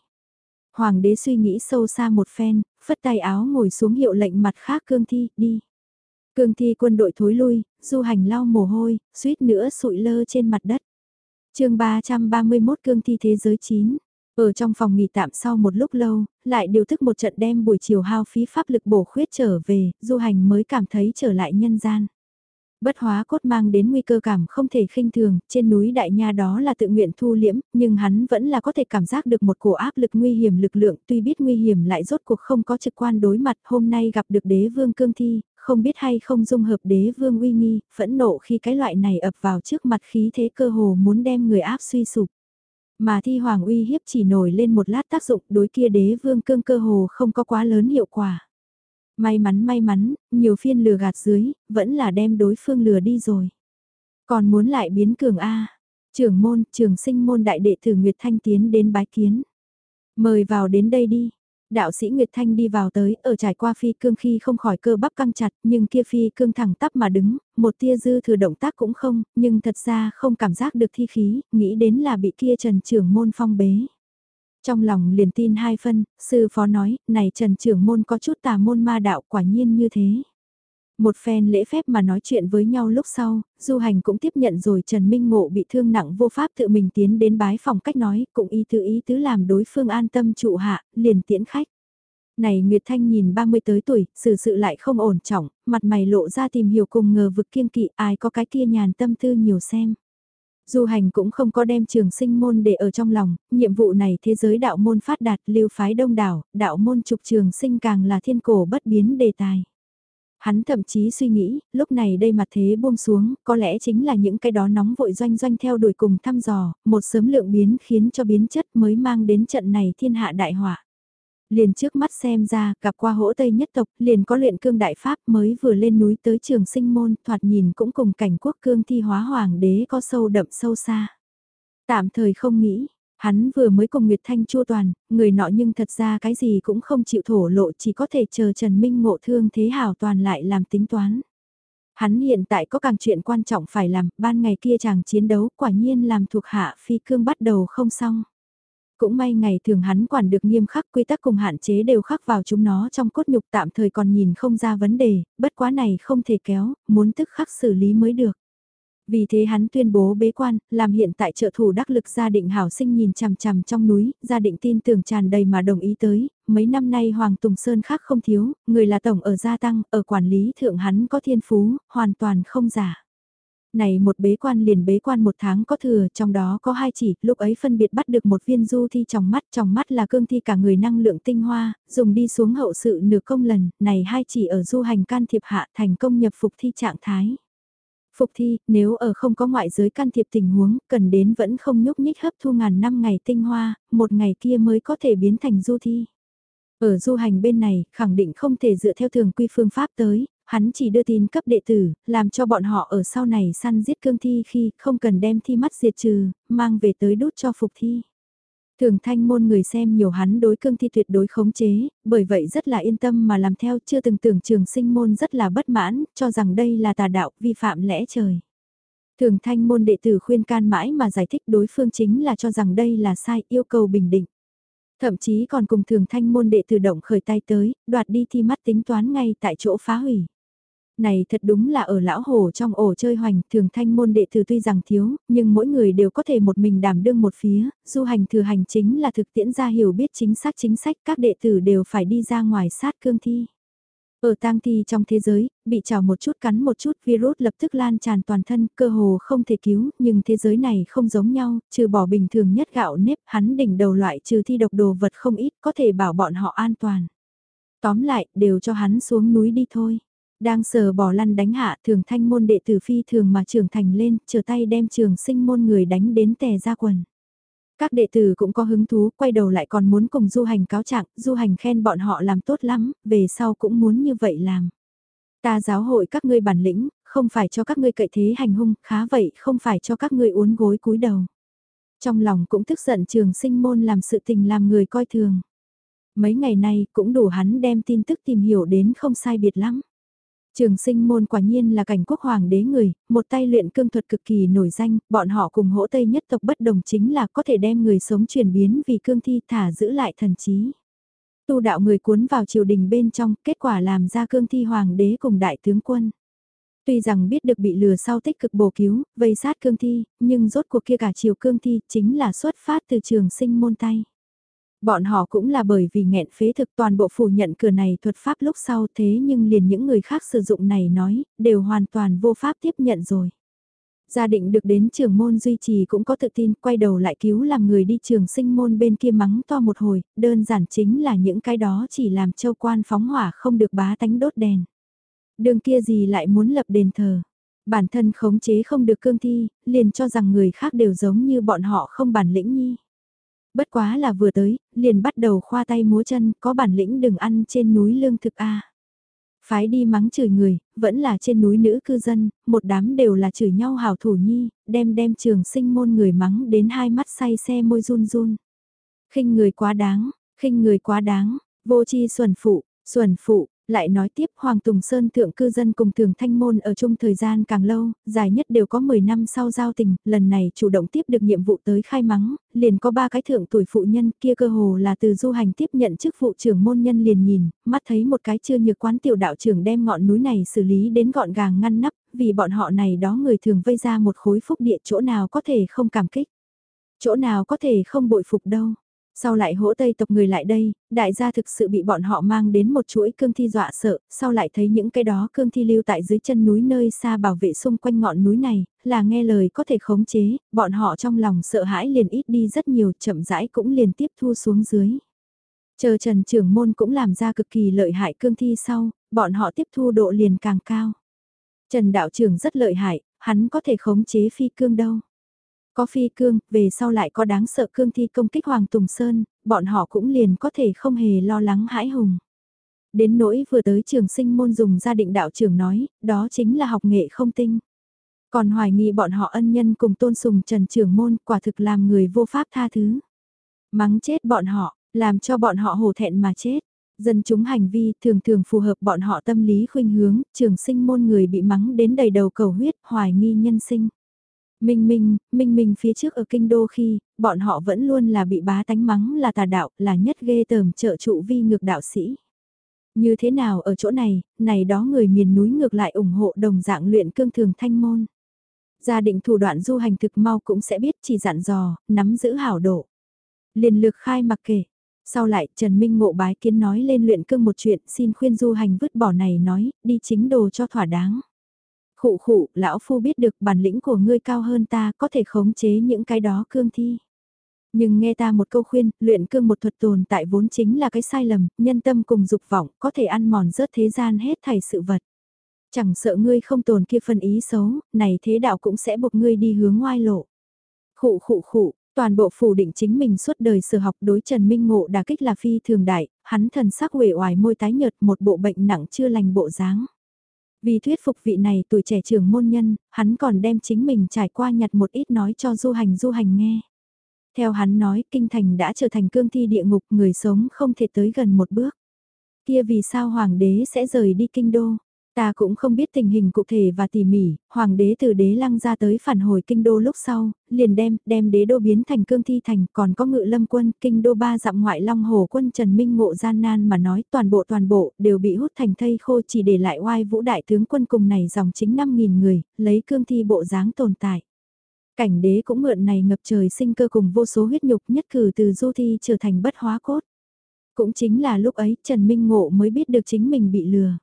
Hoàng đế suy nghĩ sâu xa một phen, phất tay áo ngồi xuống hiệu lệnh mặt khác cương thi, đi. Cương thi quân đội thối lui, du hành lau mồ hôi, suýt nữa sụi lơ trên mặt đất. chương 331 cương thi thế giới 9. Ở trong phòng nghỉ tạm sau một lúc lâu, lại điều thức một trận đem buổi chiều hao phí pháp lực bổ khuyết trở về, du hành mới cảm thấy trở lại nhân gian. Bất hóa cốt mang đến nguy cơ cảm không thể khinh thường, trên núi đại nha đó là tự nguyện thu liễm, nhưng hắn vẫn là có thể cảm giác được một cổ áp lực nguy hiểm lực lượng, tuy biết nguy hiểm lại rốt cuộc không có trực quan đối mặt, hôm nay gặp được đế vương cương thi, không biết hay không dung hợp đế vương uy nghi, phẫn nộ khi cái loại này ập vào trước mặt khí thế cơ hồ muốn đem người áp suy sụp. Mà thi hoàng uy hiếp chỉ nổi lên một lát tác dụng đối kia đế vương cương cơ hồ không có quá lớn hiệu quả. May mắn may mắn, nhiều phiên lừa gạt dưới, vẫn là đem đối phương lừa đi rồi. Còn muốn lại biến cường A, trưởng môn, trường sinh môn đại đệ tử Nguyệt Thanh tiến đến bái kiến. Mời vào đến đây đi, Đạo sĩ Nguyệt Thanh đi vào tới, ở trải qua phi cương khi không khỏi cơ bắp căng chặt, nhưng kia phi cương thẳng tắp mà đứng, một tia dư thừa động tác cũng không, nhưng thật ra không cảm giác được thi khí, nghĩ đến là bị kia trần trưởng môn phong bế. Trong lòng liền tin hai phân, sư phó nói, này trần trưởng môn có chút tà môn ma đạo quả nhiên như thế. Một phen lễ phép mà nói chuyện với nhau lúc sau, du hành cũng tiếp nhận rồi Trần Minh Ngộ bị thương nặng vô pháp tự mình tiến đến bái phòng cách nói, cũng ý tứ ý tứ làm đối phương an tâm trụ hạ, liền tiễn khách. Này Nguyệt Thanh nhìn 30 tới tuổi, xử sự lại không ổn trọng, mặt mày lộ ra tìm hiểu cùng ngờ vực kiên kỵ ai có cái kia nhàn tâm tư nhiều xem. Du hành cũng không có đem trường sinh môn để ở trong lòng, nhiệm vụ này thế giới đạo môn phát đạt lưu phái đông đảo, đạo môn trục trường sinh càng là thiên cổ bất biến đề tài. Hắn thậm chí suy nghĩ, lúc này đây mặt thế buông xuống, có lẽ chính là những cái đó nóng vội doanh doanh theo đuổi cùng thăm dò, một sớm lượng biến khiến cho biến chất mới mang đến trận này thiên hạ đại họa. Liền trước mắt xem ra, gặp qua hỗ Tây nhất tộc, liền có luyện cương đại pháp mới vừa lên núi tới trường sinh môn, thoạt nhìn cũng cùng cảnh quốc cương thi hóa hoàng đế có sâu đậm sâu xa. Tạm thời không nghĩ, Hắn vừa mới cùng Nguyệt Thanh chua toàn, người nọ nhưng thật ra cái gì cũng không chịu thổ lộ chỉ có thể chờ Trần Minh ngộ thương thế hảo toàn lại làm tính toán. Hắn hiện tại có càng chuyện quan trọng phải làm, ban ngày kia chàng chiến đấu quả nhiên làm thuộc hạ phi cương bắt đầu không xong. Cũng may ngày thường hắn quản được nghiêm khắc quy tắc cùng hạn chế đều khắc vào chúng nó trong cốt nhục tạm thời còn nhìn không ra vấn đề, bất quá này không thể kéo, muốn tức khắc xử lý mới được. Vì thế hắn tuyên bố bế quan, làm hiện tại trợ thủ đắc lực gia định hảo sinh nhìn chằm chằm trong núi, gia định tin tưởng tràn đầy mà đồng ý tới, mấy năm nay Hoàng Tùng Sơn khác không thiếu, người là tổng ở gia tăng, ở quản lý thượng hắn có thiên phú, hoàn toàn không giả. Này một bế quan liền bế quan một tháng có thừa, trong đó có hai chỉ, lúc ấy phân biệt bắt được một viên du thi trong mắt, trong mắt là cương thi cả người năng lượng tinh hoa, dùng đi xuống hậu sự nửa công lần, này hai chỉ ở du hành can thiệp hạ thành công nhập phục thi trạng thái. Phục thi, nếu ở không có ngoại giới can thiệp tình huống, cần đến vẫn không nhúc nhích hấp thu ngàn năm ngày tinh hoa, một ngày kia mới có thể biến thành du thi. Ở du hành bên này, khẳng định không thể dựa theo thường quy phương pháp tới, hắn chỉ đưa tin cấp đệ tử, làm cho bọn họ ở sau này săn giết cương thi khi không cần đem thi mắt diệt trừ, mang về tới đút cho phục thi. Thường thanh môn người xem nhiều hắn đối cương thi tuyệt đối khống chế, bởi vậy rất là yên tâm mà làm theo chưa từng tưởng trường sinh môn rất là bất mãn, cho rằng đây là tà đạo, vi phạm lẽ trời. Thường thanh môn đệ tử khuyên can mãi mà giải thích đối phương chính là cho rằng đây là sai, yêu cầu bình định. Thậm chí còn cùng thường thanh môn đệ tử động khởi tay tới, đoạt đi thi mắt tính toán ngay tại chỗ phá hủy. Này thật đúng là ở lão hồ trong ổ chơi hoành, thường thanh môn đệ tử tuy rằng thiếu, nhưng mỗi người đều có thể một mình đảm đương một phía, du hành thừa hành chính là thực tiễn ra hiểu biết chính xác chính sách các đệ tử đều phải đi ra ngoài sát cương thi. Ở tang thi trong thế giới, bị trào một chút cắn một chút virus lập tức lan tràn toàn thân, cơ hồ không thể cứu, nhưng thế giới này không giống nhau, trừ bỏ bình thường nhất gạo nếp, hắn đỉnh đầu loại trừ thi độc đồ vật không ít, có thể bảo bọn họ an toàn. Tóm lại, đều cho hắn xuống núi đi thôi. Đang sờ bỏ lăn đánh hạ thường thanh môn đệ tử phi thường mà trưởng thành lên, chờ tay đem trường sinh môn người đánh đến tè ra quần. Các đệ tử cũng có hứng thú, quay đầu lại còn muốn cùng du hành cáo trạng, du hành khen bọn họ làm tốt lắm, về sau cũng muốn như vậy làm. Ta giáo hội các ngươi bản lĩnh, không phải cho các ngươi cậy thế hành hung, khá vậy không phải cho các ngươi uốn gối cúi đầu. Trong lòng cũng tức giận trường sinh môn làm sự tình làm người coi thường. Mấy ngày nay cũng đủ hắn đem tin tức tìm hiểu đến không sai biệt lắm. Trường sinh môn quả nhiên là cảnh quốc hoàng đế người, một tay luyện cương thuật cực kỳ nổi danh, bọn họ cùng hỗ tây nhất tộc bất đồng chính là có thể đem người sống chuyển biến vì cương thi thả giữ lại thần trí. Tu đạo người cuốn vào triều đình bên trong, kết quả làm ra cương thi hoàng đế cùng đại tướng quân. Tuy rằng biết được bị lừa sau tích cực bổ cứu, vây sát cương thi, nhưng rốt cuộc kia cả triều cương thi chính là xuất phát từ trường sinh môn tay. Bọn họ cũng là bởi vì nghẹn phế thực toàn bộ phủ nhận cửa này thuật pháp lúc sau thế nhưng liền những người khác sử dụng này nói, đều hoàn toàn vô pháp tiếp nhận rồi. Gia định được đến trường môn duy trì cũng có tự tin quay đầu lại cứu làm người đi trường sinh môn bên kia mắng to một hồi, đơn giản chính là những cái đó chỉ làm châu quan phóng hỏa không được bá tánh đốt đèn. Đường kia gì lại muốn lập đền thờ. Bản thân khống chế không được cương thi, liền cho rằng người khác đều giống như bọn họ không bản lĩnh nhi. Bất quá là vừa tới, liền bắt đầu khoa tay múa chân, có bản lĩnh đừng ăn trên núi lương thực a. Phái đi mắng chửi người, vẫn là trên núi nữ cư dân, một đám đều là chửi nhau hào thủ nhi, đem đem trường sinh môn người mắng đến hai mắt say xe môi run run. khinh người quá đáng, khinh người quá đáng, vô chi xuẩn phụ, xuẩn phụ, lại nói tiếp Hoàng Tùng Sơn thượng cư dân cùng thường thanh môn ở chung thời gian càng lâu, dài nhất đều có 10 năm sau giao tình, lần này chủ động tiếp được nhiệm vụ tới khai mắng, liền có ba cái thượng tuổi phụ nhân kia cơ hồ là từ du hành tiếp nhận chức vụ trưởng môn nhân liền nhìn, mắt thấy một cái chưa nhược quán tiểu đạo trưởng đem ngọn núi này xử lý đến gọn gàng ngăn nắp, vì bọn họ này đó người thường vây ra một khối phúc địa chỗ nào có thể không cảm kích. Chỗ nào có thể không bội phục đâu. Sau lại hỗ tây tộc người lại đây, đại gia thực sự bị bọn họ mang đến một chuỗi cương thi dọa sợ, sau lại thấy những cái đó cương thi lưu tại dưới chân núi nơi xa bảo vệ xung quanh ngọn núi này, là nghe lời có thể khống chế, bọn họ trong lòng sợ hãi liền ít đi rất nhiều, chậm rãi cũng liền tiếp thu xuống dưới. Chờ Trần trưởng môn cũng làm ra cực kỳ lợi hại cương thi sau, bọn họ tiếp thu độ liền càng cao. Trần đạo trưởng rất lợi hại, hắn có thể khống chế phi cương đâu. Có phi cương, về sau lại có đáng sợ cương thi công kích Hoàng Tùng Sơn, bọn họ cũng liền có thể không hề lo lắng hãi hùng. Đến nỗi vừa tới trường sinh môn dùng gia định đạo trưởng nói, đó chính là học nghệ không tinh. Còn hoài nghi bọn họ ân nhân cùng tôn sùng trần trưởng môn quả thực làm người vô pháp tha thứ. Mắng chết bọn họ, làm cho bọn họ hổ thẹn mà chết. Dân chúng hành vi thường thường phù hợp bọn họ tâm lý khuynh hướng, trường sinh môn người bị mắng đến đầy đầu cầu huyết, hoài nghi nhân sinh. Minh Minh, Minh Minh phía trước ở kinh đô khi, bọn họ vẫn luôn là bị bá tánh mắng là tà đạo, là nhất ghê tởm trợ trụ vi ngược đạo sĩ. Như thế nào ở chỗ này, này đó người miền núi ngược lại ủng hộ đồng dạng luyện cương thường thanh môn. Gia định thủ đoạn du hành thực mau cũng sẽ biết chỉ dặn dò, nắm giữ hảo độ. Liền lược khai mặc kể. Sau lại Trần Minh ngộ bái kiến nói lên luyện cương một chuyện xin khuyên du hành vứt bỏ này nói, đi chính đồ cho thỏa đáng. Khụ khụ, lão phu biết được bản lĩnh của ngươi cao hơn ta có thể khống chế những cái đó cương thi. Nhưng nghe ta một câu khuyên, luyện cương một thuật tồn tại vốn chính là cái sai lầm, nhân tâm cùng dục vọng, có thể ăn mòn rớt thế gian hết thảy sự vật. Chẳng sợ ngươi không tồn kia phân ý xấu, này thế đạo cũng sẽ buộc ngươi đi hướng ngoai lộ. Khụ khụ khụ, toàn bộ phủ định chính mình suốt đời sở học đối Trần Minh Ngộ đả kích là phi thường đại, hắn thần sắc uể oải môi tái nhợt một bộ bệnh nặng chưa lành bộ dáng. Vì thuyết phục vị này tuổi trẻ trưởng môn nhân, hắn còn đem chính mình trải qua nhặt một ít nói cho du hành du hành nghe. Theo hắn nói, kinh thành đã trở thành cương thi địa ngục, người sống không thể tới gần một bước. Kia vì sao hoàng đế sẽ rời đi kinh đô? Ta cũng không biết tình hình cụ thể và tỉ mỉ, hoàng đế từ đế lăng ra tới phản hồi kinh đô lúc sau, liền đem, đem đế đô biến thành cương thi thành, còn có ngự lâm quân, kinh đô ba dặm ngoại long hồ quân Trần Minh ngộ gian nan mà nói toàn bộ toàn bộ, đều bị hút thành thây khô chỉ để lại oai vũ đại tướng quân cùng này dòng chính 5.000 người, lấy cương thi bộ dáng tồn tại. Cảnh đế cũng mượn này ngập trời sinh cơ cùng vô số huyết nhục nhất cử từ du thi trở thành bất hóa cốt. Cũng chính là lúc ấy Trần Minh Ngộ mới biết được chính mình bị lừa.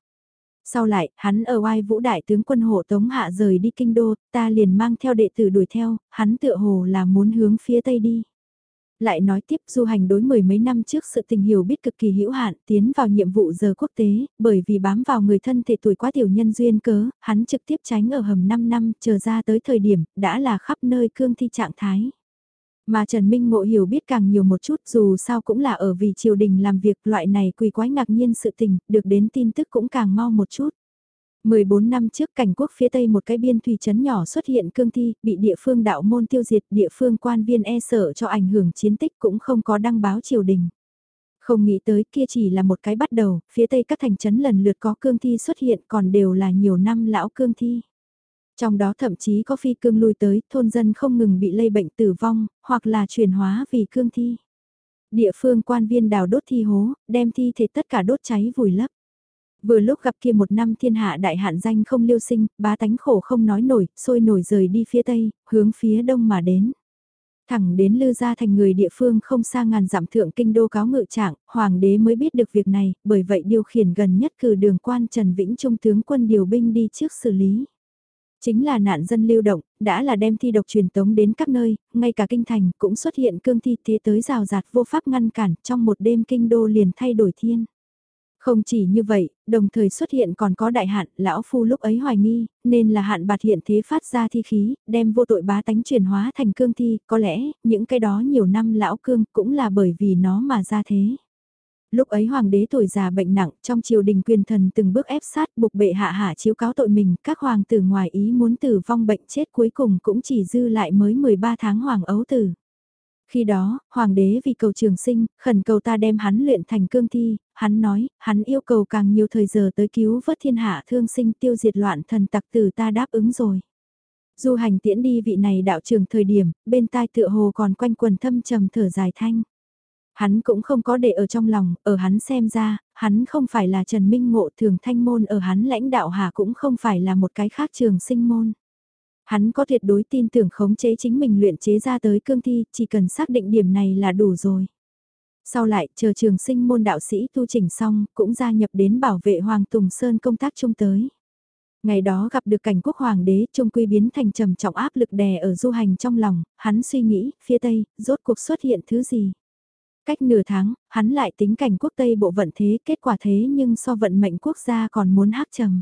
Sau lại, hắn ở oai vũ đại tướng quân hộ tống hạ rời đi kinh đô, ta liền mang theo đệ tử đuổi theo, hắn tựa hồ là muốn hướng phía tây đi. Lại nói tiếp du hành đối mười mấy năm trước sự tình hiểu biết cực kỳ hữu hạn tiến vào nhiệm vụ giờ quốc tế, bởi vì bám vào người thân thể tuổi quá tiểu nhân duyên cớ, hắn trực tiếp tránh ở hầm 5 năm chờ ra tới thời điểm đã là khắp nơi cương thi trạng thái. Mà Trần Minh Ngộ hiểu biết càng nhiều một chút dù sao cũng là ở vì triều đình làm việc loại này quỳ quái ngạc nhiên sự tình, được đến tin tức cũng càng mau một chút. 14 năm trước cảnh quốc phía tây một cái biên thủy trấn nhỏ xuất hiện cương thi, bị địa phương đạo môn tiêu diệt, địa phương quan viên e sợ cho ảnh hưởng chiến tích cũng không có đăng báo triều đình. Không nghĩ tới kia chỉ là một cái bắt đầu, phía tây các thành trấn lần lượt có cương thi xuất hiện còn đều là nhiều năm lão cương thi. Trong đó thậm chí có phi cương lui tới, thôn dân không ngừng bị lây bệnh tử vong, hoặc là chuyển hóa vì cương thi. Địa phương quan viên đào đốt thi hố, đem thi thể tất cả đốt cháy vùi lấp. Vừa lúc gặp kia một năm thiên hạ đại hạn danh không liêu sinh, bá tánh khổ không nói nổi, sôi nổi rời đi phía tây, hướng phía đông mà đến. Thẳng đến lư ra thành người địa phương không xa ngàn dặm thượng kinh đô cáo ngự trạng, hoàng đế mới biết được việc này, bởi vậy điều khiển gần nhất cử đường quan Trần Vĩnh Trung tướng quân điều binh đi trước xử lý. Chính là nạn dân lưu động, đã là đem thi độc truyền tống đến các nơi, ngay cả kinh thành cũng xuất hiện cương thi thế tới rào rạt vô pháp ngăn cản, trong một đêm kinh đô liền thay đổi thiên. Không chỉ như vậy, đồng thời xuất hiện còn có đại hạn, lão phu lúc ấy hoài nghi, nên là hạn bạt hiện thế phát ra thi khí, đem vô tội bá tánh chuyển hóa thành cương thi, có lẽ, những cái đó nhiều năm lão cương cũng là bởi vì nó mà ra thế. Lúc ấy hoàng đế tuổi già bệnh nặng, trong triều đình quyền thần từng bước ép sát buộc bệ hạ hạ chiếu cáo tội mình, các hoàng tử ngoài ý muốn tử vong bệnh chết cuối cùng cũng chỉ dư lại mới 13 tháng hoàng ấu tử. Khi đó, hoàng đế vì cầu trường sinh, khẩn cầu ta đem hắn luyện thành cương thi, hắn nói, hắn yêu cầu càng nhiều thời giờ tới cứu vớt thiên hạ thương sinh tiêu diệt loạn thần tặc tử ta đáp ứng rồi. Du hành tiễn đi vị này đạo trường thời điểm, bên tai tựa hồ còn quanh quần thâm trầm thở dài thanh. Hắn cũng không có để ở trong lòng, ở hắn xem ra, hắn không phải là Trần Minh Ngộ thường thanh môn ở hắn lãnh đạo hà cũng không phải là một cái khác trường sinh môn. Hắn có tuyệt đối tin tưởng khống chế chính mình luyện chế ra tới cương thi, chỉ cần xác định điểm này là đủ rồi. Sau lại, chờ trường sinh môn đạo sĩ tu chỉnh xong, cũng gia nhập đến bảo vệ Hoàng Tùng Sơn công tác chung tới. Ngày đó gặp được cảnh quốc hoàng đế trung quy biến thành trầm trọng áp lực đè ở du hành trong lòng, hắn suy nghĩ, phía tây, rốt cuộc xuất hiện thứ gì. Cách nửa tháng, hắn lại tính cảnh quốc tây bộ vận thế, kết quả thế nhưng so vận mệnh quốc gia còn muốn hắc trầm.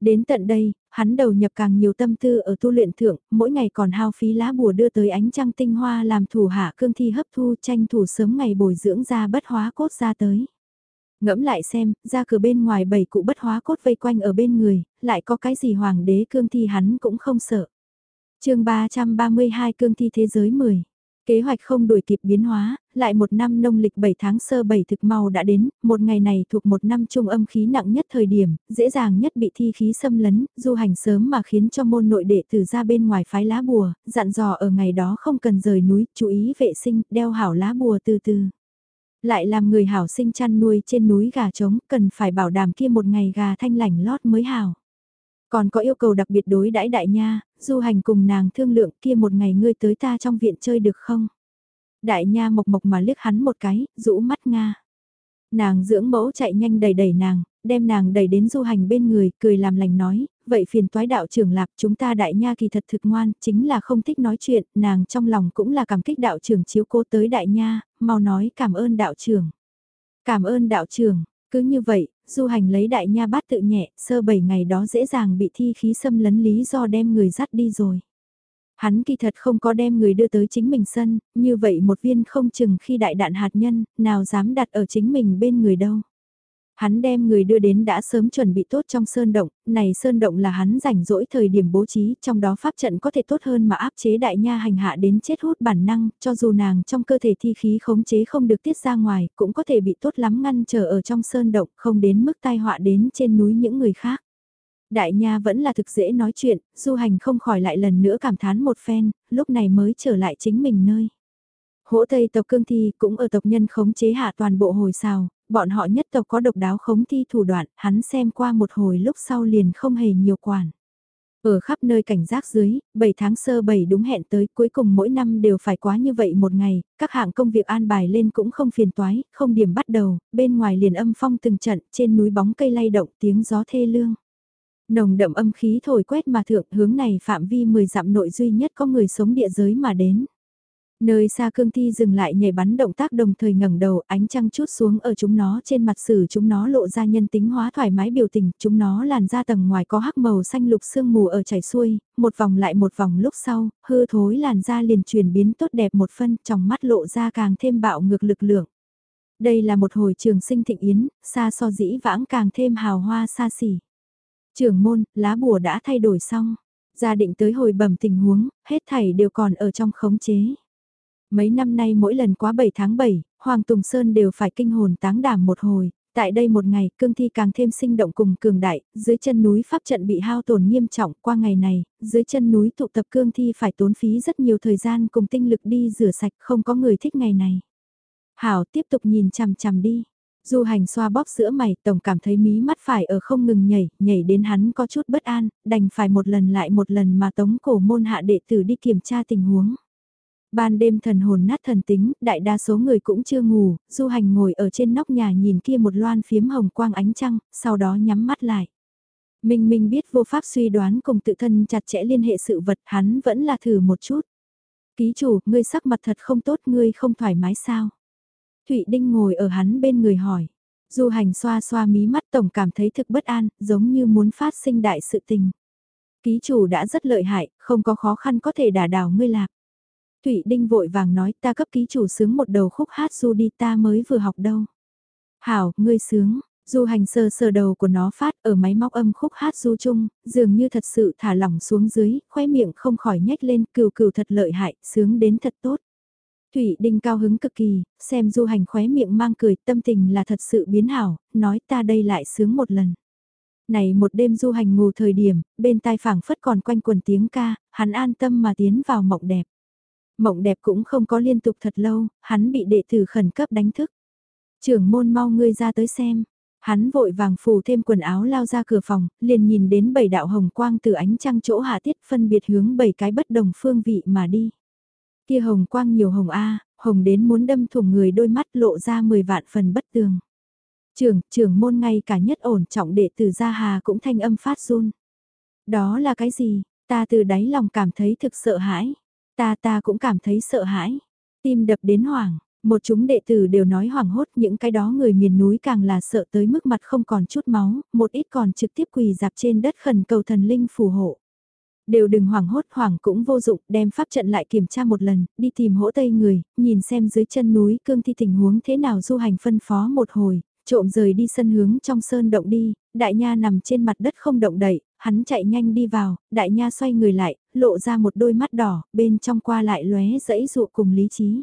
Đến tận đây, hắn đầu nhập càng nhiều tâm tư ở tu luyện thượng, mỗi ngày còn hao phí lá bùa đưa tới ánh trăng tinh hoa làm thủ hạ cương thi hấp thu tranh thủ sớm ngày bồi dưỡng ra bất hóa cốt ra tới. Ngẫm lại xem, ra cửa bên ngoài bảy cụ bất hóa cốt vây quanh ở bên người, lại có cái gì hoàng đế cương thi hắn cũng không sợ. chương 332 cương thi thế giới 10 Kế hoạch không đuổi kịp biến hóa, lại một năm nông lịch 7 tháng sơ 7 thực mau đã đến, một ngày này thuộc một năm trung âm khí nặng nhất thời điểm, dễ dàng nhất bị thi khí xâm lấn, du hành sớm mà khiến cho môn nội đệ tử ra bên ngoài phái lá bùa, dặn dò ở ngày đó không cần rời núi, chú ý vệ sinh, đeo hảo lá bùa từ từ. Lại làm người hảo sinh chăn nuôi trên núi gà trống, cần phải bảo đảm kia một ngày gà thanh lành lót mới hảo. Còn có yêu cầu đặc biệt đối đãi đại nha, du hành cùng nàng thương lượng kia một ngày ngươi tới ta trong viện chơi được không? Đại nha mộc mộc mà liếc hắn một cái, rũ mắt Nga. Nàng dưỡng mẫu chạy nhanh đầy đẩy nàng, đem nàng đẩy đến du hành bên người, cười làm lành nói, vậy phiền toái đạo trưởng lạc chúng ta đại nha kỳ thật thực ngoan, chính là không thích nói chuyện, nàng trong lòng cũng là cảm kích đạo trưởng chiếu cố tới đại nha, mau nói cảm ơn đạo trưởng. Cảm ơn đạo trưởng, cứ như vậy, du hành lấy đại nha bát tự nhẹ, sơ bảy ngày đó dễ dàng bị thi khí xâm lấn lý do đem người dắt đi rồi. Hắn kỳ thật không có đem người đưa tới chính mình sân, như vậy một viên không chừng khi đại đạn hạt nhân, nào dám đặt ở chính mình bên người đâu. Hắn đem người đưa đến đã sớm chuẩn bị tốt trong sơn động, này sơn động là hắn rảnh rỗi thời điểm bố trí, trong đó pháp trận có thể tốt hơn mà áp chế đại nha hành hạ đến chết hút bản năng, cho dù nàng trong cơ thể thi khí khống chế không được tiết ra ngoài, cũng có thể bị tốt lắm ngăn trở ở trong sơn động, không đến mức tai họa đến trên núi những người khác. Đại nha vẫn là thực dễ nói chuyện, du hành không khỏi lại lần nữa cảm thán một phen, lúc này mới trở lại chính mình nơi. Hỗ Tây tộc cương thi cũng ở tộc nhân khống chế hạ toàn bộ hồi xào, bọn họ nhất tộc có độc đáo khống thi thủ đoạn, hắn xem qua một hồi lúc sau liền không hề nhiều quản. Ở khắp nơi cảnh giác dưới, 7 tháng sơ 7 đúng hẹn tới cuối cùng mỗi năm đều phải quá như vậy một ngày, các hạng công việc an bài lên cũng không phiền toái, không điểm bắt đầu, bên ngoài liền âm phong từng trận, trên núi bóng cây lay động tiếng gió thê lương. Nồng đậm âm khí thổi quét mà thượng hướng này phạm vi 10 dặm nội duy nhất có người sống địa giới mà đến. Nơi xa cương thi dừng lại nhảy bắn động tác đồng thời ngẩng đầu ánh trăng chút xuống ở chúng nó trên mặt sử chúng nó lộ ra nhân tính hóa thoải mái biểu tình, chúng nó làn ra tầng ngoài có hắc màu xanh lục sương mù ở chảy xuôi, một vòng lại một vòng lúc sau, hư thối làn da liền chuyển biến tốt đẹp một phân, trong mắt lộ ra càng thêm bạo ngược lực lượng. Đây là một hồi trường sinh thịnh yến, xa so dĩ vãng càng thêm hào hoa xa xỉ. trường môn, lá bùa đã thay đổi xong. Gia định tới hồi bẩm tình huống, hết thảy đều còn ở trong khống chế. Mấy năm nay mỗi lần quá 7 tháng 7, Hoàng Tùng Sơn đều phải kinh hồn táng đảm một hồi. Tại đây một ngày, cương thi càng thêm sinh động cùng cường đại, dưới chân núi pháp trận bị hao tổn nghiêm trọng qua ngày này, dưới chân núi tụ tập cương thi phải tốn phí rất nhiều thời gian cùng tinh lực đi rửa sạch, không có người thích ngày này. Hảo tiếp tục nhìn chằm chằm đi. Du hành xoa bóp giữa mày, tổng cảm thấy mí mắt phải ở không ngừng nhảy, nhảy đến hắn có chút bất an, đành phải một lần lại một lần mà tống cổ môn hạ đệ tử đi kiểm tra tình huống. Ban đêm thần hồn nát thần tính, đại đa số người cũng chưa ngủ, du hành ngồi ở trên nóc nhà nhìn kia một loan phiếm hồng quang ánh trăng, sau đó nhắm mắt lại. Minh Minh biết vô pháp suy đoán cùng tự thân chặt chẽ liên hệ sự vật hắn vẫn là thử một chút. Ký chủ, ngươi sắc mặt thật không tốt, ngươi không thoải mái sao? Thụy Đinh ngồi ở hắn bên người hỏi. Du hành xoa xoa mí mắt tổng cảm thấy thực bất an, giống như muốn phát sinh đại sự tình. Ký chủ đã rất lợi hại, không có khó khăn có thể đả đảo ngươi lạc. Thụy Đinh vội vàng nói ta cấp ký chủ sướng một đầu khúc hát du đi ta mới vừa học đâu. Hảo, ngươi sướng, du hành sơ sơ đầu của nó phát ở máy móc âm khúc hát du chung, dường như thật sự thả lỏng xuống dưới, khoe miệng không khỏi nhếch lên, cừu cừu thật lợi hại, sướng đến thật tốt. Thủy Đinh cao hứng cực kỳ, xem du hành khóe miệng mang cười, tâm tình là thật sự biến hảo, nói ta đây lại sướng một lần. Này một đêm du hành ngủ thời điểm, bên tai phảng phất còn quanh quần tiếng ca, hắn an tâm mà tiến vào mộng đẹp. Mộng đẹp cũng không có liên tục thật lâu, hắn bị đệ tử khẩn cấp đánh thức. Trưởng môn mau ngươi ra tới xem. Hắn vội vàng phủ thêm quần áo lao ra cửa phòng, liền nhìn đến bảy đạo hồng quang từ ánh trăng chỗ hạ tiết phân biệt hướng bảy cái bất đồng phương vị mà đi. Kia hồng quang nhiều hồng A, hồng đến muốn đâm thủng người đôi mắt lộ ra 10 vạn phần bất tường. Trưởng, trưởng môn ngay cả nhất ổn trọng đệ tử gia hà cũng thanh âm phát run. Đó là cái gì? Ta từ đáy lòng cảm thấy thực sợ hãi. Ta ta cũng cảm thấy sợ hãi. Tim đập đến hoảng, một chúng đệ tử đều nói hoảng hốt những cái đó người miền núi càng là sợ tới mức mặt không còn chút máu, một ít còn trực tiếp quỳ dạp trên đất khẩn cầu thần linh phù hộ. Đều đừng hoảng hốt hoảng cũng vô dụng, đem pháp trận lại kiểm tra một lần, đi tìm hỗ tây người, nhìn xem dưới chân núi cương thi tình huống thế nào du hành phân phó một hồi, trộm rời đi sân hướng trong sơn động đi, đại nha nằm trên mặt đất không động đậy, hắn chạy nhanh đi vào, đại nha xoay người lại, lộ ra một đôi mắt đỏ, bên trong qua lại lóe dẫy dụ cùng lý trí.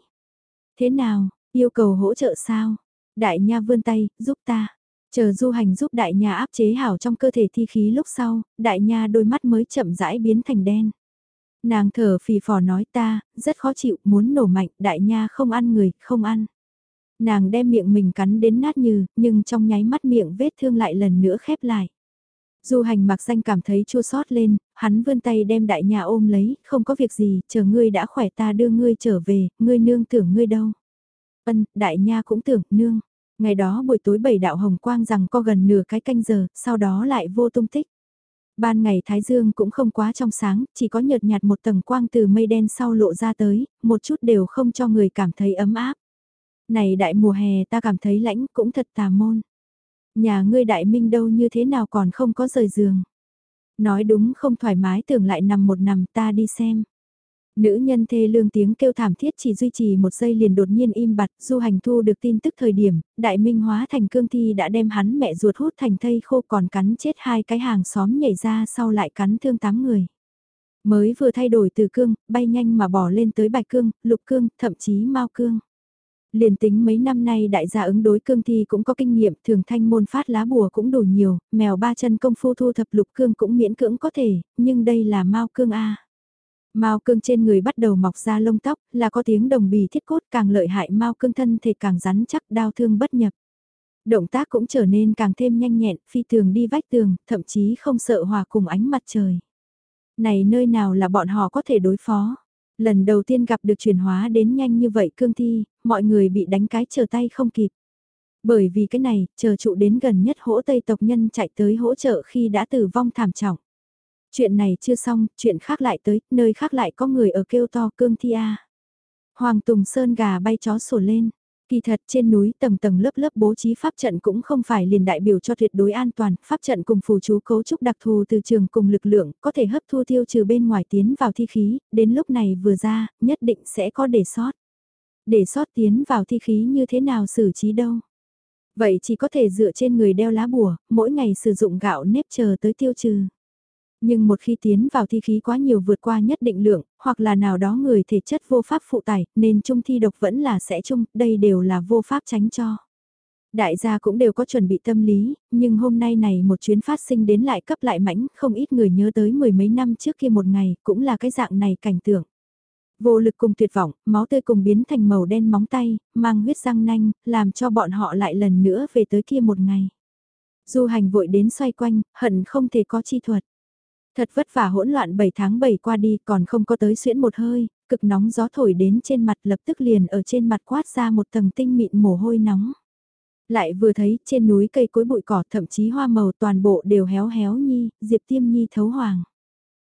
Thế nào, yêu cầu hỗ trợ sao? Đại nha vươn tay, giúp ta. Chờ du hành giúp đại nha áp chế hảo trong cơ thể thi khí lúc sau, đại nha đôi mắt mới chậm rãi biến thành đen. Nàng thở phì phò nói ta, rất khó chịu, muốn nổ mạnh, đại nha không ăn người, không ăn. Nàng đem miệng mình cắn đến nát như, nhưng trong nháy mắt miệng vết thương lại lần nữa khép lại. Du hành mặc danh cảm thấy chua sót lên, hắn vươn tay đem đại nhà ôm lấy, không có việc gì, chờ ngươi đã khỏe ta đưa ngươi trở về, ngươi nương tưởng ngươi đâu. Ân, đại nha cũng tưởng, nương. Ngày đó buổi tối bảy đạo hồng quang rằng có gần nửa cái canh giờ, sau đó lại vô tung tích. Ban ngày Thái Dương cũng không quá trong sáng, chỉ có nhợt nhạt một tầng quang từ mây đen sau lộ ra tới, một chút đều không cho người cảm thấy ấm áp. Này đại mùa hè ta cảm thấy lãnh cũng thật tà môn. Nhà ngươi đại minh đâu như thế nào còn không có rời giường. Nói đúng không thoải mái tưởng lại nằm một nằm ta đi xem. Nữ nhân thê lương tiếng kêu thảm thiết chỉ duy trì một giây liền đột nhiên im bặt, du hành thu được tin tức thời điểm, đại minh hóa thành cương thi đã đem hắn mẹ ruột hút thành thây khô còn cắn chết hai cái hàng xóm nhảy ra sau lại cắn thương tám người. Mới vừa thay đổi từ cương, bay nhanh mà bỏ lên tới bạch cương, lục cương, thậm chí mau cương. Liền tính mấy năm nay đại gia ứng đối cương thi cũng có kinh nghiệm, thường thanh môn phát lá bùa cũng đủ nhiều, mèo ba chân công phu thu thập lục cương cũng miễn cưỡng có thể, nhưng đây là mau cương A. Mao cương trên người bắt đầu mọc ra lông tóc, là có tiếng đồng bì thiết cốt càng lợi hại Mao cương thân thể càng rắn chắc đau thương bất nhập. Động tác cũng trở nên càng thêm nhanh nhẹn, phi tường đi vách tường, thậm chí không sợ hòa cùng ánh mặt trời. Này nơi nào là bọn họ có thể đối phó. Lần đầu tiên gặp được chuyển hóa đến nhanh như vậy cương thi, mọi người bị đánh cái chờ tay không kịp. Bởi vì cái này, chờ trụ đến gần nhất hỗ Tây tộc nhân chạy tới hỗ trợ khi đã tử vong thảm trọng. Chuyện này chưa xong, chuyện khác lại tới, nơi khác lại có người ở kêu to cương thi a. Hoàng Tùng Sơn gà bay chó sổ lên. Kỳ thật trên núi tầng tầng lớp lớp bố trí pháp trận cũng không phải liền đại biểu cho tuyệt đối an toàn, pháp trận cùng phù chú cấu trúc đặc thù từ trường cùng lực lượng, có thể hấp thu tiêu trừ bên ngoài tiến vào thi khí, đến lúc này vừa ra, nhất định sẽ có để sót. Để sót tiến vào thi khí như thế nào xử trí đâu. Vậy chỉ có thể dựa trên người đeo lá bùa, mỗi ngày sử dụng gạo nếp chờ tới tiêu trừ. Nhưng một khi tiến vào thi khí quá nhiều vượt qua nhất định lượng, hoặc là nào đó người thể chất vô pháp phụ tải, nên trung thi độc vẫn là sẽ chung, đây đều là vô pháp tránh cho. Đại gia cũng đều có chuẩn bị tâm lý, nhưng hôm nay này một chuyến phát sinh đến lại cấp lại mãnh, không ít người nhớ tới mười mấy năm trước kia một ngày, cũng là cái dạng này cảnh tượng. Vô lực cùng tuyệt vọng, máu tươi cùng biến thành màu đen móng tay, mang huyết răng nanh, làm cho bọn họ lại lần nữa về tới kia một ngày. Du hành vội đến xoay quanh, hận không thể có chi thuật. Thật vất vả hỗn loạn 7 tháng 7 qua đi còn không có tới xuyễn một hơi, cực nóng gió thổi đến trên mặt lập tức liền ở trên mặt quát ra một tầng tinh mịn mồ hôi nóng. Lại vừa thấy trên núi cây cối bụi cỏ thậm chí hoa màu toàn bộ đều héo héo nhi, diệp tiêm nhi thấu hoàng.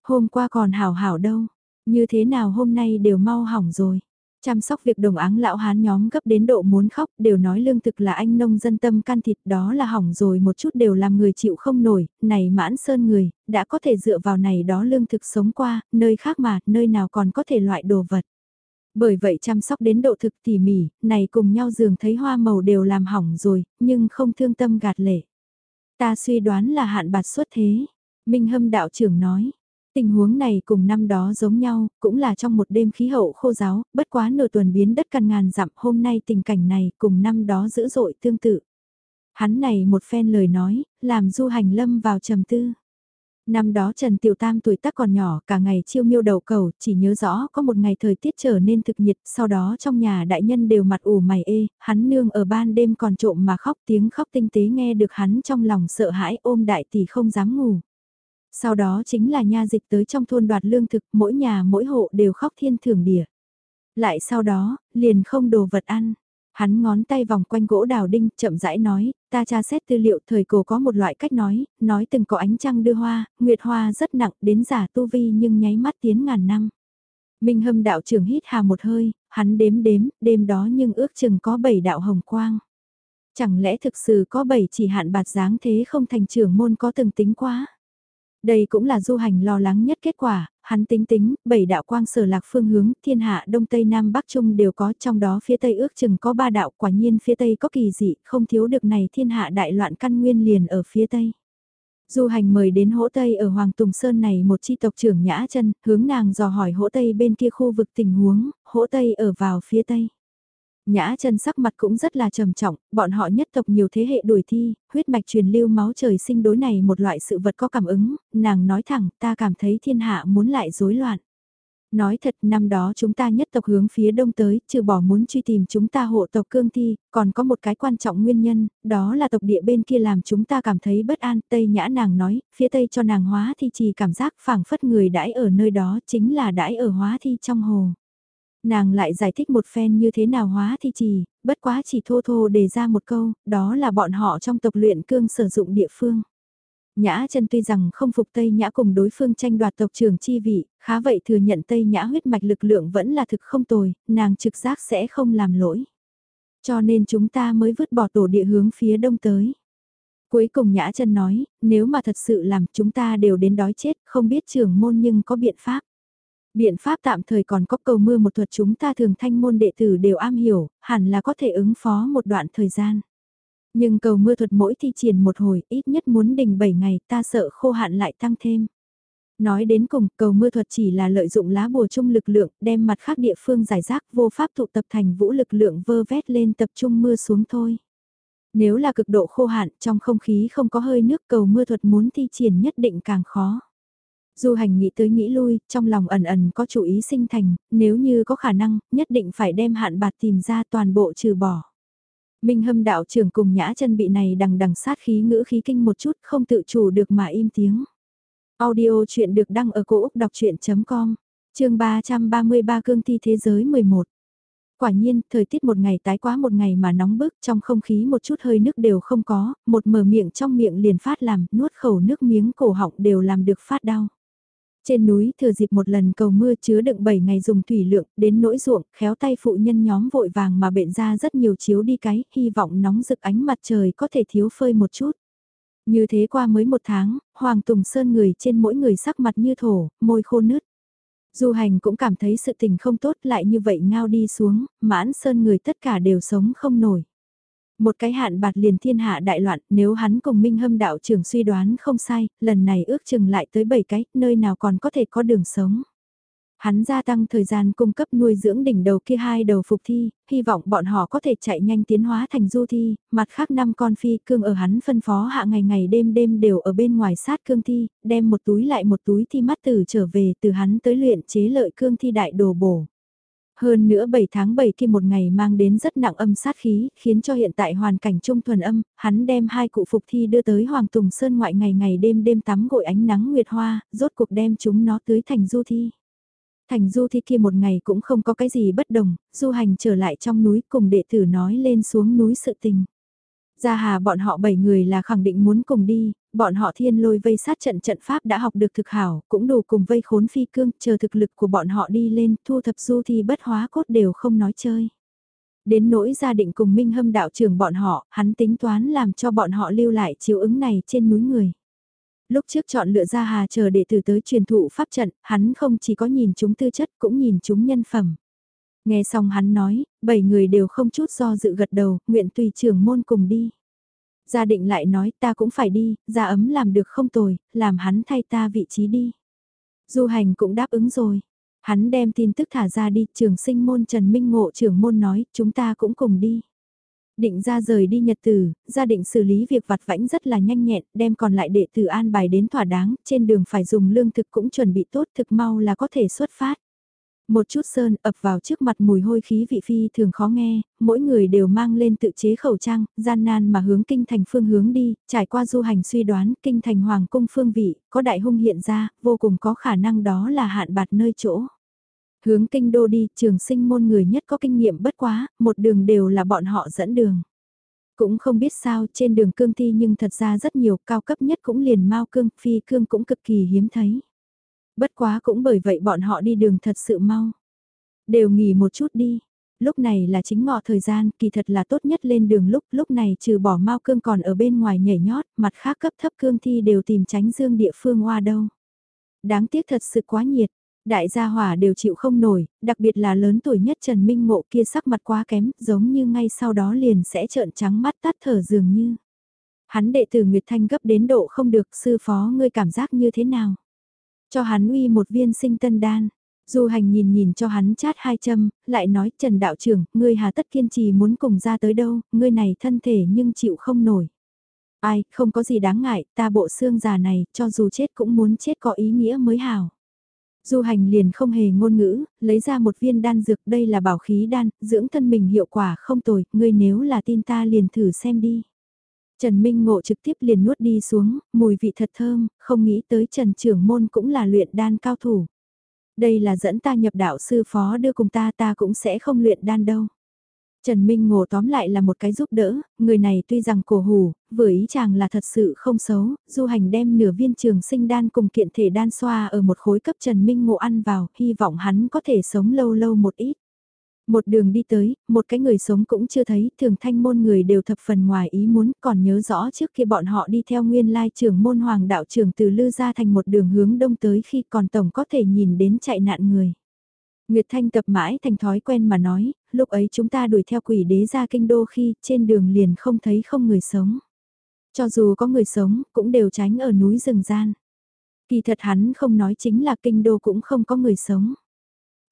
Hôm qua còn hảo hảo đâu, như thế nào hôm nay đều mau hỏng rồi. Chăm sóc việc đồng áng lão hán nhóm gấp đến độ muốn khóc, đều nói lương thực là anh nông dân tâm can thịt đó là hỏng rồi một chút đều làm người chịu không nổi, này mãn sơn người, đã có thể dựa vào này đó lương thực sống qua, nơi khác mà, nơi nào còn có thể loại đồ vật. Bởi vậy chăm sóc đến độ thực tỉ mỉ, này cùng nhau dường thấy hoa màu đều làm hỏng rồi, nhưng không thương tâm gạt lệ. Ta suy đoán là hạn bạt xuất thế. Minh Hâm đạo trưởng nói, Tình huống này cùng năm đó giống nhau, cũng là trong một đêm khí hậu khô giáo, bất quá nửa tuần biến đất căn ngàn dặm hôm nay tình cảnh này cùng năm đó dữ dội tương tự. Hắn này một phen lời nói, làm du hành lâm vào trầm tư. Năm đó Trần Tiểu Tam tuổi tác còn nhỏ, cả ngày chiêu miêu đầu cầu, chỉ nhớ rõ có một ngày thời tiết trở nên thực nhiệt, sau đó trong nhà đại nhân đều mặt ủ mày ê, hắn nương ở ban đêm còn trộm mà khóc tiếng khóc tinh tế nghe được hắn trong lòng sợ hãi ôm đại tỷ không dám ngủ. Sau đó chính là nha dịch tới trong thôn đoạt lương thực, mỗi nhà mỗi hộ đều khóc thiên thưởng địa. Lại sau đó, liền không đồ vật ăn. Hắn ngón tay vòng quanh gỗ đào đinh, chậm rãi nói, ta tra xét tư liệu thời cổ có một loại cách nói, nói từng có ánh trăng đưa hoa, nguyệt hoa rất nặng đến giả tu vi nhưng nháy mắt tiến ngàn năm. Minh hâm đạo trưởng hít hà một hơi, hắn đếm đếm, đêm đó nhưng ước chừng có bảy đạo hồng quang. Chẳng lẽ thực sự có bảy chỉ hạn bạt dáng thế không thành trưởng môn có từng tính quá. Đây cũng là du hành lo lắng nhất kết quả, hắn tính tính, bảy đạo quang sở lạc phương hướng, thiên hạ đông tây nam bắc trung đều có, trong đó phía tây ước chừng có ba đạo, quả nhiên phía tây có kỳ dị, không thiếu được này thiên hạ đại loạn căn nguyên liền ở phía tây. Du hành mời đến hỗ Tây ở Hoàng Tùng Sơn này một chi tộc trưởng Nhã chân hướng nàng dò hỏi hỗ Tây bên kia khu vực tình huống, hỗ Tây ở vào phía Tây. Nhã chân sắc mặt cũng rất là trầm trọng, bọn họ nhất tộc nhiều thế hệ đuổi thi, huyết mạch truyền lưu máu trời sinh đối này một loại sự vật có cảm ứng, nàng nói thẳng ta cảm thấy thiên hạ muốn lại rối loạn. Nói thật năm đó chúng ta nhất tộc hướng phía đông tới, trừ bỏ muốn truy tìm chúng ta hộ tộc cương thi, còn có một cái quan trọng nguyên nhân, đó là tộc địa bên kia làm chúng ta cảm thấy bất an. Tây nhã nàng nói, phía tây cho nàng hóa thi chỉ cảm giác phảng phất người đãi ở nơi đó chính là đãi ở hóa thi trong hồ. Nàng lại giải thích một phen như thế nào hóa thi trì, bất quá chỉ thô thô đề ra một câu, đó là bọn họ trong tộc luyện cương sử dụng địa phương. Nhã chân tuy rằng không phục Tây Nhã cùng đối phương tranh đoạt tộc trưởng chi vị, khá vậy thừa nhận Tây Nhã huyết mạch lực lượng vẫn là thực không tồi, nàng trực giác sẽ không làm lỗi. Cho nên chúng ta mới vứt bỏ tổ địa hướng phía đông tới. Cuối cùng Nhã chân nói, nếu mà thật sự làm chúng ta đều đến đói chết, không biết trưởng môn nhưng có biện pháp. Biện pháp tạm thời còn có cầu mưa một thuật chúng ta thường thanh môn đệ tử đều am hiểu, hẳn là có thể ứng phó một đoạn thời gian. Nhưng cầu mưa thuật mỗi thi triển một hồi ít nhất muốn đình 7 ngày ta sợ khô hạn lại tăng thêm. Nói đến cùng, cầu mưa thuật chỉ là lợi dụng lá bùa chung lực lượng, đem mặt khác địa phương giải rác vô pháp tụ tập thành vũ lực lượng vơ vét lên tập trung mưa xuống thôi. Nếu là cực độ khô hạn, trong không khí không có hơi nước cầu mưa thuật muốn thi triển nhất định càng khó. Du hành nghĩ tới nghĩ lui, trong lòng ẩn ẩn có chủ ý sinh thành, nếu như có khả năng, nhất định phải đem hạn bạt tìm ra toàn bộ trừ bỏ. Minh hâm đạo trưởng cùng nhã chân bị này đằng đằng sát khí ngữ khí kinh một chút không tự chủ được mà im tiếng. Audio chuyện được đăng ở cổ Úc đọc chuyện.com, chương 333 cương thi thế giới 11. Quả nhiên, thời tiết một ngày tái quá một ngày mà nóng bức trong không khí một chút hơi nước đều không có, một mở miệng trong miệng liền phát làm, nuốt khẩu nước miếng cổ họng đều làm được phát đau. Trên núi thừa dịp một lần cầu mưa chứa đựng 7 ngày dùng thủy lượng, đến nỗi ruộng, khéo tay phụ nhân nhóm vội vàng mà bệnh ra rất nhiều chiếu đi cái, hy vọng nóng rực ánh mặt trời có thể thiếu phơi một chút. Như thế qua mới một tháng, Hoàng Tùng Sơn người trên mỗi người sắc mặt như thổ, môi khô nứt. Du hành cũng cảm thấy sự tình không tốt lại như vậy ngao đi xuống, mãn sơn người tất cả đều sống không nổi. Một cái hạn bạt liền thiên hạ đại loạn, nếu hắn cùng Minh Hâm đạo trưởng suy đoán không sai, lần này ước chừng lại tới 7 cái, nơi nào còn có thể có đường sống. Hắn gia tăng thời gian cung cấp nuôi dưỡng đỉnh đầu kia hai đầu phục thi, hy vọng bọn họ có thể chạy nhanh tiến hóa thành du thi, mặt khác năm con phi cương ở hắn phân phó hạ ngày ngày đêm đêm đều ở bên ngoài sát cương thi, đem một túi lại một túi thi mắt tử trở về từ hắn tới luyện chế lợi cương thi đại đồ bổ. Hơn nữa 7 tháng 7 kia một ngày mang đến rất nặng âm sát khí, khiến cho hiện tại hoàn cảnh trung thuần âm, hắn đem hai cụ phục thi đưa tới Hoàng Tùng Sơn ngoại ngày ngày đêm đêm tắm gội ánh nắng nguyệt hoa, rốt cuộc đem chúng nó tưới thành du thi. Thành du thi kia một ngày cũng không có cái gì bất đồng, du hành trở lại trong núi cùng đệ tử nói lên xuống núi sự tình. Gia Hà bọn họ 7 người là khẳng định muốn cùng đi, bọn họ thiên lôi vây sát trận trận pháp đã học được thực hảo, cũng đủ cùng vây khốn phi cương, chờ thực lực của bọn họ đi lên, thu thập du thì bất hóa cốt đều không nói chơi. Đến nỗi gia định cùng minh hâm đạo trưởng bọn họ, hắn tính toán làm cho bọn họ lưu lại chiếu ứng này trên núi người. Lúc trước chọn lựa ra hà chờ đệ tử tới truyền thụ pháp trận, hắn không chỉ có nhìn chúng tư chất cũng nhìn chúng nhân phẩm. Nghe xong hắn nói, bảy người đều không chút do dự gật đầu, nguyện tùy trưởng môn cùng đi. Gia định lại nói ta cũng phải đi, gia ấm làm được không tồi, làm hắn thay ta vị trí đi. Du hành cũng đáp ứng rồi. Hắn đem tin tức thả ra đi, trường sinh môn Trần Minh Ngộ trưởng môn nói, chúng ta cũng cùng đi. Định ra rời đi nhật tử, gia định xử lý việc vặt vãnh rất là nhanh nhẹn, đem còn lại đệ tử an bài đến thỏa đáng, trên đường phải dùng lương thực cũng chuẩn bị tốt thực mau là có thể xuất phát. Một chút sơn ập vào trước mặt mùi hôi khí vị phi thường khó nghe, mỗi người đều mang lên tự chế khẩu trang, gian nan mà hướng kinh thành phương hướng đi, trải qua du hành suy đoán kinh thành hoàng cung phương vị, có đại hung hiện ra, vô cùng có khả năng đó là hạn bạt nơi chỗ. Hướng kinh đô đi, trường sinh môn người nhất có kinh nghiệm bất quá, một đường đều là bọn họ dẫn đường. Cũng không biết sao, trên đường cương thi nhưng thật ra rất nhiều, cao cấp nhất cũng liền mau cương, phi cương cũng cực kỳ hiếm thấy. Bất quá cũng bởi vậy bọn họ đi đường thật sự mau. Đều nghỉ một chút đi. Lúc này là chính ngọ thời gian, kỳ thật là tốt nhất lên đường lúc, lúc này trừ bỏ mau cương còn ở bên ngoài nhảy nhót, mặt khác cấp thấp cương thi đều tìm tránh dương địa phương hoa đâu. Đáng tiếc thật sự quá nhiệt, đại gia hỏa đều chịu không nổi, đặc biệt là lớn tuổi nhất Trần Minh Ngộ kia sắc mặt quá kém, giống như ngay sau đó liền sẽ trợn trắng mắt tắt thở dường như. Hắn đệ tử Nguyệt Thanh gấp đến độ không được, sư phó ngươi cảm giác như thế nào? Cho hắn uy một viên sinh tân đan. Du hành nhìn nhìn cho hắn chát hai châm, lại nói Trần Đạo trưởng, ngươi hà tất kiên trì muốn cùng ra tới đâu, ngươi này thân thể nhưng chịu không nổi. Ai, không có gì đáng ngại, ta bộ xương già này, cho dù chết cũng muốn chết có ý nghĩa mới hảo. Du hành liền không hề ngôn ngữ, lấy ra một viên đan dược đây là bảo khí đan, dưỡng thân mình hiệu quả không tồi, ngươi nếu là tin ta liền thử xem đi. Trần Minh Ngộ trực tiếp liền nuốt đi xuống, mùi vị thật thơm, không nghĩ tới Trần Trưởng Môn cũng là luyện đan cao thủ. Đây là dẫn ta nhập đạo sư phó đưa cùng ta ta cũng sẽ không luyện đan đâu. Trần Minh Ngộ tóm lại là một cái giúp đỡ, người này tuy rằng cổ hủ, vừa ý chàng là thật sự không xấu, du hành đem nửa viên trường sinh đan cùng kiện thể đan xoa ở một khối cấp Trần Minh Ngộ ăn vào, hy vọng hắn có thể sống lâu lâu một ít. Một đường đi tới, một cái người sống cũng chưa thấy, thường thanh môn người đều thập phần ngoài ý muốn, còn nhớ rõ trước khi bọn họ đi theo nguyên lai trưởng môn hoàng đạo trưởng từ Lư ra thành một đường hướng đông tới khi còn tổng có thể nhìn đến chạy nạn người. Nguyệt Thanh tập mãi thành thói quen mà nói, lúc ấy chúng ta đuổi theo quỷ đế ra kinh đô khi trên đường liền không thấy không người sống. Cho dù có người sống, cũng đều tránh ở núi rừng gian. Kỳ thật hắn không nói chính là kinh đô cũng không có người sống.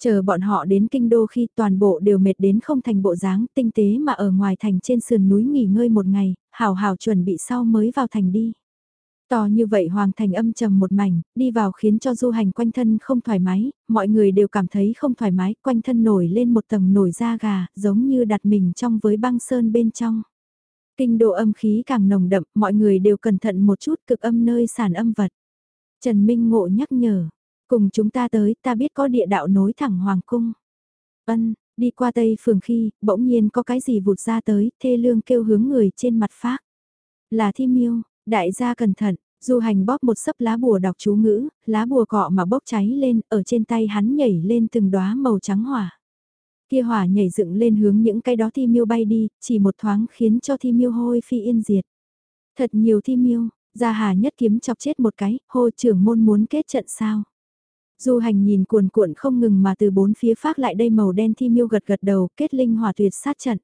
Chờ bọn họ đến kinh đô khi toàn bộ đều mệt đến không thành bộ dáng tinh tế mà ở ngoài thành trên sườn núi nghỉ ngơi một ngày, hào hào chuẩn bị sau mới vào thành đi. To như vậy hoàng thành âm trầm một mảnh, đi vào khiến cho du hành quanh thân không thoải mái, mọi người đều cảm thấy không thoải mái, quanh thân nổi lên một tầng nổi da gà, giống như đặt mình trong với băng sơn bên trong. Kinh độ âm khí càng nồng đậm, mọi người đều cẩn thận một chút cực âm nơi sản âm vật. Trần Minh Ngộ nhắc nhở, cùng chúng ta tới, ta biết có địa đạo nối thẳng hoàng cung. Ân, đi qua tây phường khi, bỗng nhiên có cái gì vụt ra tới, thê lương kêu hướng người trên mặt phát. Là thi miêu, Đại gia cẩn thận, du hành bóp một sấp lá bùa đọc chú ngữ, lá bùa cọ mà bốc cháy lên, ở trên tay hắn nhảy lên từng đóa màu trắng hỏa. Kia hỏa nhảy dựng lên hướng những cái đó thi miêu bay đi, chỉ một thoáng khiến cho thi miêu hôi phi yên diệt. Thật nhiều thi miêu, gia hà nhất kiếm chọc chết một cái, hô trưởng môn muốn kết trận sao. Du hành nhìn cuồn cuộn không ngừng mà từ bốn phía phát lại đây màu đen thi miêu gật gật đầu kết linh hỏa tuyệt sát trận.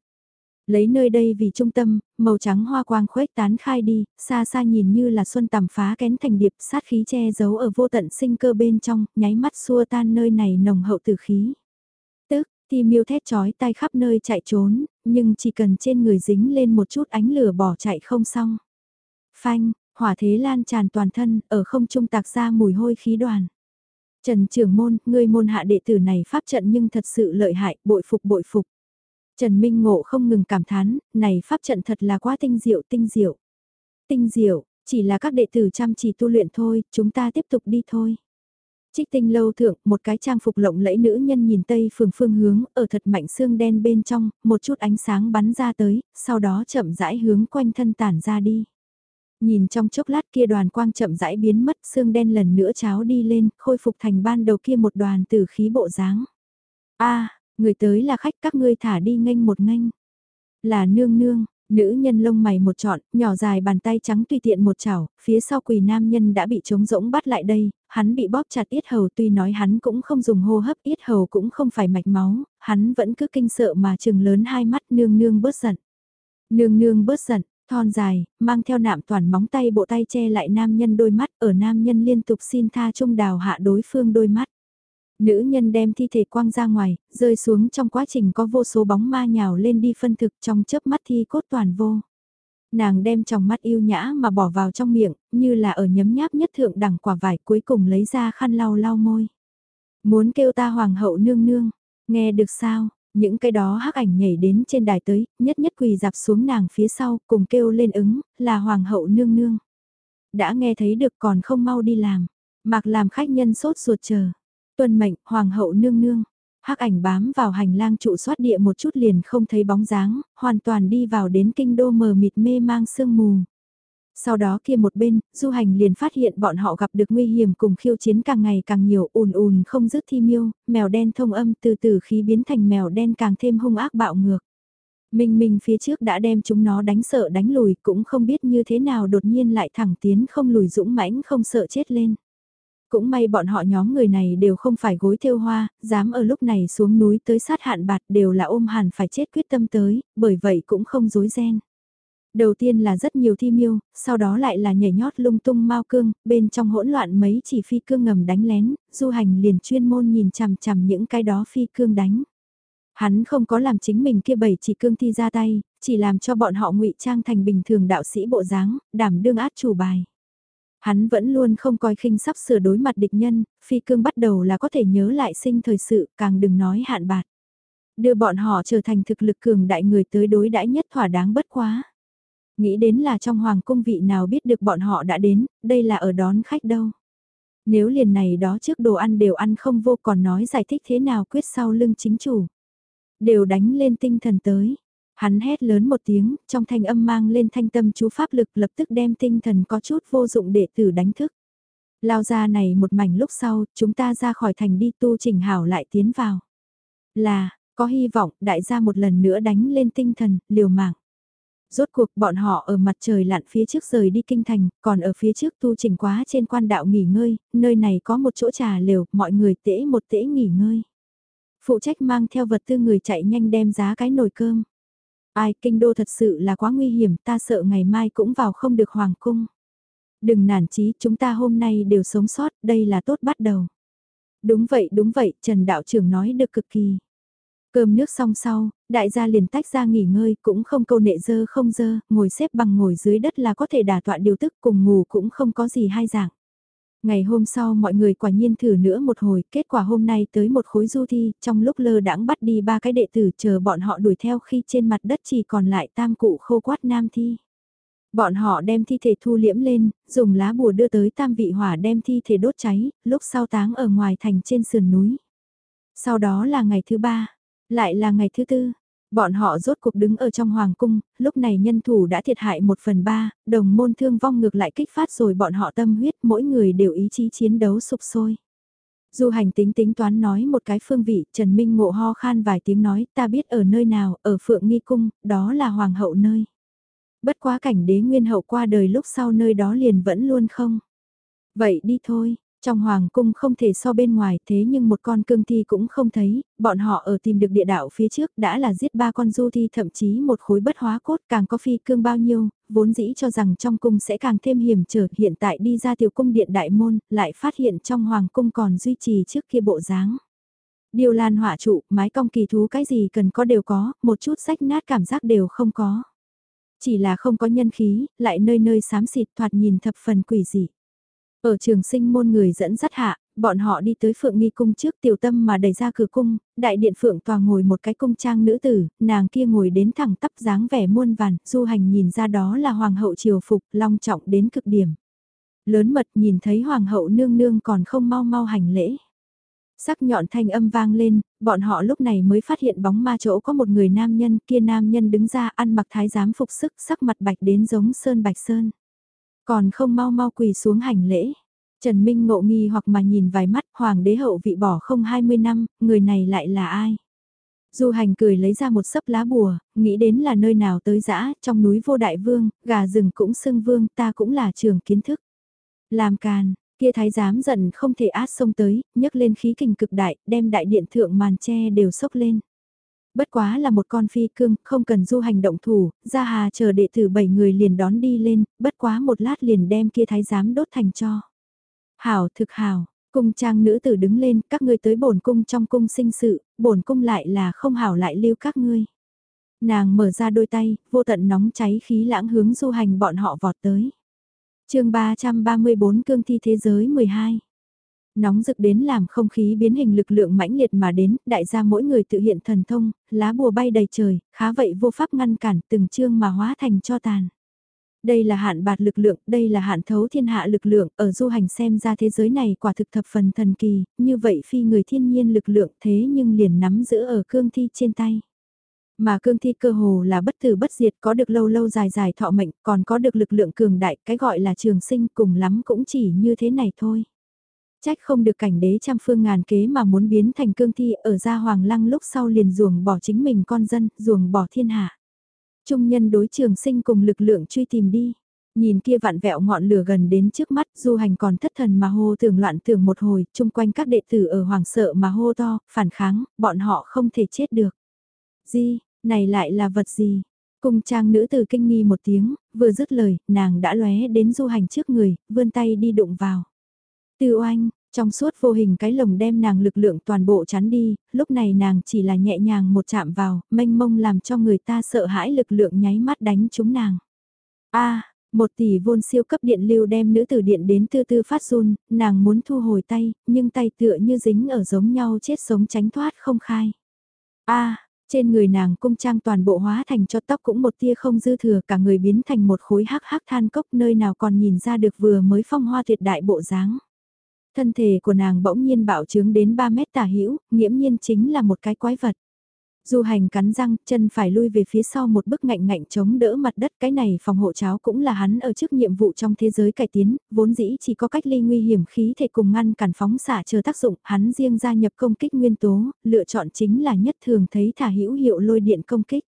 Lấy nơi đây vì trung tâm, màu trắng hoa quang khuếch tán khai đi, xa xa nhìn như là xuân tầm phá kén thành điệp sát khí che giấu ở vô tận sinh cơ bên trong, nháy mắt xua tan nơi này nồng hậu tử khí. Tức, thi miêu thét chói tay khắp nơi chạy trốn, nhưng chỉ cần trên người dính lên một chút ánh lửa bỏ chạy không xong. Phanh, hỏa thế lan tràn toàn thân, ở không trung tạc ra mùi hôi khí đoàn. Trần trưởng môn, ngươi môn hạ đệ tử này pháp trận nhưng thật sự lợi hại, bội phục bội phục. Trần Minh Ngộ không ngừng cảm thán, này pháp trận thật là quá tinh diệu tinh diệu. Tinh diệu, chỉ là các đệ tử chăm chỉ tu luyện thôi, chúng ta tiếp tục đi thôi. Trích tinh lâu thượng, một cái trang phục lộng lẫy nữ nhân nhìn tây phương phương hướng, ở thật mạnh xương đen bên trong, một chút ánh sáng bắn ra tới, sau đó chậm rãi hướng quanh thân tản ra đi. Nhìn trong chốc lát kia đoàn quang chậm rãi biến mất, xương đen lần nữa cháo đi lên, khôi phục thành ban đầu kia một đoàn từ khí bộ dáng. A, Người tới là khách các ngươi thả đi nghênh một nghênh. Là nương nương, nữ nhân lông mày một trọn, nhỏ dài bàn tay trắng tùy tiện một chảo, phía sau quỳ nam nhân đã bị trống rỗng bắt lại đây, hắn bị bóp chặt yết hầu tuy nói hắn cũng không dùng hô hấp yết hầu cũng không phải mạch máu, hắn vẫn cứ kinh sợ mà trừng lớn hai mắt nương nương bớt giận. Nương nương bớt giận, thon dài, mang theo nạm toàn móng tay bộ tay che lại nam nhân đôi mắt ở nam nhân liên tục xin tha trung đào hạ đối phương đôi mắt. Nữ nhân đem thi thể quang ra ngoài, rơi xuống trong quá trình có vô số bóng ma nhào lên đi phân thực trong chớp mắt thi cốt toàn vô. Nàng đem trong mắt yêu nhã mà bỏ vào trong miệng, như là ở nhấm nháp nhất thượng đẳng quả vải cuối cùng lấy ra khăn lau lau môi. Muốn kêu ta hoàng hậu nương nương, nghe được sao, những cái đó hắc ảnh nhảy đến trên đài tới, nhất nhất quỳ dạp xuống nàng phía sau, cùng kêu lên ứng, là hoàng hậu nương nương. Đã nghe thấy được còn không mau đi làm, mặc làm khách nhân sốt ruột chờ. tuần mệnh, hoàng hậu nương nương. Hắc ảnh bám vào hành lang trụ soát địa một chút liền không thấy bóng dáng, hoàn toàn đi vào đến kinh đô mờ mịt mê mang sương mù. Sau đó kia một bên, du hành liền phát hiện bọn họ gặp được nguy hiểm cùng khiêu chiến càng ngày càng nhiều ùn ùn không dứt thi miêu, mèo đen thông âm từ từ khí biến thành mèo đen càng thêm hung ác bạo ngược. Minh Minh phía trước đã đem chúng nó đánh sợ đánh lùi cũng không biết như thế nào đột nhiên lại thẳng tiến không lùi dũng mãnh không sợ chết lên. Cũng may bọn họ nhóm người này đều không phải gối theo hoa, dám ở lúc này xuống núi tới sát hạn bạt đều là ôm hàn phải chết quyết tâm tới, bởi vậy cũng không dối ren. Đầu tiên là rất nhiều thi miêu, sau đó lại là nhảy nhót lung tung mau cương, bên trong hỗn loạn mấy chỉ phi cương ngầm đánh lén, du hành liền chuyên môn nhìn chằm chằm những cái đó phi cương đánh. Hắn không có làm chính mình kia bảy chỉ cương thi ra tay, chỉ làm cho bọn họ ngụy trang thành bình thường đạo sĩ bộ dáng, đảm đương át chủ bài. Hắn vẫn luôn không coi khinh sắp sửa đối mặt địch nhân, phi cương bắt đầu là có thể nhớ lại sinh thời sự, càng đừng nói hạn bạc. Đưa bọn họ trở thành thực lực cường đại người tới đối đãi nhất thỏa đáng bất quá. Nghĩ đến là trong hoàng cung vị nào biết được bọn họ đã đến, đây là ở đón khách đâu. Nếu liền này đó trước đồ ăn đều ăn không vô còn nói giải thích thế nào quyết sau lưng chính chủ. Đều đánh lên tinh thần tới. Hắn hét lớn một tiếng, trong thanh âm mang lên thanh tâm chú pháp lực lập tức đem tinh thần có chút vô dụng đệ tử đánh thức. Lao ra này một mảnh lúc sau, chúng ta ra khỏi thành đi tu chỉnh hảo lại tiến vào. Là, có hy vọng đại gia một lần nữa đánh lên tinh thần, liều mạng. Rốt cuộc bọn họ ở mặt trời lặn phía trước rời đi kinh thành, còn ở phía trước tu chỉnh quá trên quan đạo nghỉ ngơi, nơi này có một chỗ trà liều, mọi người tễ một tễ nghỉ ngơi. Phụ trách mang theo vật tư người chạy nhanh đem giá cái nồi cơm. Ai, kinh đô thật sự là quá nguy hiểm, ta sợ ngày mai cũng vào không được hoàng cung. Đừng nản chí, chúng ta hôm nay đều sống sót, đây là tốt bắt đầu. Đúng vậy, đúng vậy, Trần Đạo trưởng nói được cực kỳ. Cơm nước xong sau, đại gia liền tách ra nghỉ ngơi cũng không câu nệ dơ không dơ, ngồi xếp bằng ngồi dưới đất là có thể đả tọa điều tức cùng ngủ cũng không có gì hai dạng. Ngày hôm sau mọi người quả nhiên thử nữa một hồi, kết quả hôm nay tới một khối du thi, trong lúc lơ đãng bắt đi ba cái đệ tử chờ bọn họ đuổi theo khi trên mặt đất chỉ còn lại tam cụ khô quát nam thi. Bọn họ đem thi thể thu liễm lên, dùng lá bùa đưa tới tam vị hỏa đem thi thể đốt cháy, lúc sau táng ở ngoài thành trên sườn núi. Sau đó là ngày thứ ba, lại là ngày thứ tư, bọn họ rốt cuộc đứng ở trong hoàng cung, lúc này nhân thủ đã thiệt hại một phần ba, đồng môn thương vong ngược lại kích phát rồi bọn họ tâm huyết, mỗi người đều ý chí chiến đấu sụp sôi. Du hành tính tính toán nói một cái phương vị, Trần Minh ngộ ho khan vài tiếng nói, ta biết ở nơi nào, ở Phượng Nghi Cung, đó là hoàng hậu nơi. Bất quá cảnh đế nguyên hậu qua đời lúc sau nơi đó liền vẫn luôn không. Vậy đi thôi, trong hoàng cung không thể so bên ngoài thế nhưng một con cương thi cũng không thấy, bọn họ ở tìm được địa đạo phía trước đã là giết ba con du thi thậm chí một khối bất hóa cốt càng có phi cương bao nhiêu, vốn dĩ cho rằng trong cung sẽ càng thêm hiểm trở hiện tại đi ra tiểu cung điện đại môn, lại phát hiện trong hoàng cung còn duy trì trước kia bộ dáng. Điều lan họa trụ, mái cong kỳ thú cái gì cần có đều có, một chút sách nát cảm giác đều không có. Chỉ là không có nhân khí, lại nơi nơi xám xịt thoạt nhìn thập phần quỷ dị. Ở trường sinh môn người dẫn dắt hạ, bọn họ đi tới Phượng Nghi Cung trước tiểu tâm mà đẩy ra cửa cung, đại điện Phượng tòa ngồi một cái cung trang nữ tử, nàng kia ngồi đến thẳng tắp dáng vẻ muôn vàn, du hành nhìn ra đó là Hoàng hậu triều phục, long trọng đến cực điểm. Lớn mật nhìn thấy Hoàng hậu nương nương còn không mau mau hành lễ. Sắc nhọn thanh âm vang lên, bọn họ lúc này mới phát hiện bóng ma chỗ có một người nam nhân, kia nam nhân đứng ra ăn mặc thái giám phục sức, sắc mặt bạch đến giống sơn bạch sơn. Còn không mau mau quỳ xuống hành lễ. Trần Minh ngộ nghi hoặc mà nhìn vài mắt, hoàng đế hậu vị bỏ không 20 năm, người này lại là ai? Du hành cười lấy ra một sấp lá bùa, nghĩ đến là nơi nào tới dã trong núi vô đại vương, gà rừng cũng xưng vương, ta cũng là trường kiến thức. Làm càn, kia thái giám giận không thể át sông tới, nhấc lên khí kình cực đại, đem đại điện thượng màn tre đều sốc lên. Bất quá là một con phi cương, không cần du hành động thủ, ra hà chờ đệ tử bảy người liền đón đi lên, bất quá một lát liền đem kia thái giám đốt thành cho. Hảo thực hảo, cung trang nữ tử đứng lên, các ngươi tới bổn cung trong cung sinh sự, bổn cung lại là không hảo lại lưu các ngươi. Nàng mở ra đôi tay, vô tận nóng cháy khí lãng hướng du hành bọn họ vọt tới. chương 334 cương thi thế giới 12 Nóng rực đến làm không khí biến hình lực lượng mãnh liệt mà đến, đại gia mỗi người tự hiện thần thông, lá bùa bay đầy trời, khá vậy vô pháp ngăn cản từng chương mà hóa thành cho tàn. Đây là hạn bạt lực lượng, đây là hạn thấu thiên hạ lực lượng, ở du hành xem ra thế giới này quả thực thập phần thần kỳ, như vậy phi người thiên nhiên lực lượng thế nhưng liền nắm giữ ở cương thi trên tay. Mà cương thi cơ hồ là bất tử bất diệt có được lâu lâu dài dài thọ mệnh, còn có được lực lượng cường đại, cái gọi là trường sinh cùng lắm cũng chỉ như thế này thôi. Trách không được cảnh đế trăm phương ngàn kế mà muốn biến thành cương thi ở gia hoàng lăng lúc sau liền ruồng bỏ chính mình con dân, ruồng bỏ thiên hạ. Trung nhân đối trường sinh cùng lực lượng truy tìm đi. Nhìn kia vạn vẹo ngọn lửa gần đến trước mắt, du hành còn thất thần mà hô tưởng loạn tưởng một hồi, chung quanh các đệ tử ở hoàng sợ mà hô to, phản kháng, bọn họ không thể chết được. Di, này lại là vật gì? cùng trang nữ từ kinh nghi một tiếng, vừa dứt lời, nàng đã lóe đến du hành trước người, vươn tay đi đụng vào. Từ oanh, trong suốt vô hình cái lồng đem nàng lực lượng toàn bộ chắn đi, lúc này nàng chỉ là nhẹ nhàng một chạm vào, mênh mông làm cho người ta sợ hãi lực lượng nháy mắt đánh chúng nàng. a một tỷ vôn siêu cấp điện lưu đem nữ tử điện đến tư tư phát run, nàng muốn thu hồi tay, nhưng tay tựa như dính ở giống nhau chết sống tránh thoát không khai. a trên người nàng cung trang toàn bộ hóa thành cho tóc cũng một tia không dư thừa cả người biến thành một khối hắc hắc than cốc nơi nào còn nhìn ra được vừa mới phong hoa tuyệt đại bộ dáng. Thân thể của nàng bỗng nhiên bạo trướng đến 3 mét tả hữu nghiễm nhiên chính là một cái quái vật. Du hành cắn răng, chân phải lui về phía sau một bức ngạnh ngạnh chống đỡ mặt đất. Cái này phòng hộ cháo cũng là hắn ở trước nhiệm vụ trong thế giới cải tiến, vốn dĩ chỉ có cách ly nguy hiểm khí thể cùng ngăn cản phóng xạ chờ tác dụng. Hắn riêng gia nhập công kích nguyên tố, lựa chọn chính là nhất thường thấy thả hữu hiệu lôi điện công kích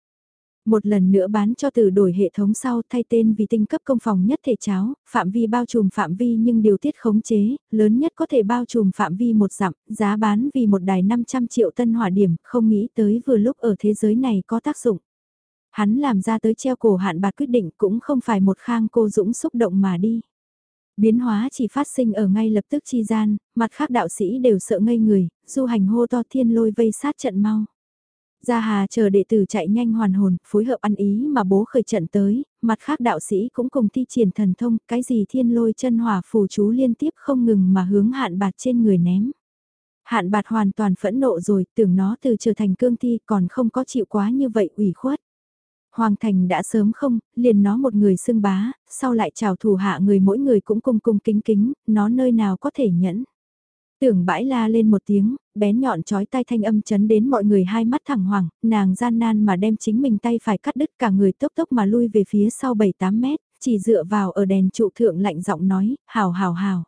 một lần nữa bán cho từ đổi hệ thống sau thay tên vì tinh cấp công phòng nhất thể cháo, phạm vi bao trùm phạm vi nhưng điều tiết khống chế, lớn nhất có thể bao trùm phạm vi một dặm, giá bán vì một đài 500 triệu tân hỏa điểm, không nghĩ tới vừa lúc ở thế giới này có tác dụng. Hắn làm ra tới treo cổ hạn bạc quyết định cũng không phải một khang cô dũng xúc động mà đi. Biến hóa chỉ phát sinh ở ngay lập tức chi gian, mặt khác đạo sĩ đều sợ ngây người, du hành hô to thiên lôi vây sát trận mau. Gia Hà chờ đệ tử chạy nhanh hoàn hồn, phối hợp ăn ý mà bố khởi trận tới, mặt khác đạo sĩ cũng cùng thi triển thần thông, cái gì thiên lôi chân hỏa phù chú liên tiếp không ngừng mà hướng hạn bạt trên người ném. Hạn bạt hoàn toàn phẫn nộ rồi, tưởng nó từ trở thành cương thi còn không có chịu quá như vậy ủy khuất. Hoàng thành đã sớm không, liền nó một người xưng bá, sau lại chào thủ hạ người mỗi người cũng cung cung kính kính, nó nơi nào có thể nhẫn. Tưởng bãi la lên một tiếng, bén nhọn chói tai thanh âm chấn đến mọi người hai mắt thẳng hoàng, nàng gian nan mà đem chính mình tay phải cắt đứt cả người tốc tốc mà lui về phía sau 7-8 mét, chỉ dựa vào ở đèn trụ thượng lạnh giọng nói, hào hào hào.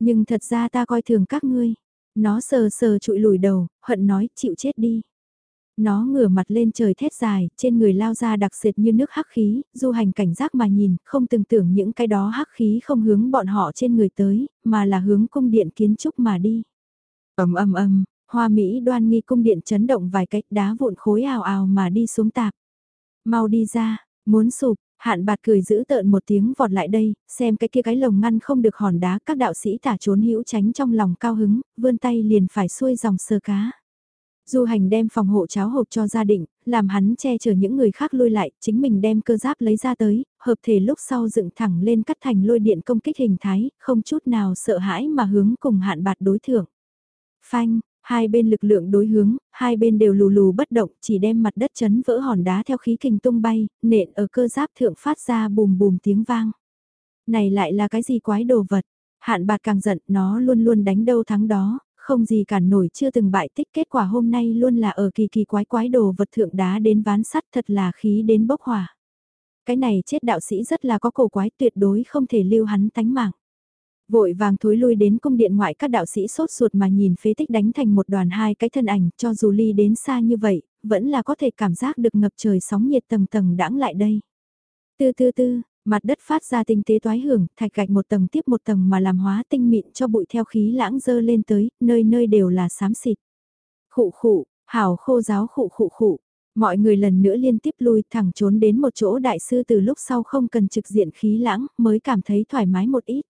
Nhưng thật ra ta coi thường các ngươi. Nó sờ sờ trụi lùi đầu, hận nói, chịu chết đi. Nó ngửa mặt lên trời thét dài, trên người lao ra đặc sệt như nước hắc khí, du hành cảnh giác mà nhìn, không từng tưởng những cái đó hắc khí không hướng bọn họ trên người tới, mà là hướng cung điện kiến trúc mà đi ầm ầm ầm, hoa Mỹ đoan nghi cung điện chấn động vài cách đá vụn khối ào ào mà đi xuống tạp. Mau đi ra, muốn sụp, Hạn bạt cười giữ tợn một tiếng vọt lại đây, xem cái kia cái lồng ngăn không được hòn đá các đạo sĩ tả trốn hữu tránh trong lòng cao hứng, vươn tay liền phải xuôi dòng sơ cá. Du hành đem phòng hộ cháo hộp cho gia định, làm hắn che chở những người khác lôi lại, chính mình đem cơ giáp lấy ra tới, hợp thể lúc sau dựng thẳng lên cắt thành lôi điện công kích hình thái, không chút nào sợ hãi mà hướng cùng hạn bạt đối thưởng. Phanh, hai bên lực lượng đối hướng, hai bên đều lù lù bất động, chỉ đem mặt đất chấn vỡ hòn đá theo khí kình tung bay, nện ở cơ giáp thượng phát ra bùm bùm tiếng vang. Này lại là cái gì quái đồ vật? Hạn bạt càng giận, nó luôn luôn đánh đâu thắng đó, không gì cản nổi chưa từng bại tích kết quả hôm nay luôn là ở kỳ kỳ quái quái đồ vật thượng đá đến ván sắt thật là khí đến bốc hỏa. Cái này chết đạo sĩ rất là có cổ quái tuyệt đối không thể lưu hắn tánh mạng. Vội vàng thối lui đến cung điện ngoại các đạo sĩ sốt ruột mà nhìn phế tích đánh thành một đoàn hai cái thân ảnh cho dù ly đến xa như vậy, vẫn là có thể cảm giác được ngập trời sóng nhiệt tầng tầng đãng lại đây. Tư tư tư, mặt đất phát ra tinh tế toái hưởng, thạch gạch một tầng tiếp một tầng mà làm hóa tinh mịn cho bụi theo khí lãng dơ lên tới, nơi nơi đều là xám xịt. Khụ khụ, hảo khô giáo khụ khụ khụ, mọi người lần nữa liên tiếp lui thẳng trốn đến một chỗ đại sư từ lúc sau không cần trực diện khí lãng mới cảm thấy thoải mái một ít.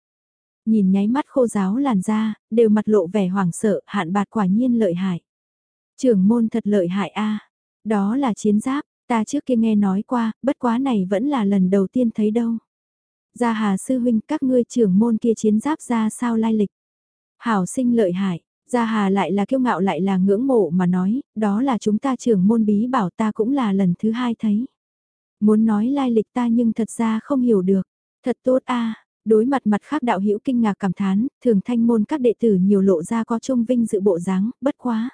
Nhìn nháy mắt khô giáo làn da, đều mặt lộ vẻ hoảng sợ, hạn bạt quả nhiên lợi hại. Trưởng môn thật lợi hại a Đó là chiến giáp, ta trước kia nghe nói qua, bất quá này vẫn là lần đầu tiên thấy đâu. Gia Hà Sư Huynh các ngươi trưởng môn kia chiến giáp ra sao lai lịch. Hảo sinh lợi hại, Gia Hà lại là kiêu ngạo lại là ngưỡng mộ mà nói, đó là chúng ta trưởng môn bí bảo ta cũng là lần thứ hai thấy. Muốn nói lai lịch ta nhưng thật ra không hiểu được. Thật tốt a Đối mặt mặt khác đạo hữu kinh ngạc cảm thán, thường thanh môn các đệ tử nhiều lộ ra có trung vinh dự bộ dáng, bất quá.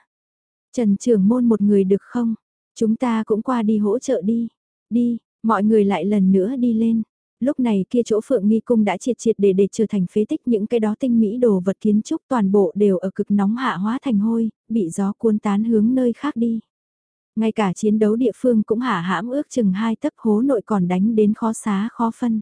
Trần trưởng môn một người được không? Chúng ta cũng qua đi hỗ trợ đi. Đi, mọi người lại lần nữa đi lên. Lúc này kia chỗ phượng nghi cung đã triệt triệt để để trở thành phế tích những cái đó tinh mỹ đồ vật kiến trúc toàn bộ đều ở cực nóng hạ hóa thành hôi, bị gió cuốn tán hướng nơi khác đi. Ngay cả chiến đấu địa phương cũng hạ hãm ước chừng hai tấc hố nội còn đánh đến khó xá khó phân.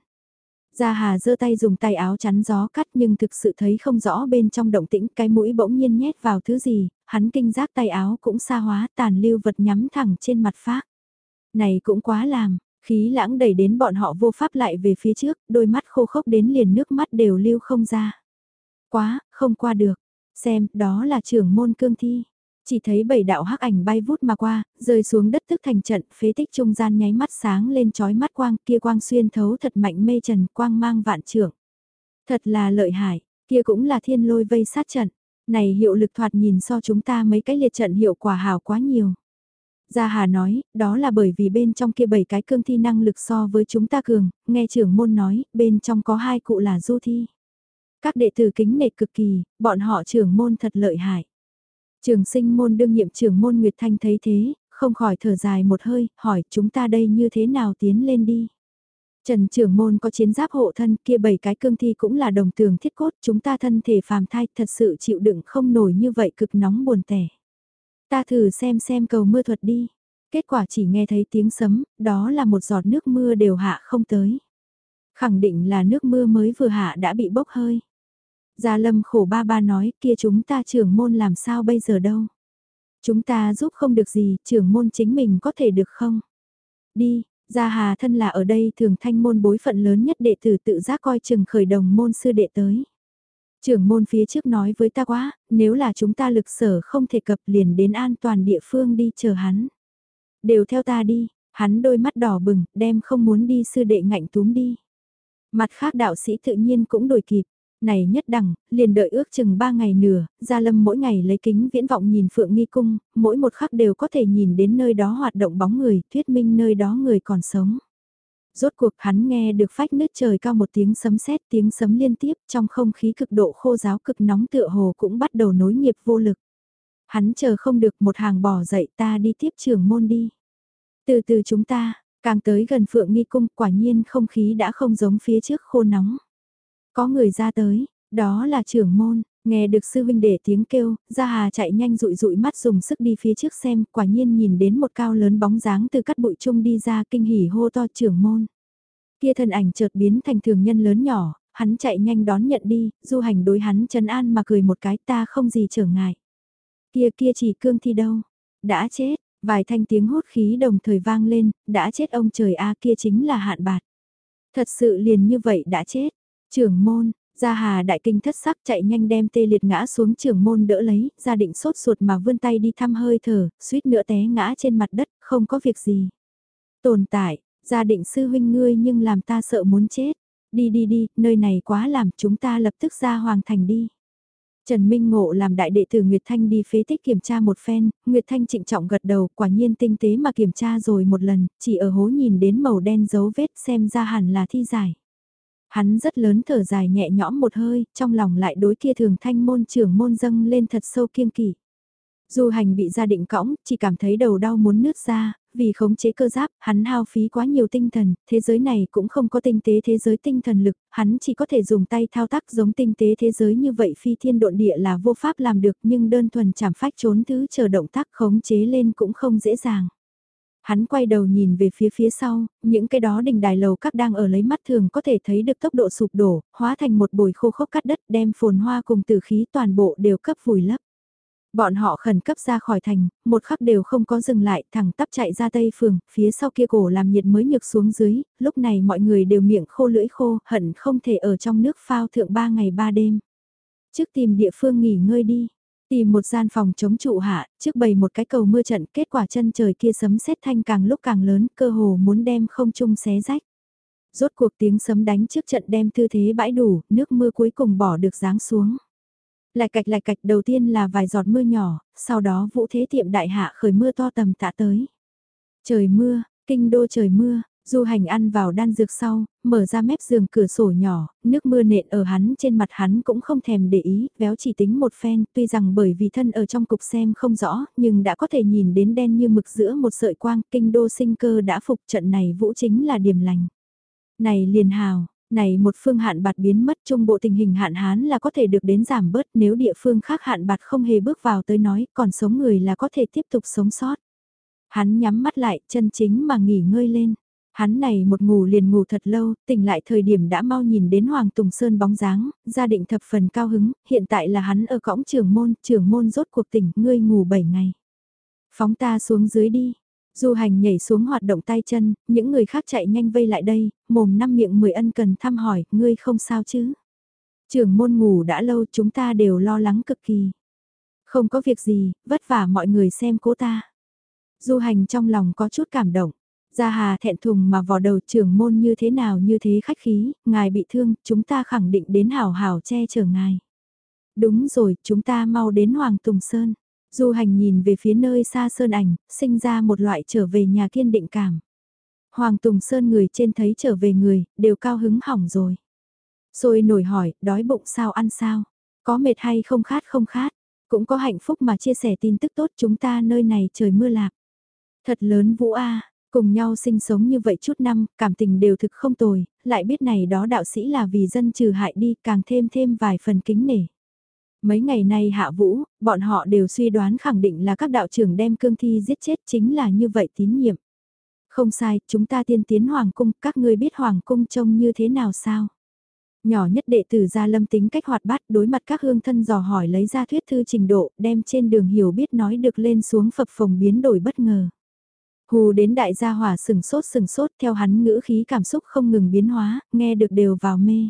Gia Hà giơ tay dùng tay áo chắn gió cắt nhưng thực sự thấy không rõ bên trong động tĩnh cái mũi bỗng nhiên nhét vào thứ gì, hắn kinh giác tay áo cũng xa hóa tàn lưu vật nhắm thẳng trên mặt phác. Này cũng quá làm, khí lãng đẩy đến bọn họ vô pháp lại về phía trước, đôi mắt khô khốc đến liền nước mắt đều lưu không ra. Quá, không qua được. Xem, đó là trưởng môn cương thi. Chỉ thấy bảy đạo hắc ảnh bay vút mà qua, rơi xuống đất tức thành trận, phế tích trung gian nháy mắt sáng lên chói mắt quang, kia quang xuyên thấu thật mạnh mê trần, quang mang vạn trưởng. Thật là lợi hại, kia cũng là thiên lôi vây sát trận. Này hiệu lực thoạt nhìn so chúng ta mấy cái liệt trận hiệu quả hào quá nhiều. Gia Hà nói, đó là bởi vì bên trong kia bảy cái cương thi năng lực so với chúng ta cường, nghe trưởng môn nói, bên trong có hai cụ là du thi. Các đệ tử kính nệ cực kỳ, bọn họ trưởng môn thật lợi hại. Trường sinh môn đương nhiệm trưởng môn Nguyệt Thanh thấy thế, không khỏi thở dài một hơi, hỏi chúng ta đây như thế nào tiến lên đi. Trần trưởng môn có chiến giáp hộ thân kia bảy cái cương thi cũng là đồng tường thiết cốt, chúng ta thân thể phàm thai thật sự chịu đựng không nổi như vậy cực nóng buồn tẻ. Ta thử xem xem cầu mưa thuật đi. Kết quả chỉ nghe thấy tiếng sấm, đó là một giọt nước mưa đều hạ không tới. Khẳng định là nước mưa mới vừa hạ đã bị bốc hơi. Gia Lâm khổ ba ba nói kia chúng ta trưởng môn làm sao bây giờ đâu. Chúng ta giúp không được gì, trưởng môn chính mình có thể được không? Đi, Gia Hà thân là ở đây thường thanh môn bối phận lớn nhất đệ tử tự giác coi chừng khởi đồng môn sư đệ tới. Trưởng môn phía trước nói với ta quá, nếu là chúng ta lực sở không thể cập liền đến an toàn địa phương đi chờ hắn. Đều theo ta đi, hắn đôi mắt đỏ bừng, đem không muốn đi sư đệ ngạnh túm đi. Mặt khác đạo sĩ tự nhiên cũng đổi kịp, này nhất đẳng, liền đợi ước chừng ba ngày nửa, Gia Lâm mỗi ngày lấy kính viễn vọng nhìn Phượng Nghi Cung, mỗi một khắc đều có thể nhìn đến nơi đó hoạt động bóng người, thuyết minh nơi đó người còn sống. Rốt cuộc hắn nghe được phách nứt trời cao một tiếng sấm sét tiếng sấm liên tiếp trong không khí cực độ khô giáo cực nóng tựa hồ cũng bắt đầu nối nghiệp vô lực. Hắn chờ không được một hàng bỏ dậy ta đi tiếp trưởng môn đi. Từ từ chúng ta, càng tới gần phượng nghi cung quả nhiên không khí đã không giống phía trước khô nóng. Có người ra tới, đó là trưởng môn, nghe được sư huynh đệ tiếng kêu, Gia Hà chạy nhanh rụi rụi mắt dùng sức đi phía trước xem, quả nhiên nhìn đến một cao lớn bóng dáng từ cắt bụi chung đi ra kinh hỉ hô to trưởng môn. Kia thân ảnh chợt biến thành thường nhân lớn nhỏ, hắn chạy nhanh đón nhận đi, du hành đối hắn trấn an mà cười một cái ta không gì trở ngại. Kia kia chỉ cương thi đâu, đã chết, vài thanh tiếng hốt khí đồng thời vang lên, đã chết ông trời a kia chính là hạn bạt. Thật sự liền như vậy đã chết, trưởng môn, Gia Hà đại kinh thất sắc chạy nhanh đem tê liệt ngã xuống trưởng môn đỡ lấy, gia định sốt ruột mà vươn tay đi thăm hơi thở, suýt nữa té ngã trên mặt đất, không có việc gì. Tồn tại, gia định sư huynh ngươi nhưng làm ta sợ muốn chết. Đi đi đi, nơi này quá làm chúng ta lập tức ra hoàng thành đi. Trần Minh Ngộ làm đại đệ tử Nguyệt Thanh đi phế tích kiểm tra một phen, Nguyệt Thanh trịnh trọng gật đầu, quả nhiên tinh tế mà kiểm tra rồi một lần, chỉ ở hố nhìn đến màu đen dấu vết xem ra hẳn là thi giải. Hắn rất lớn thở dài nhẹ nhõm một hơi, trong lòng lại đối kia thường thanh môn trưởng môn dâng lên thật sâu kiên kỵ. Du hành bị gia định cõng, chỉ cảm thấy đầu đau muốn nứt ra, vì khống chế cơ giáp, hắn hao phí quá nhiều tinh thần, thế giới này cũng không có tinh tế thế giới tinh thần lực, hắn chỉ có thể dùng tay thao tác giống tinh tế thế giới như vậy phi thiên độn địa là vô pháp làm được nhưng đơn thuần chảm phách trốn thứ chờ động tác khống chế lên cũng không dễ dàng. Hắn quay đầu nhìn về phía phía sau, những cái đó đình đài lầu các đang ở lấy mắt thường có thể thấy được tốc độ sụp đổ, hóa thành một bồi khô khốc cắt đất đem phồn hoa cùng tử khí toàn bộ đều cấp vùi lấp. Bọn họ khẩn cấp ra khỏi thành, một khắc đều không có dừng lại, thẳng tắp chạy ra tây phường, phía sau kia cổ làm nhiệt mới nhược xuống dưới, lúc này mọi người đều miệng khô lưỡi khô, hận không thể ở trong nước phao thượng ba ngày ba đêm. Trước tìm địa phương nghỉ ngơi đi, Tìm một gian phòng chống trụ hạ, trước bày một cái cầu mưa trận, kết quả chân trời kia sấm sét thanh càng lúc càng lớn, cơ hồ muốn đem không trung xé rách. Rốt cuộc tiếng sấm đánh trước trận đem tư thế bãi đủ, nước mưa cuối cùng bỏ được giáng xuống. Lại cạch lại cạch đầu tiên là vài giọt mưa nhỏ, sau đó vũ thế tiệm đại hạ khởi mưa to tầm tạ tới. Trời mưa, kinh đô trời mưa, Du hành ăn vào đan dược sau, mở ra mép giường cửa sổ nhỏ, nước mưa nện ở hắn trên mặt hắn cũng không thèm để ý, véo chỉ tính một phen, tuy rằng bởi vì thân ở trong cục xem không rõ, nhưng đã có thể nhìn đến đen như mực giữa một sợi quang, kinh đô sinh cơ đã phục trận này vũ chính là điểm lành. Này liền hào, này một phương hạn bạt biến mất trung bộ tình hình hạn hán là có thể được đến giảm bớt nếu địa phương khác hạn bạt không hề bước vào tới nói, còn sống người là có thể tiếp tục sống sót. Hắn nhắm mắt lại, chân chính mà nghỉ ngơi lên. Hắn này một ngủ liền ngủ thật lâu, tỉnh lại thời điểm đã mau nhìn đến Hoàng Tùng Sơn bóng dáng, gia định thập phần cao hứng, hiện tại là hắn ở cõng trường môn, trường môn rốt cuộc tỉnh, ngươi ngủ 7 ngày. Phóng ta xuống dưới đi. Du hành nhảy xuống hoạt động tay chân, những người khác chạy nhanh vây lại đây, mồm năm miệng mười ân cần thăm hỏi, ngươi không sao chứ. Trường môn ngủ đã lâu chúng ta đều lo lắng cực kỳ. Không có việc gì, vất vả mọi người xem cố ta. Du hành trong lòng có chút cảm động. Gia Hà thẹn thùng mà vò đầu trưởng môn như thế nào như thế khách khí, ngài bị thương, chúng ta khẳng định đến hảo hảo che chở ngài. Đúng rồi, chúng ta mau đến Hoàng Tùng Sơn. Du hành nhìn về phía nơi xa Sơn ảnh, sinh ra một loại trở về nhà kiên định cảm. Hoàng Tùng Sơn người trên thấy trở về người, đều cao hứng hỏng rồi. Rồi nổi hỏi, đói bụng sao ăn sao? Có mệt hay không khát không khát? Cũng có hạnh phúc mà chia sẻ tin tức tốt chúng ta nơi này trời mưa lạc. Thật lớn vũ A, Cùng nhau sinh sống như vậy chút năm, cảm tình đều thực không tồi, lại biết này đó đạo sĩ là vì dân trừ hại đi càng thêm thêm vài phần kính nể. Mấy ngày nay hạ vũ, bọn họ đều suy đoán khẳng định là các đạo trưởng đem cương thi giết chết chính là như vậy tín nhiệm. Không sai, chúng ta tiên tiến hoàng cung, các ngươi biết hoàng cung trông như thế nào sao? Nhỏ nhất đệ tử gia lâm tính cách hoạt bát đối mặt các hương thân dò hỏi lấy ra thuyết thư trình độ, đem trên đường hiểu biết nói được lên xuống phập phồng biến đổi bất ngờ. Hù đến đại gia hỏa sừng sốt sừng sốt theo hắn ngữ khí cảm xúc không ngừng biến hóa, nghe được đều vào mê.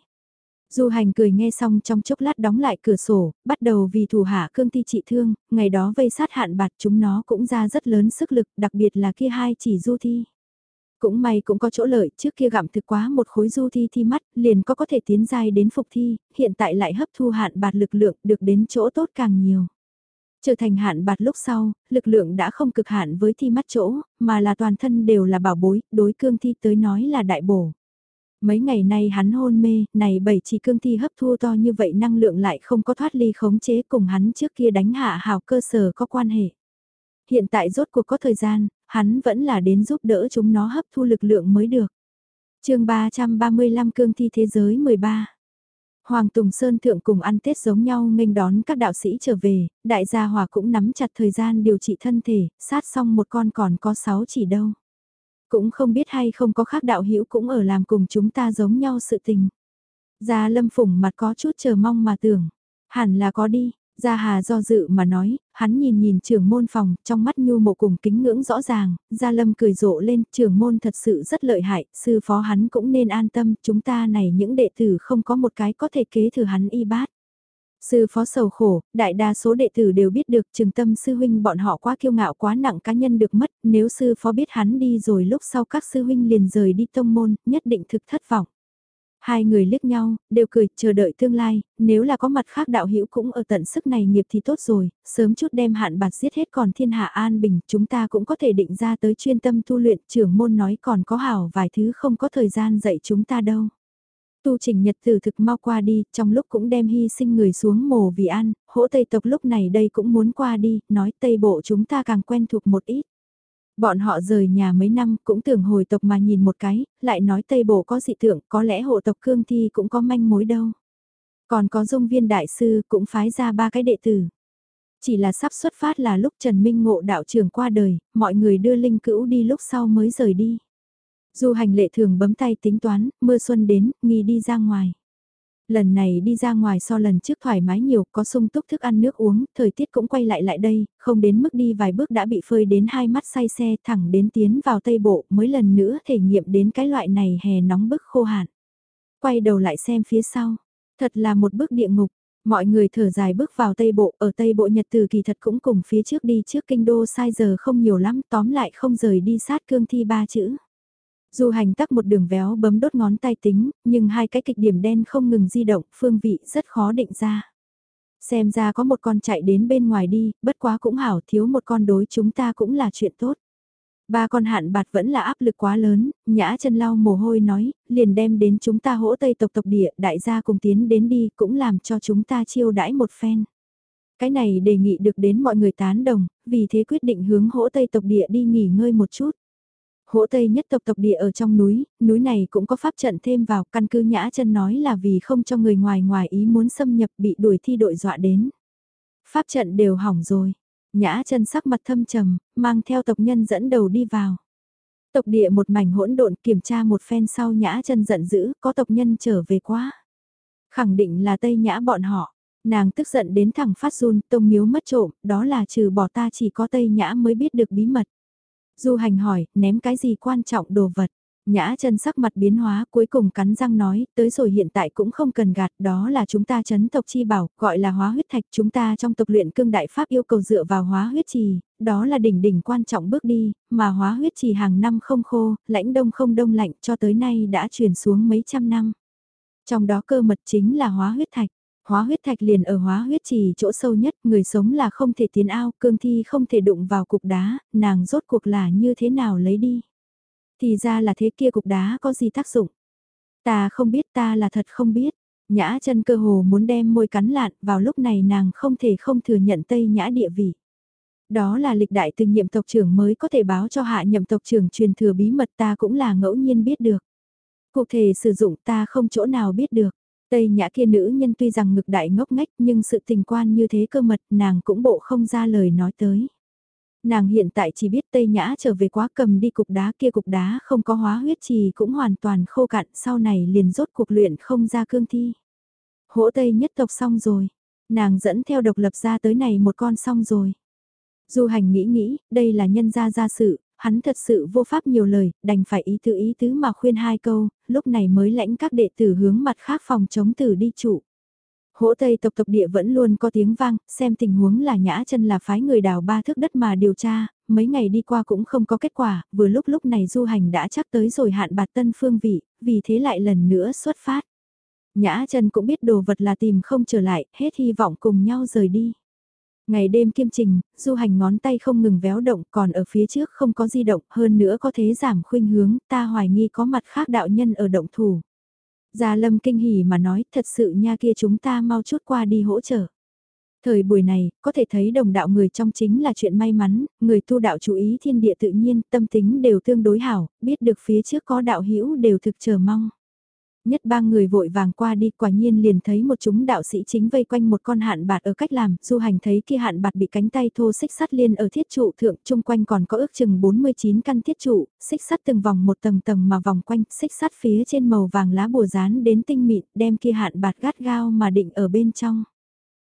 Du hành cười nghe xong trong chốc lát đóng lại cửa sổ, bắt đầu vì thủ hạ cương thi trị thương, ngày đó vây sát hạn bạt chúng nó cũng ra rất lớn sức lực, đặc biệt là kia hai chỉ du thi. Cũng may cũng có chỗ lợi, trước kia gặm thực quá một khối du thi thi mắt, liền có có thể tiến dài đến phục thi, hiện tại lại hấp thu hạn bạt lực lượng được đến chỗ tốt càng nhiều. Trở thành hạn bạt lúc sau, lực lượng đã không cực hạn với thi mắt chỗ, mà là toàn thân đều là bảo bối, đối cương thi tới nói là đại bổ. Mấy ngày nay hắn hôn mê, này bảy chỉ cương thi hấp thu to như vậy năng lượng lại không có thoát ly khống chế cùng hắn trước kia đánh hạ hào cơ sở có quan hệ. Hiện tại rốt cuộc có thời gian, hắn vẫn là đến giúp đỡ chúng nó hấp thu lực lượng mới được. chương 335 cương thi thế giới 13 Hoàng Tùng Sơn Thượng cùng ăn Tết giống nhau nghênh đón các đạo sĩ trở về, đại gia hòa cũng nắm chặt thời gian điều trị thân thể, sát xong một con còn có sáu chỉ đâu. Cũng không biết hay không có khác đạo hữu cũng ở làm cùng chúng ta giống nhau sự tình. Gia Lâm Phùng mặt có chút chờ mong mà tưởng, hẳn là có đi, Gia Hà do dự mà nói, hắn nhìn nhìn trưởng môn phòng, trong mắt nhu mộ cùng kính ngưỡng rõ ràng, Gia Lâm cười rộ lên, trưởng môn thật sự rất lợi hại, sư phó hắn cũng nên an tâm, chúng ta này những đệ tử không có một cái có thể kế thừa hắn y bát. Sư phó sầu khổ, đại đa số đệ tử đều biết được trường tâm sư huynh bọn họ quá kiêu ngạo quá nặng cá nhân được mất, nếu sư phó biết hắn đi rồi lúc sau các sư huynh liền rời đi tông môn, nhất định thực thất vọng. Hai người liếc nhau, đều cười, chờ đợi tương lai, nếu là có mặt khác đạo hữu cũng ở tận sức này nghiệp thì tốt rồi, sớm chút đem hạn bạt giết hết còn thiên hạ an bình, chúng ta cũng có thể định ra tới chuyên tâm tu luyện, trưởng môn nói còn có hảo vài thứ không có thời gian dạy chúng ta đâu. Tu trình nhật tử thực mau qua đi, trong lúc cũng đem hy sinh người xuống mồ vì ăn, hỗ Tây tộc lúc này đây cũng muốn qua đi, nói Tây bộ chúng ta càng quen thuộc một ít. Bọn họ rời nhà mấy năm cũng tưởng hồi tộc mà nhìn một cái, lại nói Tây Bộ có dị tượng, có lẽ hộ tộc cương thi cũng có manh mối đâu. Còn có dung viên đại sư cũng phái ra ba cái đệ tử. Chỉ là sắp xuất phát là lúc Trần Minh Ngộ đạo trưởng qua đời, mọi người đưa linh cữu đi lúc sau mới rời đi. Du hành lệ thường bấm tay tính toán, mưa xuân đến, nghi đi ra ngoài. Lần này đi ra ngoài so lần trước thoải mái nhiều, có sung túc thức ăn nước uống, thời tiết cũng quay lại lại đây, không đến mức đi vài bước đã bị phơi đến hai mắt say xe thẳng đến tiến vào tây bộ, mới lần nữa thể nghiệm đến cái loại này hè nóng bức khô hạn. Quay đầu lại xem phía sau, thật là một bước địa ngục, mọi người thở dài bước vào tây bộ, ở tây bộ nhật từ kỳ thật cũng cùng phía trước đi trước kinh đô sai giờ không nhiều lắm, tóm lại không rời đi sát cương thi ba chữ. Du hành tắc một đường véo bấm đốt ngón tay tính, nhưng hai cái kịch điểm đen không ngừng di động, phương vị rất khó định ra. Xem ra có một con chạy đến bên ngoài đi, bất quá cũng hảo thiếu một con đối chúng ta cũng là chuyện tốt. Ba con hạn bạt vẫn là áp lực quá lớn, nhã chân lau mồ hôi nói, liền đem đến chúng ta hỗ tây tộc tộc địa, đại gia cùng tiến đến đi, cũng làm cho chúng ta chiêu đãi một phen. Cái này đề nghị được đến mọi người tán đồng, vì thế quyết định hướng hỗ tây tộc địa đi nghỉ ngơi một chút. Hỗ Tây nhất tộc tộc địa ở trong núi, núi này cũng có pháp trận thêm vào, căn cứ Nhã chân nói là vì không cho người ngoài ngoài ý muốn xâm nhập bị đuổi thi đội dọa đến. Pháp trận đều hỏng rồi. Nhã chân sắc mặt thâm trầm, mang theo tộc nhân dẫn đầu đi vào. Tộc địa một mảnh hỗn độn kiểm tra một phen sau Nhã chân giận dữ, có tộc nhân trở về quá. Khẳng định là Tây Nhã bọn họ. Nàng tức giận đến thẳng phát run, tông miếu mất trộm, đó là trừ bỏ ta chỉ có Tây Nhã mới biết được bí mật. Du hành hỏi, ném cái gì quan trọng đồ vật? Nhã chân sắc mặt biến hóa cuối cùng cắn răng nói, tới rồi hiện tại cũng không cần gạt, đó là chúng ta chấn tộc chi bảo, gọi là hóa huyết thạch, chúng ta trong tộc luyện cương đại pháp yêu cầu dựa vào hóa huyết trì, đó là đỉnh đỉnh quan trọng bước đi, mà hóa huyết trì hàng năm không khô, lãnh đông không đông lạnh cho tới nay đã truyền xuống mấy trăm năm. Trong đó cơ mật chính là hóa huyết thạch. Hóa huyết thạch liền ở hóa huyết trì chỗ sâu nhất, người sống là không thể tiến ao, cương thi không thể đụng vào cục đá, nàng rốt cuộc là như thế nào lấy đi. Thì ra là thế kia cục đá có gì tác dụng. Ta không biết ta là thật không biết. Nhã chân cơ hồ muốn đem môi cắn lạn, vào lúc này nàng không thể không thừa nhận Tây Nhã địa vị. Đó là lịch đại từ nhiệm tộc trưởng mới có thể báo cho hạ nhậm tộc trưởng truyền thừa bí mật ta cũng là ngẫu nhiên biết được. Cụ thể sử dụng ta không chỗ nào biết được. Tây nhã kia nữ nhân tuy rằng ngực đại ngốc ngách nhưng sự tình quan như thế cơ mật nàng cũng bộ không ra lời nói tới. Nàng hiện tại chỉ biết Tây Nhã trở về quá cầm đi cục đá kia cục đá không có hóa huyết trì cũng hoàn toàn khô cạn sau này liền rốt cuộc luyện không ra cương thi. Hỗ Tây nhất tộc xong rồi, nàng dẫn theo độc lập ra tới này một con xong rồi. Du hành nghĩ nghĩ, đây là nhân gia gia sự, hắn thật sự vô pháp nhiều lời, đành phải ý tứ ý tứ mà khuyên hai câu, lúc này mới lãnh các đệ tử hướng mặt khác phòng chống tử đi trụ. Hỗ Tây tộc tộc địa vẫn luôn có tiếng vang, xem tình huống là nhã chân là phái người đào ba thước đất mà điều tra, mấy ngày đi qua cũng không có kết quả, vừa lúc lúc này du hành đã chắc tới rồi hạn bạt tân phương vị, vì thế lại lần nữa xuất phát. Nhã chân cũng biết đồ vật là tìm không trở lại, hết hy vọng cùng nhau rời đi. Ngày đêm kiêm trình, du hành ngón tay không ngừng véo động còn ở phía trước không có di động hơn nữa có thế giảm khuynh hướng ta hoài nghi có mặt khác đạo nhân ở động thủ. Gia Lâm kinh hỉ mà nói thật sự nha kia chúng ta mau chút qua đi hỗ trợ. Thời buổi này, có thể thấy đồng đạo người trong chính là chuyện may mắn, người tu đạo chú ý thiên địa tự nhiên, tâm tính đều tương đối hảo, biết được phía trước có đạo hữu đều thực chờ mong nhất ba người vội vàng qua đi quả nhiên liền thấy một chúng đạo sĩ chính vây quanh một con hạn bạt ở cách làm, du hành thấy kia hạn bạt bị cánh tay thô xích sắt liên ở thiết trụ thượng, chung quanh còn có ước chừng 49 căn thiết trụ, xích sắt từng vòng một tầng tầng mà vòng quanh, xích sắt phía trên màu vàng lá bùa rán đến tinh mịn, đem kia hạn bạt gắt gao mà định ở bên trong.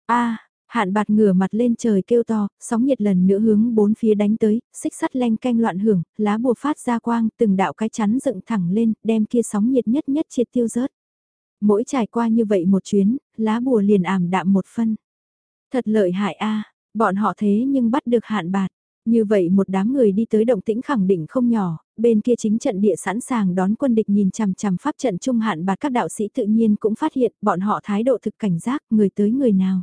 A, Hạn bạt ngửa mặt lên trời kêu to, sóng nhiệt lần nữa hướng bốn phía đánh tới, xích sắt len canh loạn hưởng, lá bùa phát ra quang, từng đạo cái chắn dựng thẳng lên, đem kia sóng nhiệt nhất nhất triệt tiêu rớt. Mỗi trải qua như vậy một chuyến, lá bùa liền ảm đạm một phân. Thật lợi hại a bọn họ thế nhưng bắt được hạn bạt. Như vậy một đám người đi tới động tĩnh khẳng định không nhỏ, bên kia chính trận địa sẵn sàng đón quân địch nhìn chằm chằm pháp trận trung hạn bạt các đạo sĩ tự nhiên cũng phát hiện bọn họ thái độ thực cảnh giác người tới người nào.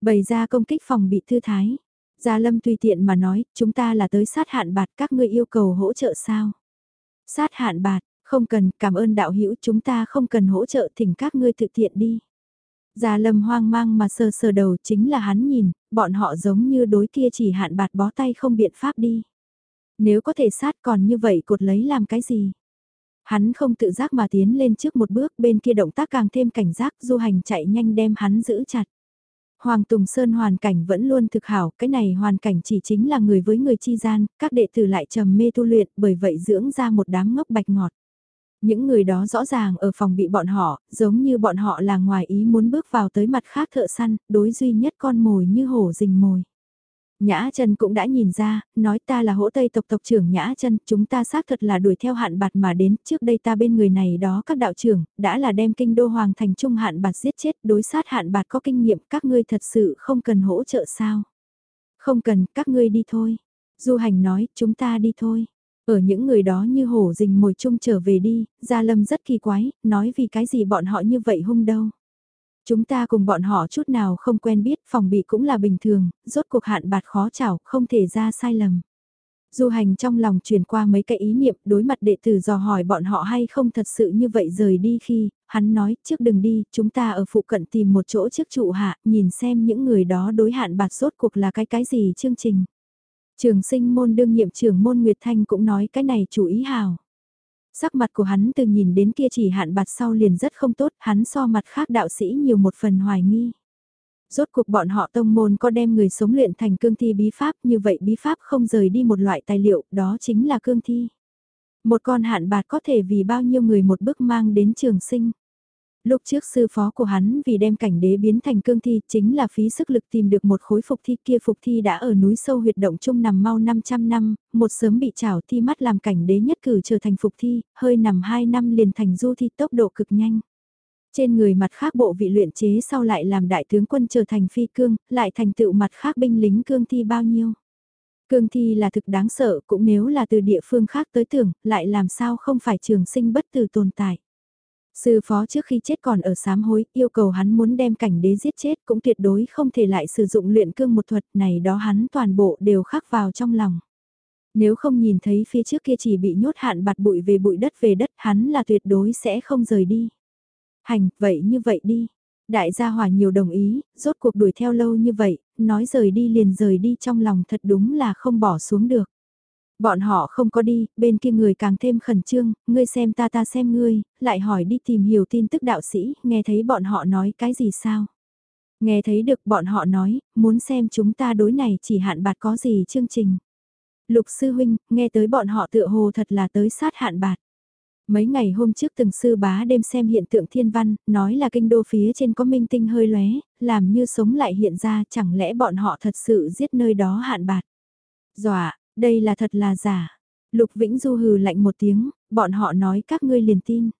Bày ra công kích phòng bị thư thái. Gia Lâm tùy tiện mà nói, chúng ta là tới sát hạn bạt các ngươi yêu cầu hỗ trợ sao? Sát hạn bạt, không cần, cảm ơn đạo hữu chúng ta không cần hỗ trợ thỉnh các ngươi thực thiện đi. Gia Lâm hoang mang mà sờ sờ đầu chính là hắn nhìn, bọn họ giống như đối kia chỉ hạn bạt bó tay không biện pháp đi. Nếu có thể sát còn như vậy cột lấy làm cái gì? Hắn không tự giác mà tiến lên trước một bước bên kia động tác càng thêm cảnh giác du hành chạy nhanh đem hắn giữ chặt. Hoàng Tùng Sơn hoàn cảnh vẫn luôn thực hảo, cái này hoàn cảnh chỉ chính là người với người chi gian, các đệ tử lại trầm mê tu luyện, bởi vậy dưỡng ra một đám ngốc bạch ngọt. Những người đó rõ ràng ở phòng bị bọn họ, giống như bọn họ là ngoài ý muốn bước vào tới mặt khác thợ săn, đối duy nhất con mồi như hổ rình mồi. Nhã chân cũng đã nhìn ra, nói ta là hỗ tây tộc tộc trưởng Nhã chân chúng ta xác thật là đuổi theo hạn bạt mà đến, trước đây ta bên người này đó các đạo trưởng, đã là đem kinh đô hoàng thành trung hạn bạt giết chết, đối sát hạn bạt có kinh nghiệm, các ngươi thật sự không cần hỗ trợ sao. Không cần, các ngươi đi thôi. Du hành nói, chúng ta đi thôi. Ở những người đó như hổ rình mồi chung trở về đi, Gia Lâm rất kỳ quái, nói vì cái gì bọn họ như vậy hung đâu. Chúng ta cùng bọn họ chút nào không quen biết, phòng bị cũng là bình thường, rốt cuộc hạn bạt khó chảo, không thể ra sai lầm. Du hành trong lòng truyền qua mấy cái ý niệm đối mặt đệ tử dò hỏi bọn họ hay không thật sự như vậy rời đi khi, hắn nói trước đừng đi, chúng ta ở phụ cận tìm một chỗ trước trụ hạ, nhìn xem những người đó đối hạn bạt rốt cuộc là cái cái gì chương trình. Trường sinh môn đương nhiệm trưởng môn Nguyệt Thanh cũng nói cái này chủ ý hào. Sắc mặt của hắn từ nhìn đến kia chỉ hạn bạt sau liền rất không tốt, hắn so mặt khác đạo sĩ nhiều một phần hoài nghi. Rốt cuộc bọn họ tông môn có đem người sống luyện thành cương thi bí pháp, như vậy bí pháp không rời đi một loại tài liệu, đó chính là cương thi. Một con hạn bạt có thể vì bao nhiêu người một bước mang đến trường sinh. Lúc trước sư phó của hắn vì đem cảnh đế biến thành cương thi chính là phí sức lực tìm được một khối phục thi kia phục thi đã ở núi sâu huyệt động chung nằm mau 500 năm, một sớm bị trảo thi mắt làm cảnh đế nhất cử trở thành phục thi, hơi nằm 2 năm liền thành du thi tốc độ cực nhanh. Trên người mặt khác bộ vị luyện chế sau lại làm đại tướng quân trở thành phi cương, lại thành tựu mặt khác binh lính cương thi bao nhiêu. Cương thi là thực đáng sợ cũng nếu là từ địa phương khác tới tưởng, lại làm sao không phải trường sinh bất từ tồn tại. Sư phó trước khi chết còn ở sám hối, yêu cầu hắn muốn đem cảnh đế giết chết cũng tuyệt đối không thể lại sử dụng luyện cương một thuật này đó hắn toàn bộ đều khắc vào trong lòng. Nếu không nhìn thấy phía trước kia chỉ bị nhốt hạn bạt bụi về bụi đất về đất hắn là tuyệt đối sẽ không rời đi. Hành, vậy như vậy đi. Đại gia hỏa nhiều đồng ý, rốt cuộc đuổi theo lâu như vậy, nói rời đi liền rời đi trong lòng thật đúng là không bỏ xuống được. Bọn họ không có đi, bên kia người càng thêm khẩn trương, ngươi xem ta ta xem ngươi, lại hỏi đi tìm hiểu tin tức đạo sĩ, nghe thấy bọn họ nói cái gì sao? Nghe thấy được bọn họ nói, muốn xem chúng ta đối này chỉ hạn bạt có gì chương trình. Lục sư huynh, nghe tới bọn họ tựa hồ thật là tới sát hạn bạt. Mấy ngày hôm trước từng sư bá đêm xem hiện tượng thiên văn, nói là kinh đô phía trên có minh tinh hơi lóe, làm như sống lại hiện ra chẳng lẽ bọn họ thật sự giết nơi đó hạn bạt. Dọa, đây là thật là giả. Lục Vĩnh Du hừ lạnh một tiếng, bọn họ nói các ngươi liền tin.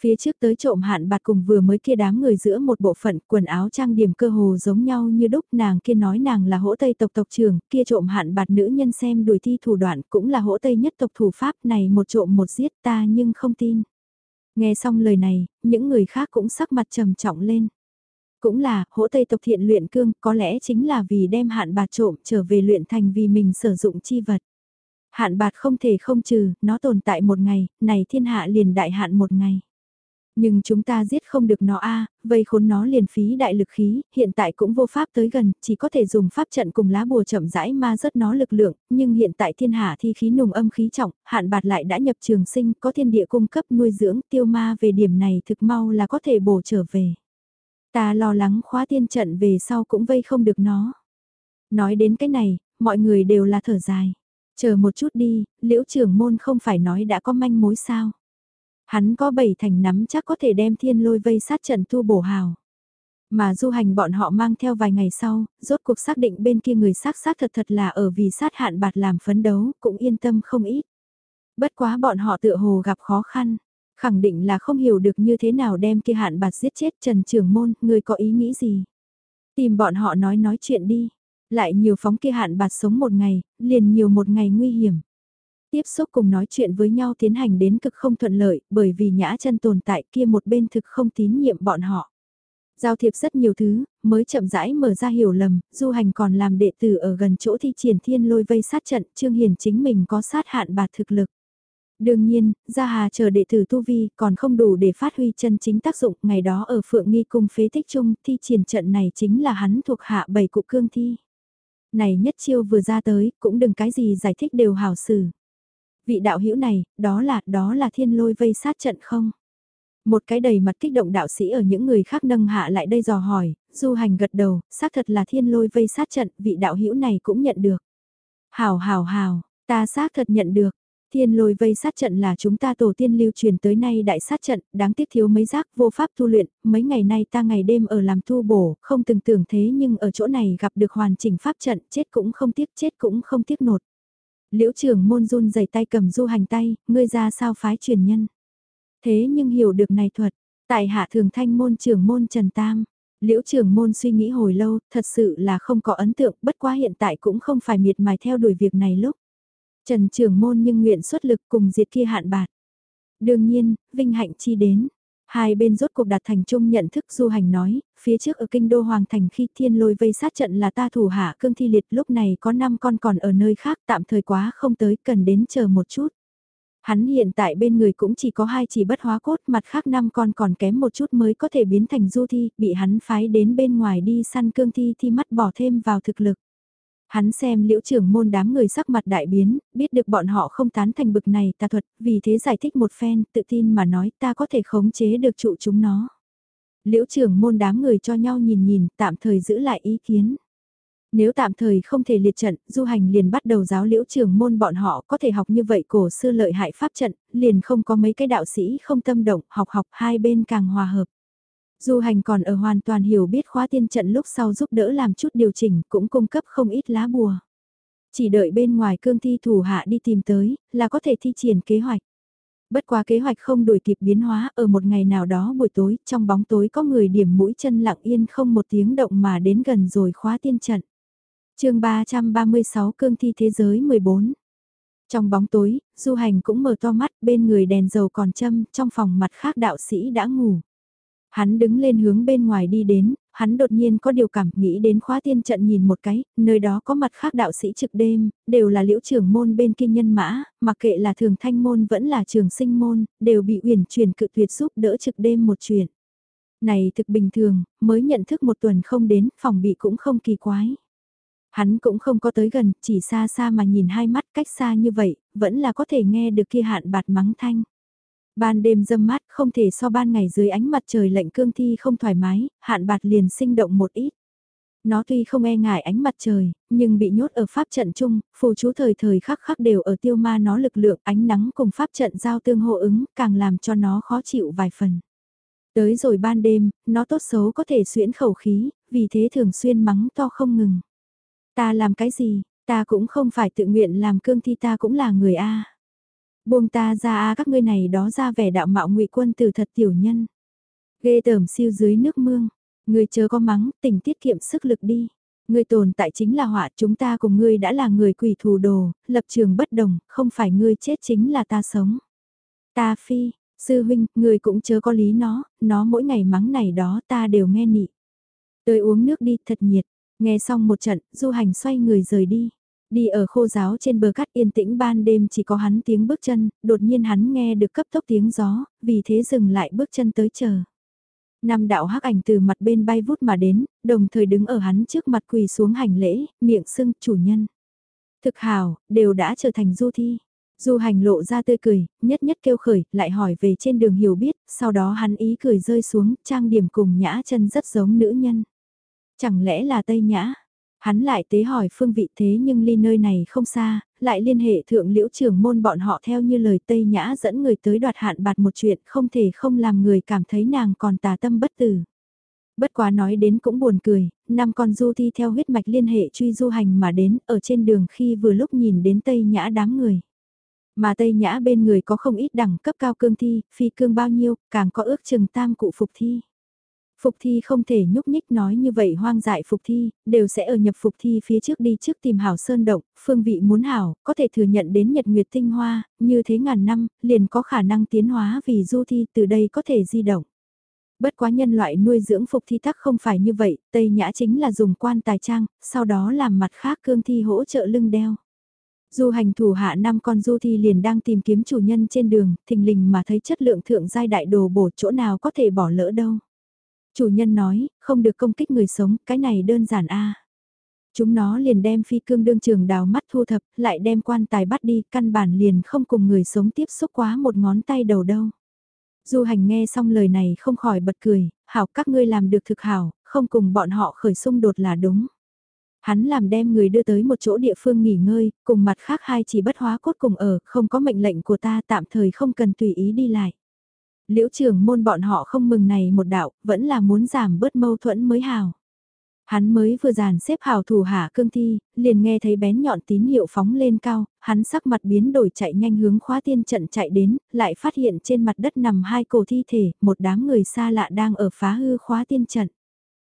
Phía trước tới trộm hạn bạt cùng vừa mới kia đám người giữa một bộ phận quần áo trang điểm cơ hồ giống nhau như đúc nàng kia nói nàng là hỗ tây tộc tộc trưởng, kia trộm hạn bạt nữ nhân xem đuổi thi thủ đoạn cũng là hỗ tây nhất tộc thủ pháp này một trộm một giết ta nhưng không tin. Nghe xong lời này, những người khác cũng sắc mặt trầm trọng lên. Cũng là, hỗ tây tộc thiện luyện cương, có lẽ chính là vì đem hạn bạt trộm trở về luyện thành vì mình sử dụng chi vật. Hạn bạt không thể không trừ, nó tồn tại một ngày, này thiên hạ liền đại hạn một ngày. Nhưng chúng ta giết không được nó a vây khốn nó liền phí đại lực khí, hiện tại cũng vô pháp tới gần, chỉ có thể dùng pháp trận cùng lá bùa chậm rãi ma rớt nó lực lượng, nhưng hiện tại thiên hạ thi khí nùng âm khí trọng, hạn bạt lại đã nhập trường sinh, có thiên địa cung cấp nuôi dưỡng, tiêu ma về điểm này thực mau là có thể bổ trở về. Ta lo lắng khóa tiên trận về sau cũng vây không được nó. Nói đến cái này, mọi người đều là thở dài. Chờ một chút đi, liễu trưởng môn không phải nói đã có manh mối sao. Hắn có bảy thành nắm chắc có thể đem thiên lôi vây sát trận thu bổ hào. Mà du hành bọn họ mang theo vài ngày sau, rốt cuộc xác định bên kia người xác xác thật thật là ở vì sát hạn bạt làm phấn đấu, cũng yên tâm không ít. Bất quá bọn họ tựa hồ gặp khó khăn, khẳng định là không hiểu được như thế nào đem kia hạn bạt giết chết Trần Trường Môn, người có ý nghĩ gì? Tìm bọn họ nói nói chuyện đi, lại nhiều phóng kia hạn bạt sống một ngày, liền nhiều một ngày nguy hiểm. Tiếp xúc cùng nói chuyện với nhau tiến hành đến cực không thuận lợi bởi vì nhã chân tồn tại kia một bên thực không tín nhiệm bọn họ. Giao thiệp rất nhiều thứ, mới chậm rãi mở ra hiểu lầm, du hành còn làm đệ tử ở gần chỗ thi triển thiên lôi vây sát trận, Trương Hiền chính mình có sát hạn bạt thực lực. Đương nhiên, Gia Hà chờ đệ tử Tu Vi còn không đủ để phát huy chân chính tác dụng, ngày đó ở Phượng Nghi Cung phế tích chung thi triển trận này chính là hắn thuộc hạ bảy cụ cương thi. Này nhất chiêu vừa ra tới, cũng đừng cái gì giải thích đều hảo xử vị đạo hữu này, đó là, đó là thiên lôi vây sát trận không? Một cái đầy mặt kích động đạo sĩ ở những người khác nâng hạ lại đây dò hỏi, du hành gật đầu, xác thật là thiên lôi vây sát trận, vị đạo hữu này cũng nhận được. Hào hào hào, ta xác thật nhận được, Thiên lôi vây sát trận là chúng ta tổ tiên lưu truyền tới nay đại sát trận, đáng tiếc thiếu mấy giác vô pháp tu luyện, mấy ngày nay ta ngày đêm ở làm thu bổ, không từng tưởng thế nhưng ở chỗ này gặp được hoàn chỉnh pháp trận, chết cũng không tiếc, chết cũng không tiếc nột. Liễu trưởng môn run dày tay cầm du hành tay, ngươi ra sao phái truyền nhân. Thế nhưng hiểu được này thuật, tại hạ thường thanh môn trưởng môn Trần Tam. Liễu trưởng môn suy nghĩ hồi lâu, thật sự là không có ấn tượng, bất quá hiện tại cũng không phải miệt mài theo đuổi việc này lúc. Trần trưởng môn nhưng nguyện xuất lực cùng diệt kia hạn bạt. Đương nhiên, vinh hạnh chi đến. Hai bên rốt cuộc đạt thành chung nhận thức du hành nói, phía trước ở kinh đô hoàng thành khi thiên lôi vây sát trận là ta thủ hạ cương thi liệt lúc này có 5 con còn ở nơi khác tạm thời quá không tới cần đến chờ một chút. Hắn hiện tại bên người cũng chỉ có hai chỉ bất hóa cốt mặt khác 5 con còn kém một chút mới có thể biến thành du thi, bị hắn phái đến bên ngoài đi săn cương thi thì mắt bỏ thêm vào thực lực. Hắn xem liễu trưởng môn đám người sắc mặt đại biến, biết được bọn họ không tán thành bực này tà thuật, vì thế giải thích một phen, tự tin mà nói ta có thể khống chế được trụ chúng nó. Liễu trưởng môn đám người cho nhau nhìn nhìn, tạm thời giữ lại ý kiến. Nếu tạm thời không thể liệt trận, du hành liền bắt đầu giáo liễu trưởng môn bọn họ có thể học như vậy cổ xưa lợi hại pháp trận, liền không có mấy cái đạo sĩ không tâm động, học học hai bên càng hòa hợp. Du hành còn ở hoàn toàn hiểu biết khóa tiên trận lúc sau giúp đỡ làm chút điều chỉnh cũng cung cấp không ít lá bùa. Chỉ đợi bên ngoài cương thi thủ hạ đi tìm tới, là có thể thi triển kế hoạch. Bất quá kế hoạch không đuổi kịp biến hóa ở một ngày nào đó buổi tối, trong bóng tối có người điểm mũi chân lặng yên không một tiếng động mà đến gần rồi khóa tiên trận. chương 336 cương thi thế giới 14 Trong bóng tối, du hành cũng mở to mắt bên người đèn dầu còn châm, trong phòng mặt khác đạo sĩ đã ngủ. Hắn đứng lên hướng bên ngoài đi đến, hắn đột nhiên có điều cảm nghĩ đến khóa tiên trận nhìn một cái, nơi đó có mặt khác đạo sĩ trực đêm, đều là liễu trưởng môn bên kinh nhân mã, mặc kệ là thường thanh môn vẫn là trường sinh môn, đều bị uyển truyền cự tuyệt giúp đỡ trực đêm một chuyện. Này thực bình thường, mới nhận thức một tuần không đến, phòng bị cũng không kỳ quái. Hắn cũng không có tới gần, chỉ xa xa mà nhìn hai mắt cách xa như vậy, vẫn là có thể nghe được kia hạn bạt mắng thanh. Ban đêm dâm mát không thể so ban ngày dưới ánh mặt trời lệnh cương thi không thoải mái, hạn bạt liền sinh động một ít. Nó tuy không e ngại ánh mặt trời, nhưng bị nhốt ở pháp trận chung, phù chú thời thời khắc khắc đều ở tiêu ma nó lực lượng ánh nắng cùng pháp trận giao tương hô ứng, càng làm cho nó khó chịu vài phần. Tới rồi ban đêm, nó tốt xấu có thể xuyễn khẩu khí, vì thế thường xuyên mắng to không ngừng. Ta làm cái gì, Ta cũng không phải tự nguyện làm cương thi ta cũng là người A. Buông ta ra A các ngươi này đó ra vẻ đạo mạo ngụy quân từ thật tiểu nhân. Ghê tởm siêu dưới nước mương. Người chớ có mắng, tỉnh tiết kiệm sức lực đi. Người tồn tại chính là họa chúng ta cùng ngươi đã là người quỷ thù đồ, lập trường bất đồng, không phải ngươi chết chính là ta sống. Ta phi, sư huynh, người cũng chớ có lý nó, nó mỗi ngày mắng này đó ta đều nghe nị. Tới uống nước đi thật nhiệt, nghe xong một trận, du hành xoay người rời đi. Đi ở khô giáo trên bờ cát yên tĩnh ban đêm chỉ có hắn tiếng bước chân, đột nhiên hắn nghe được cấp tốc tiếng gió, vì thế dừng lại bước chân tới chờ. Năm đạo hắc ảnh từ mặt bên bay vút mà đến, đồng thời đứng ở hắn trước mặt quỳ xuống hành lễ, miệng sưng chủ nhân. Thực hào, đều đã trở thành du thi. Du hành lộ ra tươi cười, nhất nhất kêu khởi, lại hỏi về trên đường hiểu biết, sau đó hắn ý cười rơi xuống, trang điểm cùng nhã chân rất giống nữ nhân. Chẳng lẽ là Tây Nhã? Hắn lại tế hỏi phương vị thế nhưng ly nơi này không xa, lại liên hệ thượng liễu trưởng môn bọn họ theo như lời Tây Nhã dẫn người tới đoạt hạn bạt một chuyện không thể không làm người cảm thấy nàng còn tà tâm bất tử. Bất quá nói đến cũng buồn cười, năm con du thi theo huyết mạch liên hệ truy du hành mà đến ở trên đường khi vừa lúc nhìn đến Tây Nhã đám người. Mà Tây Nhã bên người có không ít đẳng cấp cao cương thi, phi cương bao nhiêu, càng có ước chừng tam cụ phục thi. Phục thi không thể nhúc nhích nói như vậy hoang dại phục thi, đều sẽ ở nhập phục thi phía trước đi trước tìm hảo sơn động, phương vị muốn hảo, có thể thừa nhận đến nhật nguyệt tinh hoa, như thế ngàn năm, liền có khả năng tiến hóa vì du thi từ đây có thể di động. Bất quá nhân loại nuôi dưỡng phục thi tắc không phải như vậy, Tây Nhã chính là dùng quan tài trang, sau đó làm mặt khác cương thi hỗ trợ lưng đeo. Du hành thủ hạ năm con du thi liền đang tìm kiếm chủ nhân trên đường, thình lình mà thấy chất lượng thượng giai đại đồ bổ chỗ nào có thể bỏ lỡ đâu. Chủ nhân nói, không được công kích người sống, cái này đơn giản a. Chúng nó liền đem phi cương đương trường đào mắt thu thập, lại đem quan tài bắt đi, căn bản liền không cùng người sống tiếp xúc quá một ngón tay đầu đâu. Du hành nghe xong lời này không khỏi bật cười, hảo các ngươi làm được thực hảo, không cùng bọn họ khởi xung đột là đúng. Hắn làm đem người đưa tới một chỗ địa phương nghỉ ngơi, cùng mặt khác hai chỉ bất hóa cốt cùng ở, không có mệnh lệnh của ta tạm thời không cần tùy ý đi lại liễu trưởng môn bọn họ không mừng này một đạo, vẫn là muốn giảm bớt mâu thuẫn mới hào. Hắn mới vừa dàn xếp hào thủ hạ cương thi, liền nghe thấy bén nhọn tín hiệu phóng lên cao, hắn sắc mặt biến đổi chạy nhanh hướng khóa tiên trận chạy đến, lại phát hiện trên mặt đất nằm hai cổ thi thể, một đám người xa lạ đang ở phá hư khóa tiên trận.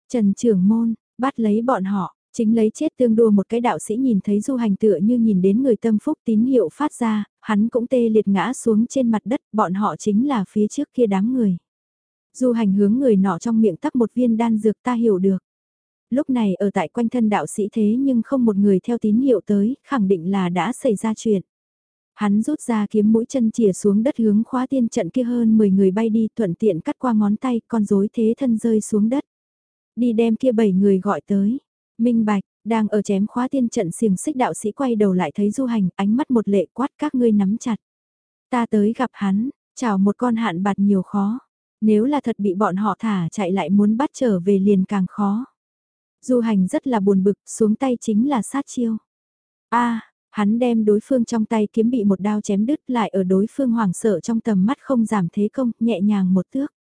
Trần trưởng môn, bắt lấy bọn họ, Chính lấy chết tương đua một cái đạo sĩ nhìn thấy du hành tựa như nhìn đến người tâm phúc tín hiệu phát ra, hắn cũng tê liệt ngã xuống trên mặt đất, bọn họ chính là phía trước kia đám người. Du hành hướng người nọ trong miệng tắc một viên đan dược ta hiểu được. Lúc này ở tại quanh thân đạo sĩ thế nhưng không một người theo tín hiệu tới, khẳng định là đã xảy ra chuyện. Hắn rút ra kiếm mũi chân chìa xuống đất hướng khóa tiên trận kia hơn 10 người bay đi thuận tiện cắt qua ngón tay con rối thế thân rơi xuống đất. Đi đem kia 7 người gọi tới. Minh Bạch, đang ở chém khóa tiên trận xiềng xích đạo sĩ quay đầu lại thấy du hành, ánh mắt một lệ quát các ngươi nắm chặt. Ta tới gặp hắn, chào một con hạn bạt nhiều khó. Nếu là thật bị bọn họ thả chạy lại muốn bắt trở về liền càng khó. Du hành rất là buồn bực, xuống tay chính là sát chiêu. a hắn đem đối phương trong tay kiếm bị một đao chém đứt lại ở đối phương hoảng sợ trong tầm mắt không giảm thế công, nhẹ nhàng một tước.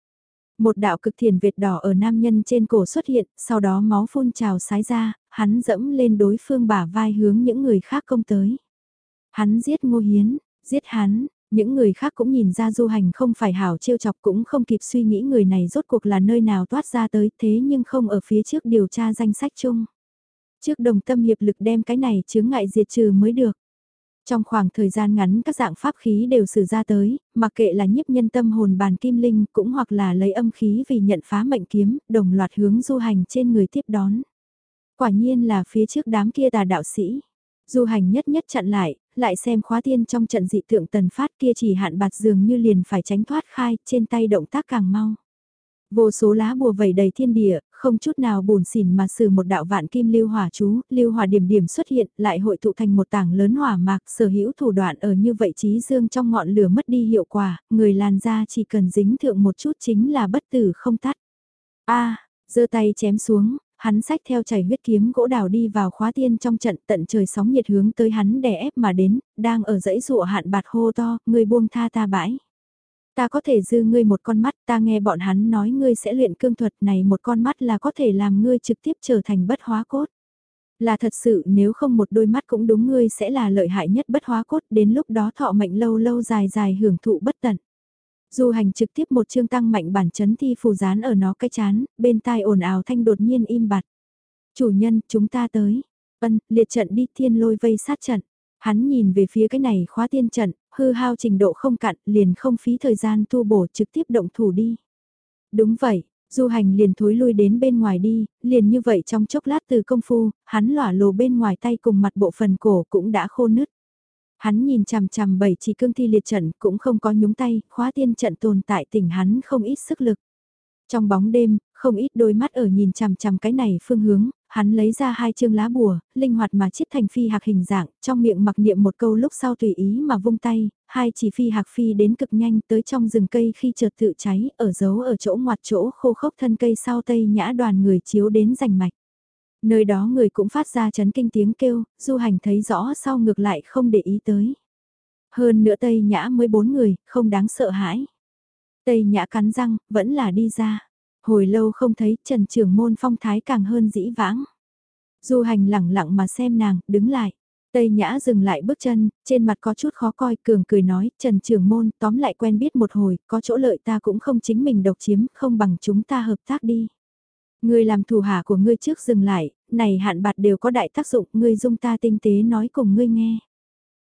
Một đạo cực thiền Việt đỏ ở nam nhân trên cổ xuất hiện, sau đó máu phun trào sái ra, hắn dẫm lên đối phương bả vai hướng những người khác công tới. Hắn giết ngô hiến, giết hắn, những người khác cũng nhìn ra du hành không phải hảo trêu chọc cũng không kịp suy nghĩ người này rốt cuộc là nơi nào toát ra tới thế nhưng không ở phía trước điều tra danh sách chung. Trước đồng tâm hiệp lực đem cái này chướng ngại diệt trừ mới được. Trong khoảng thời gian ngắn các dạng pháp khí đều sử ra tới, mặc kệ là nhiếp nhân tâm hồn bàn kim linh cũng hoặc là lấy âm khí vì nhận phá mệnh kiếm, đồng loạt hướng du hành trên người tiếp đón. Quả nhiên là phía trước đám kia tà đạo sĩ. Du hành nhất nhất chặn lại, lại xem khóa tiên trong trận dị tượng tần phát kia chỉ hạn bạt dường như liền phải tránh thoát khai, trên tay động tác càng mau. Vô số lá bùa vẩy đầy thiên địa, không chút nào buồn xỉn mà sử một đạo vạn kim lưu hỏa chú, lưu hỏa điểm điểm xuất hiện, lại hội tụ thành một tảng lớn hỏa mạc, sở hữu thủ đoạn ở như vậy trí dương trong ngọn lửa mất đi hiệu quả, người làn da chỉ cần dính thượng một chút chính là bất tử không tắt. A, giơ tay chém xuống, hắn sách theo chảy huyết kiếm gỗ đào đi vào khóa tiên trong trận tận trời sóng nhiệt hướng tới hắn đè ép mà đến, đang ở dãy rụa hạn bạt hô to, người buông tha ta bãi. Ta có thể dư ngươi một con mắt, ta nghe bọn hắn nói ngươi sẽ luyện cương thuật này một con mắt là có thể làm ngươi trực tiếp trở thành bất hóa cốt. Là thật sự nếu không một đôi mắt cũng đúng ngươi sẽ là lợi hại nhất bất hóa cốt đến lúc đó thọ mệnh lâu lâu dài dài hưởng thụ bất tận. Du hành trực tiếp một chương tăng mạnh bản chấn thi phù dán ở nó cái chán, bên tai ồn ào thanh đột nhiên im bặt. Chủ nhân, chúng ta tới. Ân, liệt trận đi thiên lôi vây sát trận. Hắn nhìn về phía cái này khóa tiên trận, hư hao trình độ không cạn, liền không phí thời gian tu bổ trực tiếp động thủ đi. Đúng vậy, du hành liền thối lui đến bên ngoài đi, liền như vậy trong chốc lát từ công phu, hắn lỏa lồ bên ngoài tay cùng mặt bộ phần cổ cũng đã khô nứt. Hắn nhìn chằm chằm bảy chỉ cương thi liệt trận cũng không có nhúng tay, khóa tiên trận tồn tại tỉnh hắn không ít sức lực. Trong bóng đêm, không ít đôi mắt ở nhìn chằm chằm cái này phương hướng, hắn lấy ra hai chương lá bùa, linh hoạt mà chiết thành phi hạc hình dạng, trong miệng mặc niệm một câu lúc sau tùy ý mà vung tay, hai chỉ phi hạc phi đến cực nhanh tới trong rừng cây khi chợt tự cháy, ở dấu ở chỗ ngoặt chỗ khô khốc thân cây sau tây nhã đoàn người chiếu đến rành mạch. Nơi đó người cũng phát ra chấn kinh tiếng kêu, du hành thấy rõ sau ngược lại không để ý tới. Hơn nữa tây nhã mới bốn người, không đáng sợ hãi. Tây nhã cắn răng, vẫn là đi ra. Hồi lâu không thấy Trần Trường Môn phong thái càng hơn dĩ vãng. Du hành lẳng lặng mà xem nàng, đứng lại. Tây Nhã dừng lại bước chân, trên mặt có chút khó coi, cường cười nói, Trần Trường Môn, tóm lại quen biết một hồi, có chỗ lợi ta cũng không chính mình độc chiếm, không bằng chúng ta hợp tác đi. Ngươi làm thủ hạ của ngươi trước dừng lại, này hạn bạt đều có đại tác dụng, ngươi dung ta tinh tế nói cùng ngươi nghe.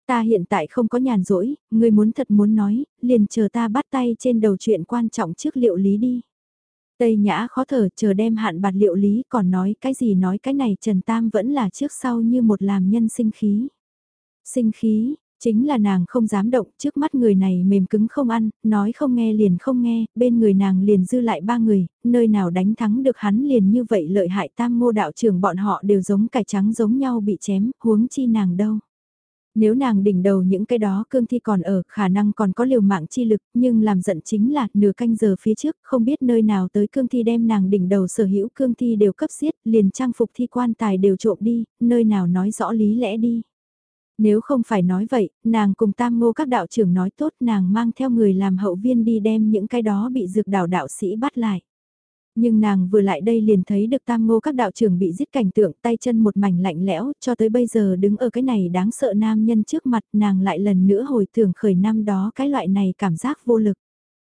Ta hiện tại không có nhàn rỗi, ngươi muốn thật muốn nói, liền chờ ta bắt tay trên đầu chuyện quan trọng trước liệu lý đi. Tây Nhã khó thở chờ đem hạn bạt liệu lý còn nói cái gì nói cái này Trần Tam vẫn là trước sau như một làm nhân sinh khí. Sinh khí, chính là nàng không dám động trước mắt người này mềm cứng không ăn, nói không nghe liền không nghe, bên người nàng liền dư lại ba người, nơi nào đánh thắng được hắn liền như vậy lợi hại tam ngô đạo trưởng bọn họ đều giống cải trắng giống nhau bị chém, huống chi nàng đâu. Nếu nàng đỉnh đầu những cái đó cương thi còn ở, khả năng còn có liều mạng chi lực, nhưng làm giận chính là nửa canh giờ phía trước, không biết nơi nào tới cương thi đem nàng đỉnh đầu sở hữu cương thi đều cấp giết, liền trang phục thi quan tài đều trộm đi, nơi nào nói rõ lý lẽ đi. Nếu không phải nói vậy, nàng cùng tam ngô các đạo trưởng nói tốt nàng mang theo người làm hậu viên đi đem những cái đó bị dược đảo đạo sĩ bắt lại. Nhưng nàng vừa lại đây liền thấy được tam ngô các đạo trưởng bị giết cảnh tượng tay chân một mảnh lạnh lẽo, cho tới bây giờ đứng ở cái này đáng sợ nam nhân trước mặt nàng lại lần nữa hồi tưởng khởi năm đó cái loại này cảm giác vô lực.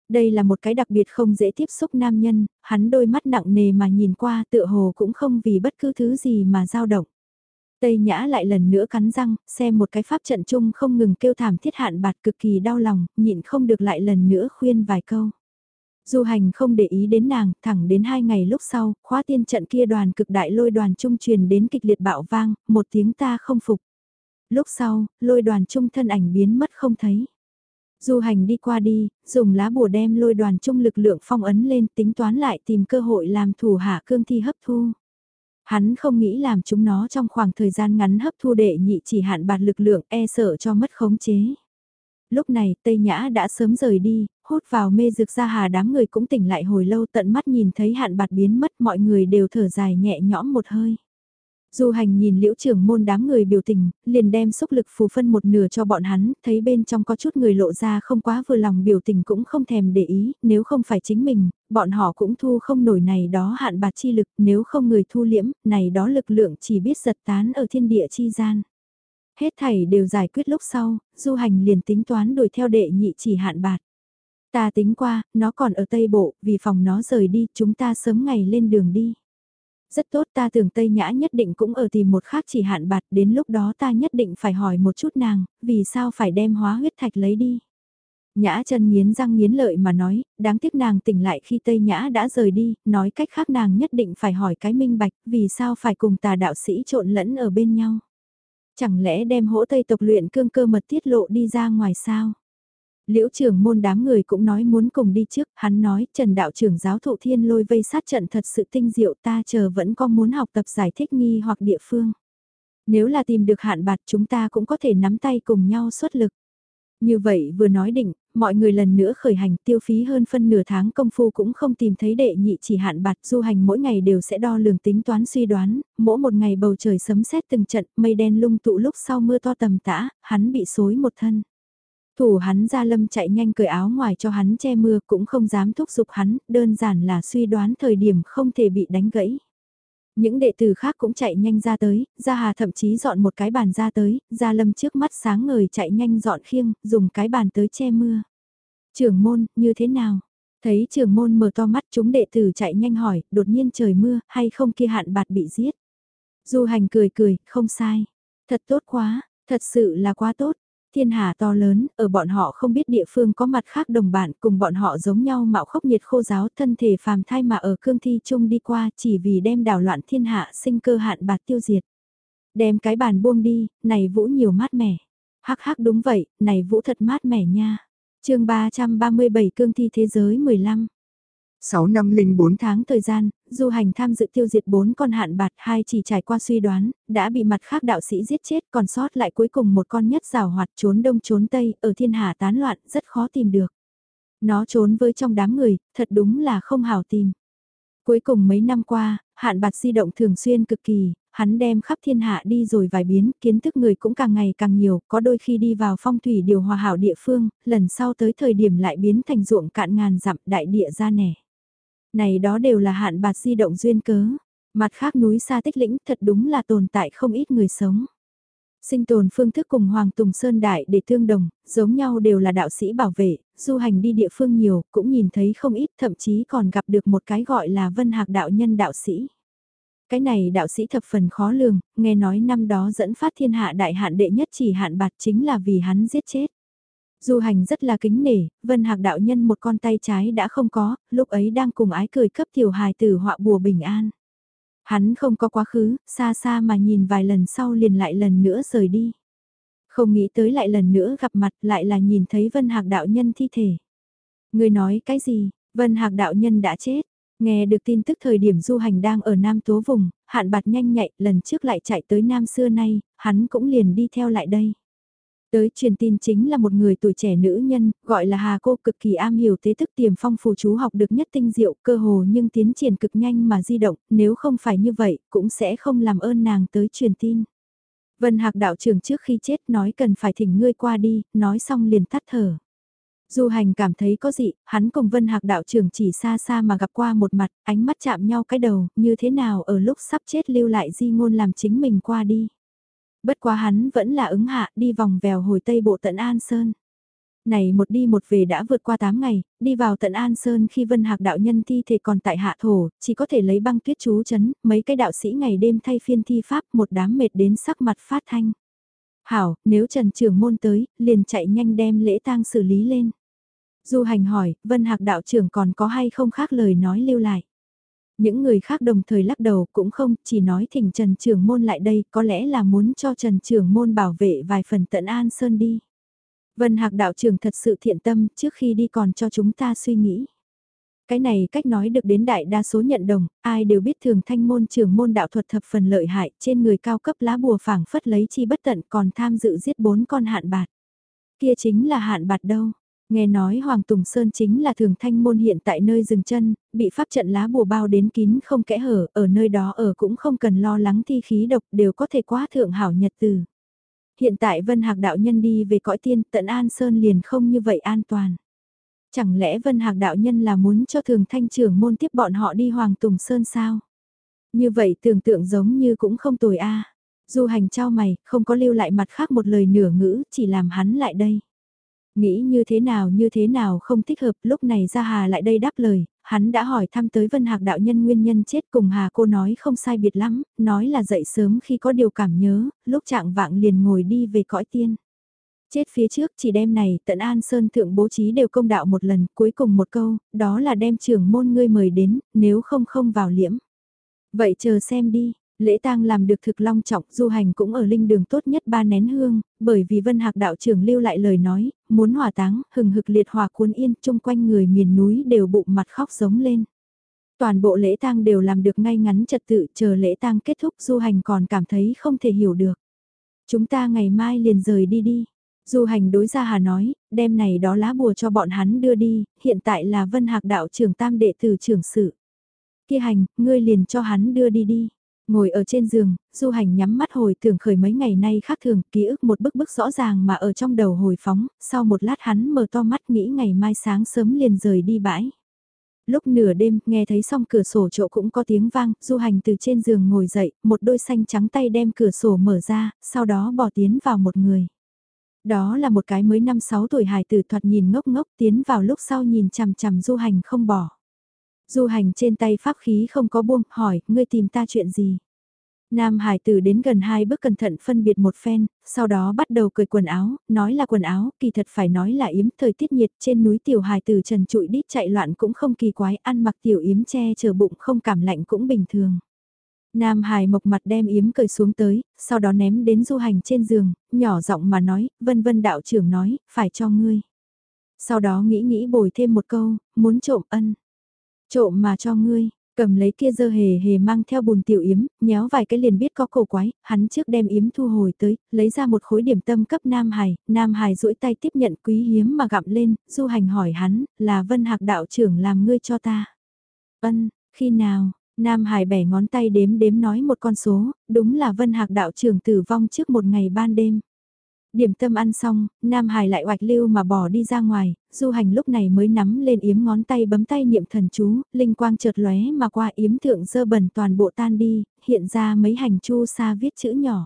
Đây là một cái đặc biệt không dễ tiếp xúc nam nhân, hắn đôi mắt nặng nề mà nhìn qua tựa hồ cũng không vì bất cứ thứ gì mà dao động. Tây Nhã lại lần nữa cắn răng, xem một cái pháp trận chung không ngừng kêu thảm thiết hạn bạt cực kỳ đau lòng, nhịn không được lại lần nữa khuyên vài câu. Du hành không để ý đến nàng, thẳng đến hai ngày lúc sau, khóa tiên trận kia đoàn cực đại lôi đoàn trung truyền đến kịch liệt bạo vang, một tiếng ta không phục. Lúc sau, lôi đoàn trung thân ảnh biến mất không thấy. Du hành đi qua đi, dùng lá bùa đem lôi đoàn trung lực lượng phong ấn lên tính toán lại tìm cơ hội làm thủ hạ cương thi hấp thu. Hắn không nghĩ làm chúng nó trong khoảng thời gian ngắn hấp thu đệ nhị chỉ hạn bạt lực lượng e sợ cho mất khống chế. Lúc này Tây Nhã đã sớm rời đi, hút vào mê dược ra hà đám người cũng tỉnh lại hồi lâu tận mắt nhìn thấy hạn bạt biến mất mọi người đều thở dài nhẹ nhõm một hơi. Du hành nhìn liễu trưởng môn đám người biểu tình, liền đem xúc lực phù phân một nửa cho bọn hắn, thấy bên trong có chút người lộ ra không quá vừa lòng biểu tình cũng không thèm để ý, nếu không phải chính mình, bọn họ cũng thu không nổi này đó hạn bạt chi lực, nếu không người thu liễm, này đó lực lượng chỉ biết giật tán ở thiên địa chi gian. Hết thảy đều giải quyết lúc sau, du hành liền tính toán đuổi theo đệ nhị chỉ hạn bạt. Ta tính qua, nó còn ở Tây Bộ, vì phòng nó rời đi, chúng ta sớm ngày lên đường đi. Rất tốt ta tưởng Tây Nhã nhất định cũng ở tìm một khác chỉ hạn bạt, đến lúc đó ta nhất định phải hỏi một chút nàng, vì sao phải đem hóa huyết thạch lấy đi. Nhã chân nghiến răng nghiến lợi mà nói, đáng tiếc nàng tỉnh lại khi Tây Nhã đã rời đi, nói cách khác nàng nhất định phải hỏi cái minh bạch, vì sao phải cùng tà đạo sĩ trộn lẫn ở bên nhau. Chẳng lẽ đem hỗ Tây tộc luyện cương cơ mật tiết lộ đi ra ngoài sao? Liễu trưởng môn đám người cũng nói muốn cùng đi trước, hắn nói Trần đạo trưởng giáo thụ thiên lôi vây sát trận thật sự tinh diệu ta chờ vẫn có muốn học tập giải thích nghi hoặc địa phương. Nếu là tìm được hạn bạt chúng ta cũng có thể nắm tay cùng nhau xuất lực. Như vậy vừa nói định, mọi người lần nữa khởi hành tiêu phí hơn phân nửa tháng công phu cũng không tìm thấy đệ nhị chỉ hạn bạt du hành mỗi ngày đều sẽ đo lường tính toán suy đoán, mỗi một ngày bầu trời sấm sét từng trận, mây đen lung tụ lúc sau mưa to tầm tã, hắn bị xối một thân. Thủ hắn ra lâm chạy nhanh cởi áo ngoài cho hắn che mưa cũng không dám thúc giục hắn, đơn giản là suy đoán thời điểm không thể bị đánh gãy. Những đệ tử khác cũng chạy nhanh ra tới, Gia Hà thậm chí dọn một cái bàn ra tới, Gia Lâm trước mắt sáng ngời chạy nhanh dọn khiêng, dùng cái bàn tới che mưa. Trưởng môn, như thế nào? Thấy trưởng môn mở to mắt chúng đệ tử chạy nhanh hỏi, đột nhiên trời mưa, hay không kia hạn bạt bị giết? Du hành cười cười, không sai. Thật tốt quá, thật sự là quá tốt. Thiên hà to lớn, ở bọn họ không biết địa phương có mặt khác đồng bạn cùng bọn họ giống nhau mạo khốc nhiệt khô giáo thân thể phàm thai mà ở cương thi chung đi qua chỉ vì đem đảo loạn thiên hạ sinh cơ hạn bạc tiêu diệt. Đem cái bàn buông đi, này vũ nhiều mát mẻ. Hắc hắc đúng vậy, này vũ thật mát mẻ nha chương 337 cương thi thế giới 15 6 năm linh 4 tháng thời gian, du hành tham dự tiêu diệt 4 con hạn bạt hai chỉ trải qua suy đoán, đã bị mặt khác đạo sĩ giết chết còn sót lại cuối cùng một con nhất rào hoạt trốn đông trốn tây ở thiên hà tán loạn rất khó tìm được. Nó trốn với trong đám người, thật đúng là không hảo tìm. Cuối cùng mấy năm qua, hạn bạt di động thường xuyên cực kỳ, hắn đem khắp thiên hạ đi rồi vài biến, kiến thức người cũng càng ngày càng nhiều, có đôi khi đi vào phong thủy điều hòa hảo địa phương, lần sau tới thời điểm lại biến thành ruộng cạn ngàn dặm đại địa ra nẻ. Này đó đều là hạn bạt di động duyên cớ. Mặt khác núi xa tích lĩnh thật đúng là tồn tại không ít người sống. Sinh tồn phương thức cùng Hoàng Tùng Sơn Đại để tương đồng, giống nhau đều là đạo sĩ bảo vệ, du hành đi địa phương nhiều, cũng nhìn thấy không ít, thậm chí còn gặp được một cái gọi là vân hạc đạo nhân đạo sĩ. Cái này đạo sĩ thập phần khó lường, nghe nói năm đó dẫn phát thiên hạ đại hạn đệ nhất chỉ hạn bạt chính là vì hắn giết chết. Du hành rất là kính nể, Vân Hạc đạo nhân một con tay trái đã không có, lúc ấy đang cùng ái cười cấp tiểu hài tử họa bùa bình an. Hắn không có quá khứ, xa xa mà nhìn vài lần sau liền lại lần nữa rời đi. Không nghĩ tới lại lần nữa gặp mặt lại là nhìn thấy Vân Hạc đạo nhân thi thể. Người nói cái gì, Vân Hạc đạo nhân đã chết. Nghe được tin tức thời điểm du hành đang ở Nam Tố Vùng, hạn bạt nhanh nhạy, lần trước lại chạy tới Nam xưa nay, hắn cũng liền đi theo lại đây. Tới truyền tin chính là một người tuổi trẻ nữ nhân, gọi là Hà Cô cực kỳ am hiểu thế thức tiềm phong phù chú học được nhất tinh diệu cơ hồ nhưng tiến triển cực nhanh mà di động, nếu không phải như vậy, cũng sẽ không làm ơn nàng tới truyền tin. Vân Hạc đạo trưởng trước khi chết nói cần phải thỉnh ngươi qua đi, nói xong liền tắt thở. Du hành cảm thấy có gì, hắn cùng Vân Hạc đạo trưởng chỉ xa xa mà gặp qua một mặt, ánh mắt chạm nhau cái đầu, như thế nào ở lúc sắp chết lưu lại di ngôn làm chính mình qua đi. Bất quá hắn vẫn là ứng hạ đi vòng vèo hồi tây bộ tận An Sơn. Này một đi một về đã vượt qua 8 ngày, đi vào tận An Sơn khi Vân Hạc đạo nhân thi thể còn tại hạ thổ, chỉ có thể lấy băng tuyết chú chấn, mấy cái đạo sĩ ngày đêm thay phiên thi pháp một đám mệt đến sắc mặt phát thanh. Hảo, nếu Trần Trưởng Môn tới, liền chạy nhanh đem lễ tang xử lý lên. Du hành hỏi, Vân Hạc đạo trưởng còn có hay không khác lời nói lưu lại. Những người khác đồng thời lắc đầu cũng không, chỉ nói thỉnh Trần Trường Môn lại đây, có lẽ là muốn cho Trần Trường Môn bảo vệ vài phần tận An Sơn đi. Vân Hạc đạo trưởng thật sự thiện tâm, trước khi đi còn cho chúng ta suy nghĩ. Cái này cách nói được đến đại đa số nhận đồng, ai đều biết thường thanh môn trường môn đạo thuật thập phần lợi hại, trên người cao cấp lá bùa phảng phất lấy chi bất tận còn tham dự giết bốn con hạn bạt. Kia chính là hạn bạt đâu, Nghe nói Hoàng Tùng Sơn chính là thường thanh môn hiện tại nơi dừng chân, bị pháp trận lá bùa bao đến kín không kẽ hở, ở nơi đó ở cũng không cần lo lắng thi khí độc đều có thể quá thượng hảo nhật từ. Hiện tại Vân Hạc đạo nhân đi về cõi tiên tận An Sơn liền không như vậy an toàn. Chẳng lẽ Vân Hạc đạo nhân là muốn cho thường thanh trưởng môn tiếp bọn họ đi Hoàng Tùng Sơn sao? Như vậy tưởng tượng giống như cũng không tồi a. À. Du hành trao mày, không có lưu lại mặt khác một lời nửa ngữ, chỉ làm hắn lại đây. Nghĩ như thế nào như thế nào không thích hợp, lúc này ra Hà lại đây đáp lời, hắn đã hỏi thăm tới Vân Hạc đạo nhân nguyên nhân chết cùng Hà cô nói không sai biệt lắm, nói là dậy sớm khi có điều cảm nhớ, lúc trạng vạng liền ngồi đi về cõi tiên. Chết phía trước chỉ đem này tận An Sơn Thượng bố trí đều công đạo một lần, cuối cùng một câu, đó là đem trưởng môn ngươi mời đến, nếu không không vào liễm. Vậy chờ xem đi, Lễ tang làm được thực long trọng, du hành cũng ở linh đường tốt nhất ba nén hương, bởi vì Vân Hạc đạo trưởng lưu lại lời nói, muốn hỏa táng, hừng hực liệt hỏa cuốn yên, chung quanh người miền núi đều bụng mặt khóc giống lên. Toàn bộ lễ tang đều làm được ngay ngắn trật tự, chờ lễ tang kết thúc du hành còn cảm thấy không thể hiểu được. Chúng ta ngày mai liền rời đi đi. Du hành đối ra hà nói, đem này đó lá bùa cho bọn hắn đưa đi, hiện tại là Vân Hạc đạo trưởng tam đệ tử trưởng sự. Kia hành, ngươi liền cho hắn đưa đi đi. Ngồi ở trên giường, du hành nhắm mắt hồi tưởng khởi mấy ngày nay khác thường, ký ức một bức bức rõ ràng mà ở trong đầu hồi phóng, sau một lát hắn mở to mắt nghĩ ngày mai sáng sớm liền rời đi bãi. lúc nửa đêm nghe thấy xong cửa sổ chỗ cũng có tiếng vang, du hành từ trên giường ngồi dậy, một đôi xanh trắng tay đem cửa sổ mở ra, sau đó bỏ tiến vào một người. Đó là một cái mới năm sáu tuổi hài tử thoạt nhìn ngốc ngốc tiến vào lúc sau nhìn chằm chằm du hành không bỏ. Du hành trên tay pháp khí không có buông, hỏi, ngươi tìm ta chuyện gì? Nam Hải tử đến gần hai bước cẩn thận phân biệt một phen, sau đó bắt đầu cười quần áo, nói là quần áo, kỳ thật phải nói là yếm, thời tiết nhiệt trên núi tiểu Hải tử trần trụi đít chạy loạn cũng không kỳ quái, ăn mặc tiểu yếm che chở bụng không cảm lạnh cũng bình thường. Nam Hải mộc mặt đem yếm cười xuống tới, sau đó ném đến du hành trên giường, nhỏ giọng mà nói, vân vân đạo trưởng nói, phải cho ngươi. Sau đó nghĩ nghĩ bồi thêm một câu, muốn trộm ân. Trộm mà cho ngươi, cầm lấy kia dơ hề hề mang theo bùn tiểu yếm, nhéo vài cái liền biết có cổ quái, hắn trước đem yếm thu hồi tới, lấy ra một khối điểm tâm cấp Nam Hải, Nam Hải duỗi tay tiếp nhận quý hiếm mà gặm lên, du hành hỏi hắn, là Vân Hạc đạo trưởng làm ngươi cho ta. Ân, khi nào, Nam Hải bẻ ngón tay đếm đếm nói một con số, đúng là Vân Hạc đạo trưởng tử vong trước một ngày ban đêm. Điểm tâm ăn xong, Nam Hải lại oạch lưu mà bỏ đi ra ngoài, du hành lúc này mới nắm lên yếm ngón tay bấm tay niệm thần chú, linh quang chợt lóe mà qua yếm thượng dơ bẩn toàn bộ tan đi, hiện ra mấy hành chu sa viết chữ nhỏ.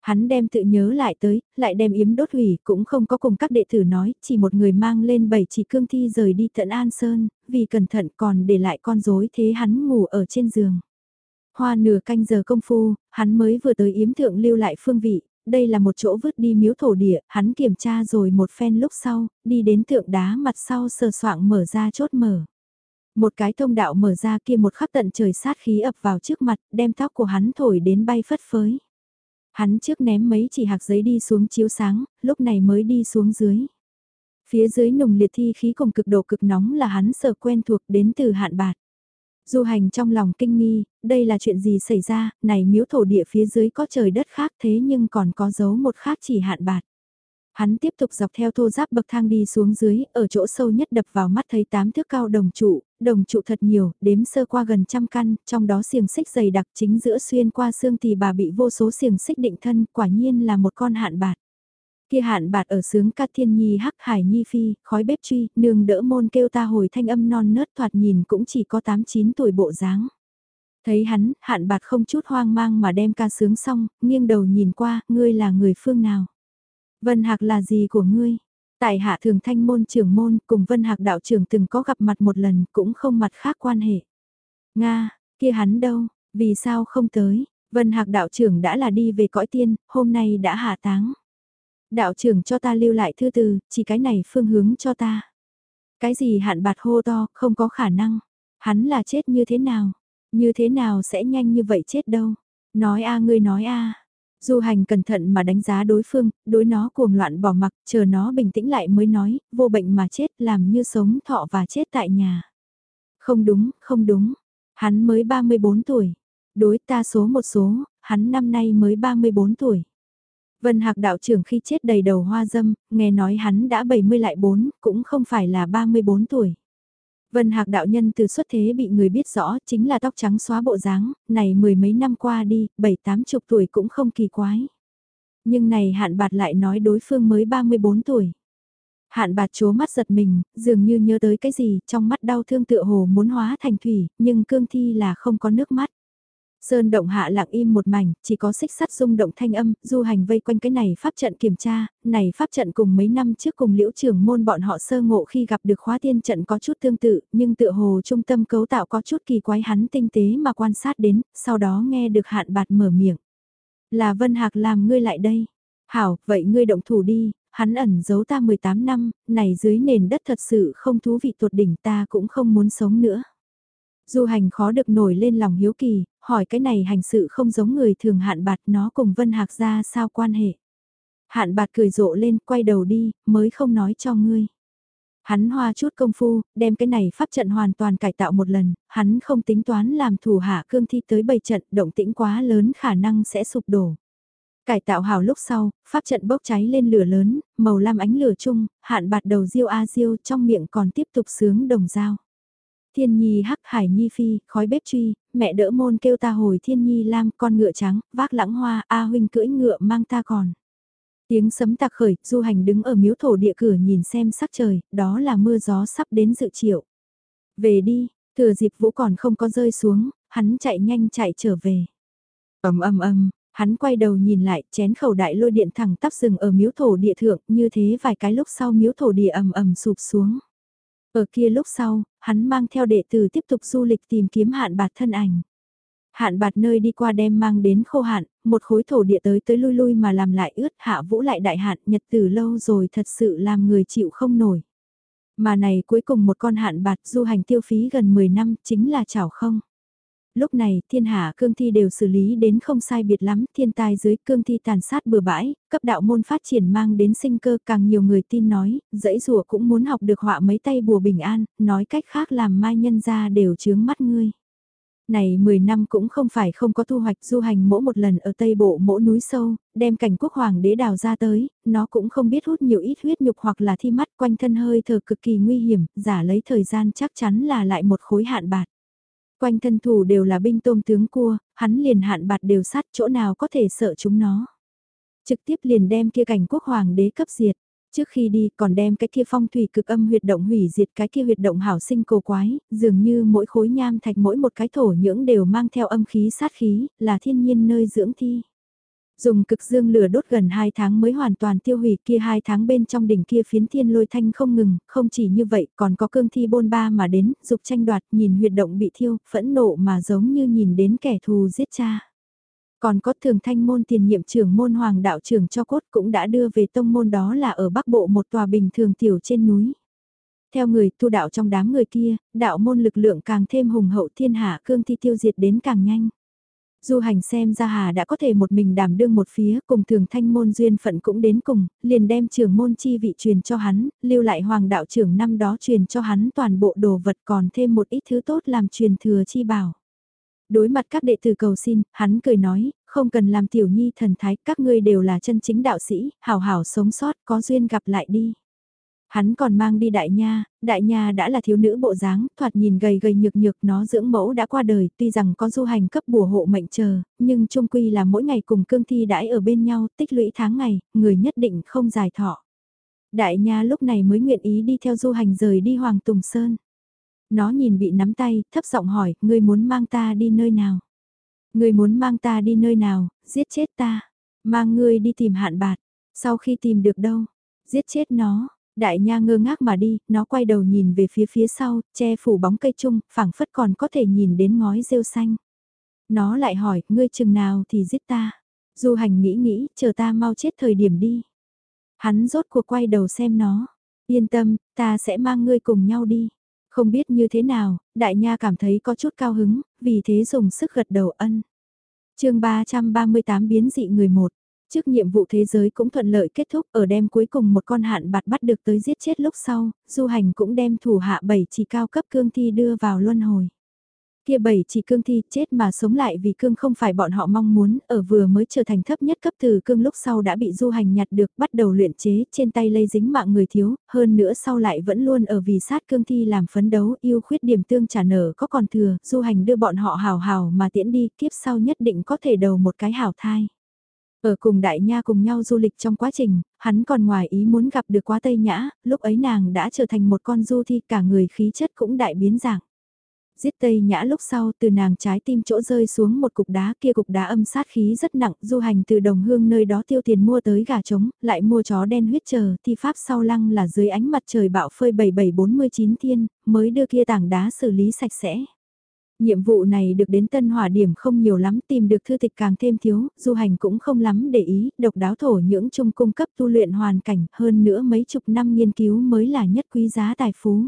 Hắn đem tự nhớ lại tới, lại đem yếm đốt hủy cũng không có cùng các đệ tử nói, chỉ một người mang lên bảy chỉ cương thi rời đi tận An Sơn, vì cẩn thận còn để lại con rối thế hắn ngủ ở trên giường. Hoa nửa canh giờ công phu, hắn mới vừa tới yếm thượng lưu lại phương vị, đây là một chỗ vứt đi miếu thổ địa, hắn kiểm tra rồi một phen lúc sau, đi đến tượng đá mặt sau sờ soạng mở ra chốt mở. Một cái thông đạo mở ra kia một khắc tận trời sát khí ập vào trước mặt, đem tóc của hắn thổi đến bay phất phới. Hắn trước ném mấy chỉ hạt giấy đi xuống chiếu sáng, lúc này mới đi xuống dưới. Phía dưới nùng liệt thi khí cùng cực độ cực nóng là hắn sợ quen thuộc đến từ hạn bạt. Du hành trong lòng kinh nghi, đây là chuyện gì xảy ra, này miếu thổ địa phía dưới có trời đất khác thế nhưng còn có dấu một khác chỉ hạn bạt. Hắn tiếp tục dọc theo thô giáp bậc thang đi xuống dưới, ở chỗ sâu nhất đập vào mắt thấy tám thước cao đồng trụ, đồng trụ thật nhiều, đếm sơ qua gần trăm căn, trong đó xiềng xích dày đặc chính giữa xuyên qua xương thì bà bị vô số xiềng xích định thân, quả nhiên là một con hạn bạt. Kia hạn bạt ở sướng ca thiên nhi hắc hải nhi phi, khói bếp truy, nương đỡ môn kêu ta hồi thanh âm non nớt thoạt nhìn cũng chỉ có 8-9 tuổi bộ dáng. Thấy hắn, hạn bạt không chút hoang mang mà đem ca sướng xong, nghiêng đầu nhìn qua, ngươi là người phương nào? Vân Hạc là gì của ngươi? Tại hạ thường thanh môn trưởng môn cùng Vân Hạc đạo trưởng từng có gặp mặt một lần cũng không mặt khác quan hệ. Nga, kia hắn đâu, vì sao không tới? Vân Hạc đạo trưởng đã là đi về cõi tiên, hôm nay đã hạ táng. Đạo trưởng cho ta lưu lại thư từ, chỉ cái này phương hướng cho ta. Cái gì hạn bạt hô to, không có khả năng. Hắn là chết như thế nào? Như thế nào sẽ nhanh như vậy chết đâu? Nói a ngươi nói a Du hành cẩn thận mà đánh giá đối phương, đối nó cuồng loạn bỏ mặc, chờ nó bình tĩnh lại mới nói, vô bệnh mà chết làm như sống thọ và chết tại nhà. Không đúng, không đúng. Hắn mới 34 tuổi. Đối ta số một số, hắn năm nay mới 34 tuổi. Vân Hạc đạo trưởng khi chết đầy đầu hoa dâm, nghe nói hắn đã 70 lại 4, cũng không phải là 34 tuổi. Vân Hạc đạo nhân từ xuất thế bị người biết rõ chính là tóc trắng xóa bộ dáng, này mười mấy năm qua đi, bảy tám chục tuổi cũng không kỳ quái. Nhưng này hạn bạt lại nói đối phương mới 34 tuổi. Hạn bạt chố mắt giật mình, dường như nhớ tới cái gì, trong mắt đau thương tựa hồ muốn hóa thành thủy, nhưng cương thi là không có nước mắt. Sơn động hạ lặng im một mảnh, chỉ có xích sắt rung động thanh âm, du hành vây quanh cái này pháp trận kiểm tra, này pháp trận cùng mấy năm trước cùng liễu trưởng môn bọn họ sơ ngộ khi gặp được khóa tiên trận có chút tương tự, nhưng tựa hồ trung tâm cấu tạo có chút kỳ quái hắn tinh tế mà quan sát đến, sau đó nghe được hạn bạt mở miệng. Là Vân Hạc làm ngươi lại đây. Hảo, vậy ngươi động thủ đi, hắn ẩn giấu ta 18 năm, này dưới nền đất thật sự không thú vị tột đỉnh ta cũng không muốn sống nữa. Du hành khó được nổi lên lòng hiếu kỳ, hỏi cái này hành sự không giống người thường hạn bạt nó cùng Vân Hạc ra sao quan hệ. Hạn bạt cười rộ lên, quay đầu đi, mới không nói cho ngươi. Hắn hoa chút công phu, đem cái này pháp trận hoàn toàn cải tạo một lần, hắn không tính toán làm thủ hạ cương thi tới bầy trận, động tĩnh quá lớn khả năng sẽ sụp đổ. Cải tạo hào lúc sau, pháp trận bốc cháy lên lửa lớn, màu lam ánh lửa chung, hạn bạt đầu diêu a diêu trong miệng còn tiếp tục sướng đồng dao. Thiên Nhi hắc hải nhi phi, khói bếp truy, mẹ đỡ môn kêu ta hồi Thiên Nhi lam, con ngựa trắng, vác lãng hoa, A huynh cưỡi ngựa mang ta còn. Tiếng sấm tạc khởi, du hành đứng ở miếu thổ địa cửa nhìn xem sắc trời, đó là mưa gió sắp đến dự triệu. Về đi, thừa dịp vũ còn không có rơi xuống, hắn chạy nhanh chạy trở về. ầm ầm ầm, hắn quay đầu nhìn lại, chén khẩu đại lôi điện thẳng tắp rừng ở miếu thổ địa thượng, như thế vài cái lúc sau miếu thổ địa ầm ầm sụp xuống. Ở kia lúc sau, hắn mang theo đệ tử tiếp tục du lịch tìm kiếm hạn bạt thân ảnh. Hạn bạt nơi đi qua đem mang đến khô hạn, một khối thổ địa tới tới lui lui mà làm lại ướt hạ vũ lại đại hạn nhật từ lâu rồi thật sự làm người chịu không nổi. Mà này cuối cùng một con hạn bạt du hành tiêu phí gần 10 năm chính là chảo không. Lúc này thiên hạ cương thi đều xử lý đến không sai biệt lắm, thiên tai dưới cương thi tàn sát bừa bãi, cấp đạo môn phát triển mang đến sinh cơ càng nhiều người tin nói, dãy rùa cũng muốn học được họa mấy tay bùa bình an, nói cách khác làm mai nhân ra đều chướng mắt ngươi. Này 10 năm cũng không phải không có thu hoạch du hành mỗi một lần ở Tây Bộ mỗi núi sâu, đem cảnh quốc hoàng đế đào ra tới, nó cũng không biết hút nhiều ít huyết nhục hoặc là thi mắt quanh thân hơi thở cực kỳ nguy hiểm, giả lấy thời gian chắc chắn là lại một khối hạn bạt. Quanh thân thủ đều là binh tôm tướng cua, hắn liền hạn bạt đều sát chỗ nào có thể sợ chúng nó. Trực tiếp liền đem kia cảnh quốc hoàng đế cấp diệt. Trước khi đi còn đem cái kia phong thủy cực âm huyệt động hủy diệt cái kia huyệt động hảo sinh cổ quái, dường như mỗi khối nham thạch mỗi một cái thổ nhưỡng đều mang theo âm khí sát khí, là thiên nhiên nơi dưỡng thi. Dùng cực dương lửa đốt gần 2 tháng mới hoàn toàn tiêu hủy kia 2 tháng bên trong đỉnh kia phiến thiên lôi thanh không ngừng, không chỉ như vậy còn có cương thi bôn ba mà đến, dục tranh đoạt nhìn huyệt động bị thiêu, phẫn nộ mà giống như nhìn đến kẻ thù giết cha. Còn có thường thanh môn tiền nhiệm trưởng môn hoàng đạo trưởng cho cốt cũng đã đưa về tông môn đó là ở bắc bộ một tòa bình thường tiểu trên núi. Theo người tu đạo trong đám người kia, đạo môn lực lượng càng thêm hùng hậu thiên hạ cương thi tiêu diệt đến càng nhanh. Du hành xem ra Hà đã có thể một mình đảm đương một phía cùng thường thanh môn duyên phận cũng đến cùng, liền đem trưởng môn chi vị truyền cho hắn, lưu lại hoàng đạo trưởng năm đó truyền cho hắn toàn bộ đồ vật còn thêm một ít thứ tốt làm truyền thừa chi bảo. Đối mặt các đệ tử cầu xin, hắn cười nói, không cần làm tiểu nhi thần thái, các ngươi đều là chân chính đạo sĩ, hảo hảo sống sót, có duyên gặp lại đi. Hắn còn mang đi đại nha, đại nha đã là thiếu nữ bộ dáng, thoạt nhìn gầy gầy nhược nhược nó dưỡng mẫu đã qua đời, tuy rằng có du hành cấp bùa hộ mệnh chờ, nhưng trung quy là mỗi ngày cùng cương thi đãi ở bên nhau, tích lũy tháng ngày, người nhất định không dài thọ. Đại nha lúc này mới nguyện ý đi theo du hành rời đi Hoàng Tùng Sơn. Nó nhìn bị nắm tay, thấp giọng hỏi, ngươi muốn mang ta đi nơi nào? Ngươi muốn mang ta đi nơi nào, giết chết ta, mang ngươi đi tìm hạn bạt, sau khi tìm được đâu, giết chết nó. Đại nha ngơ ngác mà đi, nó quay đầu nhìn về phía phía sau, che phủ bóng cây chung, phảng phất còn có thể nhìn đến ngói rêu xanh. Nó lại hỏi, ngươi chừng nào thì giết ta. Du hành nghĩ nghĩ, chờ ta mau chết thời điểm đi. Hắn rốt cuộc quay đầu xem nó. Yên tâm, ta sẽ mang ngươi cùng nhau đi. Không biết như thế nào, đại nha cảm thấy có chút cao hứng, vì thế dùng sức gật đầu ân. chương 338 biến dị người một. Trước nhiệm vụ thế giới cũng thuận lợi kết thúc ở đêm cuối cùng một con hạn bạt bắt được tới giết chết lúc sau, du hành cũng đem thủ hạ bảy chỉ cao cấp cương thi đưa vào luân hồi. Kia bảy chỉ cương thi chết mà sống lại vì cương không phải bọn họ mong muốn, ở vừa mới trở thành thấp nhất cấp từ cương lúc sau đã bị du hành nhặt được bắt đầu luyện chế trên tay lây dính mạng người thiếu, hơn nữa sau lại vẫn luôn ở vì sát cương thi làm phấn đấu yêu khuyết điểm tương trả nở có còn thừa, du hành đưa bọn họ hào hào mà tiễn đi, kiếp sau nhất định có thể đầu một cái hảo thai. Ở cùng đại nha cùng nhau du lịch trong quá trình, hắn còn ngoài ý muốn gặp được quá Tây Nhã, lúc ấy nàng đã trở thành một con du thi cả người khí chất cũng đại biến dạng. Giết Tây Nhã lúc sau từ nàng trái tim chỗ rơi xuống một cục đá kia cục đá âm sát khí rất nặng du hành từ đồng hương nơi đó tiêu tiền mua tới gà trống, lại mua chó đen huyết chờ thi pháp sau lăng là dưới ánh mặt trời bạo phơi 7749 thiên, mới đưa kia tảng đá xử lý sạch sẽ. Nhiệm vụ này được đến tân hỏa điểm không nhiều lắm tìm được thư tịch càng thêm thiếu, du hành cũng không lắm để ý, độc đáo thổ nhưỡng chung cung cấp tu luyện hoàn cảnh hơn nữa mấy chục năm nghiên cứu mới là nhất quý giá tài phú.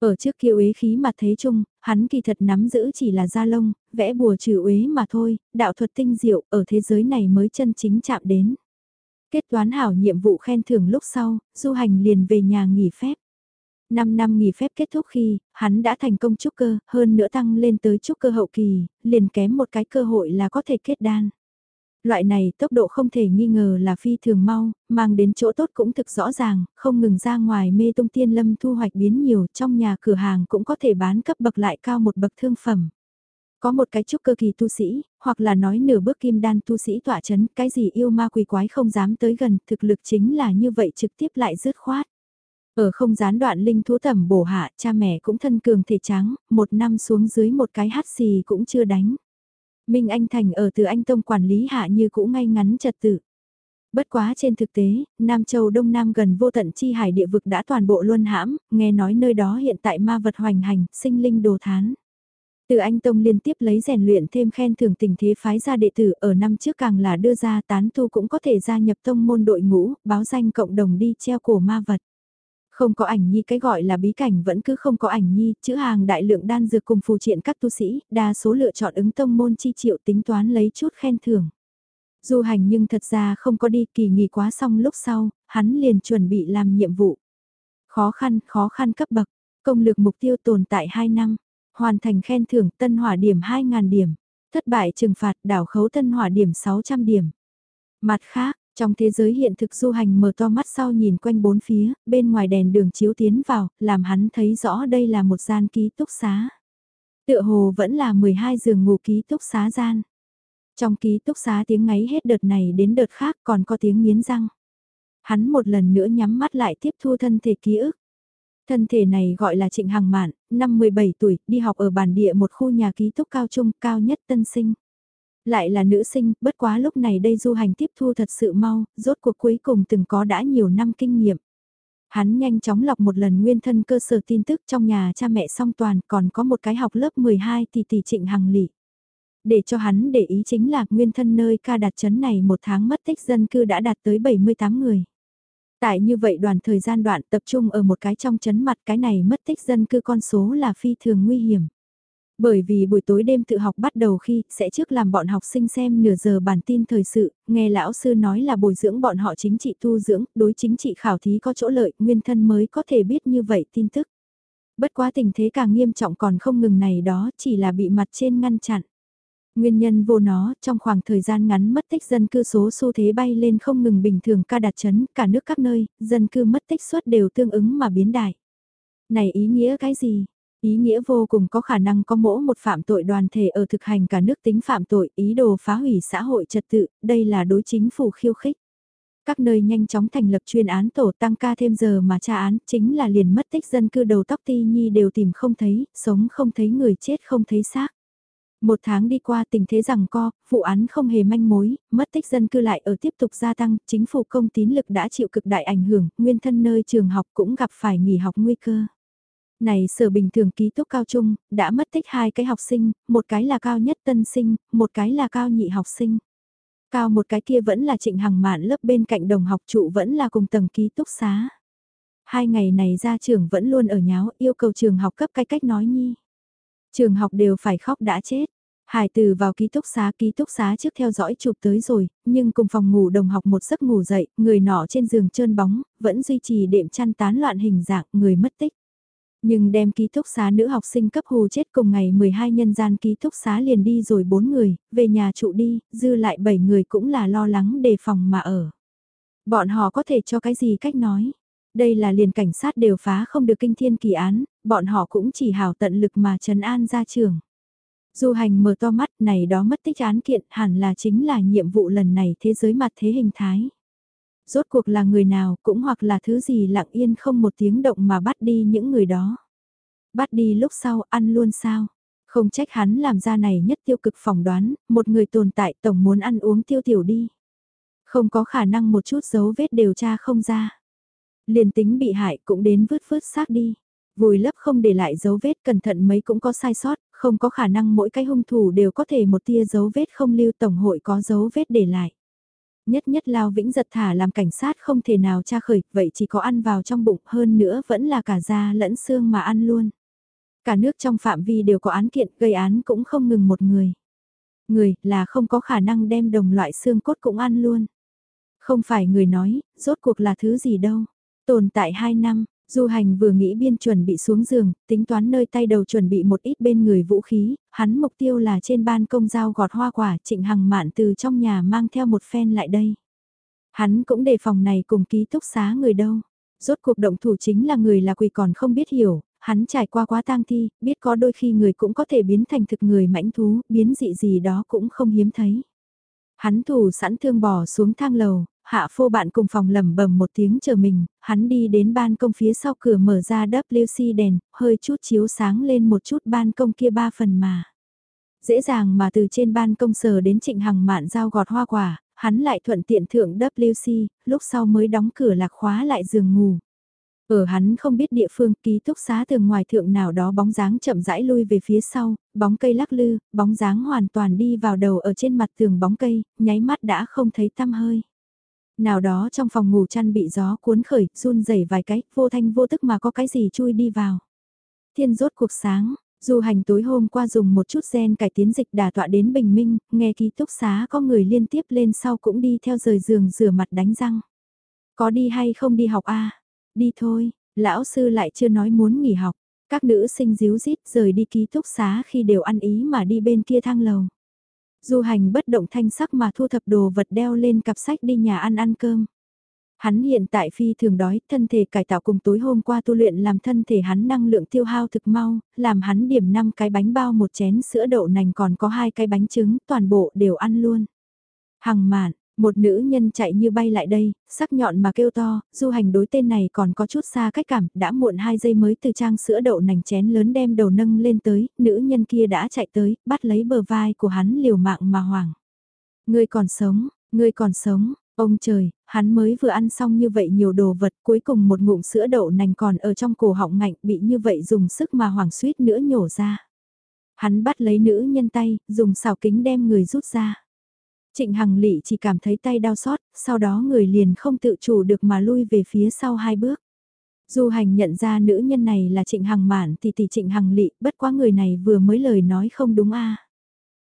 Ở trước kia uế khí mà thế chung, hắn kỳ thật nắm giữ chỉ là da lông, vẽ bùa trừ uế mà thôi, đạo thuật tinh diệu ở thế giới này mới chân chính chạm đến. Kết toán hảo nhiệm vụ khen thưởng lúc sau, du hành liền về nhà nghỉ phép. 5 năm nghỉ phép kết thúc khi, hắn đã thành công trúc cơ, hơn nữa tăng lên tới trúc cơ hậu kỳ, liền kém một cái cơ hội là có thể kết đan. Loại này tốc độ không thể nghi ngờ là phi thường mau, mang đến chỗ tốt cũng thực rõ ràng, không ngừng ra ngoài mê tung tiên lâm thu hoạch biến nhiều trong nhà cửa hàng cũng có thể bán cấp bậc lại cao một bậc thương phẩm. Có một cái trúc cơ kỳ tu sĩ, hoặc là nói nửa bước kim đan tu sĩ tỏa chấn, cái gì yêu ma quỷ quái không dám tới gần, thực lực chính là như vậy trực tiếp lại dứt khoát. Ở không gián đoạn linh thú tẩm bổ hạ, cha mẹ cũng thân cường thể trắng, một năm xuống dưới một cái hát xì cũng chưa đánh. Minh Anh Thành ở từ Anh Tông quản lý hạ như cũ ngay ngắn trật tự. Bất quá trên thực tế, Nam Châu Đông Nam gần vô tận chi hải địa vực đã toàn bộ luân hãm, nghe nói nơi đó hiện tại ma vật hoành hành, sinh linh đồ thán. Từ Anh Tông liên tiếp lấy rèn luyện thêm khen thưởng tình thế phái ra đệ tử ở năm trước càng là đưa ra tán tu cũng có thể gia nhập tông môn đội ngũ, báo danh cộng đồng đi treo cổ ma vật. Không có ảnh nhi cái gọi là bí cảnh vẫn cứ không có ảnh nhi, chữ hàng đại lượng đan dược cùng phù triện các tu sĩ, đa số lựa chọn ứng tông môn chi triệu tính toán lấy chút khen thưởng. Du hành nhưng thật ra không có đi kỳ nghỉ quá xong lúc sau, hắn liền chuẩn bị làm nhiệm vụ. Khó khăn, khó khăn cấp bậc, công lực mục tiêu tồn tại 2 năm, hoàn thành khen thưởng tân hỏa điểm 2.000 điểm, thất bại trừng phạt đảo khấu tân hỏa điểm 600 điểm. Mặt khác, trong thế giới hiện thực du hành mở to mắt sau nhìn quanh bốn phía, bên ngoài đèn đường chiếu tiến vào, làm hắn thấy rõ đây là một gian ký túc xá. Tựa hồ vẫn là 12 giường ngủ ký túc xá gian. Trong ký túc xá tiếng ngáy hết đợt này đến đợt khác còn có tiếng miến răng. Hắn một lần nữa nhắm mắt lại tiếp thu thân thể ký ức. Thân thể này gọi là Trịnh Hằng Mạn, năm 17 tuổi, đi học ở bản địa một khu nhà ký túc cao trung cao nhất tân sinh. Lại là nữ sinh, bất quá lúc này đây du hành tiếp thu thật sự mau, rốt cuộc cuối cùng từng có đã nhiều năm kinh nghiệm. Hắn nhanh chóng lọc một lần nguyên thân cơ sở tin tức trong nhà cha mẹ song toàn còn có một cái học lớp 12 tỷ tỷ trịnh hằng lị. Để cho hắn để ý chính là nguyên thân nơi ca đặt chấn này một tháng mất tích dân cư đã đạt tới 78 người. Tại như vậy đoàn thời gian đoạn tập trung ở một cái trong chấn mặt cái này mất tích dân cư con số là phi thường nguy hiểm. Bởi vì buổi tối đêm tự học bắt đầu khi sẽ trước làm bọn học sinh xem nửa giờ bản tin thời sự, nghe lão sư nói là bồi dưỡng bọn họ chính trị tu dưỡng, đối chính trị khảo thí có chỗ lợi, nguyên thân mới có thể biết như vậy tin tức. Bất quá tình thế càng nghiêm trọng còn không ngừng này đó chỉ là bị mặt trên ngăn chặn. Nguyên nhân vô nó, trong khoảng thời gian ngắn mất tích dân cư số xu thế bay lên không ngừng bình thường ca đạt chấn, cả nước các nơi, dân cư mất tích suất đều tương ứng mà biến đại. Này ý nghĩa cái gì? Ý nghĩa vô cùng có khả năng có mỗ một phạm tội đoàn thể ở thực hành cả nước tính phạm tội, ý đồ phá hủy xã hội trật tự, đây là đối chính phủ khiêu khích. Các nơi nhanh chóng thành lập chuyên án tổ tăng ca thêm giờ mà tra án chính là liền mất tích dân cư đầu tóc ti nhi đều tìm không thấy, sống không thấy người chết không thấy xác. Một tháng đi qua tình thế rằng co, vụ án không hề manh mối, mất tích dân cư lại ở tiếp tục gia tăng, chính phủ công tín lực đã chịu cực đại ảnh hưởng, nguyên thân nơi trường học cũng gặp phải nghỉ học nguy cơ. Này sở bình thường ký túc cao trung, đã mất tích hai cái học sinh, một cái là cao nhất tân sinh, một cái là cao nhị học sinh. Cao một cái kia vẫn là trịnh hằng mạn lớp bên cạnh đồng học trụ vẫn là cùng tầng ký túc xá. Hai ngày này ra trường vẫn luôn ở nháo yêu cầu trường học cấp cái cách nói nhi. Trường học đều phải khóc đã chết. Hải từ vào ký túc xá ký túc xá trước theo dõi chụp tới rồi, nhưng cùng phòng ngủ đồng học một giấc ngủ dậy, người nọ trên giường trơn bóng, vẫn duy trì đệm chăn tán loạn hình dạng, người mất tích. Nhưng đem ký túc xá nữ học sinh cấp hù chết cùng ngày 12 nhân gian ký túc xá liền đi rồi 4 người, về nhà trụ đi, dư lại 7 người cũng là lo lắng đề phòng mà ở. Bọn họ có thể cho cái gì cách nói? Đây là liền cảnh sát đều phá không được kinh thiên kỳ án, bọn họ cũng chỉ hào tận lực mà trấn an ra trường. Du hành mở to mắt này đó mất tích án kiện hẳn là chính là nhiệm vụ lần này thế giới mặt thế hình thái. Rốt cuộc là người nào cũng hoặc là thứ gì lặng yên không một tiếng động mà bắt đi những người đó. Bắt đi lúc sau ăn luôn sao? Không trách hắn làm ra này nhất tiêu cực phỏng đoán, một người tồn tại tổng muốn ăn uống tiêu tiểu đi. Không có khả năng một chút dấu vết điều tra không ra. Liền tính bị hại cũng đến vứt vứt xác đi. Vùi lấp không để lại dấu vết cẩn thận mấy cũng có sai sót, không có khả năng mỗi cái hung thủ đều có thể một tia dấu vết không lưu tổng hội có dấu vết để lại. Nhất nhất Lao Vĩnh giật thả làm cảnh sát không thể nào tra khởi, vậy chỉ có ăn vào trong bụng hơn nữa vẫn là cả da lẫn xương mà ăn luôn. Cả nước trong phạm vi đều có án kiện, gây án cũng không ngừng một người. Người là không có khả năng đem đồng loại xương cốt cũng ăn luôn. Không phải người nói, rốt cuộc là thứ gì đâu. Tồn tại 2 năm, Du hành vừa nghĩ biên chuẩn bị xuống giường, tính toán nơi tay đầu chuẩn bị một ít bên người vũ khí, hắn mục tiêu là trên ban công giao gọt hoa quả trịnh hằng mạn từ trong nhà mang theo một phen lại đây. Hắn cũng đề phòng này cùng ký túc xá người đâu. Rốt cuộc động thủ chính là người là quỷ còn không biết hiểu, hắn trải qua quá tang thi, biết có đôi khi người cũng có thể biến thành thực người mãnh thú, biến dị gì đó cũng không hiếm thấy. Hắn thủ sẵn thương bỏ xuống thang lầu, Hạ phô bạn cùng phòng lầm bầm một tiếng chờ mình, hắn đi đến ban công phía sau cửa mở ra WC đèn, hơi chút chiếu sáng lên một chút ban công kia ba phần mà. Dễ dàng mà từ trên ban công sờ đến trịnh hằng mạn giao gọt hoa quả, hắn lại thuận tiện thượng WC, lúc sau mới đóng cửa lạc khóa lại giường ngủ. Ở hắn không biết địa phương ký túc xá tường ngoài thượng nào đó bóng dáng chậm rãi lui về phía sau, bóng cây lắc lư, bóng dáng hoàn toàn đi vào đầu ở trên mặt tường bóng cây, nháy mắt đã không thấy tăm hơi. Nào đó trong phòng ngủ chăn bị gió cuốn khởi, run rẩy vài cái, vô thanh vô tức mà có cái gì chui đi vào. Thiên rốt cuộc sáng, Du hành tối hôm qua dùng một chút gen cải tiến dịch đà tọa đến bình minh, nghe ký túc xá có người liên tiếp lên sau cũng đi theo rời giường rửa mặt đánh răng. Có đi hay không đi học a Đi thôi, lão sư lại chưa nói muốn nghỉ học. Các nữ sinh díu dít rời đi ký túc xá khi đều ăn ý mà đi bên kia thang lầu. Du hành bất động thanh sắc mà thu thập đồ vật đeo lên cặp sách đi nhà ăn ăn cơm. Hắn hiện tại phi thường đói, thân thể cải tạo cùng tối hôm qua tu luyện làm thân thể hắn năng lượng tiêu hao thực mau, làm hắn điểm 5 cái bánh bao một chén sữa đậu nành còn có hai cái bánh trứng, toàn bộ đều ăn luôn. Hằng mạn, một nữ nhân chạy như bay lại đây, sắc nhọn mà kêu to, du hành đối tên này còn có chút xa cách cảm, đã muộn hai giây mới từ trang sữa đậu nành chén lớn đem đầu nâng lên tới, nữ nhân kia đã chạy tới, bắt lấy bờ vai của hắn liều mạng mà hoảng. Người còn sống, người còn sống, ông trời, hắn mới vừa ăn xong như vậy nhiều đồ vật cuối cùng một ngụm sữa đậu nành còn ở trong cổ họng ngạnh bị như vậy dùng sức mà hoảng suýt nữa nhổ ra. Hắn bắt lấy nữ nhân tay, dùng xào kính đem người rút ra. Trịnh Hằng Lị chỉ cảm thấy tay đau xót, sau đó người liền không tự chủ được mà lui về phía sau hai bước. Du hành nhận ra nữ nhân này là Trịnh Hằng Mạn thì tỷ Trịnh Hằng Lị, bất quá người này vừa mới lời nói không đúng a.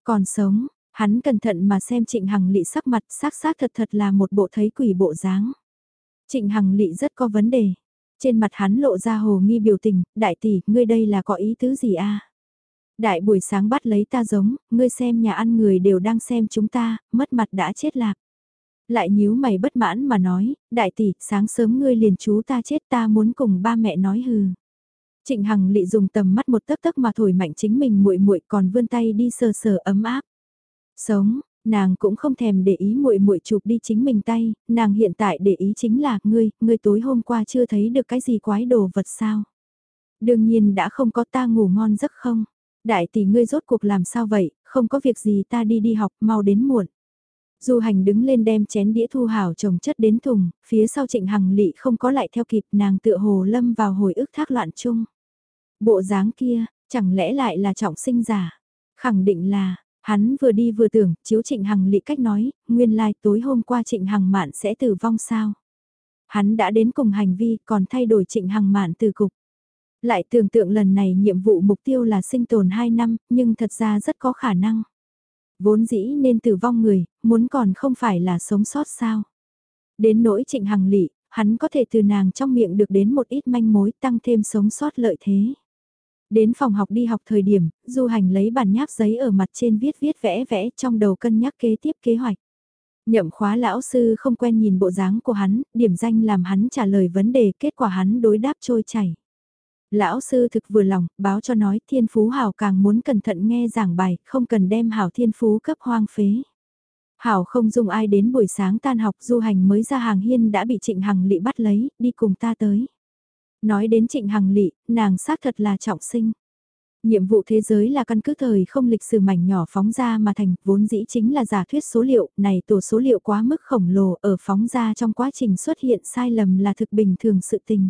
Còn sống, hắn cẩn thận mà xem Trịnh Hằng Lị sắc mặt, xác xác thật thật là một bộ thấy quỷ bộ dáng. Trịnh Hằng Lị rất có vấn đề. Trên mặt hắn lộ ra hồ nghi biểu tình, đại tỷ, ngươi đây là có ý tứ gì a? Đại buổi sáng bắt lấy ta giống, ngươi xem nhà ăn người đều đang xem chúng ta, mất mặt đã chết lạc. Lại nhíu mày bất mãn mà nói, đại tỷ, sáng sớm ngươi liền chú ta chết ta muốn cùng ba mẹ nói hừ. Trịnh Hằng lị dùng tầm mắt một tấc tấc mà thổi mạnh chính mình muội muội còn vươn tay đi sờ sờ ấm áp. Sống, nàng cũng không thèm để ý muội muội chụp đi chính mình tay, nàng hiện tại để ý chính là ngươi, ngươi tối hôm qua chưa thấy được cái gì quái đồ vật sao. Đương nhiên đã không có ta ngủ ngon giấc không. Đại tỷ ngươi rốt cuộc làm sao vậy, không có việc gì ta đi đi học, mau đến muộn. Du hành đứng lên đem chén đĩa thu hảo trồng chất đến thùng, phía sau trịnh hằng lị không có lại theo kịp nàng tựa hồ lâm vào hồi ức thác loạn chung. Bộ dáng kia, chẳng lẽ lại là trọng sinh giả? Khẳng định là, hắn vừa đi vừa tưởng, chiếu trịnh hằng lị cách nói, nguyên lai like tối hôm qua trịnh hằng mạn sẽ tử vong sao? Hắn đã đến cùng hành vi còn thay đổi trịnh hằng mạn từ cục. Lại tưởng tượng lần này nhiệm vụ mục tiêu là sinh tồn 2 năm, nhưng thật ra rất có khả năng. Vốn dĩ nên tử vong người, muốn còn không phải là sống sót sao. Đến nỗi trịnh hằng lị, hắn có thể từ nàng trong miệng được đến một ít manh mối tăng thêm sống sót lợi thế. Đến phòng học đi học thời điểm, du hành lấy bản nháp giấy ở mặt trên viết viết vẽ vẽ trong đầu cân nhắc kế tiếp kế hoạch. Nhậm khóa lão sư không quen nhìn bộ dáng của hắn, điểm danh làm hắn trả lời vấn đề kết quả hắn đối đáp trôi chảy. Lão sư thực vừa lòng, báo cho nói thiên phú hảo càng muốn cẩn thận nghe giảng bài, không cần đem hảo thiên phú cấp hoang phế. Hảo không dùng ai đến buổi sáng tan học du hành mới ra hàng hiên đã bị trịnh hằng lị bắt lấy, đi cùng ta tới. Nói đến trịnh hằng lị, nàng xác thật là trọng sinh. Nhiệm vụ thế giới là căn cứ thời không lịch sử mảnh nhỏ phóng ra mà thành, vốn dĩ chính là giả thuyết số liệu, này tổ số liệu quá mức khổng lồ ở phóng ra trong quá trình xuất hiện sai lầm là thực bình thường sự tình.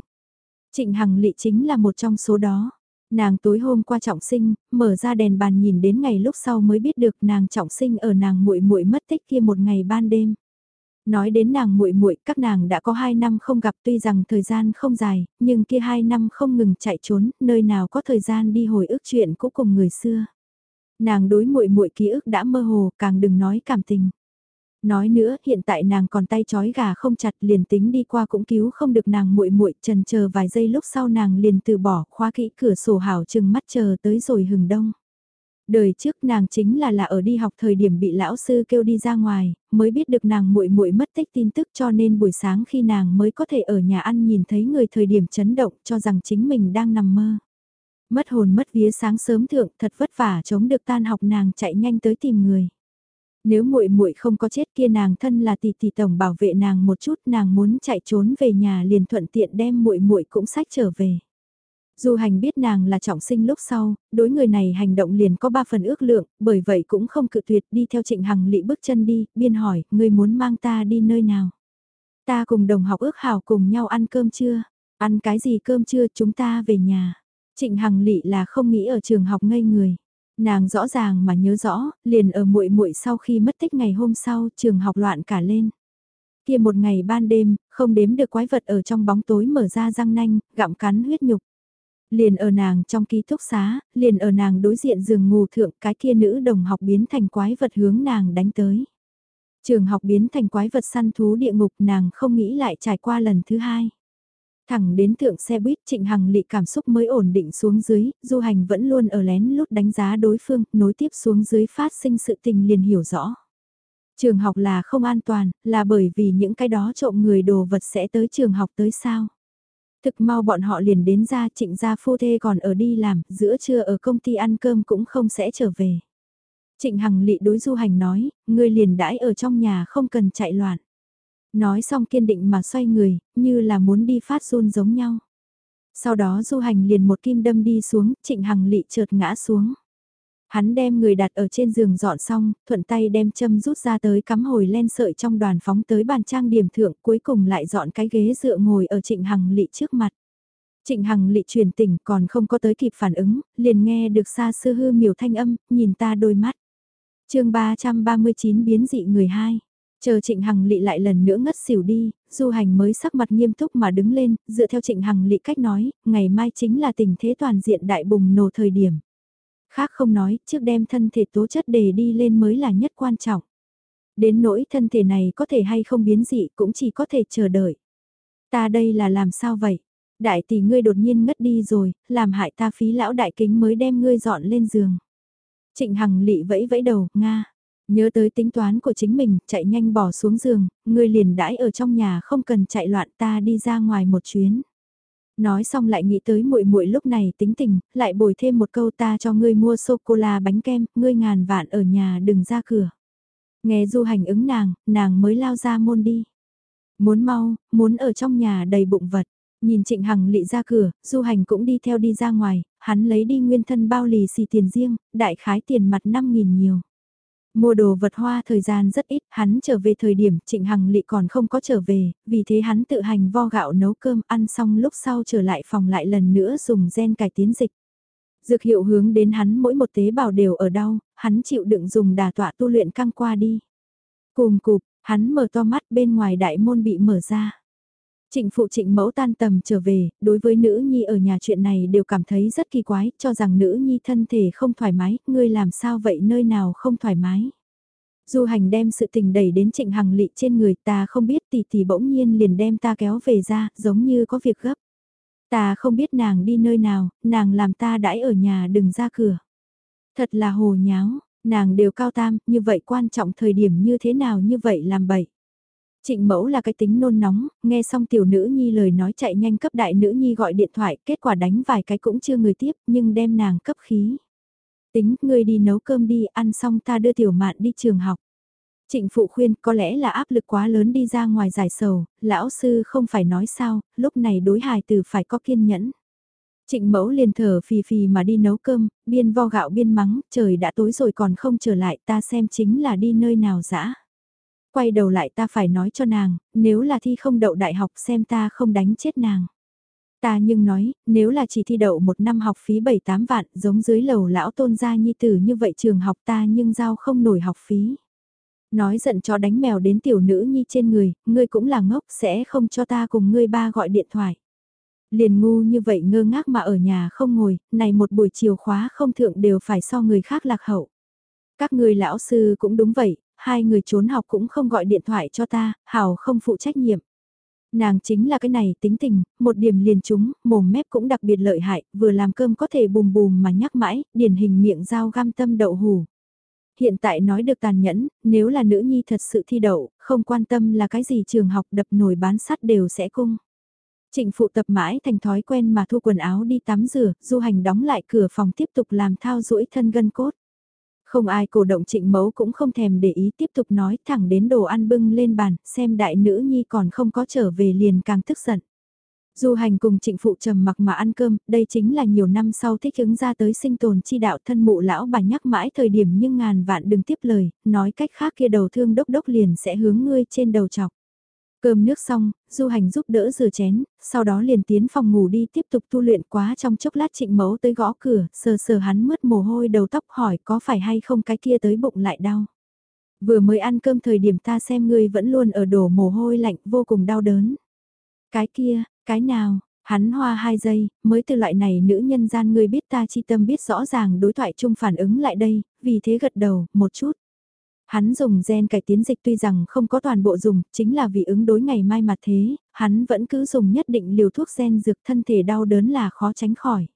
Trịnh Hằng Lị chính là một trong số đó. Nàng tối hôm qua trọng sinh, mở ra đèn bàn nhìn đến ngày lúc sau mới biết được nàng trọng sinh ở nàng muội muội mất tích kia một ngày ban đêm. Nói đến nàng muội muội, các nàng đã có hai năm không gặp tuy rằng thời gian không dài, nhưng kia hai năm không ngừng chạy trốn, nơi nào có thời gian đi hồi ức chuyện cũ cùng người xưa. Nàng đối muội muội ký ức đã mơ hồ, càng đừng nói cảm tình. Nói nữa, hiện tại nàng còn tay chói gà không chặt liền tính đi qua cũng cứu không được nàng muội muội trần chờ vài giây lúc sau nàng liền từ bỏ khóa kỹ cửa sổ hảo chừng mắt chờ tới rồi hừng đông. Đời trước nàng chính là là ở đi học thời điểm bị lão sư kêu đi ra ngoài, mới biết được nàng muội muội mất tích tin tức cho nên buổi sáng khi nàng mới có thể ở nhà ăn nhìn thấy người thời điểm chấn động cho rằng chính mình đang nằm mơ. Mất hồn mất vía sáng sớm thượng thật vất vả chống được tan học nàng chạy nhanh tới tìm người. Nếu muội muội không có chết kia nàng thân là tỷ tỷ tổng bảo vệ nàng một chút, nàng muốn chạy trốn về nhà liền thuận tiện đem muội muội cũng sách trở về. Du hành biết nàng là trọng sinh lúc sau, đối người này hành động liền có ba phần ước lượng, bởi vậy cũng không cự tuyệt đi theo trịnh hằng lị bước chân đi, biên hỏi, ngươi muốn mang ta đi nơi nào? Ta cùng đồng học ước hảo cùng nhau ăn cơm trưa, ăn cái gì cơm trưa chúng ta về nhà. Trịnh hằng lị là không nghĩ ở trường học ngây người. Nàng rõ ràng mà nhớ rõ, liền ở muội muội sau khi mất tích ngày hôm sau, trường học loạn cả lên. Kia một ngày ban đêm, không đếm được quái vật ở trong bóng tối mở ra răng nanh, gặm cắn huyết nhục. Liền ở nàng trong ký túc xá, liền ở nàng đối diện giường ngủ thượng cái kia nữ đồng học biến thành quái vật hướng nàng đánh tới. Trường học biến thành quái vật săn thú địa ngục nàng không nghĩ lại trải qua lần thứ hai. Thẳng đến thượng xe buýt Trịnh Hằng lị cảm xúc mới ổn định xuống dưới, du hành vẫn luôn ở lén lút đánh giá đối phương, nối tiếp xuống dưới phát sinh sự tình liền hiểu rõ. Trường học là không an toàn, là bởi vì những cái đó trộm người đồ vật sẽ tới trường học tới sao. Thực mau bọn họ liền đến ra trịnh gia phu thê còn ở đi làm, giữa trưa ở công ty ăn cơm cũng không sẽ trở về. Trịnh Hằng lị đối du hành nói, ngươi liền đãi ở trong nhà không cần chạy loạn. Nói xong kiên định mà xoay người, như là muốn đi phát run giống nhau. Sau đó du hành liền một kim đâm đi xuống, trịnh hằng lị trượt ngã xuống. Hắn đem người đặt ở trên giường dọn xong, thuận tay đem châm rút ra tới cắm hồi len sợi trong đoàn phóng tới bàn trang điểm thượng cuối cùng lại dọn cái ghế dựa ngồi ở trịnh hằng lị trước mặt. Trịnh Hằng lị truyền tỉnh còn không có tới kịp phản ứng, liền nghe được xa sư hư miểu thanh âm, nhìn ta đôi mắt. chương 339 biến dị người hai. Chờ Trịnh Hằng lị lại lần nữa ngất xỉu đi, Du Hành mới sắc mặt nghiêm túc mà đứng lên, dựa theo Trịnh Hằng lị cách nói, ngày mai chính là tình thế toàn diện đại bùng nổ thời điểm. Khác không nói, trước đem thân thể tố chất đề đi lên mới là nhất quan trọng. Đến nỗi thân thể này có thể hay không biến dị cũng chỉ có thể chờ đợi. Ta đây là làm sao vậy? Đại tỷ ngươi đột nhiên ngất đi rồi, làm hại ta phí lão đại kính mới đem ngươi dọn lên giường. Trịnh Hằng lị vẫy vẫy đầu, Nga. Nhớ tới tính toán của chính mình, chạy nhanh bỏ xuống giường, ngươi liền đãi ở trong nhà không cần chạy loạn ta đi ra ngoài một chuyến. Nói xong lại nghĩ tới muội muội lúc này tính tình, lại bồi thêm một câu ta cho ngươi mua sô-cô-la bánh kem, ngươi ngàn vạn ở nhà đừng ra cửa. Nghe du hành ứng nàng, nàng mới lao ra môn đi. Muốn mau, muốn ở trong nhà đầy bụng vật. Nhìn Trịnh Hằng lị ra cửa, du hành cũng đi theo đi ra ngoài, hắn lấy đi nguyên thân bao lì xì tiền riêng, đại khái tiền mặt 5.000 nhiều. Mua đồ vật hoa thời gian rất ít, hắn trở về thời điểm Trịnh Hằng Lị còn không có trở về, vì thế hắn tự hành vo gạo nấu cơm ăn xong lúc sau trở lại phòng lại lần nữa dùng gen cải tiến dịch. Dược hiệu hướng đến hắn mỗi một tế bào đều ở đau, hắn chịu đựng dùng đà tọa tu luyện căng qua đi. Cùng cục, hắn mở to mắt bên ngoài đại môn bị mở ra. Trịnh phụ trịnh mẫu tan tầm trở về, đối với nữ nhi ở nhà chuyện này đều cảm thấy rất kỳ quái, cho rằng nữ nhi thân thể không thoải mái, ngươi làm sao vậy nơi nào không thoải mái. Du hành đem sự tình đẩy đến trịnh hằng lị trên người ta không biết tỷ tỷ bỗng nhiên liền đem ta kéo về ra, giống như có việc gấp. Ta không biết nàng đi nơi nào, nàng làm ta đãi ở nhà đừng ra cửa. Thật là hồ nháo, nàng đều cao tam, như vậy quan trọng thời điểm như thế nào như vậy làm bậy. Trịnh mẫu là cái tính nôn nóng, nghe xong tiểu nữ nhi lời nói chạy nhanh cấp đại nữ nhi gọi điện thoại, kết quả đánh vài cái cũng chưa người tiếp, nhưng đem nàng cấp khí. Tính, ngươi đi nấu cơm đi, ăn xong ta đưa tiểu mạn đi trường học. Trịnh phụ khuyên có lẽ là áp lực quá lớn đi ra ngoài giải sầu, lão sư không phải nói sao, lúc này đối hài từ phải có kiên nhẫn. Trịnh mẫu liền thở phì phì mà đi nấu cơm, biên vo gạo biên mắng, trời đã tối rồi còn không trở lại ta xem chính là đi nơi nào dã quay đầu lại ta phải nói cho nàng, nếu là thi không đậu đại học xem ta không đánh chết nàng. Ta nhưng nói, nếu là chỉ thi đậu một năm học phí 7-8 vạn giống dưới lầu lão tôn gia nhi tử như vậy trường học ta nhưng giao không nổi học phí. Nói giận cho đánh mèo đến tiểu nữ nhi trên người, ngươi cũng là ngốc sẽ không cho ta cùng ngươi ba gọi điện thoại. Liền ngu như vậy ngơ ngác mà ở nhà không ngồi, này một buổi chiều khóa không thượng đều phải so người khác lạc hậu. Các người lão sư cũng đúng vậy, hai người trốn học cũng không gọi điện thoại cho ta, hảo không phụ trách nhiệm. Nàng chính là cái này tính tình, một điểm liền chúng, mồm mép cũng đặc biệt lợi hại, vừa làm cơm có thể bùm bùm mà nhắc mãi, điển hình miệng dao găm tâm đậu hù. Hiện tại nói được tàn nhẫn, nếu là nữ nhi thật sự thi đậu, không quan tâm là cái gì trường học đập nổi bán sắt đều sẽ cung. Trịnh phụ tập mãi thành thói quen mà thu quần áo đi tắm rửa, du hành đóng lại cửa phòng tiếp tục làm thao duỗi thân gân cốt. Không ai cổ động trịnh mấu cũng không thèm để ý tiếp tục nói thẳng đến đồ ăn bưng lên bàn, xem đại nữ nhi còn không có trở về liền càng tức giận. Du hành cùng trịnh phụ trầm mặc mà ăn cơm, đây chính là nhiều năm sau thích ứng ra tới sinh tồn chi đạo thân mụ lão bà nhắc mãi thời điểm nhưng ngàn vạn đừng tiếp lời, nói cách khác kia đầu thương đốc đốc liền sẽ hướng ngươi trên đầu chọc. Cơm nước xong, du hành giúp đỡ rửa chén, sau đó liền tiến phòng ngủ đi tiếp tục tu luyện quá trong chốc lát trịnh mẫu tới gõ cửa, sờ sờ hắn mướt mồ hôi đầu tóc hỏi có phải hay không cái kia tới bụng lại đau. Vừa mới ăn cơm thời điểm ta xem ngươi vẫn luôn ở đổ mồ hôi lạnh vô cùng đau đớn. Cái kia, cái nào, hắn hoa hai giây, mới từ loại này nữ nhân gian ngươi biết ta chi tâm biết rõ ràng đối thoại chung phản ứng lại đây, vì thế gật đầu, một chút. Hắn dùng gen cải tiến dịch tuy rằng không có toàn bộ dùng, chính là vì ứng đối ngày mai mà thế, hắn vẫn cứ dùng nhất định liều thuốc gen dược thân thể đau đớn là khó tránh khỏi.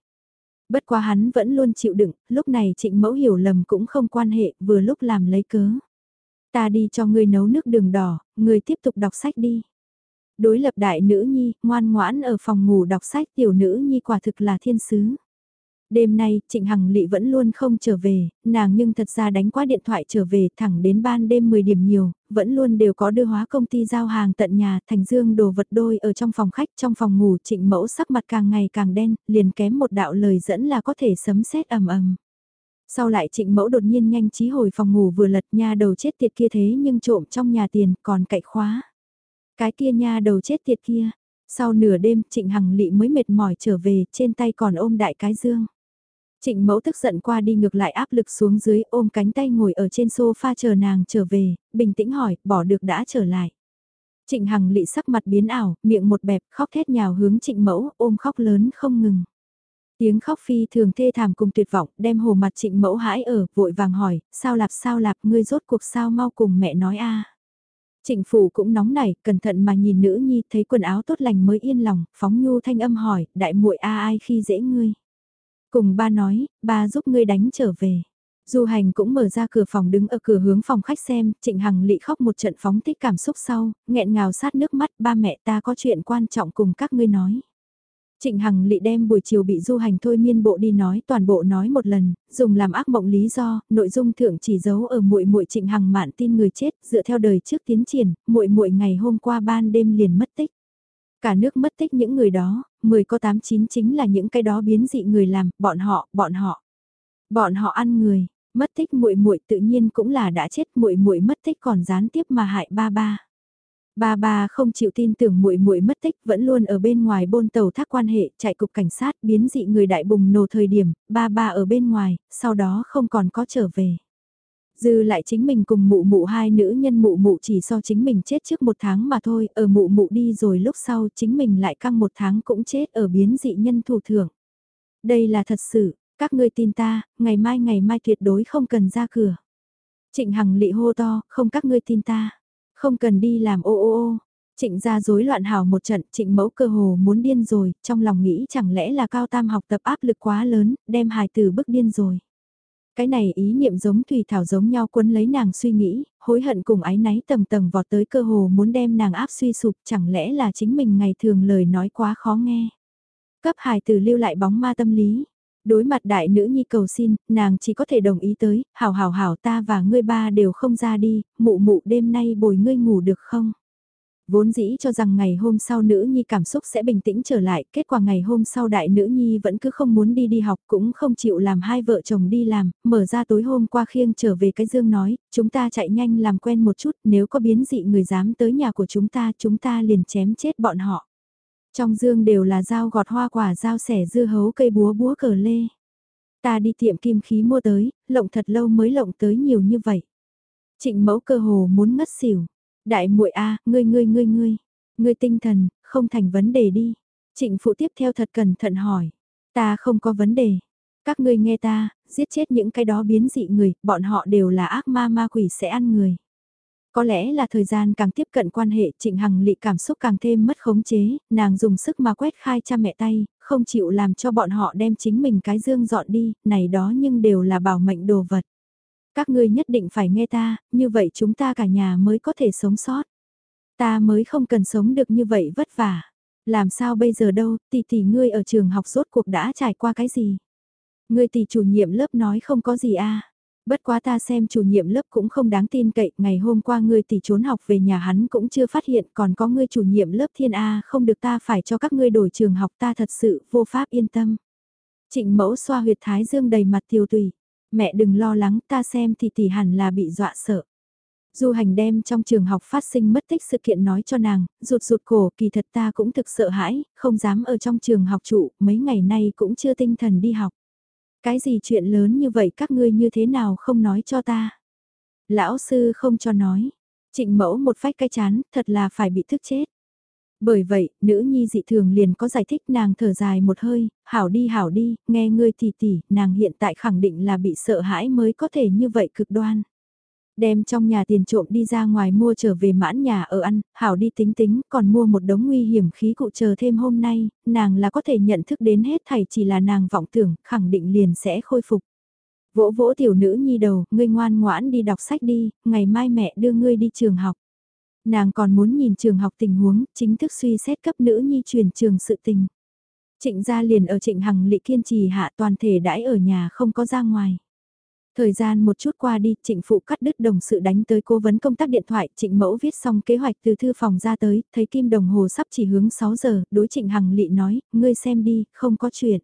Bất quá hắn vẫn luôn chịu đựng, lúc này trịnh mẫu hiểu lầm cũng không quan hệ, vừa lúc làm lấy cớ. Ta đi cho ngươi nấu nước đường đỏ, ngươi tiếp tục đọc sách đi. Đối lập đại nữ nhi, ngoan ngoãn ở phòng ngủ đọc sách tiểu nữ nhi quả thực là thiên sứ. Đêm nay, Trịnh Hằng Lị vẫn luôn không trở về, nàng nhưng thật ra đánh qua điện thoại trở về thẳng đến ban đêm 10 điểm nhiều, vẫn luôn đều có đưa hóa công ty giao hàng tận nhà, thành dương đồ vật đôi ở trong phòng khách, trong phòng ngủ Trịnh Mẫu sắc mặt càng ngày càng đen, liền kém một đạo lời dẫn là có thể sấm sét ầm ầm. Sau lại Trịnh Mẫu đột nhiên nhanh trí hồi phòng ngủ vừa lật nha đầu chết tiệt kia thế nhưng trộm trong nhà tiền còn cậy khóa. Cái kia nha đầu chết tiệt kia. Sau nửa đêm Trịnh Hằng Lị mới mệt mỏi trở về trên tay còn ôm đại cái dương. Trịnh mẫu tức giận qua đi ngược lại áp lực xuống dưới ôm cánh tay ngồi ở trên sofa chờ nàng trở về, bình tĩnh hỏi, bỏ được đã trở lại. Trịnh Hằng lị sắc mặt biến ảo, miệng một bẹp, khóc thét nhào hướng trịnh mẫu, ôm khóc lớn không ngừng. Tiếng khóc phi thường thê thảm cùng tuyệt vọng, đem hồ mặt trịnh mẫu hãi ở, vội vàng hỏi, sao lạp sao lạp, ngươi rốt cuộc sao mau cùng mẹ nói a Trịnh phủ cũng nóng nảy, cẩn thận mà nhìn nữ nhi, thấy quần áo tốt lành mới yên lòng, phóng nhu thanh âm hỏi, đại muội a ai khi dễ ngươi. Cùng ba nói, ba giúp ngươi đánh trở về. Du hành cũng mở ra cửa phòng đứng ở cửa hướng phòng khách xem, trịnh hằng lị khóc một trận phóng thích cảm xúc sau, nghẹn ngào sát nước mắt, ba mẹ ta có chuyện quan trọng cùng các ngươi nói. Trịnh Hằng lị đem buổi chiều bị du hành thôi miên bộ đi nói toàn bộ nói một lần, dùng làm ác mộng lý do, nội dung thượng chỉ giấu ở muội muội Trịnh Hằng mạn tin người chết, dựa theo đời trước tiến triển, muội muội ngày hôm qua ban đêm liền mất tích. Cả nước mất tích những người đó, 10 có 8 9 chính là những cái đó biến dị người làm, bọn họ, bọn họ. Bọn họ ăn người, mất tích muội muội tự nhiên cũng là đã chết, muội muội mất tích còn gián tiếp mà hại ba ba. Ba ba không chịu tin tưởng muội muội mất tích, vẫn luôn ở bên ngoài bôn tàu thác quan hệ, chạy cục cảnh sát, biến dị người đại bùng nổ thời điểm, ba ba ở bên ngoài, sau đó không còn có trở về. Dư lại chính mình cùng mụ mụ hai nữ nhân mụ mụ chỉ so chính mình chết trước một tháng mà thôi, ở mụ mụ đi rồi lúc sau chính mình lại căng một tháng cũng chết ở biến dị nhân thủ thưởng. Đây là thật sự, các ngươi tin ta, ngày mai ngày mai tuyệt đối không cần ra cửa. Trịnh Hằng lị hô to, không các ngươi tin ta, không cần đi làm ô ô ô. Trịnh ra rối loạn hào một trận, trịnh mẫu cơ hồ muốn điên rồi, trong lòng nghĩ chẳng lẽ là cao tam học tập áp lực quá lớn, đem hài từ bức điên rồi. Cái này ý niệm giống thủy thảo giống nhau cuốn lấy nàng suy nghĩ, hối hận cùng ái náy tầng tầng vọt tới cơ hồ muốn đem nàng áp suy sụp chẳng lẽ là chính mình ngày thường lời nói quá khó nghe. Cấp hài từ lưu lại bóng ma tâm lý. Đối mặt đại nữ nhi cầu xin, nàng chỉ có thể đồng ý tới, hảo hảo hảo ta và ngươi ba đều không ra đi, mụ mụ đêm nay bồi ngươi ngủ được không? Vốn dĩ cho rằng ngày hôm sau nữ nhi cảm xúc sẽ bình tĩnh trở lại, kết quả ngày hôm sau đại nữ nhi vẫn cứ không muốn đi đi học cũng không chịu làm hai vợ chồng đi làm, mở ra tối hôm qua khiêng trở về cái dương nói, chúng ta chạy nhanh làm quen một chút, nếu có biến dị người dám tới nhà của chúng ta, chúng ta liền chém chết bọn họ. Trong dương đều là dao gọt hoa quả, dao sẻ dưa hấu cây búa búa cờ lê. Ta đi tiệm kim khí mua tới, lộng thật lâu mới lộng tới nhiều như vậy. Trịnh mẫu cơ hồ muốn ngất xỉu. Đại muội a, ngươi ngươi ngươi ngươi, ngươi tinh thần, không thành vấn đề đi. Trịnh phụ tiếp theo thật cẩn thận hỏi. Ta không có vấn đề. Các ngươi nghe ta, giết chết những cái đó biến dị người, bọn họ đều là ác ma ma quỷ sẽ ăn người. Có lẽ là thời gian càng tiếp cận quan hệ trịnh hằng lị cảm xúc càng thêm mất khống chế, nàng dùng sức mà quét khai cha mẹ tay, không chịu làm cho bọn họ đem chính mình cái dương dọn đi, này đó nhưng đều là bảo mệnh đồ vật. Các ngươi nhất định phải nghe ta, như vậy chúng ta cả nhà mới có thể sống sót. Ta mới không cần sống được như vậy vất vả. Làm sao bây giờ đâu, tỷ tỷ ngươi ở trường học rốt cuộc đã trải qua cái gì? Ngươi tỷ chủ nhiệm lớp nói không có gì à. Bất quá ta xem chủ nhiệm lớp cũng không đáng tin cậy, ngày hôm qua ngươi tỷ trốn học về nhà hắn cũng chưa phát hiện, còn có ngươi chủ nhiệm lớp thiên A không được ta phải cho các ngươi đổi trường học ta thật sự vô pháp yên tâm. Trịnh mẫu xoa huyệt thái dương đầy mặt tiêu tùy, mẹ đừng lo lắng ta xem thì tỷ hẳn là bị dọa sợ. Du hành đem trong trường học phát sinh mất tích sự kiện nói cho nàng, rụt rụt cổ kỳ thật ta cũng thực sợ hãi, không dám ở trong trường học trụ, mấy ngày nay cũng chưa tinh thần đi học. Cái gì chuyện lớn như vậy các ngươi như thế nào không nói cho ta? Lão sư không cho nói. Trịnh mẫu một phách cái chán, thật là phải bị thức chết. Bởi vậy, nữ nhi dị thường liền có giải thích nàng thở dài một hơi, hảo đi hảo đi, nghe ngươi tỉ tỷ, nàng hiện tại khẳng định là bị sợ hãi mới có thể như vậy cực đoan đem trong nhà tiền trộm đi ra ngoài mua trở về mãn nhà ở ăn, hảo đi tính tính, còn mua một đống nguy hiểm khí cụ chờ thêm hôm nay, nàng là có thể nhận thức đến hết thảy chỉ là nàng vọng tưởng, khẳng định liền sẽ khôi phục. Vỗ vỗ tiểu nữ nhi đầu, ngươi ngoan ngoãn đi đọc sách đi, ngày mai mẹ đưa ngươi đi trường học. Nàng còn muốn nhìn trường học tình huống, chính thức suy xét cấp nữ nhi truyền trường sự tình. Trịnh gia liền ở trịnh hằng lị kiên trì hạ toàn thể đãi ở nhà không có ra ngoài. Thời gian một chút qua đi, trịnh phụ cắt đứt đồng sự đánh tới cố vấn công tác điện thoại, trịnh mẫu viết xong kế hoạch từ thư phòng ra tới, thấy kim đồng hồ sắp chỉ hướng 6 giờ, đối trịnh hằng lị nói, ngươi xem đi, không có chuyện.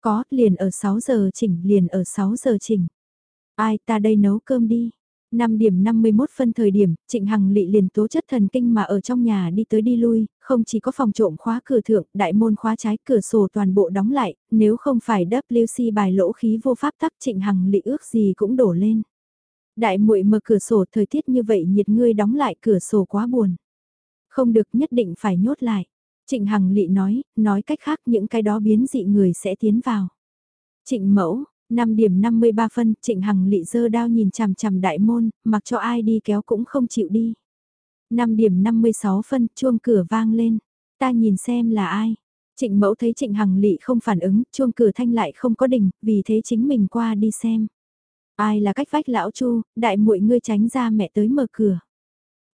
Có, liền ở 6 giờ chỉnh, liền ở 6 giờ chỉnh. Ai ta đây nấu cơm đi. 5 điểm 51 phân thời điểm, Trịnh Hằng lị liền tố chất thần kinh mà ở trong nhà đi tới đi lui, không chỉ có phòng trộm khóa cửa thượng, đại môn khóa trái cửa sổ toàn bộ đóng lại, nếu không phải WC bài lỗ khí vô pháp tắc Trịnh Hằng lị ước gì cũng đổ lên. Đại muội mở cửa sổ thời tiết như vậy nhiệt ngươi đóng lại cửa sổ quá buồn. Không được nhất định phải nhốt lại. Trịnh Hằng lị nói, nói cách khác những cái đó biến dị người sẽ tiến vào. Trịnh mẫu, 5 điểm 53 phân, Trịnh Hằng lị dơ đao nhìn chằm chằm đại môn, mặc cho ai đi kéo cũng không chịu đi. 5 điểm 56 phân, chuông cửa vang lên. Ta nhìn xem là ai. Trịnh mẫu thấy Trịnh Hằng lị không phản ứng, chuông cửa thanh lại không có đình, vì thế chính mình qua đi xem. Ai là cách vách lão Chu, đại muội ngươi tránh ra mẹ tới mở cửa.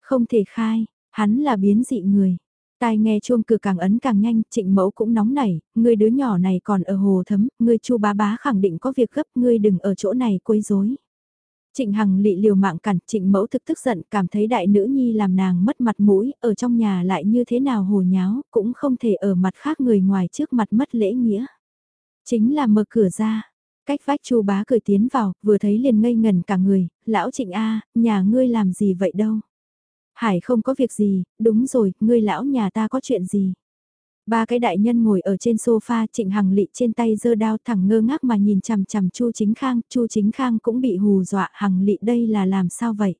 Không thể khai, hắn là biến dị người. Tai nghe chuông cửa càng ấn càng nhanh, trịnh mẫu cũng nóng nảy, người đứa nhỏ này còn ở hồ thấm, người chu bá bá khẳng định có việc gấp, ngươi đừng ở chỗ này quấy rối. Trịnh Hằng lị liều mạng cản, trịnh mẫu thực tức giận, cảm thấy đại nữ nhi làm nàng mất mặt mũi, ở trong nhà lại như thế nào hồ nháo, cũng không thể ở mặt khác người ngoài trước mặt mất lễ nghĩa. Chính là mở cửa ra, cách vách chu bá cười tiến vào, vừa thấy liền ngây ngần cả người, lão trịnh A, nhà ngươi làm gì vậy đâu. Hải không có việc gì, đúng rồi, ngươi lão nhà ta có chuyện gì. Ba cái đại nhân ngồi ở trên sofa, Trịnh Hằng Lị trên tay giơ đao thẳng ngơ ngác mà nhìn chằm chằm Chu Chính Khang, Chu Chính Khang cũng bị hù dọa, Hằng Lị đây là làm sao vậy?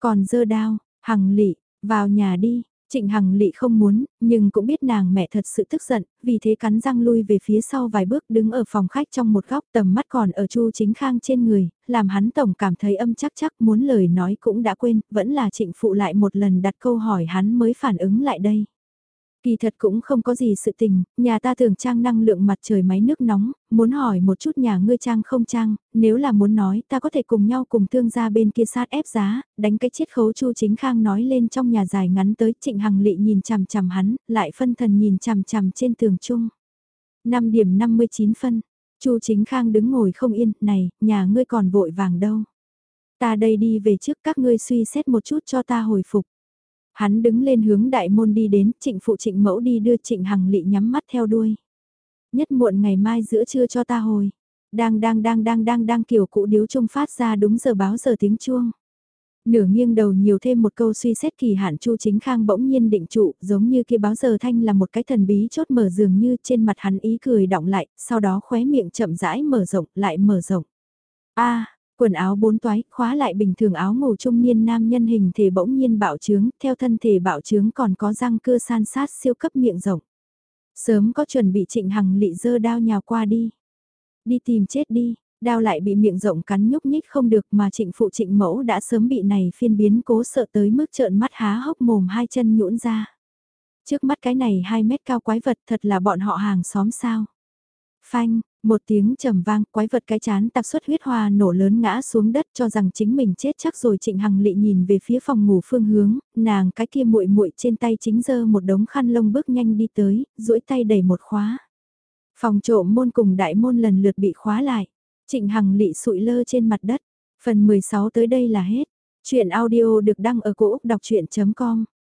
Còn giơ đao, Hằng Lị, vào nhà đi. Trịnh Hằng Lị không muốn, nhưng cũng biết nàng mẹ thật sự tức giận, vì thế cắn răng lui về phía sau vài bước đứng ở phòng khách trong một góc tầm mắt còn ở Chu Chính Khang trên người, làm hắn tổng cảm thấy âm chắc chắc muốn lời nói cũng đã quên, vẫn là trịnh phụ lại một lần đặt câu hỏi hắn mới phản ứng lại đây. Kỳ thật cũng không có gì sự tình, nhà ta thường trang năng lượng mặt trời máy nước nóng, muốn hỏi một chút nhà ngươi trang không trang, nếu là muốn nói ta có thể cùng nhau cùng thương gia bên kia sát ép giá, đánh cái chiết khấu chu chính khang nói lên trong nhà dài ngắn tới trịnh hằng lị nhìn chằm chằm hắn, lại phân thần nhìn chằm chằm trên tường chung. 5 điểm 59 phân, chu chính khang đứng ngồi không yên, này, nhà ngươi còn vội vàng đâu. Ta đây đi về trước các ngươi suy xét một chút cho ta hồi phục. Hắn đứng lên hướng đại môn đi đến, trịnh phụ trịnh mẫu đi đưa trịnh hằng lị nhắm mắt theo đuôi. Nhất muộn ngày mai giữa trưa cho ta hồi. Đang đang đang đang đang đang kiểu cụ điếu trung phát ra đúng giờ báo giờ tiếng chuông. Nửa nghiêng đầu nhiều thêm một câu suy xét kỳ hạn Chu Chính Khang bỗng nhiên định trụ, giống như kia báo giờ thanh là một cái thần bí chốt mở dường như trên mặt hắn ý cười động lại, sau đó khóe miệng chậm rãi mở rộng, lại mở rộng. A, Quần áo bốn toái, khóa lại bình thường áo ngủ trung niên nam nhân hình thể bỗng nhiên bạo trướng, theo thân thể bạo trướng còn có răng cưa san sát siêu cấp miệng rộng. Sớm có chuẩn bị trịnh hằng lị dơ đao nhào qua đi. Đi tìm chết đi, đao lại bị miệng rộng cắn nhúc nhích không được mà trịnh phụ trịnh mẫu đã sớm bị này phiên biến cố sợ tới mức trợn mắt há hốc mồm hai chân nhũn ra. Trước mắt cái này 2 mét cao quái vật thật là bọn họ hàng xóm sao. Phanh, một tiếng trầm vang, quái vật cái chán tạc xuất huyết hoa nổ lớn ngã xuống đất cho rằng chính mình chết chắc rồi Trịnh Hằng Lị nhìn về phía phòng ngủ phương hướng, nàng cái kia muội muội trên tay chính giơ một đống khăn lông bước nhanh đi tới, duỗi tay đẩy một khóa. Phòng trộm môn cùng đại môn lần lượt bị khóa lại. Trịnh Hằng Lị sụi lơ trên mặt đất. Phần 16 tới đây là hết. Chuyện audio được đăng ở cổ Úc đọc chuyện.com